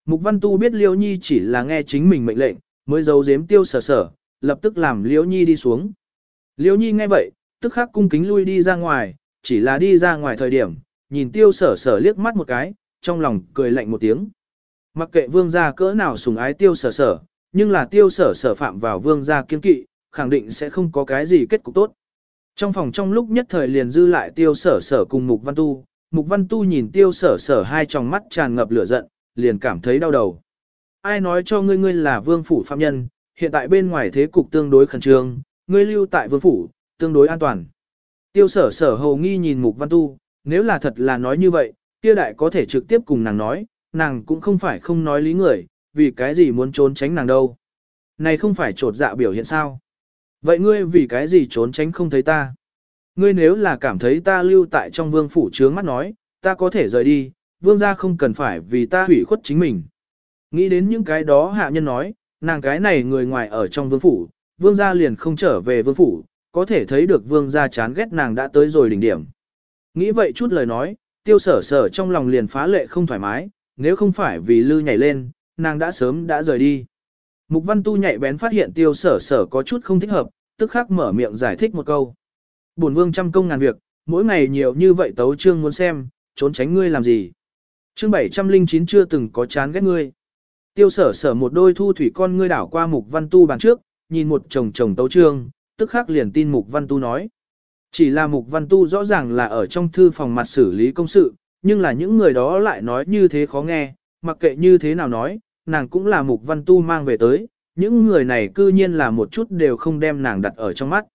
Speaker 1: Mục văn tu biết liêu nhi chỉ là nghe chính mình mệnh lệnh, mới giấu giếm tiêu sở sở, lập tức làm liêu nhi đi xuống. Liêu nhi nghe vậy, tức khắc cung kính lui đi ra ngoài, chỉ là đi ra ngoài thời điểm, nhìn tiêu sở sở liếc mắt một cái, trong lòng cười lạnh một tiếng. Mặc kệ vương gia cỡ nào sùng ái tiêu sở sở, nhưng là tiêu sở sở phạm vào vương gia kiên kỵ, khẳng định sẽ không có cái gì kết cục tốt. Trong phòng trong lúc nhất thời liền dư lại tiêu sở sở cùng mục văn tu, mục văn tu nhìn tiêu sở sở hai tròng mắt tràn ngập lửa giận, liền cảm thấy đau đầu. Ai nói cho ngươi ngươi là vương phủ phạm nhân, hiện tại bên ngoài thế cục tương đối khẩn trương, ngươi lưu tại vương phủ, tương đối an toàn. Tiêu sở sở hầu nghi nhìn mục văn tu, nếu là thật là nói như vậy, kia đại có thể trực tiếp cùng nàng nói, nàng cũng không phải không nói lý người, vì cái gì muốn trốn tránh nàng đâu. Này không phải trột dạ biểu hiện sao. Vậy ngươi vì cái gì trốn tránh không thấy ta? Ngươi nếu là cảm thấy ta lưu tại trong vương phủ trướng mắt nói, ta có thể rời đi, vương gia không cần phải vì ta hủy khuất chính mình. Nghĩ đến những cái đó hạ nhân nói, nàng cái này người ngoài ở trong vương phủ, vương gia liền không trở về vương phủ, có thể thấy được vương gia chán ghét nàng đã tới rồi đỉnh điểm. Nghĩ vậy chút lời nói, tiêu sở sở trong lòng liền phá lệ không thoải mái, nếu không phải vì lư nhảy lên, nàng đã sớm đã rời đi. Mục văn tu nhạy bén phát hiện tiêu sở sở có chút không thích hợp, tức khắc mở miệng giải thích một câu. Bổn vương trăm công ngàn việc, mỗi ngày nhiều như vậy tấu trương muốn xem, trốn tránh ngươi làm gì. chương 709 chưa từng có chán ghét ngươi. Tiêu sở sở một đôi thu thủy con ngươi đảo qua mục văn tu bàn trước, nhìn một chồng chồng tấu trương, tức khắc liền tin mục văn tu nói. Chỉ là mục văn tu rõ ràng là ở trong thư phòng mặt xử lý công sự, nhưng là những người đó lại nói như thế khó nghe, mặc kệ như thế nào nói, nàng cũng là mục văn tu mang về tới, những người này cư nhiên là một chút đều không đem nàng đặt ở trong mắt.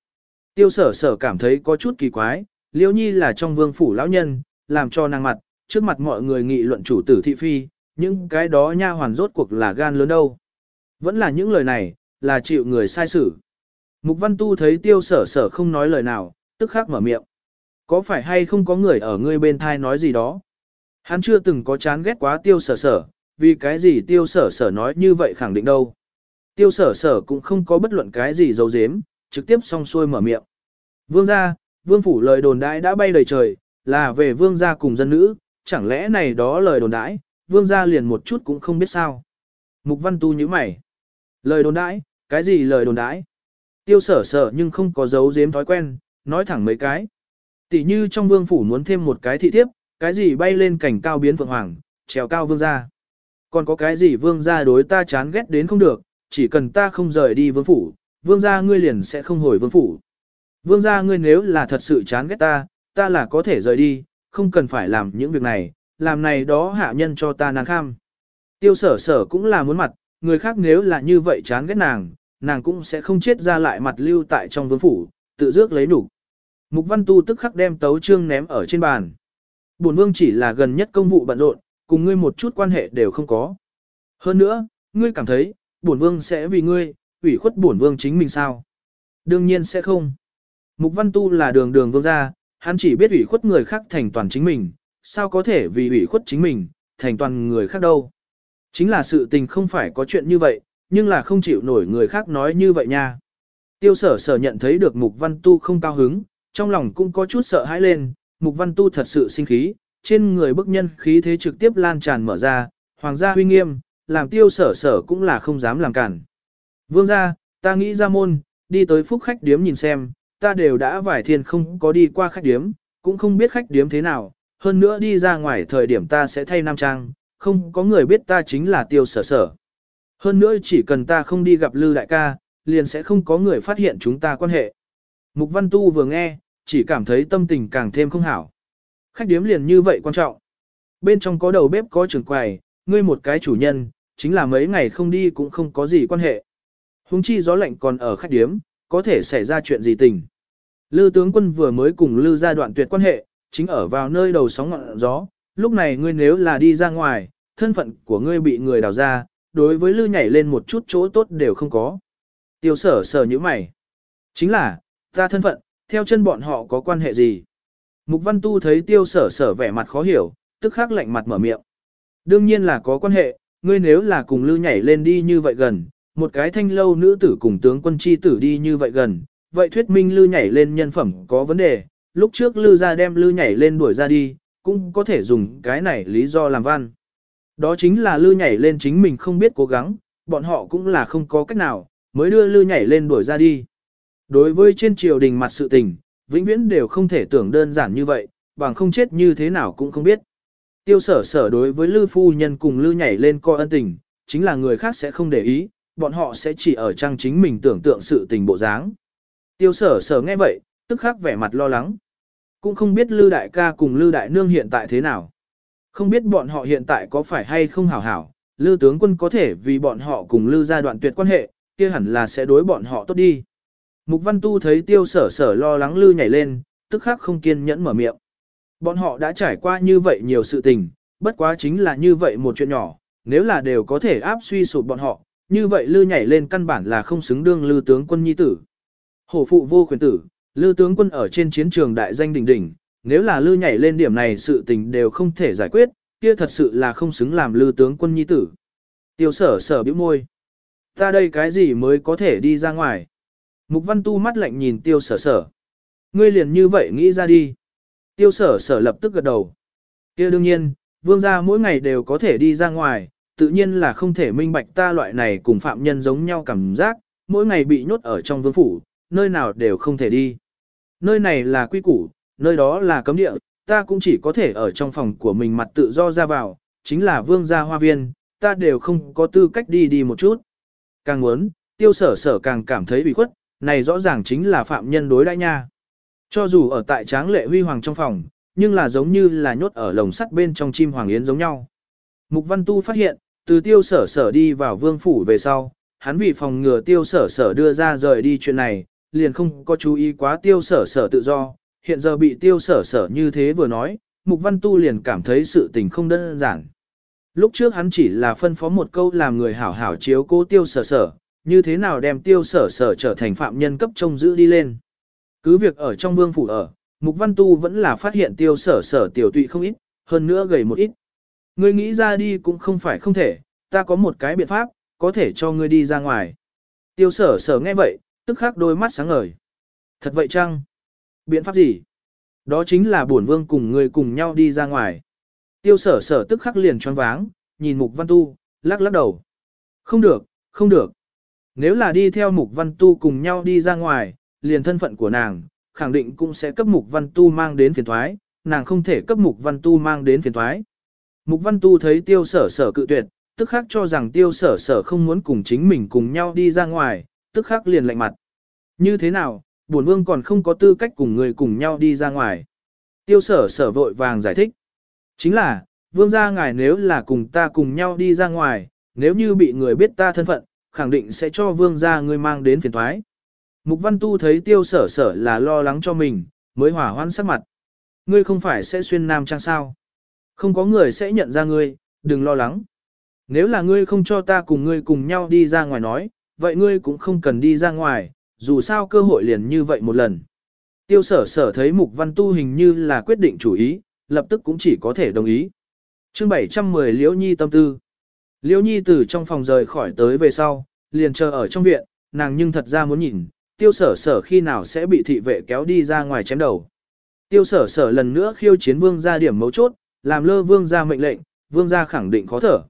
Speaker 1: Tiêu sở sở cảm thấy có chút kỳ quái, liễu nhi là trong vương phủ lão nhân, làm cho nàng mặt, trước mặt mọi người nghị luận chủ tử thị phi, những cái đó nha hoàn rốt cuộc là gan lớn đâu. Vẫn là những lời này, là chịu người sai xử. Mục văn tu thấy tiêu sở sở không nói lời nào, tức khắc mở miệng. Có phải hay không có người ở ngươi bên thai nói gì đó? Hắn chưa từng có chán ghét quá tiêu sở sở, vì cái gì tiêu sở sở nói như vậy khẳng định đâu. Tiêu sở sở cũng không có bất luận cái gì giấu giếm, trực tiếp song xuôi mở miệng. Vương gia, vương phủ lời đồn đãi đã bay đầy trời, là về vương gia cùng dân nữ, chẳng lẽ này đó lời đồn đãi, vương gia liền một chút cũng không biết sao. Mục văn tu như mày. Lời đồn đãi, cái gì lời đồn đãi? Tiêu sở sở nhưng không có giấu giếm thói quen, nói thẳng mấy cái. Tỷ như trong vương phủ muốn thêm một cái thị thiếp, cái gì bay lên cảnh cao biến phượng hoàng, trèo cao vương gia. Còn có cái gì vương gia đối ta chán ghét đến không được, chỉ cần ta không rời đi vương phủ, vương gia ngươi liền sẽ không hồi vương phủ. Vương gia ngươi nếu là thật sự chán ghét ta, ta là có thể rời đi, không cần phải làm những việc này, làm này đó hạ nhân cho ta nàng kham. Tiêu sở sở cũng là muốn mặt, người khác nếu là như vậy chán ghét nàng, nàng cũng sẽ không chết ra lại mặt lưu tại trong vương phủ, tự dước lấy đủ. Mục văn tu tức khắc đem tấu trương ném ở trên bàn. Bổn vương chỉ là gần nhất công vụ bận rộn, cùng ngươi một chút quan hệ đều không có. Hơn nữa, ngươi cảm thấy, bổn vương sẽ vì ngươi, ủy khuất bổn vương chính mình sao? Đương nhiên sẽ không. Mục văn tu là đường đường vương gia, hắn chỉ biết ủy khuất người khác thành toàn chính mình, sao có thể vì ủy khuất chính mình, thành toàn người khác đâu. Chính là sự tình không phải có chuyện như vậy, nhưng là không chịu nổi người khác nói như vậy nha. Tiêu sở sở nhận thấy được mục văn tu không cao hứng, trong lòng cũng có chút sợ hãi lên, mục văn tu thật sự sinh khí, trên người bức nhân khí thế trực tiếp lan tràn mở ra, hoàng gia huy nghiêm, làm tiêu sở sở cũng là không dám làm cản. Vương gia, ta nghĩ ra môn, đi tới phúc khách điếm nhìn xem, ta đều đã vải thiên không có đi qua khách điếm, cũng không biết khách điếm thế nào, hơn nữa đi ra ngoài thời điểm ta sẽ thay nam trang, không có người biết ta chính là tiêu sở sở. Hơn nữa chỉ cần ta không đi gặp Lư đại ca, liền sẽ không có người phát hiện chúng ta quan hệ. Mục Văn Tu vừa nghe, chỉ cảm thấy tâm tình càng thêm không hảo. Khách điếm liền như vậy quan trọng. Bên trong có đầu bếp có trưởng quầy, ngươi một cái chủ nhân, chính là mấy ngày không đi cũng không có gì quan hệ. Hùng chi gió lạnh còn ở khách điếm, có thể xảy ra chuyện gì tình. Lư tướng quân vừa mới cùng Lư gia đoạn tuyệt quan hệ, chính ở vào nơi đầu sóng ngọn gió, lúc này ngươi nếu là đi ra ngoài, thân phận của ngươi bị người đào ra, đối với Lư nhảy lên một chút chỗ tốt đều không có. Tiêu sở sở như mày. Chính là, ta thân phận, theo chân bọn họ có quan hệ gì? Mục văn tu thấy tiêu sở sở vẻ mặt khó hiểu, tức khắc lạnh mặt mở miệng. Đương nhiên là có quan hệ, ngươi nếu là cùng Lư nhảy lên đi như vậy gần, một cái thanh lâu nữ tử cùng tướng quân chi tử đi như vậy gần, vậy thuyết minh Lư nhảy lên nhân phẩm có vấn đề, lúc trước Lư ra đem Lư nhảy lên đuổi ra đi, cũng có thể dùng cái này lý do làm văn. Đó chính là Lư nhảy lên chính mình không biết cố gắng, bọn họ cũng là không có cách nào, mới đưa Lư nhảy lên đuổi ra đi. Đối với trên triều đình mặt sự tình, vĩnh viễn đều không thể tưởng đơn giản như vậy, bằng không chết như thế nào cũng không biết. Tiêu sở sở đối với Lư phu nhân cùng Lư nhảy lên coi ân tình, chính là người khác sẽ không để ý, bọn họ sẽ chỉ ở trang chính mình tưởng tượng sự tình bộ dáng. Tiêu sở sở nghe vậy, tức khắc vẻ mặt lo lắng. Cũng không biết Lư đại ca cùng Lư đại nương hiện tại thế nào. Không biết bọn họ hiện tại có phải hay không hảo hảo, Lư tướng quân có thể vì bọn họ cùng Lư gia đoạn tuyệt quan hệ, kia hẳn là sẽ đối bọn họ tốt đi. Mục văn tu thấy tiêu sở sở lo lắng Lư nhảy lên, tức khắc không kiên nhẫn mở miệng. Bọn họ đã trải qua như vậy nhiều sự tình, bất quá chính là như vậy một chuyện nhỏ, nếu là đều có thể áp suy sụp bọn họ, như vậy Lư nhảy lên căn bản là không xứng đương Lư tướng quân nhi tử. Hổ phụ vô quyền tử, Lư tướng quân ở trên chiến trường đại danh đỉnh đỉnh, nếu là Lư nhảy lên điểm này sự tình đều không thể giải quyết, kia thật sự là không xứng làm Lư tướng quân nhi tử. Tiêu sở sở bĩu môi. Ta đây cái gì mới có thể đi ra ngoài? Mục văn tu mắt lạnh nhìn tiêu sở sở. Ngươi liền như vậy nghĩ ra đi. Tiêu sở sở lập tức gật đầu. kia đương nhiên, vương gia mỗi ngày đều có thể đi ra ngoài, tự nhiên là không thể minh bạch ta loại này cùng phạm nhân giống nhau cảm giác, mỗi ngày bị nhốt ở trong vương phủ, nơi nào đều không thể đi. Nơi này là quy củ, nơi đó là cấm địa, ta cũng chỉ có thể ở trong phòng của mình mặt tự do ra vào, chính là vương gia hoa viên, ta đều không có tư cách đi đi một chút. Càng muốn, tiêu sở sở càng cảm thấy bị khuất, này rõ ràng chính là phạm nhân đối đãi nha. Cho dù ở tại tráng lệ huy hoàng trong phòng, nhưng là giống như là nhốt ở lồng sắt bên trong chim hoàng yến giống nhau. Mục Văn Tu phát hiện, từ tiêu sở sở đi vào vương phủ về sau, hắn vì phòng ngừa tiêu sở sở đưa ra rời đi chuyện này, liền không có chú ý quá tiêu sở sở tự do, hiện giờ bị tiêu sở sở như thế vừa nói, Mục Văn Tu liền cảm thấy sự tình không đơn giản. Lúc trước hắn chỉ là phân phó một câu làm người hảo hảo chiếu cố tiêu sở sở, như thế nào đem tiêu sở sở trở thành phạm nhân cấp trông giữ đi lên. Cứ việc ở trong vương phủ ở, Mục Văn Tu vẫn là phát hiện tiêu sở sở tiểu tụy không ít, hơn nữa gầy một ít. Ngươi nghĩ ra đi cũng không phải không thể, ta có một cái biện pháp, có thể cho ngươi đi ra ngoài. Tiêu sở sở nghe vậy, tức khắc đôi mắt sáng ngời. Thật vậy chăng? Biện pháp gì? Đó chính là bổn vương cùng ngươi cùng nhau đi ra ngoài. Tiêu sở sở tức khắc liền choáng váng, nhìn mục văn tu, lắc lắc đầu. Không được, không được. Nếu là đi theo mục văn tu cùng nhau đi ra ngoài, liền thân phận của nàng, khẳng định cũng sẽ cấp mục văn tu mang đến phiền thoái, nàng không thể cấp mục văn tu mang đến phiền thoái. Mục văn tu thấy tiêu sở sở cự tuyệt, tức khắc cho rằng tiêu sở sở không muốn cùng chính mình cùng nhau đi ra ngoài, tức khắc liền lạnh mặt. Như thế nào, bổn vương còn không có tư cách cùng người cùng nhau đi ra ngoài. Tiêu sở sở vội vàng giải thích. Chính là, vương gia ngài nếu là cùng ta cùng nhau đi ra ngoài, nếu như bị người biết ta thân phận, khẳng định sẽ cho vương gia ngươi mang đến phiền thoái. Mục văn tu thấy tiêu sở sở là lo lắng cho mình, mới hỏa hoan sắc mặt. Ngươi không phải sẽ xuyên nam trang sao? Không có người sẽ nhận ra ngươi, đừng lo lắng. Nếu là ngươi không cho ta cùng ngươi cùng nhau đi ra ngoài nói, vậy ngươi cũng không cần đi ra ngoài, dù sao cơ hội liền như vậy một lần. Tiêu sở sở thấy mục văn tu hình như là quyết định chủ ý, lập tức cũng chỉ có thể đồng ý. chương 710 Liễu Nhi tâm tư. Liễu Nhi từ trong phòng rời khỏi tới về sau, liền chờ ở trong viện, nàng nhưng thật ra muốn nhìn, tiêu sở sở khi nào sẽ bị thị vệ kéo đi ra ngoài chém đầu. Tiêu sở sở lần nữa khiêu chiến vương ra điểm mấu chốt, làm lơ vương ra mệnh lệnh, vương ra khẳng định khó thở.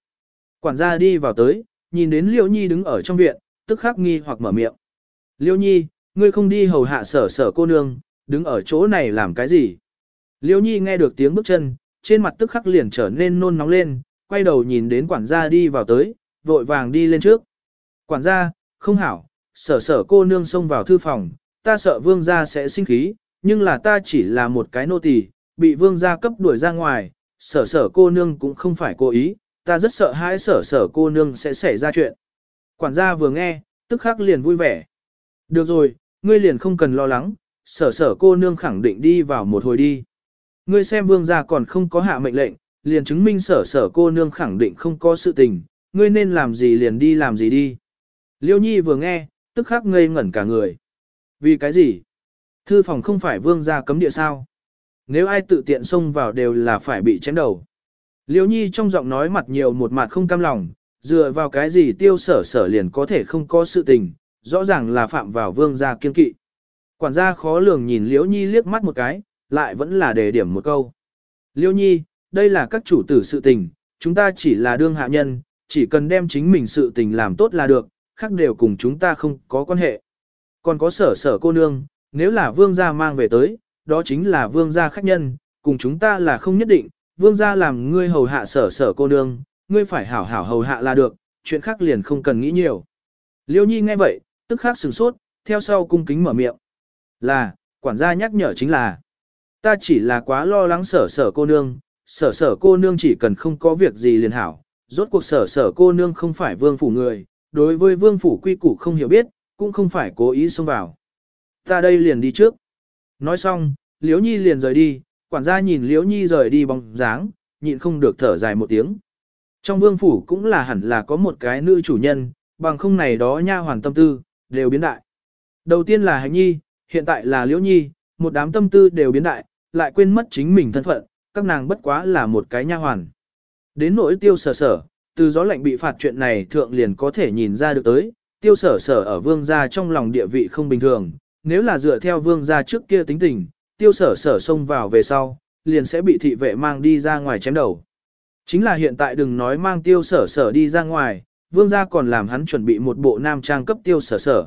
Speaker 1: Quản gia đi vào tới, nhìn đến Liễu Nhi đứng ở trong viện, tức khắc nghi hoặc mở miệng. Liễu Nhi, ngươi không đi hầu hạ sở sở cô nương, đứng ở chỗ này làm cái gì? Liễu Nhi nghe được tiếng bước chân, trên mặt tức khắc liền trở nên nôn nóng lên, quay đầu nhìn đến quản gia đi vào tới, vội vàng đi lên trước. Quản gia, không hảo, sở sở cô nương xông vào thư phòng, ta sợ vương gia sẽ sinh khí, nhưng là ta chỉ là một cái nô tỳ, bị vương gia cấp đuổi ra ngoài, sở sở cô nương cũng không phải cố ý, ta rất sợ hãi sở sở cô nương sẽ xảy ra chuyện. Quản gia vừa nghe, tức khắc liền vui vẻ. Được rồi, ngươi liền không cần lo lắng, sở sở cô nương khẳng định đi vào một hồi đi. Ngươi xem vương gia còn không có hạ mệnh lệnh, liền chứng minh sở sở cô nương khẳng định không có sự tình, ngươi nên làm gì liền đi làm gì đi. Liêu nhi vừa nghe, tức khắc ngây ngẩn cả người. Vì cái gì? Thư phòng không phải vương gia cấm địa sao? Nếu ai tự tiện xông vào đều là phải bị chém đầu. Liêu nhi trong giọng nói mặt nhiều một mặt không cam lòng, dựa vào cái gì tiêu sở sở liền có thể không có sự tình, rõ ràng là phạm vào vương gia kiên kỵ. Quản gia khó lường nhìn Liễu Nhi liếc mắt một cái, lại vẫn là đề điểm một câu. Liễu Nhi, đây là các chủ tử sự tình, chúng ta chỉ là đương hạ nhân, chỉ cần đem chính mình sự tình làm tốt là được, khác đều cùng chúng ta không có quan hệ. Còn có sở sở cô nương, nếu là vương gia mang về tới, đó chính là vương gia khách nhân, cùng chúng ta là không nhất định, vương gia làm ngươi hầu hạ sở sở cô nương, ngươi phải hảo hảo hầu hạ là được, chuyện khác liền không cần nghĩ nhiều. Liêu nhi nghe vậy, tức khắc sửng sốt, theo sau cung kính mở miệng. Là, quản gia nhắc nhở chính là, ta chỉ là quá lo lắng sở sở cô nương, sở sở cô nương chỉ cần không có việc gì liền hảo, rốt cuộc sở sở cô nương không phải vương phủ người, đối với vương phủ quy củ không hiểu biết, cũng không phải cố ý xông vào. Ta đây liền đi trước. Nói xong, Liễu Nhi liền rời đi, quản gia nhìn Liễu Nhi rời đi bóng dáng, nhịn không được thở dài một tiếng. Trong vương phủ cũng là hẳn là có một cái nữ chủ nhân, bằng không này đó nha hoàn tâm tư, đều biến đại. Đầu tiên là Hành Nhi, hiện tại là Liễu Nhi, một đám tâm tư đều biến đại, lại quên mất chính mình thân phận, các nàng bất quá là một cái nha hoàn. Đến nỗi tiêu sở sở, từ gió lạnh bị phạt chuyện này thượng liền có thể nhìn ra được tới, tiêu sở sở ở vương gia trong lòng địa vị không bình thường, nếu là dựa theo vương gia trước kia tính tình, tiêu sở sở xông vào về sau, liền sẽ bị thị vệ mang đi ra ngoài chém đầu. Chính là hiện tại đừng nói mang tiêu sở sở đi ra ngoài, vương gia còn làm hắn chuẩn bị một bộ nam trang cấp tiêu sở sở.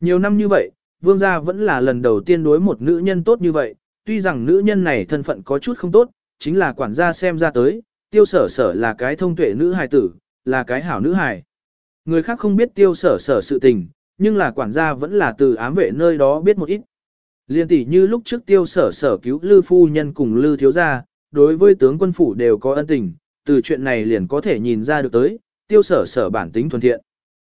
Speaker 1: Nhiều năm như vậy, vương gia vẫn là lần đầu tiên đối một nữ nhân tốt như vậy, tuy rằng nữ nhân này thân phận có chút không tốt, chính là quản gia xem ra tới, tiêu sở sở là cái thông tuệ nữ hài tử, là cái hảo nữ hài. Người khác không biết tiêu sở sở sự tình, nhưng là quản gia vẫn là từ ám vệ nơi đó biết một ít. Liên tỷ như lúc trước tiêu sở sở cứu lư phu nhân cùng lư thiếu gia, đối với tướng quân phủ đều có ân tình, từ chuyện này liền có thể nhìn ra được tới, tiêu sở sở bản tính thuần thiện.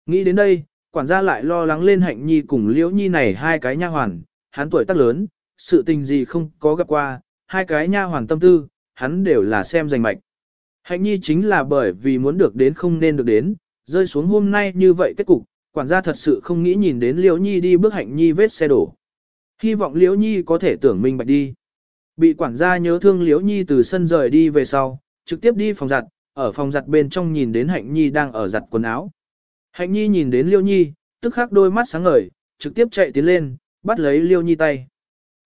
Speaker 1: Nghĩ đến đây, quản gia lại lo lắng lên hạnh nhi cùng liễu nhi này hai cái nha hoàn, hắn tuổi tác lớn, sự tình gì không có gặp qua, hai cái nha hoàn tâm tư, hắn đều là xem danh mạch. Hạnh nhi chính là bởi vì muốn được đến không nên được đến, rơi xuống hôm nay như vậy kết cục, quản gia thật sự không nghĩ nhìn đến liễu nhi đi bước hạnh nhi vết xe đổ. Hy vọng liễu nhi có thể tưởng minh bạch đi. Bị quản gia nhớ thương liễu nhi từ sân rời đi về sau, trực tiếp đi phòng giặt, ở phòng giặt bên trong nhìn đến hạnh nhi đang ở giặt quần áo. Hạnh nhi nhìn đến liễu nhi, tức khắc đôi mắt sáng ngời, trực tiếp chạy tiến lên, bắt lấy liễu nhi tay.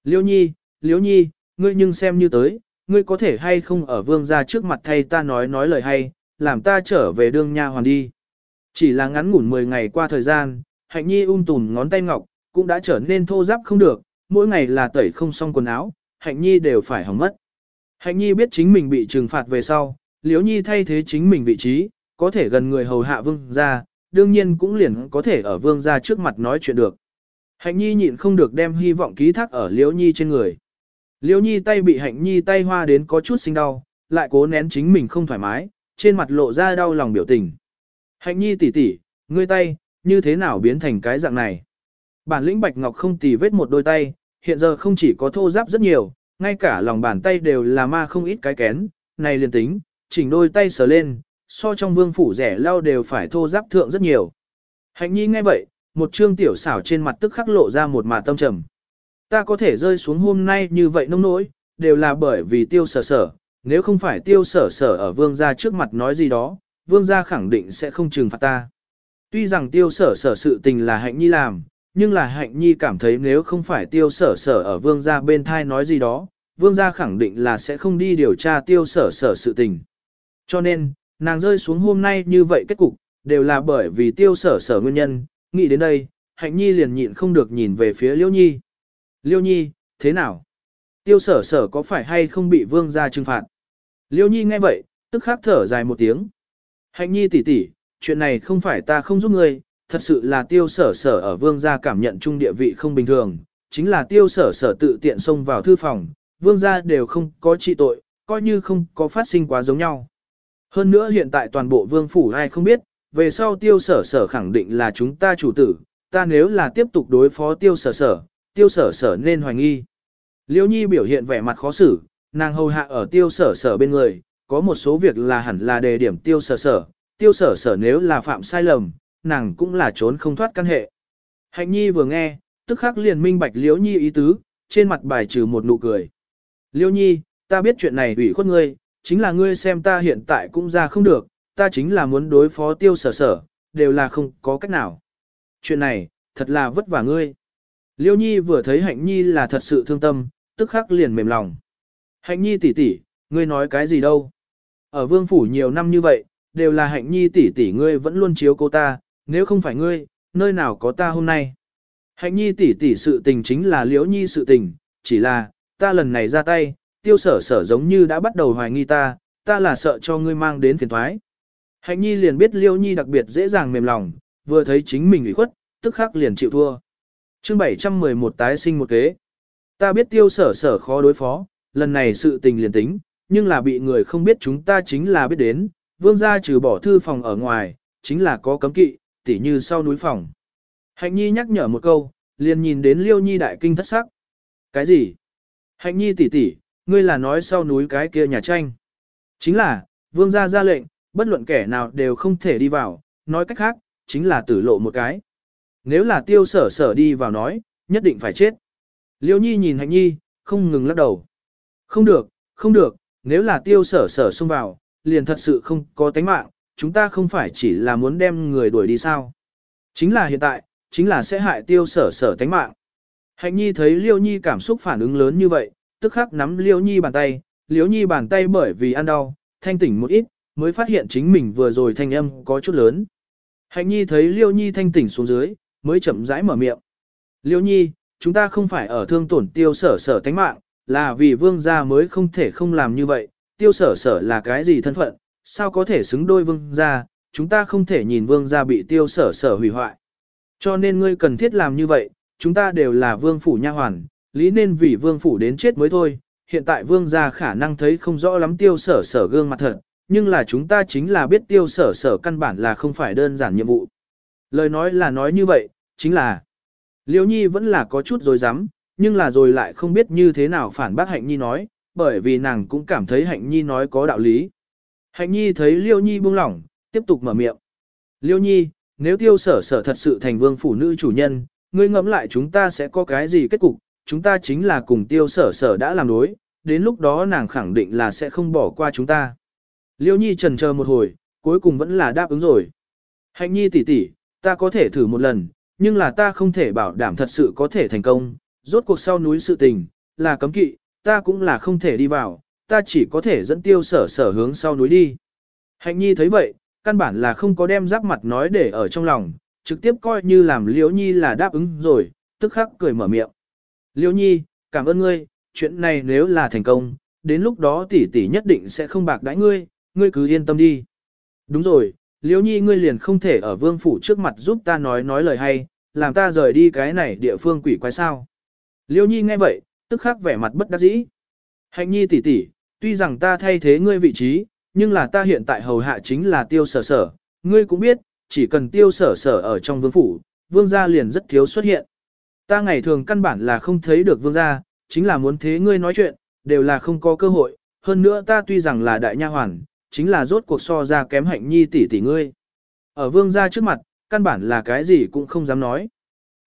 Speaker 1: Liễu nhi, liễu nhi, ngươi nhưng xem như tới, ngươi có thể hay không ở vương gia trước mặt thay ta nói nói lời hay, làm ta trở về đương nha hoàn đi. Chỉ là ngắn ngủn 10 ngày qua thời gian, hạnh nhi um tùm ngón tay ngọc, cũng đã trở nên thô ráp không được, mỗi ngày là tẩy không xong quần áo, hạnh nhi đều phải hỏng mất. Hạnh nhi biết chính mình bị trừng phạt về sau, liếu nhi thay thế chính mình vị trí, có thể gần người hầu hạ vương gia, đương nhiên cũng liền có thể ở vương gia trước mặt nói chuyện được. Hạnh nhi nhịn không được đem hy vọng ký thác ở Liễu nhi trên người. Liễu nhi tay bị hạnh nhi tay hoa đến có chút sinh đau, lại cố nén chính mình không thoải mái, trên mặt lộ ra đau lòng biểu tình. Hạnh nhi tỷ tỷ, ngươi tay, như thế nào biến thành cái dạng này? Bản lĩnh bạch ngọc không tì vết một đôi tay, hiện giờ không chỉ có thô giáp rất nhiều, ngay cả lòng bàn tay đều là ma không ít cái kén, này liền tính, chỉnh đôi tay sờ lên, so trong vương phủ rẻ lau đều phải thô giáp thượng rất nhiều. Hạnh nhi nghe vậy, một trương tiểu xảo trên mặt tức khắc lộ ra một mà tâm trầm. Ta có thể rơi xuống hôm nay như vậy nông nỗi, đều là bởi vì tiêu sở sở, nếu không phải tiêu sở sở ở vương gia trước mặt nói gì đó, vương gia khẳng định sẽ không trừng phạt ta. Tuy rằng tiêu sở sở sự tình là hạnh nhi làm, nhưng là hạnh nhi cảm thấy nếu không phải tiêu sở sở ở vương gia bên thai nói gì đó, vương gia khẳng định là sẽ không đi điều tra tiêu sở sở sự tình. Cho nên, nàng rơi xuống hôm nay như vậy kết cục, đều là bởi vì tiêu sở sở nguyên nhân, nghĩ đến đây, hạnh nhi liền nhịn không được nhìn về phía liễu nhi. Liêu nhi, thế nào? Tiêu sở sở có phải hay không bị vương gia trừng phạt? Liêu nhi nghe vậy, tức khắc thở dài một tiếng. Hạnh nhi tỷ tỷ, chuyện này không phải ta không giúp ngươi, thật sự là tiêu sở sở ở vương gia cảm nhận chung địa vị không bình thường, chính là tiêu sở sở tự tiện xông vào thư phòng, vương gia đều không có trị tội, coi như không có phát sinh quá giống nhau. Hơn nữa hiện tại toàn bộ vương phủ ai không biết, về sau tiêu sở sở khẳng định là chúng ta chủ tử, ta nếu là tiếp tục đối phó tiêu sở sở, tiêu sở sở nên hoài nghi. Liêu nhi biểu hiện vẻ mặt khó xử, nàng hầu hạ ở tiêu sở sở bên người, có một số việc là hẳn là đề điểm tiêu sở sở, tiêu sở sở nếu là phạm sai lầm, nàng cũng là trốn không thoát căn hệ. Hạnh nhi vừa nghe, tức khắc liền minh bạch liễu nhi ý tứ, trên mặt bài trừ một nụ cười. Liễu nhi, ta biết chuyện này ủy khuất ngươi, chính là ngươi xem ta hiện tại cũng ra không được, ta chính là muốn đối phó tiêu sở sở, đều là không có cách nào. Chuyện này, thật là vất vả ngươi. Liêu nhi vừa thấy hạnh nhi là thật sự thương tâm, tức khắc liền mềm lòng. Hạnh nhi tỷ tỷ, ngươi nói cái gì đâu? Ở vương phủ nhiều năm như vậy, đều là hạnh nhi tỷ tỷ ngươi vẫn luôn chiếu cô ta, nếu không phải ngươi, nơi nào có ta hôm nay. Hạnh nhi tỷ tỷ sự tình chính là liễu nhi sự tình, chỉ là, ta lần này ra tay, tiêu sở sở giống như đã bắt đầu hoài nghi ta, ta là sợ cho ngươi mang đến phiền thoái. Hạnh nhi liền biết Liêu nhi đặc biệt dễ dàng mềm lòng, vừa thấy chính mình ủy khuất, tức khắc liền chịu thua. chương 711 tái sinh một kế. Ta biết tiêu sở sở khó đối phó, lần này sự tình liền tính, nhưng là bị người không biết chúng ta chính là biết đến, vương gia trừ bỏ thư phòng ở ngoài, chính là có cấm kỵ, tỉ như sau núi phòng. Hạnh nhi nhắc nhở một câu, liền nhìn đến liêu nhi đại kinh thất sắc. Cái gì? Hạnh nhi tỷ tỷ, ngươi là nói sau núi cái kia nhà tranh. Chính là, vương gia ra lệnh, bất luận kẻ nào đều không thể đi vào, nói cách khác, chính là tử lộ một cái. Nếu là tiêu sở sở đi vào nói, nhất định phải chết. Liêu nhi nhìn hạnh nhi, không ngừng lắc đầu. Không được, không được, nếu là tiêu sở sở xông vào, liền thật sự không có tánh mạng, chúng ta không phải chỉ là muốn đem người đuổi đi sao. Chính là hiện tại, chính là sẽ hại tiêu sở sở tánh mạng. Hạnh nhi thấy liêu nhi cảm xúc phản ứng lớn như vậy, tức khắc nắm liêu nhi bàn tay, liêu nhi bàn tay bởi vì ăn đau, thanh tỉnh một ít, mới phát hiện chính mình vừa rồi thanh âm có chút lớn. Hạnh nhi thấy liêu nhi thanh tỉnh xuống dưới, mới chậm rãi mở miệng. Liêu nhi, chúng ta không phải ở thương tổn tiêu sở sở tánh mạng, là vì vương gia mới không thể không làm như vậy, tiêu sở sở là cái gì thân phận, sao có thể xứng đôi vương gia, chúng ta không thể nhìn vương gia bị tiêu sở sở hủy hoại. Cho nên ngươi cần thiết làm như vậy, chúng ta đều là vương phủ nha hoàn, lý nên vì vương phủ đến chết mới thôi, hiện tại vương gia khả năng thấy không rõ lắm tiêu sở sở gương mặt thật, nhưng là chúng ta chính là biết tiêu sở sở căn bản là không phải đơn giản nhiệm vụ. Lời nói là nói như vậy, chính là Liễu Nhi vẫn là có chút rồi dám, nhưng là rồi lại không biết như thế nào phản bác Hạnh Nhi nói, bởi vì nàng cũng cảm thấy Hạnh Nhi nói có đạo lý. Hạnh Nhi thấy Liễu Nhi buông lỏng, tiếp tục mở miệng. Liễu Nhi, nếu tiêu sở sở thật sự thành vương phủ nữ chủ nhân, ngươi ngẫm lại chúng ta sẽ có cái gì kết cục, chúng ta chính là cùng tiêu sở sở đã làm đối, đến lúc đó nàng khẳng định là sẽ không bỏ qua chúng ta. Liễu Nhi trần chờ một hồi, cuối cùng vẫn là đáp ứng rồi. Hạnh Nhi tỷ tỷ, ta có thể thử một lần, nhưng là ta không thể bảo đảm thật sự có thể thành công, rốt cuộc sau núi sự tình, là cấm kỵ, ta cũng là không thể đi vào, ta chỉ có thể dẫn tiêu sở sở hướng sau núi đi. Hạnh Nhi thấy vậy, căn bản là không có đem giáp mặt nói để ở trong lòng, trực tiếp coi như làm Liễu Nhi là đáp ứng rồi, tức khắc cười mở miệng. Liễu Nhi, cảm ơn ngươi, chuyện này nếu là thành công, đến lúc đó tỷ tỷ nhất định sẽ không bạc đãi ngươi, ngươi cứ yên tâm đi. Đúng rồi, Liễu Nhi ngươi liền không thể ở vương phủ trước mặt giúp ta nói nói lời hay, làm ta rời đi cái này địa phương quỷ quái sao. Liễu Nhi nghe vậy, tức khắc vẻ mặt bất đắc dĩ. Hạnh Nhi tỷ tỷ, tuy rằng ta thay thế ngươi vị trí, nhưng là ta hiện tại hầu hạ chính là tiêu sở sở, ngươi cũng biết, chỉ cần tiêu sở sở ở trong vương phủ, vương gia liền rất thiếu xuất hiện. Ta ngày thường căn bản là không thấy được vương gia, chính là muốn thế ngươi nói chuyện, đều là không có cơ hội, hơn nữa ta tuy rằng là đại nha hoàn, chính là rốt cuộc so ra kém hạnh nhi tỷ tỷ ngươi. Ở vương gia trước mặt, căn bản là cái gì cũng không dám nói.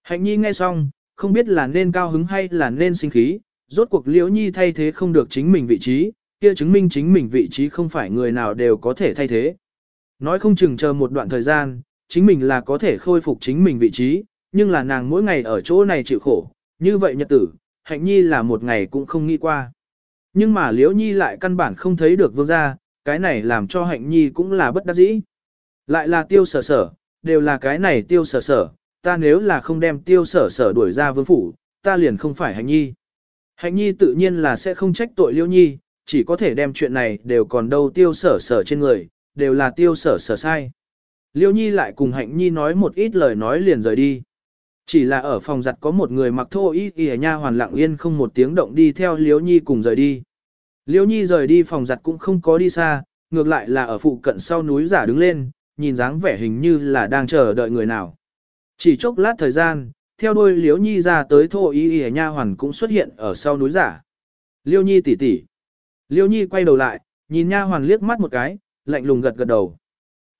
Speaker 1: Hạnh nhi nghe xong, không biết là nên cao hứng hay là nên sinh khí, rốt cuộc liễu nhi thay thế không được chính mình vị trí, kia chứng minh chính mình vị trí không phải người nào đều có thể thay thế. Nói không chừng chờ một đoạn thời gian, chính mình là có thể khôi phục chính mình vị trí, nhưng là nàng mỗi ngày ở chỗ này chịu khổ, như vậy nhật tử, hạnh nhi là một ngày cũng không nghĩ qua. Nhưng mà liễu nhi lại căn bản không thấy được vương gia, cái này làm cho hạnh nhi cũng là bất đắc dĩ. Lại là tiêu sở sở, đều là cái này tiêu sở sở, ta nếu là không đem tiêu sở sở đuổi ra vương phủ, ta liền không phải hạnh nhi. Hạnh nhi tự nhiên là sẽ không trách tội liêu nhi, chỉ có thể đem chuyện này đều còn đâu tiêu sở sở trên người, đều là tiêu sở sở sai. Liêu Nhi lại cùng Hạnh Nhi nói một ít lời nói liền rời đi. Chỉ là ở phòng giặt có một người mặc thô y y nha hoàn lặng yên không một tiếng động đi theo Liêu Nhi cùng rời đi. Liêu Nhi rời đi phòng giặt cũng không có đi xa, ngược lại là ở phụ cận sau núi giả đứng lên, nhìn dáng vẻ hình như là đang chờ đợi người nào. Chỉ chốc lát thời gian, theo đuôi Liêu Nhi ra tới thô y y nha hoàn cũng xuất hiện ở sau núi giả. Liêu Nhi tỷ tỷ. Liêu Nhi quay đầu lại, nhìn nha hoàn liếc mắt một cái, lạnh lùng gật gật đầu.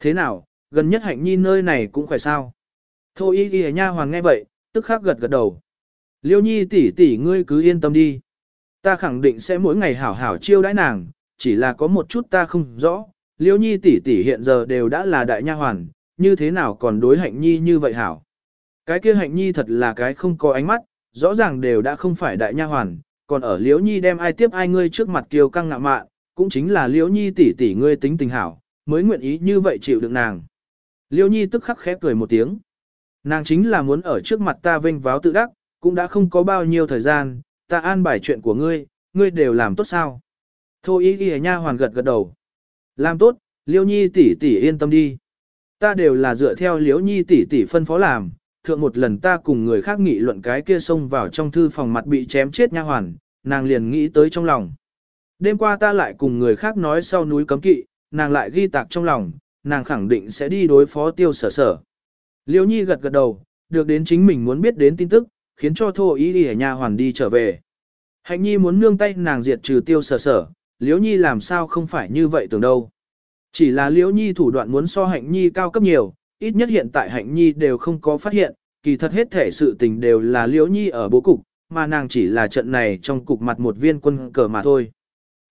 Speaker 1: Thế nào, gần nhất hạnh nhi nơi này cũng khỏe sao. Thô y y nha hoàn nghe vậy, tức khắc gật gật đầu. Liêu Nhi tỷ tỷ ngươi cứ yên tâm đi. Ta khẳng định sẽ mỗi ngày hảo hảo chiêu đãi nàng, chỉ là có một chút ta không rõ. Liêu Nhi tỷ tỷ hiện giờ đều đã là đại nha hoàn, như thế nào còn đối hạnh nhi như vậy hảo. Cái kia hạnh nhi thật là cái không có ánh mắt, rõ ràng đều đã không phải đại nha hoàn, còn ở Liễu Nhi đem ai tiếp ai ngươi trước mặt kiều căng ngạo mạn, cũng chính là Liễu Nhi tỷ tỷ ngươi tính tình hảo, mới nguyện ý như vậy chịu đựng nàng. Liễu Nhi tức khắc khẽ cười một tiếng. Nàng chính là muốn ở trước mặt ta vênh váo tự đắc, cũng đã không có bao nhiêu thời gian, ta an bài chuyện của ngươi, ngươi đều làm tốt sao. Thôi ý ghi nha hoàn gật gật đầu. Làm tốt, Liễu Nhi tỷ tỷ yên tâm đi. Ta đều là dựa theo Liễu Nhi tỷ tỷ phân phó làm, thượng một lần ta cùng người khác nghị luận cái kia xông vào trong thư phòng mặt bị chém chết nha hoàn, nàng liền nghĩ tới trong lòng. Đêm qua ta lại cùng người khác nói sau núi cấm kỵ, nàng lại ghi tạc trong lòng, nàng khẳng định sẽ đi đối phó tiêu sở sở. Liêu Nhi gật gật đầu, được đến chính mình muốn biết đến tin tức, khiến cho thô ý đi nhà hoàn đi trở về. Hạnh Nhi muốn nương tay nàng diệt trừ tiêu sở sở, Liễu Nhi làm sao không phải như vậy tưởng đâu. Chỉ là Liễu Nhi thủ đoạn muốn so Hạnh Nhi cao cấp nhiều, ít nhất hiện tại hạnh nhi đều không có phát hiện, kỳ thật hết thể sự tình đều là liễu nhi ở bố cục, mà nàng chỉ là trận này trong cục mặt một viên quân cờ mà thôi.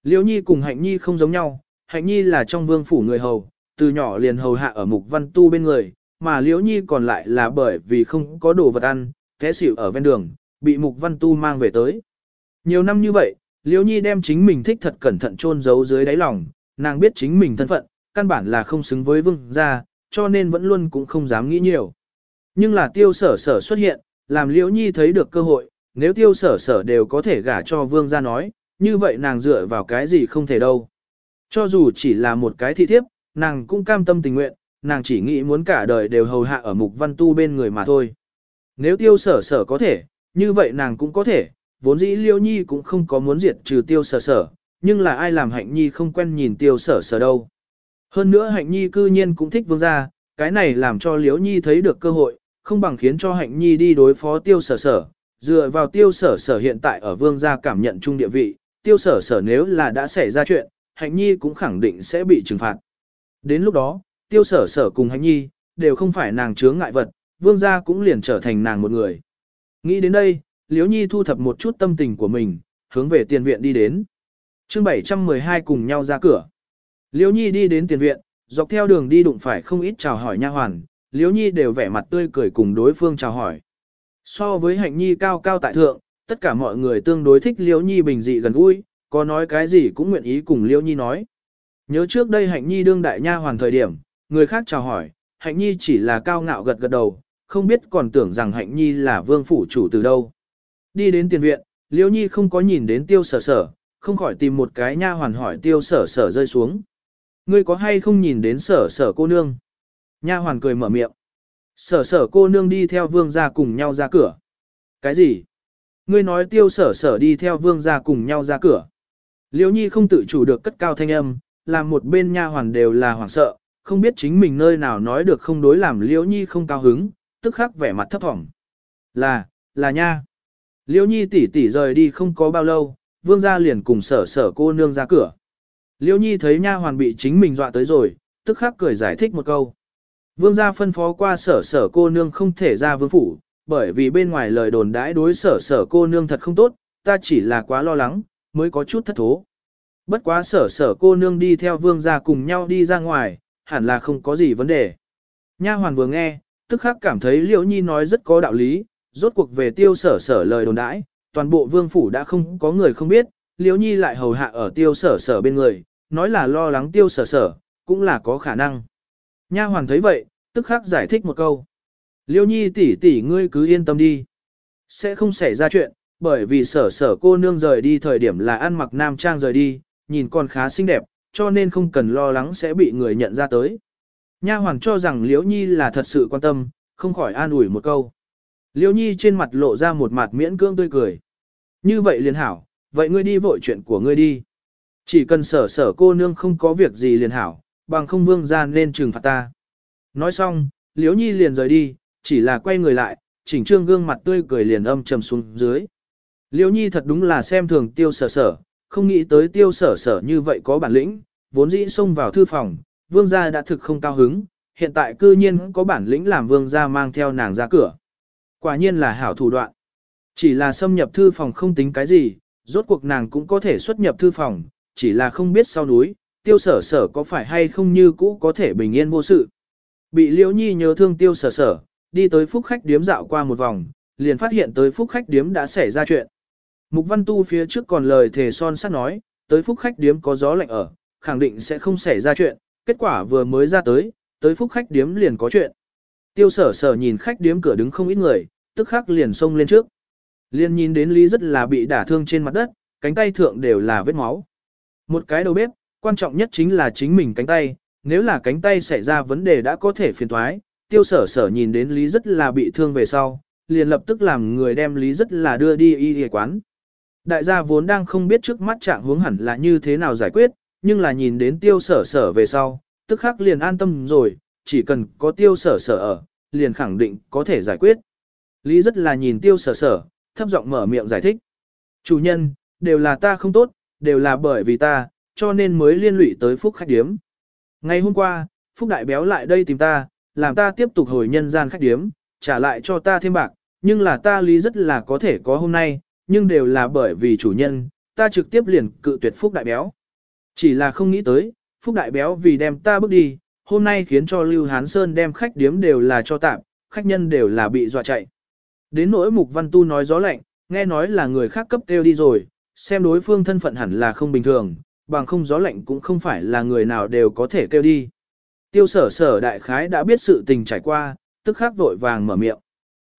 Speaker 1: Liễu nhi cùng hạnh nhi không giống nhau, hạnh nhi là trong vương phủ người hầu, từ nhỏ liền hầu hạ ở mục văn tu bên người, mà liễu nhi còn lại là bởi vì không có đồ vật ăn, té xỉu ở ven đường, bị mục văn tu mang về tới. Nhiều năm như vậy, liễu nhi đem chính mình thích thật cẩn thận chôn giấu dưới đáy lòng, nàng biết chính mình thân phận, căn bản là không xứng với vương gia, cho nên vẫn luôn cũng không dám nghĩ nhiều. Nhưng là tiêu sở sở xuất hiện, làm liễu nhi thấy được cơ hội, nếu tiêu sở sở đều có thể gả cho vương gia nói, như vậy nàng dựa vào cái gì không thể đâu. Cho dù chỉ là một cái thị thiếp, nàng cũng cam tâm tình nguyện, nàng chỉ nghĩ muốn cả đời đều hầu hạ ở mục văn tu bên người mà thôi. Nếu tiêu sở sở có thể, như vậy nàng cũng có thể, vốn dĩ liêu nhi cũng không có muốn diệt trừ tiêu sở sở, nhưng là ai làm hạnh nhi không quen nhìn tiêu sở sở đâu. Hơn nữa hạnh nhi cư nhiên cũng thích vương gia, cái này làm cho liêu nhi thấy được cơ hội, không bằng khiến cho hạnh nhi đi đối phó tiêu sở sở, dựa vào tiêu sở sở hiện tại ở vương gia cảm nhận chung địa vị, tiêu sở sở nếu là đã xảy ra chuyện, hạnh nhi cũng khẳng định sẽ bị trừng phạt. Đến lúc đó, tiêu sở sở cùng hạnh nhi, đều không phải nàng chướng ngại vật, vương gia cũng liền trở thành nàng một người. Nghĩ đến đây, Liễu nhi thu thập một chút tâm tình của mình, hướng về tiền viện đi đến. chương 712 cùng nhau ra cửa. Liễu nhi đi đến tiền viện, dọc theo đường đi đụng phải không ít chào hỏi nha hoàn, Liễu nhi đều vẻ mặt tươi cười cùng đối phương chào hỏi. So với hạnh nhi cao cao tại thượng, tất cả mọi người tương đối thích Liễu nhi bình dị gần gũi, có nói cái gì cũng nguyện ý cùng Liễu nhi nói. Nhớ trước đây hạnh nhi đương đại nha hoàn thời điểm, người khác chào hỏi, hạnh nhi chỉ là cao ngạo gật gật đầu, không biết còn tưởng rằng hạnh nhi là vương phủ chủ từ đâu. Đi đến tiền viện, liễu nhi không có nhìn đến tiêu sở sở, không khỏi tìm một cái nha hoàn hỏi tiêu sở sở rơi xuống. Ngươi có hay không nhìn đến sở sở cô nương? Nha hoàn cười mở miệng. Sở sở cô nương đi theo vương gia cùng nhau ra cửa. Cái gì? Ngươi nói tiêu sở sở đi theo vương gia cùng nhau ra cửa. Liễu nhi không tự chủ được cất cao thanh âm, làm một bên nha hoàn đều là hoảng sợ, không biết chính mình nơi nào nói được không đối làm liễu nhi không cao hứng, tức khắc vẻ mặt thấp thỏm. Là, là nha. liêu nhi tỷ tỷ rời đi không có bao lâu, vương gia liền cùng sở sở cô nương ra cửa. liêu nhi thấy nha hoàn bị chính mình dọa tới rồi, tức khắc cười giải thích một câu. Vương gia phân phó qua sở sở cô nương không thể ra vương phủ, bởi vì bên ngoài lời đồn đãi đối sở sở cô nương thật không tốt, ta chỉ là quá lo lắng, mới có chút thất thố. Bất quá sở sở cô nương đi theo vương gia cùng nhau đi ra ngoài, hẳn là không có gì vấn đề. Nha hoàn vừa nghe, tức khắc cảm thấy liễu nhi nói rất có đạo lý, rốt cuộc về tiêu sở sở lời đồn đãi, toàn bộ vương phủ đã không có người không biết, liễu nhi lại hầu hạ ở tiêu sở sở bên người, nói là lo lắng tiêu sở sở, cũng là có khả năng. Nha hoàn thấy vậy, tức khắc giải thích một câu. Liễu nhi tỷ tỷ ngươi cứ yên tâm đi. Sẽ không xảy ra chuyện, bởi vì sở sở cô nương rời đi thời điểm là ăn mặc nam trang rời đi, nhìn còn khá xinh đẹp, cho nên không cần lo lắng sẽ bị người nhận ra tới. Nha hoàn cho rằng Liễu Nhi là thật sự quan tâm, không khỏi an ủi một câu. Liễu Nhi trên mặt lộ ra một mặt miễn cưỡng tươi cười. Như vậy liền hảo, vậy ngươi đi vội chuyện của ngươi đi. Chỉ cần sở sở cô nương không có việc gì liền hảo, bằng không vương ra nên trừng phạt ta. Nói xong, Liễu Nhi liền rời đi, chỉ là quay người lại, chỉnh trương gương mặt tươi cười liền âm trầm xuống dưới. Liễu Nhi thật đúng là xem thường tiêu sở sở, không nghĩ tới tiêu sở sở như vậy có bản lĩnh, vốn dĩ xông vào thư phòng, vương gia đã thực không cao hứng, hiện tại cư nhiên có bản lĩnh làm vương gia mang theo nàng ra cửa. Quả nhiên là hảo thủ đoạn. Chỉ là xâm nhập thư phòng không tính cái gì, rốt cuộc nàng cũng có thể xuất nhập thư phòng, chỉ là không biết sau núi, tiêu sở sở có phải hay không như cũ có thể bình yên vô sự. Bị liễu nhi nhớ thương tiêu sở sở, đi tới phúc khách điếm dạo qua một vòng, liền phát hiện tới phúc khách điếm đã xảy ra chuyện. Mục văn tu phía trước còn lời thề son sắt nói, tới phúc khách điếm có gió lạnh ở, khẳng định sẽ không xảy ra chuyện, kết quả vừa mới ra tới, tới phúc khách điếm liền có chuyện. Tiêu sở sở nhìn khách điếm cửa đứng không ít người, tức khắc liền xông lên trước. Liên nhìn đến Lý rất là bị đả thương trên mặt đất, cánh tay thượng đều là vết máu. Một cái đầu bếp, quan trọng nhất chính là chính mình cánh tay, nếu là cánh tay xảy ra vấn đề đã có thể phiền thoái, tiêu sở sở nhìn đến Lý rất là bị thương về sau, liền lập tức làm người đem Lý rất là đưa đi y y quán. Đại gia vốn đang không biết trước mắt trạng hướng hẳn là như thế nào giải quyết, nhưng là nhìn đến tiêu sở sở về sau, tức khắc liền an tâm rồi, chỉ cần có tiêu sở sở ở, liền khẳng định có thể giải quyết. Lý rất là nhìn tiêu sở sở, thấp giọng mở miệng giải thích. Chủ nhân, đều là ta không tốt, đều là bởi vì ta, cho nên mới liên lụy tới phúc khách điếm. Ngày hôm qua, phúc đại béo lại đây tìm ta, làm ta tiếp tục hồi nhân gian khách điếm, trả lại cho ta thêm bạc, nhưng là ta lý rất là có thể có hôm nay, nhưng đều là bởi vì chủ nhân, ta trực tiếp liền cự tuyệt phúc đại béo. Chỉ là không nghĩ tới, Phúc Đại Béo vì đem ta bước đi, hôm nay khiến cho Lưu Hán Sơn đem khách điếm đều là cho tạm, khách nhân đều là bị dọa chạy. Đến nỗi Mục Văn Tu nói gió lạnh, nghe nói là người khác cấp kêu đi rồi, xem đối phương thân phận hẳn là không bình thường, bằng không gió lạnh cũng không phải là người nào đều có thể kêu đi. Tiêu sở sở đại khái đã biết sự tình trải qua, tức khắc vội vàng mở miệng.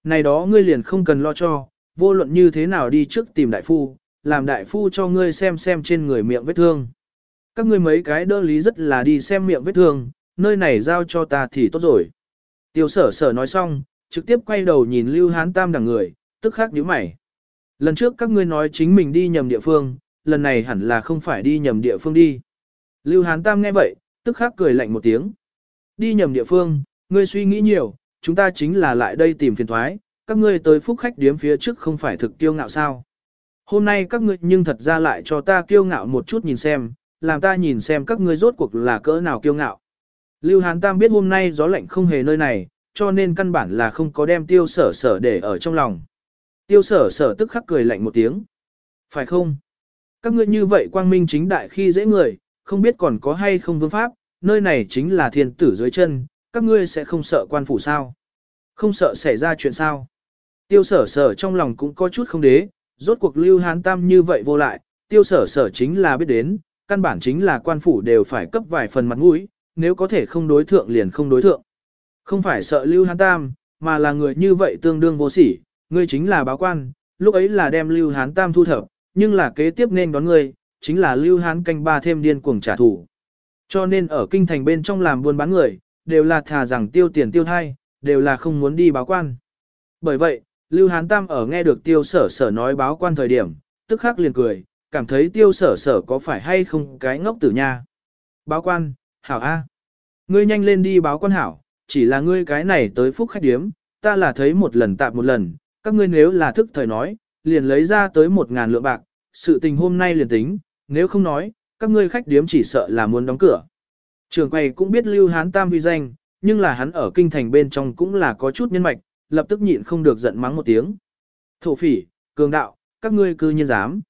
Speaker 1: Này đó ngươi liền không cần lo cho, vô luận như thế nào đi trước tìm đại phu, làm đại phu cho ngươi xem xem trên người miệng vết thương. Các ngươi mấy cái đỡ lý rất là đi xem miệng vết thương, nơi này giao cho ta thì tốt rồi. Tiêu sở sở nói xong, trực tiếp quay đầu nhìn Lưu Hán Tam đằng người, tức khắc nhíu mày. Lần trước các ngươi nói chính mình đi nhầm địa phương, lần này hẳn là không phải đi nhầm địa phương đi. Lưu Hán Tam nghe vậy, tức khắc cười lạnh một tiếng. Đi nhầm địa phương, ngươi suy nghĩ nhiều, chúng ta chính là lại đây tìm phiền thoái, các ngươi tới phúc khách điếm phía trước không phải thực kiêu ngạo sao. Hôm nay các ngươi nhưng thật ra lại cho ta kiêu ngạo một chút nhìn xem, làm ta nhìn xem các ngươi rốt cuộc là cỡ nào kiêu ngạo. Lưu Hán Tam biết hôm nay gió lạnh không hề nơi này, cho nên căn bản là không có đem tiêu sở sở để ở trong lòng. Tiêu sở sở tức khắc cười lạnh một tiếng. Phải không? Các ngươi như vậy quang minh chính đại khi dễ người, không biết còn có hay không vương pháp, nơi này chính là thiên tử dưới chân, các ngươi sẽ không sợ quan phủ sao? Không sợ xảy ra chuyện sao? Tiêu sở sở trong lòng cũng có chút không đế, rốt cuộc lưu hán tam như vậy vô lại, tiêu sở sở chính là biết đến, căn bản chính là quan phủ đều phải cấp vài phần mặt mũi, nếu có thể không đối thượng liền không đối thượng. Không phải sợ lưu hán tam, mà là người như vậy tương đương vô sỉ, ngươi chính là báo quan, lúc ấy là đem lưu hán tam thu thập, nhưng là kế tiếp nên đón ngươi, chính là lưu hán canh ba thêm điên cuồng trả thù. Cho nên ở kinh thành bên trong làm buôn bán người, đều là thà rằng tiêu tiền tiêu thai, đều là không muốn đi báo quan. Bởi vậy, Lưu Hán Tam ở nghe được tiêu sở sở nói báo quan thời điểm, tức khắc liền cười, cảm thấy tiêu sở sở có phải hay không cái ngốc tử nha. Báo quan, hảo A. Ngươi nhanh lên đi báo quan hảo, chỉ là ngươi cái này tới phúc khách điếm, ta là thấy một lần tạm một lần, các ngươi nếu là thức thời nói, liền lấy ra tới một ngàn lượng bạc, sự tình hôm nay liền tính, nếu không nói, các ngươi khách điếm chỉ sợ là muốn đóng cửa. Trường quầy cũng biết Lưu Hán Tam vi danh, nhưng là hắn ở kinh thành bên trong cũng là có chút nhân mạch, lập tức nhịn không được giận mắng một tiếng. Thổ phỉ, cường đạo, các ngươi cư nhiên dám.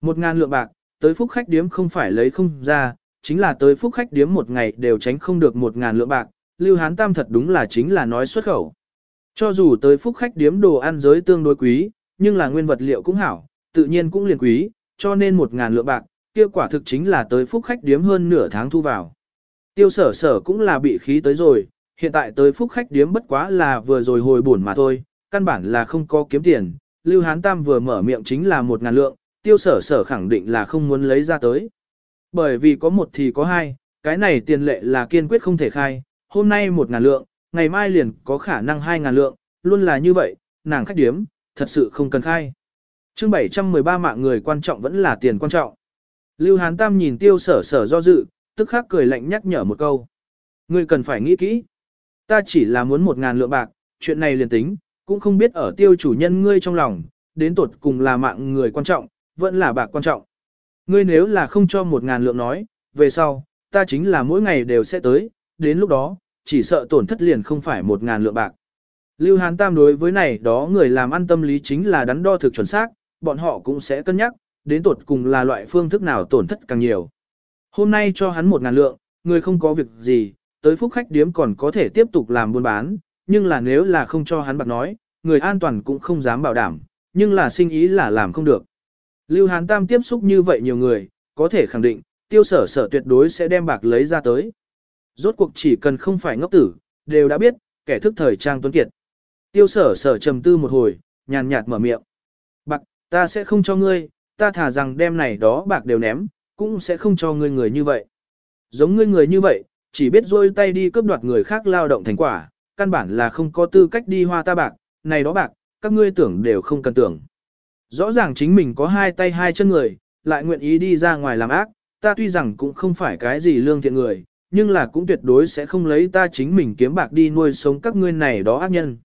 Speaker 1: Một ngàn lượng bạc, tới phúc khách điếm không phải lấy không ra, chính là tới phúc khách điếm một ngày đều tránh không được một ngàn lượng bạc, Lưu Hán Tam thật đúng là chính là nói xuất khẩu. Cho dù tới phúc khách điếm đồ ăn giới tương đối quý, nhưng là nguyên vật liệu cũng hảo, tự nhiên cũng liền quý, cho nên một ngàn lượng bạc, kia quả thực chính là tới phúc khách điếm hơn nửa tháng thu vào. Tiêu sở sở cũng là bị khí tới rồi, hiện tại tới phúc khách điếm bất quá là vừa rồi hồi buồn mà thôi, căn bản là không có kiếm tiền. Lưu Hán Tam vừa mở miệng chính là một ngàn lượng, tiêu sở sở khẳng định là không muốn lấy ra tới. Bởi vì có một thì có hai, cái này tiền lệ là kiên quyết không thể khai, hôm nay một ngàn lượng, ngày mai liền có khả năng hai ngàn lượng, luôn là như vậy, nàng khách điếm, thật sự không cần khai. chương 713 mạng người quan trọng vẫn là tiền quan trọng. Lưu Hán Tam nhìn tiêu sở sở do dự, tức khắc cười lạnh nhắc nhở một câu. Ngươi cần phải nghĩ kỹ. Ta chỉ là muốn một ngàn lượng bạc, chuyện này liền tính, cũng không biết ở tiêu chủ nhân ngươi trong lòng, đến tột cùng là mạng người quan trọng, vẫn là bạc quan trọng. Ngươi nếu là không cho một ngàn lượng nói, về sau, ta chính là mỗi ngày đều sẽ tới, đến lúc đó, chỉ sợ tổn thất liền không phải một ngàn lượng bạc. Lưu Hán Tam đối với này đó người làm ăn tâm lý chính là đắn đo thực chuẩn xác, bọn họ cũng sẽ cân nhắc, đến tột cùng là loại phương thức nào tổn thất càng nhiều. Hôm nay cho hắn một ngàn lượng, người không có việc gì, tới phúc khách điếm còn có thể tiếp tục làm buôn bán, nhưng là nếu là không cho hắn bạc nói, người an toàn cũng không dám bảo đảm, nhưng là sinh ý là làm không được. Lưu Hán Tam tiếp xúc như vậy nhiều người, có thể khẳng định, tiêu sở sở tuyệt đối sẽ đem bạc lấy ra tới. Rốt cuộc chỉ cần không phải ngốc tử, đều đã biết, kẻ thức thời trang tuấn kiệt. Tiêu sở sở trầm tư một hồi, nhàn nhạt mở miệng. Bạc, ta sẽ không cho ngươi, ta thả rằng đem này đó bạc đều ném, cũng sẽ không cho ngươi người như vậy. Giống ngươi người như vậy, chỉ biết rôi tay đi cướp đoạt người khác lao động thành quả, căn bản là không có tư cách đi hoa ta bạc, này đó bạc, các ngươi tưởng đều không cần tưởng. Rõ ràng chính mình có hai tay hai chân người, lại nguyện ý đi ra ngoài làm ác, ta tuy rằng cũng không phải cái gì lương thiện người, nhưng là cũng tuyệt đối sẽ không lấy ta chính mình kiếm bạc đi nuôi sống các ngươi này đó ác nhân.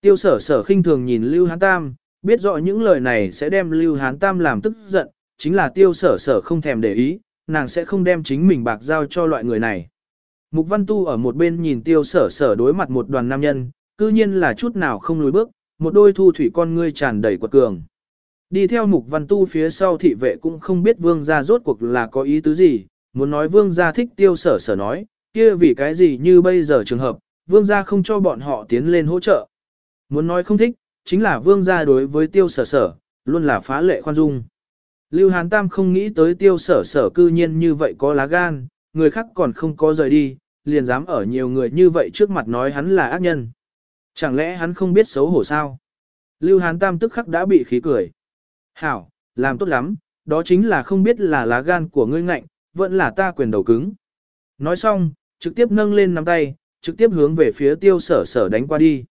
Speaker 1: Tiêu sở sở khinh thường nhìn Lưu Hán Tam, biết rõ những lời này sẽ đem Lưu Hán Tam làm tức giận, chính là tiêu sở sở không thèm để ý, nàng sẽ không đem chính mình bạc giao cho loại người này. Mục Văn Tu ở một bên nhìn tiêu sở sở đối mặt một đoàn nam nhân, cư nhiên là chút nào không lùi bước, một đôi thu thủy con ngươi tràn đầy quật cường. Đi theo Mục Văn Tu phía sau thị vệ cũng không biết vương gia rốt cuộc là có ý tứ gì, muốn nói vương gia thích tiêu sở sở nói, kia vì cái gì như bây giờ trường hợp, vương gia không cho bọn họ tiến lên hỗ trợ. Muốn nói không thích, chính là vương gia đối với tiêu sở sở, luôn là phá lệ khoan dung. Lưu Hán Tam không nghĩ tới tiêu sở sở cư nhiên như vậy có lá gan, người khác còn không có rời đi, liền dám ở nhiều người như vậy trước mặt nói hắn là ác nhân. Chẳng lẽ hắn không biết xấu hổ sao? Lưu Hán Tam tức khắc đã bị khí cười. Hảo, làm tốt lắm, đó chính là không biết là lá gan của ngươi ngạnh, vẫn là ta quyền đầu cứng. Nói xong, trực tiếp nâng lên nắm tay, trực tiếp hướng về phía tiêu sở sở đánh qua đi.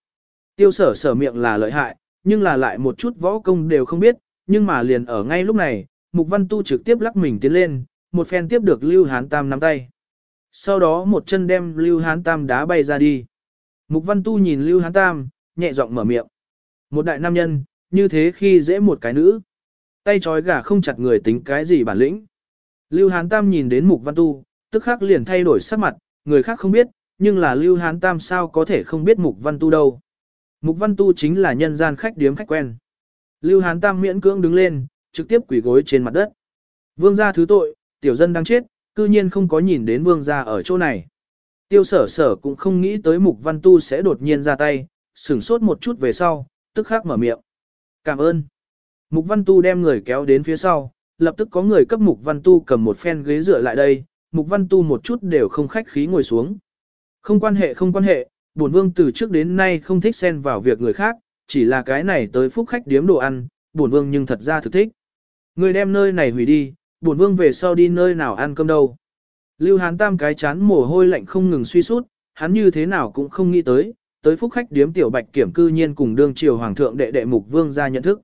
Speaker 1: Tiêu sở sở miệng là lợi hại, nhưng là lại một chút võ công đều không biết, nhưng mà liền ở ngay lúc này, Mục Văn Tu trực tiếp lắc mình tiến lên, một phen tiếp được Lưu Hán Tam nắm tay. Sau đó một chân đem Lưu Hán Tam đá bay ra đi. Mục Văn Tu nhìn Lưu Hán Tam, nhẹ giọng mở miệng. Một đại nam nhân, như thế khi dễ một cái nữ. Tay trói gà không chặt người tính cái gì bản lĩnh. Lưu Hán Tam nhìn đến Mục Văn Tu, tức khắc liền thay đổi sắc mặt, người khác không biết, nhưng là Lưu Hán Tam sao có thể không biết Mục Văn Tu đâu. Mục Văn Tu chính là nhân gian khách điếm khách quen. Lưu Hán Tam miễn cưỡng đứng lên, trực tiếp quỳ gối trên mặt đất. Vương gia thứ tội, tiểu dân đang chết, cư nhiên không có nhìn đến vương gia ở chỗ này. Tiêu sở sở cũng không nghĩ tới Mục Văn Tu sẽ đột nhiên ra tay, sửng sốt một chút về sau, tức khắc mở miệng. Cảm ơn. Mục Văn Tu đem người kéo đến phía sau, lập tức có người cấp Mục Văn Tu cầm một phen ghế dựa lại đây, Mục Văn Tu một chút đều không khách khí ngồi xuống. Không quan hệ không quan hệ, bổn vương từ trước đến nay không thích xen vào việc người khác, chỉ là cái này tới phúc khách điếm đồ ăn, bổn vương nhưng thật ra thực thích. Người đem nơi này hủy đi, bổn vương về sau đi nơi nào ăn cơm đâu. Lưu Hán Tam cái chán mồ hôi lạnh không ngừng suy sút, hắn như thế nào cũng không nghĩ tới, tới phúc khách điếm tiểu bạch kiểm cư nhiên cùng đương triều hoàng thượng đệ đệ mục vương gia nhận thức.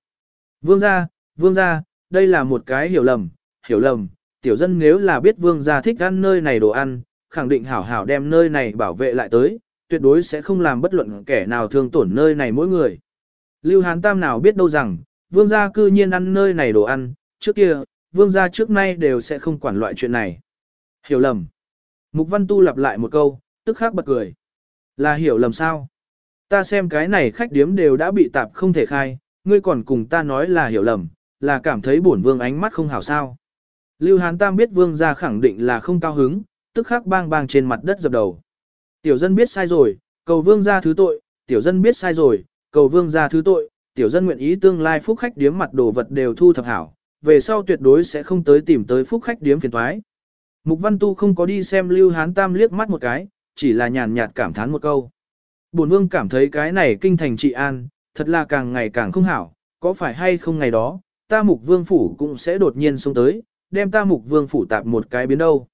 Speaker 1: Vương gia, vương gia, đây là một cái hiểu lầm, hiểu lầm, tiểu dân nếu là biết vương gia thích ăn nơi này đồ ăn, khẳng định hảo hảo đem nơi này bảo vệ lại tới, tuyệt đối sẽ không làm bất luận kẻ nào thương tổn nơi này mỗi người. Lưu Hán Tam nào biết đâu rằng, vương gia cư nhiên ăn nơi này đồ ăn, trước kia, vương gia trước nay đều sẽ không quản loại chuyện này. Hiểu lầm. Mục Văn Tu lặp lại một câu, tức khắc bật cười. Là hiểu lầm sao? Ta xem cái này khách điếm đều đã bị tạp không thể khai, ngươi còn cùng ta nói là hiểu lầm, là cảm thấy bổn vương ánh mắt không hảo sao. Lưu Hán Tam biết vương gia khẳng định là không cao hứng, tức khắc bang bang trên mặt đất dập đầu. Tiểu dân biết sai rồi, cầu vương gia thứ tội, tiểu dân biết sai rồi, cầu vương gia thứ tội, tiểu dân nguyện ý tương lai phúc khách điếm mặt đồ vật đều thu thập hảo, về sau tuyệt đối sẽ không tới tìm tới phúc khách điếm phiền thoái. Mục Văn Tu không có đi xem Lưu Hán Tam liếc mắt một cái, chỉ là nhàn nhạt cảm thán một câu. Bổn vương cảm thấy cái này kinh thành trị an, thật là càng ngày càng không hảo, có phải hay không ngày đó, ta mục vương phủ cũng sẽ đột nhiên xuống tới, đem ta mục vương phủ tạp một cái biến đâu.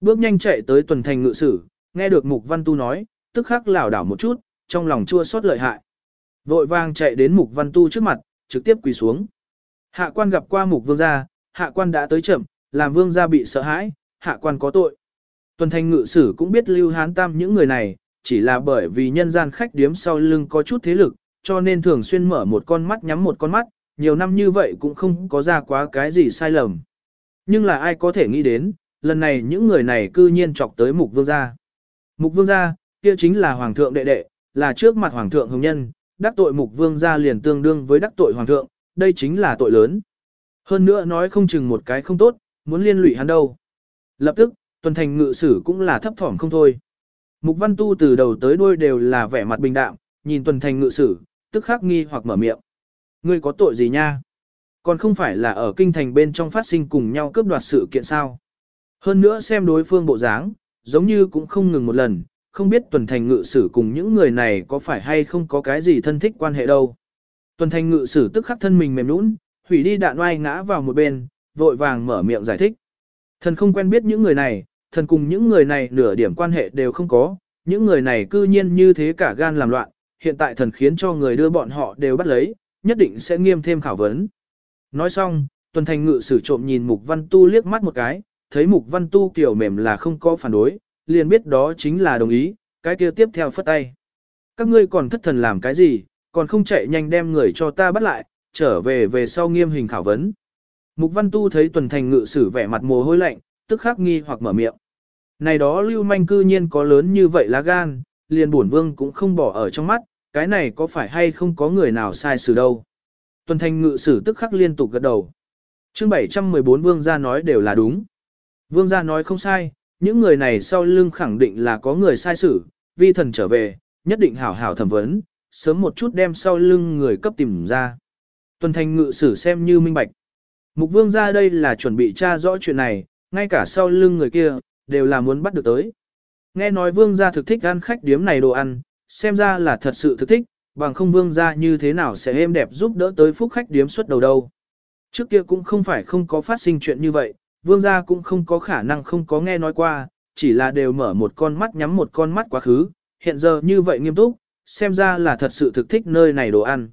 Speaker 1: Bước nhanh chạy tới tuần thành ngự sử, nghe được mục văn tu nói, tức khắc lảo đảo một chút, trong lòng chua xót lợi hại. Vội vàng chạy đến mục văn tu trước mặt, trực tiếp quỳ xuống. Hạ quan gặp qua mục vương gia, hạ quan đã tới chậm, làm vương gia bị sợ hãi, hạ quan có tội. Tuần thành ngự sử cũng biết lưu hán tam những người này, chỉ là bởi vì nhân gian khách điếm sau lưng có chút thế lực, cho nên thường xuyên mở một con mắt nhắm một con mắt, nhiều năm như vậy cũng không có ra quá cái gì sai lầm. Nhưng là ai có thể nghĩ đến, lần này những người này cư nhiên chọc tới mục vương gia. Mục vương gia, kia chính là hoàng thượng đệ đệ, là trước mặt hoàng thượng hồng nhân, đắc tội mục vương gia liền tương đương với đắc tội hoàng thượng, đây chính là tội lớn. Hơn nữa nói không chừng một cái không tốt, muốn liên lụy hắn đâu. Lập tức, tuần thành ngự sử cũng là thấp thỏm không thôi. Mục văn tu từ đầu tới đuôi đều là vẻ mặt bình đạm, nhìn tuần thành ngự sử, tức khắc nghi hoặc mở miệng. Ngươi có tội gì nha? Còn không phải là ở kinh thành bên trong phát sinh cùng nhau cướp đoạt sự kiện sao? Hơn nữa xem đối phương bộ dáng, giống như cũng không ngừng một lần, không biết tuần thành ngự sử cùng những người này có phải hay không có cái gì thân thích quan hệ đâu. Tuần thành ngự sử tức khắc thân mình mềm nũng, hủy đi đạn oai ngã vào một bên, vội vàng mở miệng giải thích. Thần không quen biết những người này, thần cùng những người này nửa điểm quan hệ đều không có, những người này cư nhiên như thế cả gan làm loạn, hiện tại thần khiến cho người đưa bọn họ đều bắt lấy, nhất định sẽ nghiêm thêm khảo vấn. Nói xong, tuần thành ngự sử trộm nhìn mục văn tu liếc mắt một cái, thấy mục văn tu kiểu mềm là không có phản đối, liền biết đó chính là đồng ý, cái kia tiếp theo phất tay. Các ngươi còn thất thần làm cái gì, còn không chạy nhanh đem người cho ta bắt lại, trở về về sau nghiêm hình khảo vấn. Mục văn tu thấy tuần thành ngự sử vẻ mặt mồ hôi lạnh, tức khắc nghi hoặc mở miệng. Này đó lưu manh cư nhiên có lớn như vậy lá gan, liền bổn vương cũng không bỏ ở trong mắt, cái này có phải hay không có người nào sai xử đâu. Tuần thành ngự sử tức khắc liên tục gật đầu. chương 714 vương gia nói đều là đúng. Vương gia nói không sai, những người này sau lưng khẳng định là có người sai xử, vi thần trở về, nhất định hảo hảo thẩm vấn, sớm một chút đem sau lưng người cấp tìm ra. Tuần thành ngự sử xem như minh bạch. Mục vương gia đây là chuẩn bị tra rõ chuyện này, ngay cả sau lưng người kia, đều là muốn bắt được tới. Nghe nói vương gia thực thích ăn khách điếm này đồ ăn, xem ra là thật sự thực thích, bằng không vương gia như thế nào sẽ êm đẹp giúp đỡ tới phúc khách điếm xuất đầu đâu. Trước kia cũng không phải không có phát sinh chuyện như vậy, vương gia cũng không có khả năng không có nghe nói qua, chỉ là đều mở một con mắt nhắm một con mắt quá khứ, hiện giờ như vậy nghiêm túc, xem ra là thật sự thực thích nơi này đồ ăn.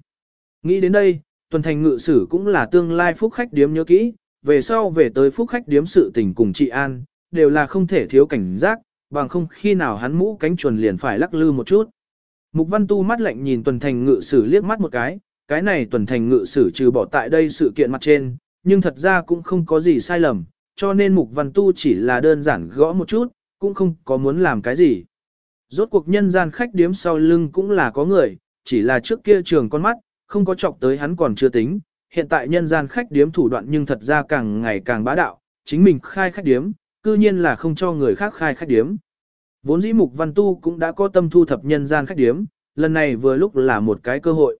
Speaker 1: Nghĩ đến đây, tuần thành ngự sử cũng là tương lai phúc khách điếm nhớ kỹ, về sau về tới phúc khách điếm sự tình cùng chị An, đều là không thể thiếu cảnh giác, bằng không khi nào hắn mũ cánh chuồn liền phải lắc lư một chút. Mục văn tu mắt lạnh nhìn tuần thành ngự sử liếc mắt một cái, cái này tuần thành ngự sử trừ bỏ tại đây sự kiện mặt trên, nhưng thật ra cũng không có gì sai lầm, cho nên mục văn tu chỉ là đơn giản gõ một chút, cũng không có muốn làm cái gì. Rốt cuộc nhân gian khách điếm sau lưng cũng là có người, chỉ là trước kia trường con mắt, không có chọc tới hắn còn chưa tính, hiện tại nhân gian khách điếm thủ đoạn nhưng thật ra càng ngày càng bá đạo, chính mình khai khách điếm, cư nhiên là không cho người khác khai khách điếm. Vốn dĩ mục văn tu cũng đã có tâm thu thập nhân gian khách điếm, lần này vừa lúc là một cái cơ hội.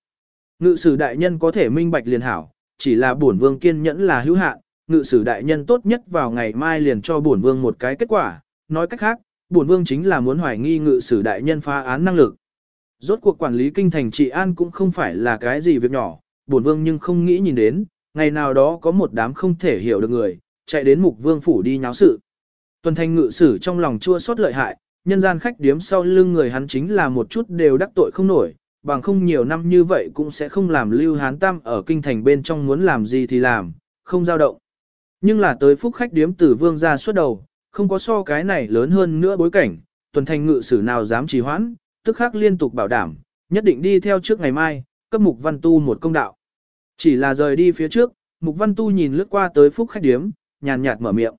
Speaker 1: Ngự sử đại nhân có thể minh bạch liền hảo, chỉ là bổn vương kiên nhẫn là hữu hạn, ngự sử đại nhân tốt nhất vào ngày mai liền cho bổn vương một cái kết quả, nói cách khác, bổn vương chính là muốn hoài nghi ngự sử đại nhân phá án năng lực. Rốt cuộc quản lý kinh thành trị an cũng không phải là cái gì việc nhỏ, bổn vương nhưng không nghĩ nhìn đến, ngày nào đó có một đám không thể hiểu được người, chạy đến mục vương phủ đi nháo sự. Tuần thanh ngự sử trong lòng chua xót lợi hại, nhân gian khách điếm sau lưng người hắn chính là một chút đều đắc tội không nổi, bằng không nhiều năm như vậy cũng sẽ không làm lưu hán tam ở kinh thành bên trong muốn làm gì thì làm, không dao động. Nhưng là tới phúc khách điếm tử vương ra suốt đầu, không có so cái này lớn hơn nữa bối cảnh, tuần thành ngự sử nào dám trì hoãn, tức khắc liên tục bảo đảm, nhất định đi theo trước ngày mai, cấp mục văn tu một công đạo. Chỉ là rời đi phía trước, mục văn tu nhìn lướt qua tới phúc khách điếm, nhàn nhạt mở miệng.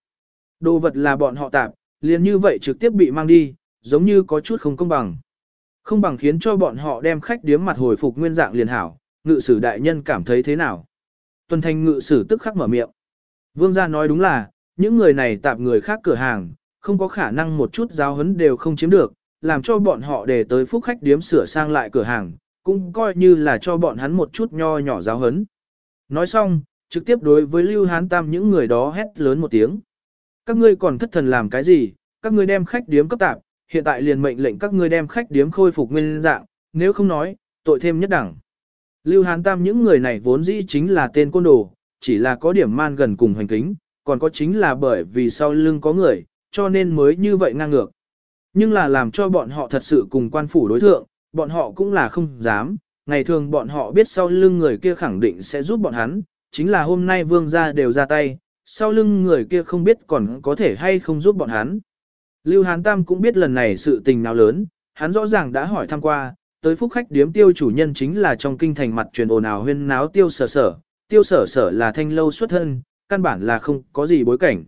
Speaker 1: Đồ vật là bọn họ tạp, liền như vậy trực tiếp bị mang đi, giống như có chút không công bằng. Không bằng khiến cho bọn họ đem khách điếm mặt hồi phục nguyên dạng liền hảo, ngự sử đại nhân cảm thấy thế nào. Tuần thành ngự sử tức khắc mở miệng. Vương gia nói đúng là, những người này tạp người khác cửa hàng, không có khả năng một chút giáo hấn đều không chiếm được, làm cho bọn họ để tới phúc khách điếm sửa sang lại cửa hàng, cũng coi như là cho bọn hắn một chút nho nhỏ giáo hấn. Nói xong, trực tiếp đối với Lưu Hán Tam những người đó hét lớn một tiếng. Các ngươi còn thất thần làm cái gì, các ngươi đem khách điếm cấp tạp, hiện tại liền mệnh lệnh các ngươi đem khách điếm khôi phục nguyên dạng, nếu không nói, tội thêm nhất đẳng. Lưu Hán Tam những người này vốn dĩ chính là tên côn đồ, chỉ là có điểm man gần cùng hành kính, còn có chính là bởi vì sau lưng có người, cho nên mới như vậy ngang ngược. Nhưng là làm cho bọn họ thật sự cùng quan phủ đối thượng, bọn họ cũng là không dám, ngày thường bọn họ biết sau lưng người kia khẳng định sẽ giúp bọn hắn, chính là hôm nay vương gia đều ra tay, sau lưng người kia không biết còn có thể hay không giúp bọn hắn. Lưu Hán Tam cũng biết lần này sự tình nào lớn, hắn rõ ràng đã hỏi thăm qua, tới phúc khách điếm tiêu chủ nhân chính là trong kinh thành mặt truyền ồn ào huyên náo tiêu sở sở, tiêu sở sở là thanh lâu xuất thân, căn bản là không có gì bối cảnh.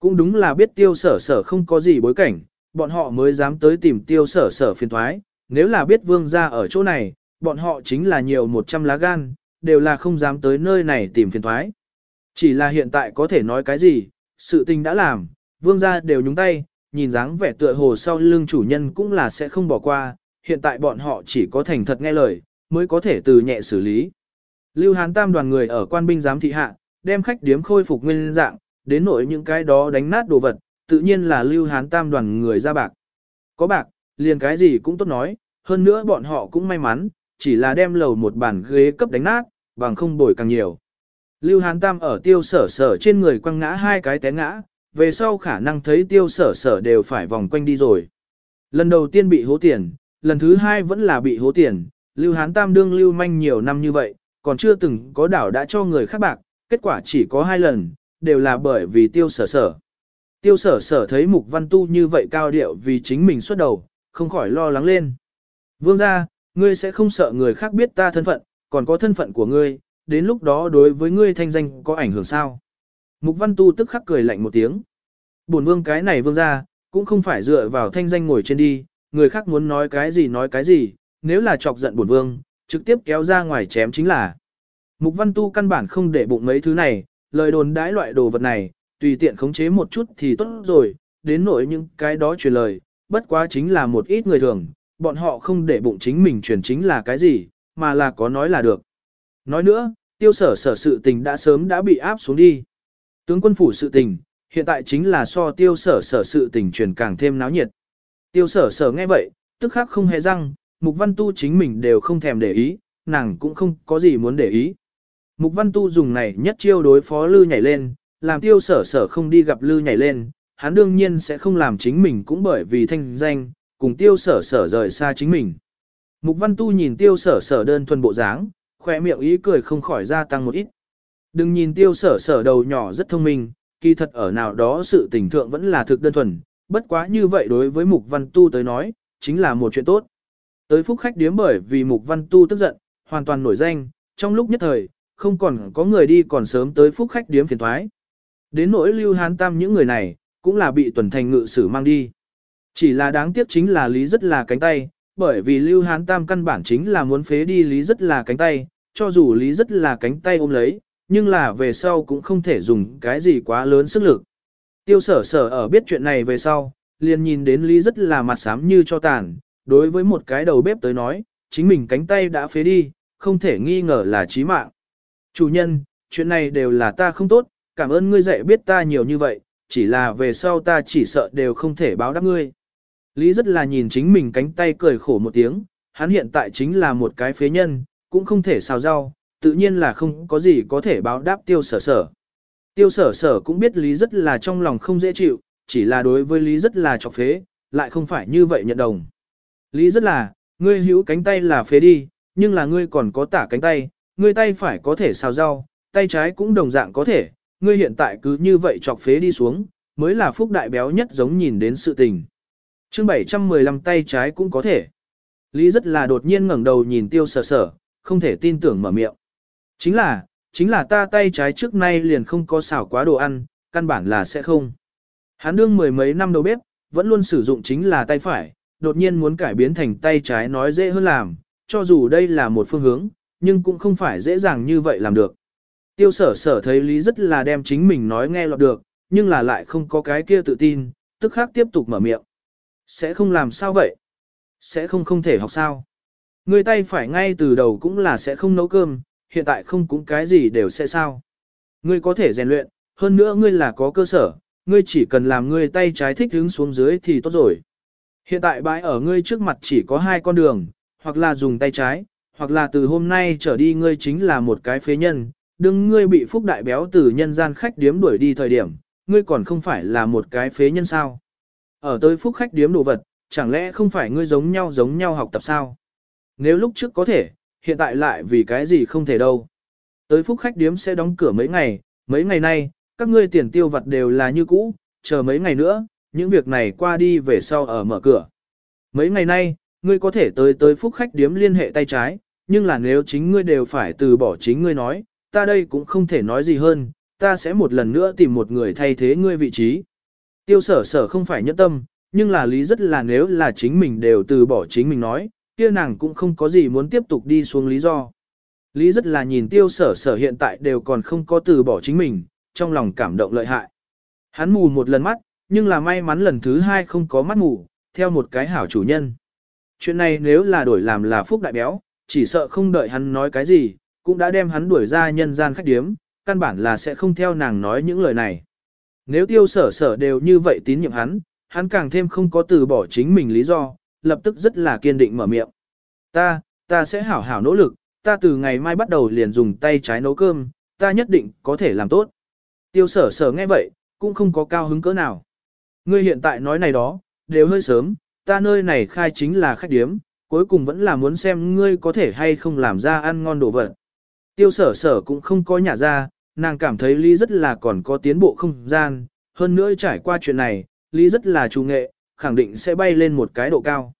Speaker 1: Cũng đúng là biết tiêu sở sở không có gì bối cảnh, bọn họ mới dám tới tìm tiêu sở sở phiền thoái, nếu là biết vương gia ở chỗ này, bọn họ chính là nhiều 100 lá gan, đều là không dám tới nơi này tìm phiền thoái. Chỉ là hiện tại có thể nói cái gì, sự tình đã làm, vương gia đều nhúng tay, nhìn dáng vẻ tựa hồ sau lưng chủ nhân cũng là sẽ không bỏ qua, hiện tại bọn họ chỉ có thành thật nghe lời, mới có thể từ nhẹ xử lý. Lưu Hán Tam đoàn người ở quan binh giám thị hạ, đem khách điếm khôi phục nguyên dạng, đến nỗi những cái đó đánh nát đồ vật, tự nhiên là Lưu Hán Tam đoàn người ra bạc. Có bạc, liền cái gì cũng tốt nói, hơn nữa bọn họ cũng may mắn, chỉ là đem lầu một bàn ghế cấp đánh nát, bằng không bồi càng nhiều. Lưu Hán Tam ở tiêu sở sở trên người quăng ngã hai cái té ngã, về sau khả năng thấy tiêu sở sở đều phải vòng quanh đi rồi. Lần đầu tiên bị hố tiền, lần thứ hai vẫn là bị hố tiền, Lưu Hán Tam đương lưu manh nhiều năm như vậy, còn chưa từng có đảo đã cho người khác bạc, kết quả chỉ có hai lần, đều là bởi vì tiêu sở sở. Tiêu sở sở thấy mục văn tu như vậy cao điệu vì chính mình xuất đầu, không khỏi lo lắng lên. Vương gia, ngươi sẽ không sợ người khác biết ta thân phận, còn có thân phận của ngươi, đến lúc đó đối với ngươi thanh danh có ảnh hưởng sao? Mục văn tu tức khắc cười lạnh một tiếng. Bổn vương cái này vương gia, cũng không phải dựa vào thanh danh ngồi trên đi, người khác muốn nói cái gì nói cái gì, nếu là chọc giận bổn vương, trực tiếp kéo ra ngoài chém chính là. Mục văn tu căn bản không để bụng mấy thứ này, lời đồn đãi loại đồ vật này, tùy tiện khống chế một chút thì tốt rồi, đến nỗi những cái đó truyền lời, bất quá chính là một ít người thường, bọn họ không để bụng chính mình truyền chính là cái gì, mà là có nói là được. Nói nữa, tiêu sở sở sự tình đã sớm đã bị áp xuống đi. Tướng quân phủ sự tình, hiện tại chính là so tiêu sở sở sự tình truyền càng thêm náo nhiệt. Tiêu sở sở nghe vậy, tức khắc không hề răng, Mục Văn Tu chính mình đều không thèm để ý, nàng cũng không có gì muốn để ý. Mục Văn Tu dùng này nhất chiêu đối phó Lư nhảy lên, làm tiêu sở sở không đi gặp Lư nhảy lên, hắn đương nhiên sẽ không làm chính mình cũng bởi vì thanh danh, cùng tiêu sở sở rời xa chính mình. Mục Văn Tu nhìn tiêu sở sở đơn thuần bộ dáng, khỏe miệng ý cười không khỏi gia tăng một ít. Đừng nhìn tiêu sở sở đầu nhỏ rất thông minh, kỳ thật ở nào đó sự tình thượng vẫn là thực đơn thuần, bất quá như vậy đối với Mục Văn Tu tới nói, chính là một chuyện tốt. Tới phúc khách điếm bởi vì Mục Văn Tu tức giận, hoàn toàn nổi danh, trong lúc nhất thời, không còn có người đi còn sớm tới phúc khách điếm phiền thoái. Đến nỗi lưu hán tam những người này, cũng là bị tuần thành ngự sử mang đi. Chỉ là đáng tiếc chính là lý rất là cánh tay, bởi vì lưu hán tam căn bản chính là muốn phế đi lý rất là cánh tay, cho dù lý rất là cánh tay ôm lấy, nhưng là về sau cũng không thể dùng cái gì quá lớn sức lực. Tiêu sở sở ở biết chuyện này về sau, liền nhìn đến lý rất là mặt xám như cho tàn, đối với một cái đầu bếp tới nói, chính mình cánh tay đã phế đi, không thể nghi ngờ là chí mạng. Chủ nhân, chuyện này đều là ta không tốt, cảm ơn ngươi dạy biết ta nhiều như vậy, chỉ là về sau ta chỉ sợ đều không thể báo đáp ngươi. Lý rất là nhìn chính mình cánh tay cười khổ một tiếng, hắn hiện tại chính là một cái phế nhân, cũng không thể xào rau, tự nhiên là không có gì có thể báo đáp tiêu sở sở. Tiêu sở sở cũng biết Lý rất là trong lòng không dễ chịu, chỉ là đối với Lý rất là chọc phế, lại không phải như vậy nhận đồng. Lý rất là, ngươi hữu cánh tay là phế đi, nhưng là ngươi còn có tả cánh tay, ngươi tay phải có thể xào rau, tay trái cũng đồng dạng có thể, ngươi hiện tại cứ như vậy chọc phế đi xuống, mới là phúc đại béo nhất giống nhìn đến sự tình chương 715 tay trái cũng có thể. Lý rất là đột nhiên ngẩng đầu nhìn tiêu sở sở, không thể tin tưởng mở miệng. Chính là, chính là ta tay trái trước nay liền không có xảo quá đồ ăn, căn bản là sẽ không. Hắn đương mười mấy năm đầu bếp, vẫn luôn sử dụng chính là tay phải, đột nhiên muốn cải biến thành tay trái nói dễ hơn làm, cho dù đây là một phương hướng, nhưng cũng không phải dễ dàng như vậy làm được. Tiêu sở sở thấy Lý rất là đem chính mình nói nghe lọt được, nhưng là lại không có cái kia tự tin, tức khác tiếp tục mở miệng. Sẽ không làm sao vậy? Sẽ không không thể học sao? Người tay phải ngay từ đầu cũng là sẽ không nấu cơm, hiện tại không cũng cái gì đều sẽ sao. Ngươi có thể rèn luyện, hơn nữa ngươi là có cơ sở, ngươi chỉ cần làm ngươi tay trái thích đứng xuống dưới thì tốt rồi. Hiện tại bãi ở ngươi trước mặt chỉ có hai con đường, hoặc là dùng tay trái, hoặc là từ hôm nay trở đi ngươi chính là một cái phế nhân, đừng ngươi bị phúc đại béo từ nhân gian khách điếm đuổi đi thời điểm, ngươi còn không phải là một cái phế nhân sao. Ở tới phúc khách điếm đồ vật, chẳng lẽ không phải ngươi giống nhau giống nhau học tập sao? Nếu lúc trước có thể, hiện tại lại vì cái gì không thể đâu. Tới phúc khách điếm sẽ đóng cửa mấy ngày, mấy ngày nay, các ngươi tiền tiêu vật đều là như cũ, chờ mấy ngày nữa, những việc này qua đi về sau ở mở cửa. Mấy ngày nay, ngươi có thể tới tới phúc khách điếm liên hệ tay trái, nhưng là nếu chính ngươi đều phải từ bỏ chính ngươi nói, ta đây cũng không thể nói gì hơn, ta sẽ một lần nữa tìm một người thay thế ngươi vị trí. Tiêu sở sở không phải nhẫn tâm, nhưng là lý rất là nếu là chính mình đều từ bỏ chính mình nói, kia nàng cũng không có gì muốn tiếp tục đi xuống lý do. Lý rất là nhìn tiêu sở sở hiện tại đều còn không có từ bỏ chính mình, trong lòng cảm động lợi hại. Hắn mù một lần mắt, nhưng là may mắn lần thứ hai không có mắt mù, theo một cái hảo chủ nhân. Chuyện này nếu là đổi làm là phúc đại béo, chỉ sợ không đợi hắn nói cái gì, cũng đã đem hắn đuổi ra nhân gian khách điếm, căn bản là sẽ không theo nàng nói những lời này. Nếu tiêu sở sở đều như vậy tín nhiệm hắn, hắn càng thêm không có từ bỏ chính mình lý do, lập tức rất là kiên định mở miệng. Ta, ta sẽ hảo hảo nỗ lực, ta từ ngày mai bắt đầu liền dùng tay trái nấu cơm, ta nhất định có thể làm tốt. Tiêu sở sở nghe vậy, cũng không có cao hứng cỡ nào. Ngươi hiện tại nói này đó, đều hơi sớm, ta nơi này khai chính là khách điếm, cuối cùng vẫn là muốn xem ngươi có thể hay không làm ra ăn ngon đồ vật. Tiêu sở sở cũng không có nhà ra, nàng cảm thấy Lý rất là còn có tiến bộ không gian, hơn nữa trải qua chuyện này, Lý rất là chủ nghệ, khẳng định sẽ bay lên một cái độ cao.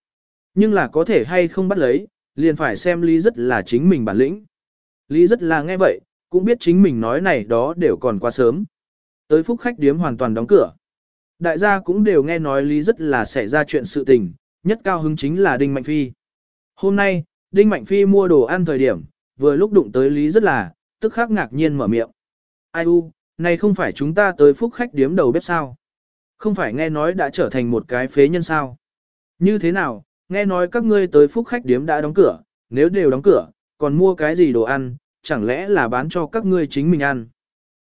Speaker 1: Nhưng là có thể hay không bắt lấy, liền phải xem Lý rất là chính mình bản lĩnh. Lý rất là nghe vậy, cũng biết chính mình nói này đó đều còn quá sớm. Tới phúc khách điếm hoàn toàn đóng cửa. Đại gia cũng đều nghe nói Lý rất là xảy ra chuyện sự tình, nhất cao hứng chính là Đinh Mạnh Phi. Hôm nay, Đinh Mạnh Phi mua đồ ăn thời điểm, vừa lúc đụng tới Lý rất là, tức khắc ngạc nhiên mở miệng. Ai u, này không phải chúng ta tới phúc khách điếm đầu bếp sao? Không phải nghe nói đã trở thành một cái phế nhân sao? Như thế nào, nghe nói các ngươi tới phúc khách điếm đã đóng cửa, nếu đều đóng cửa, còn mua cái gì đồ ăn, chẳng lẽ là bán cho các ngươi chính mình ăn?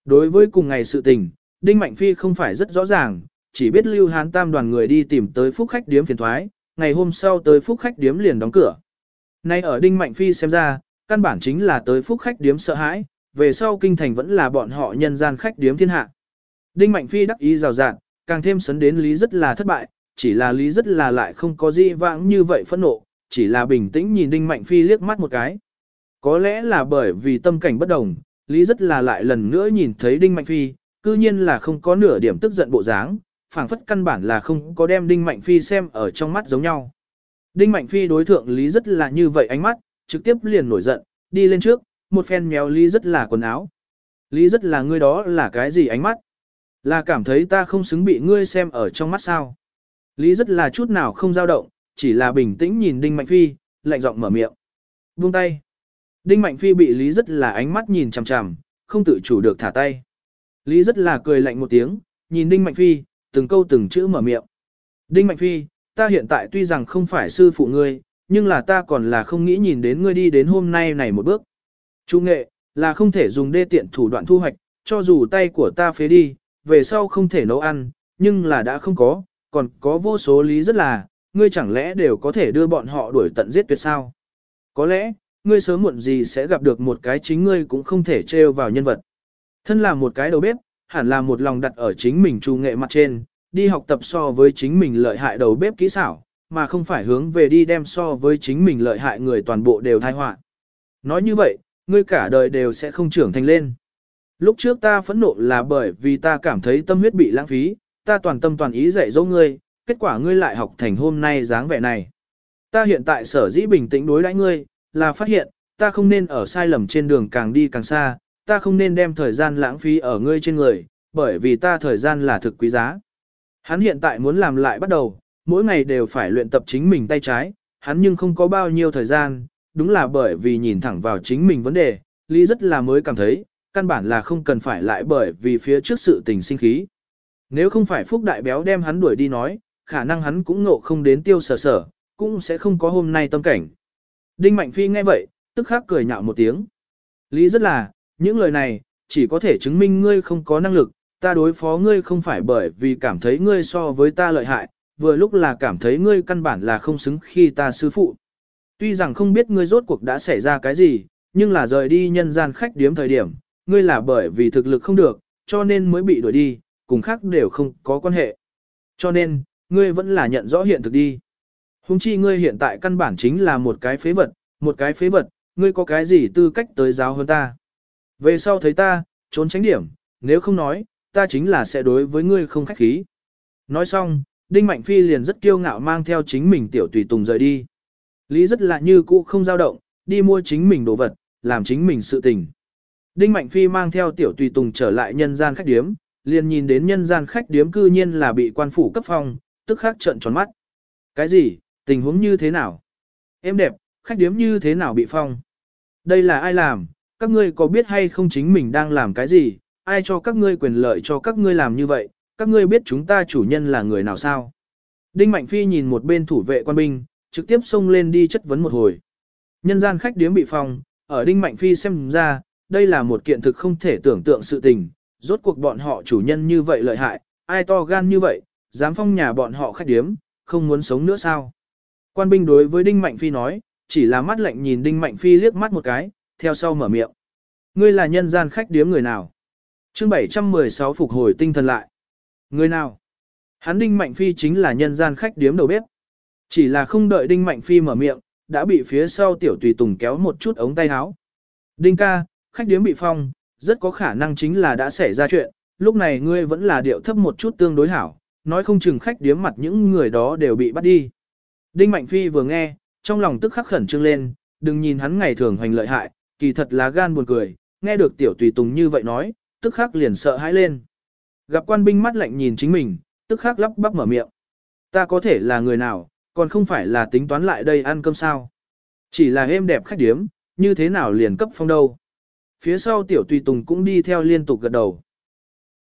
Speaker 1: Đối với cùng ngày sự tình, Đinh Mạnh Phi không phải rất rõ ràng, chỉ biết Lưu Hán Tam đoàn người đi tìm tới phúc khách điếm phiền thoái, ngày hôm sau tới phúc khách điếm liền đóng cửa. Nay ở Đinh Mạnh Phi xem ra, căn bản chính là tới phúc khách điếm sợ hãi, về sau kinh thành vẫn là bọn họ nhân gian khách điếm thiên hạ. Đinh Mạnh Phi đắc ý rào rạt, càng thêm sấn đến Lý rất là thất bại, chỉ là Lý rất là lại không có gì vãng như vậy phẫn nộ, chỉ là bình tĩnh nhìn Đinh Mạnh Phi liếc mắt một cái. Có lẽ là bởi vì tâm cảnh bất đồng, Lý rất là lại lần nữa nhìn thấy Đinh Mạnh Phi, cư nhiên là không có nửa điểm tức giận bộ dáng, phảng phất căn bản là không có đem Đinh Mạnh Phi xem ở trong mắt giống nhau. Đinh Mạnh Phi đối thượng Lý rất là như vậy ánh mắt, trực tiếp liền nổi giận, đi lên trước, một phen méo Lý rất là quần áo. Lý rất là ngươi đó là cái gì ánh mắt? Là cảm thấy ta không xứng bị ngươi xem ở trong mắt sao? Lý rất là chút nào không dao động, chỉ là bình tĩnh nhìn Đinh Mạnh Phi, lạnh giọng mở miệng. Buông tay. Đinh Mạnh Phi bị Lý rất là ánh mắt nhìn chằm chằm, không tự chủ được thả tay. Lý rất là cười lạnh một tiếng, nhìn Đinh Mạnh Phi, từng câu từng chữ mở miệng. Đinh Mạnh Phi, ta hiện tại tuy rằng không phải sư phụ ngươi, nhưng là ta còn là không nghĩ nhìn đến ngươi đi đến hôm nay này một bước. Trung nghệ, là không thể dùng đê tiện thủ đoạn thu hoạch, cho dù tay của ta phế đi, về sau không thể nấu ăn, nhưng là đã không có, còn có vô số lý rất là, ngươi chẳng lẽ đều có thể đưa bọn họ đuổi tận giết tuyệt sao? Có lẽ, ngươi sớm muộn gì sẽ gặp được một cái chính ngươi cũng không thể trêu vào nhân vật. Thân là một cái đầu bếp, hẳn là một lòng đặt ở chính mình trù nghệ mặt trên, đi học tập so với chính mình lợi hại đầu bếp kỹ xảo, mà không phải hướng về đi đem so với chính mình lợi hại người toàn bộ đều thai họa. Nói như vậy, ngươi cả đời đều sẽ không trưởng thành lên. Lúc trước ta phẫn nộ là bởi vì ta cảm thấy tâm huyết bị lãng phí, ta toàn tâm toàn ý dạy dỗ ngươi, kết quả ngươi lại học thành hôm nay dáng vẻ này. Ta hiện tại sở dĩ bình tĩnh đối đãi ngươi, là phát hiện, ta không nên ở sai lầm trên đường càng đi càng xa, ta không nên đem thời gian lãng phí ở ngươi trên người, bởi vì ta thời gian là thực quý giá. Hắn hiện tại muốn làm lại bắt đầu, mỗi ngày đều phải luyện tập chính mình tay trái, hắn nhưng không có bao nhiêu thời gian, đúng là bởi vì nhìn thẳng vào chính mình vấn đề, Lý rất là mới cảm thấy, căn bản là không cần phải lại bởi vì phía trước sự tình sinh khí. Nếu không phải Phúc Đại Béo đem hắn đuổi đi nói, khả năng hắn cũng ngộ không đến tiêu sở sở, cũng sẽ không có hôm nay tâm cảnh. Đinh Mạnh Phi nghe vậy, tức khắc cười nhạo một tiếng. Lý rất là, những lời này, chỉ có thể chứng minh ngươi không có năng lực, ta đối phó ngươi không phải bởi vì cảm thấy ngươi so với ta lợi hại, vừa lúc là cảm thấy ngươi căn bản là không xứng khi ta sư phụ. Tuy rằng không biết ngươi rốt cuộc đã xảy ra cái gì, nhưng là rời đi nhân gian khách điếm thời điểm, ngươi là bởi vì thực lực không được, cho nên mới bị đuổi đi, cùng khác đều không có quan hệ. Cho nên, ngươi vẫn là nhận rõ hiện thực đi. Hùng chi ngươi hiện tại căn bản chính là một cái phế vật, một cái phế vật, ngươi có cái gì tư cách tới giáo hơn ta. Về sau thấy ta, trốn tránh điểm, nếu không nói, ta chính là sẽ đối với ngươi không khách khí. Nói xong, Đinh Mạnh Phi liền rất kiêu ngạo mang theo chính mình tiểu tùy tùng rời đi. Lý rất là như cũ không dao động, đi mua chính mình đồ vật, làm chính mình sự tình. Đinh Mạnh Phi mang theo tiểu tùy tùng trở lại nhân gian khách điếm, liền nhìn đến nhân gian khách điếm cư nhiên là bị quan phủ cấp phong, tức khắc trợn tròn mắt. Cái gì, tình huống như thế nào? Em đẹp, khách điếm như thế nào bị phong? Đây là ai làm? Các ngươi có biết hay không chính mình đang làm cái gì? Ai cho các ngươi quyền lợi cho các ngươi làm như vậy? Các ngươi biết chúng ta chủ nhân là người nào sao? Đinh Mạnh Phi nhìn một bên thủ vệ quan binh, trực tiếp xông lên đi chất vấn một hồi. Nhân gian khách điếm bị phong, ở Đinh Mạnh Phi xem ra, đây là một kiện thực không thể tưởng tượng sự tình, rốt cuộc bọn họ chủ nhân như vậy lợi hại, ai to gan như vậy, dám phong nhà bọn họ khách điếm, không muốn sống nữa sao. Quan binh đối với Đinh Mạnh Phi nói, chỉ là mắt lạnh nhìn Đinh Mạnh Phi liếc mắt một cái, theo sau mở miệng. Ngươi là nhân gian khách điếm người nào? chương 716 phục hồi tinh thần lại. Người nào? Hắn Đinh Mạnh Phi chính là nhân gian khách điếm đầu bếp. Chỉ là không đợi Đinh Mạnh Phi mở miệng, đã bị phía sau tiểu tùy tùng kéo một chút ống tay áo. Đinh ca, khách điếm bị phong, rất có khả năng chính là đã xảy ra chuyện, lúc này ngươi vẫn là điệu thấp một chút tương đối hảo, nói không chừng khách điếm mặt những người đó đều bị bắt đi. Đinh Mạnh Phi vừa nghe, trong lòng tức khắc khẩn trương lên, đừng nhìn hắn ngày thường hoành lợi hại, kỳ thật là gan buồn cười, nghe được tiểu tùy tùng như vậy nói, tức khắc liền sợ hãi lên. Gặp quan binh mắt lạnh nhìn chính mình, tức khắc lắp bắp mở miệng. Ta có thể là người nào, còn không phải là tính toán lại đây ăn cơm sao. Chỉ là êm đẹp khách điếm, như thế nào liền cấp phong đâu. Phía sau tiểu tùy tùng cũng đi theo liên tục gật đầu.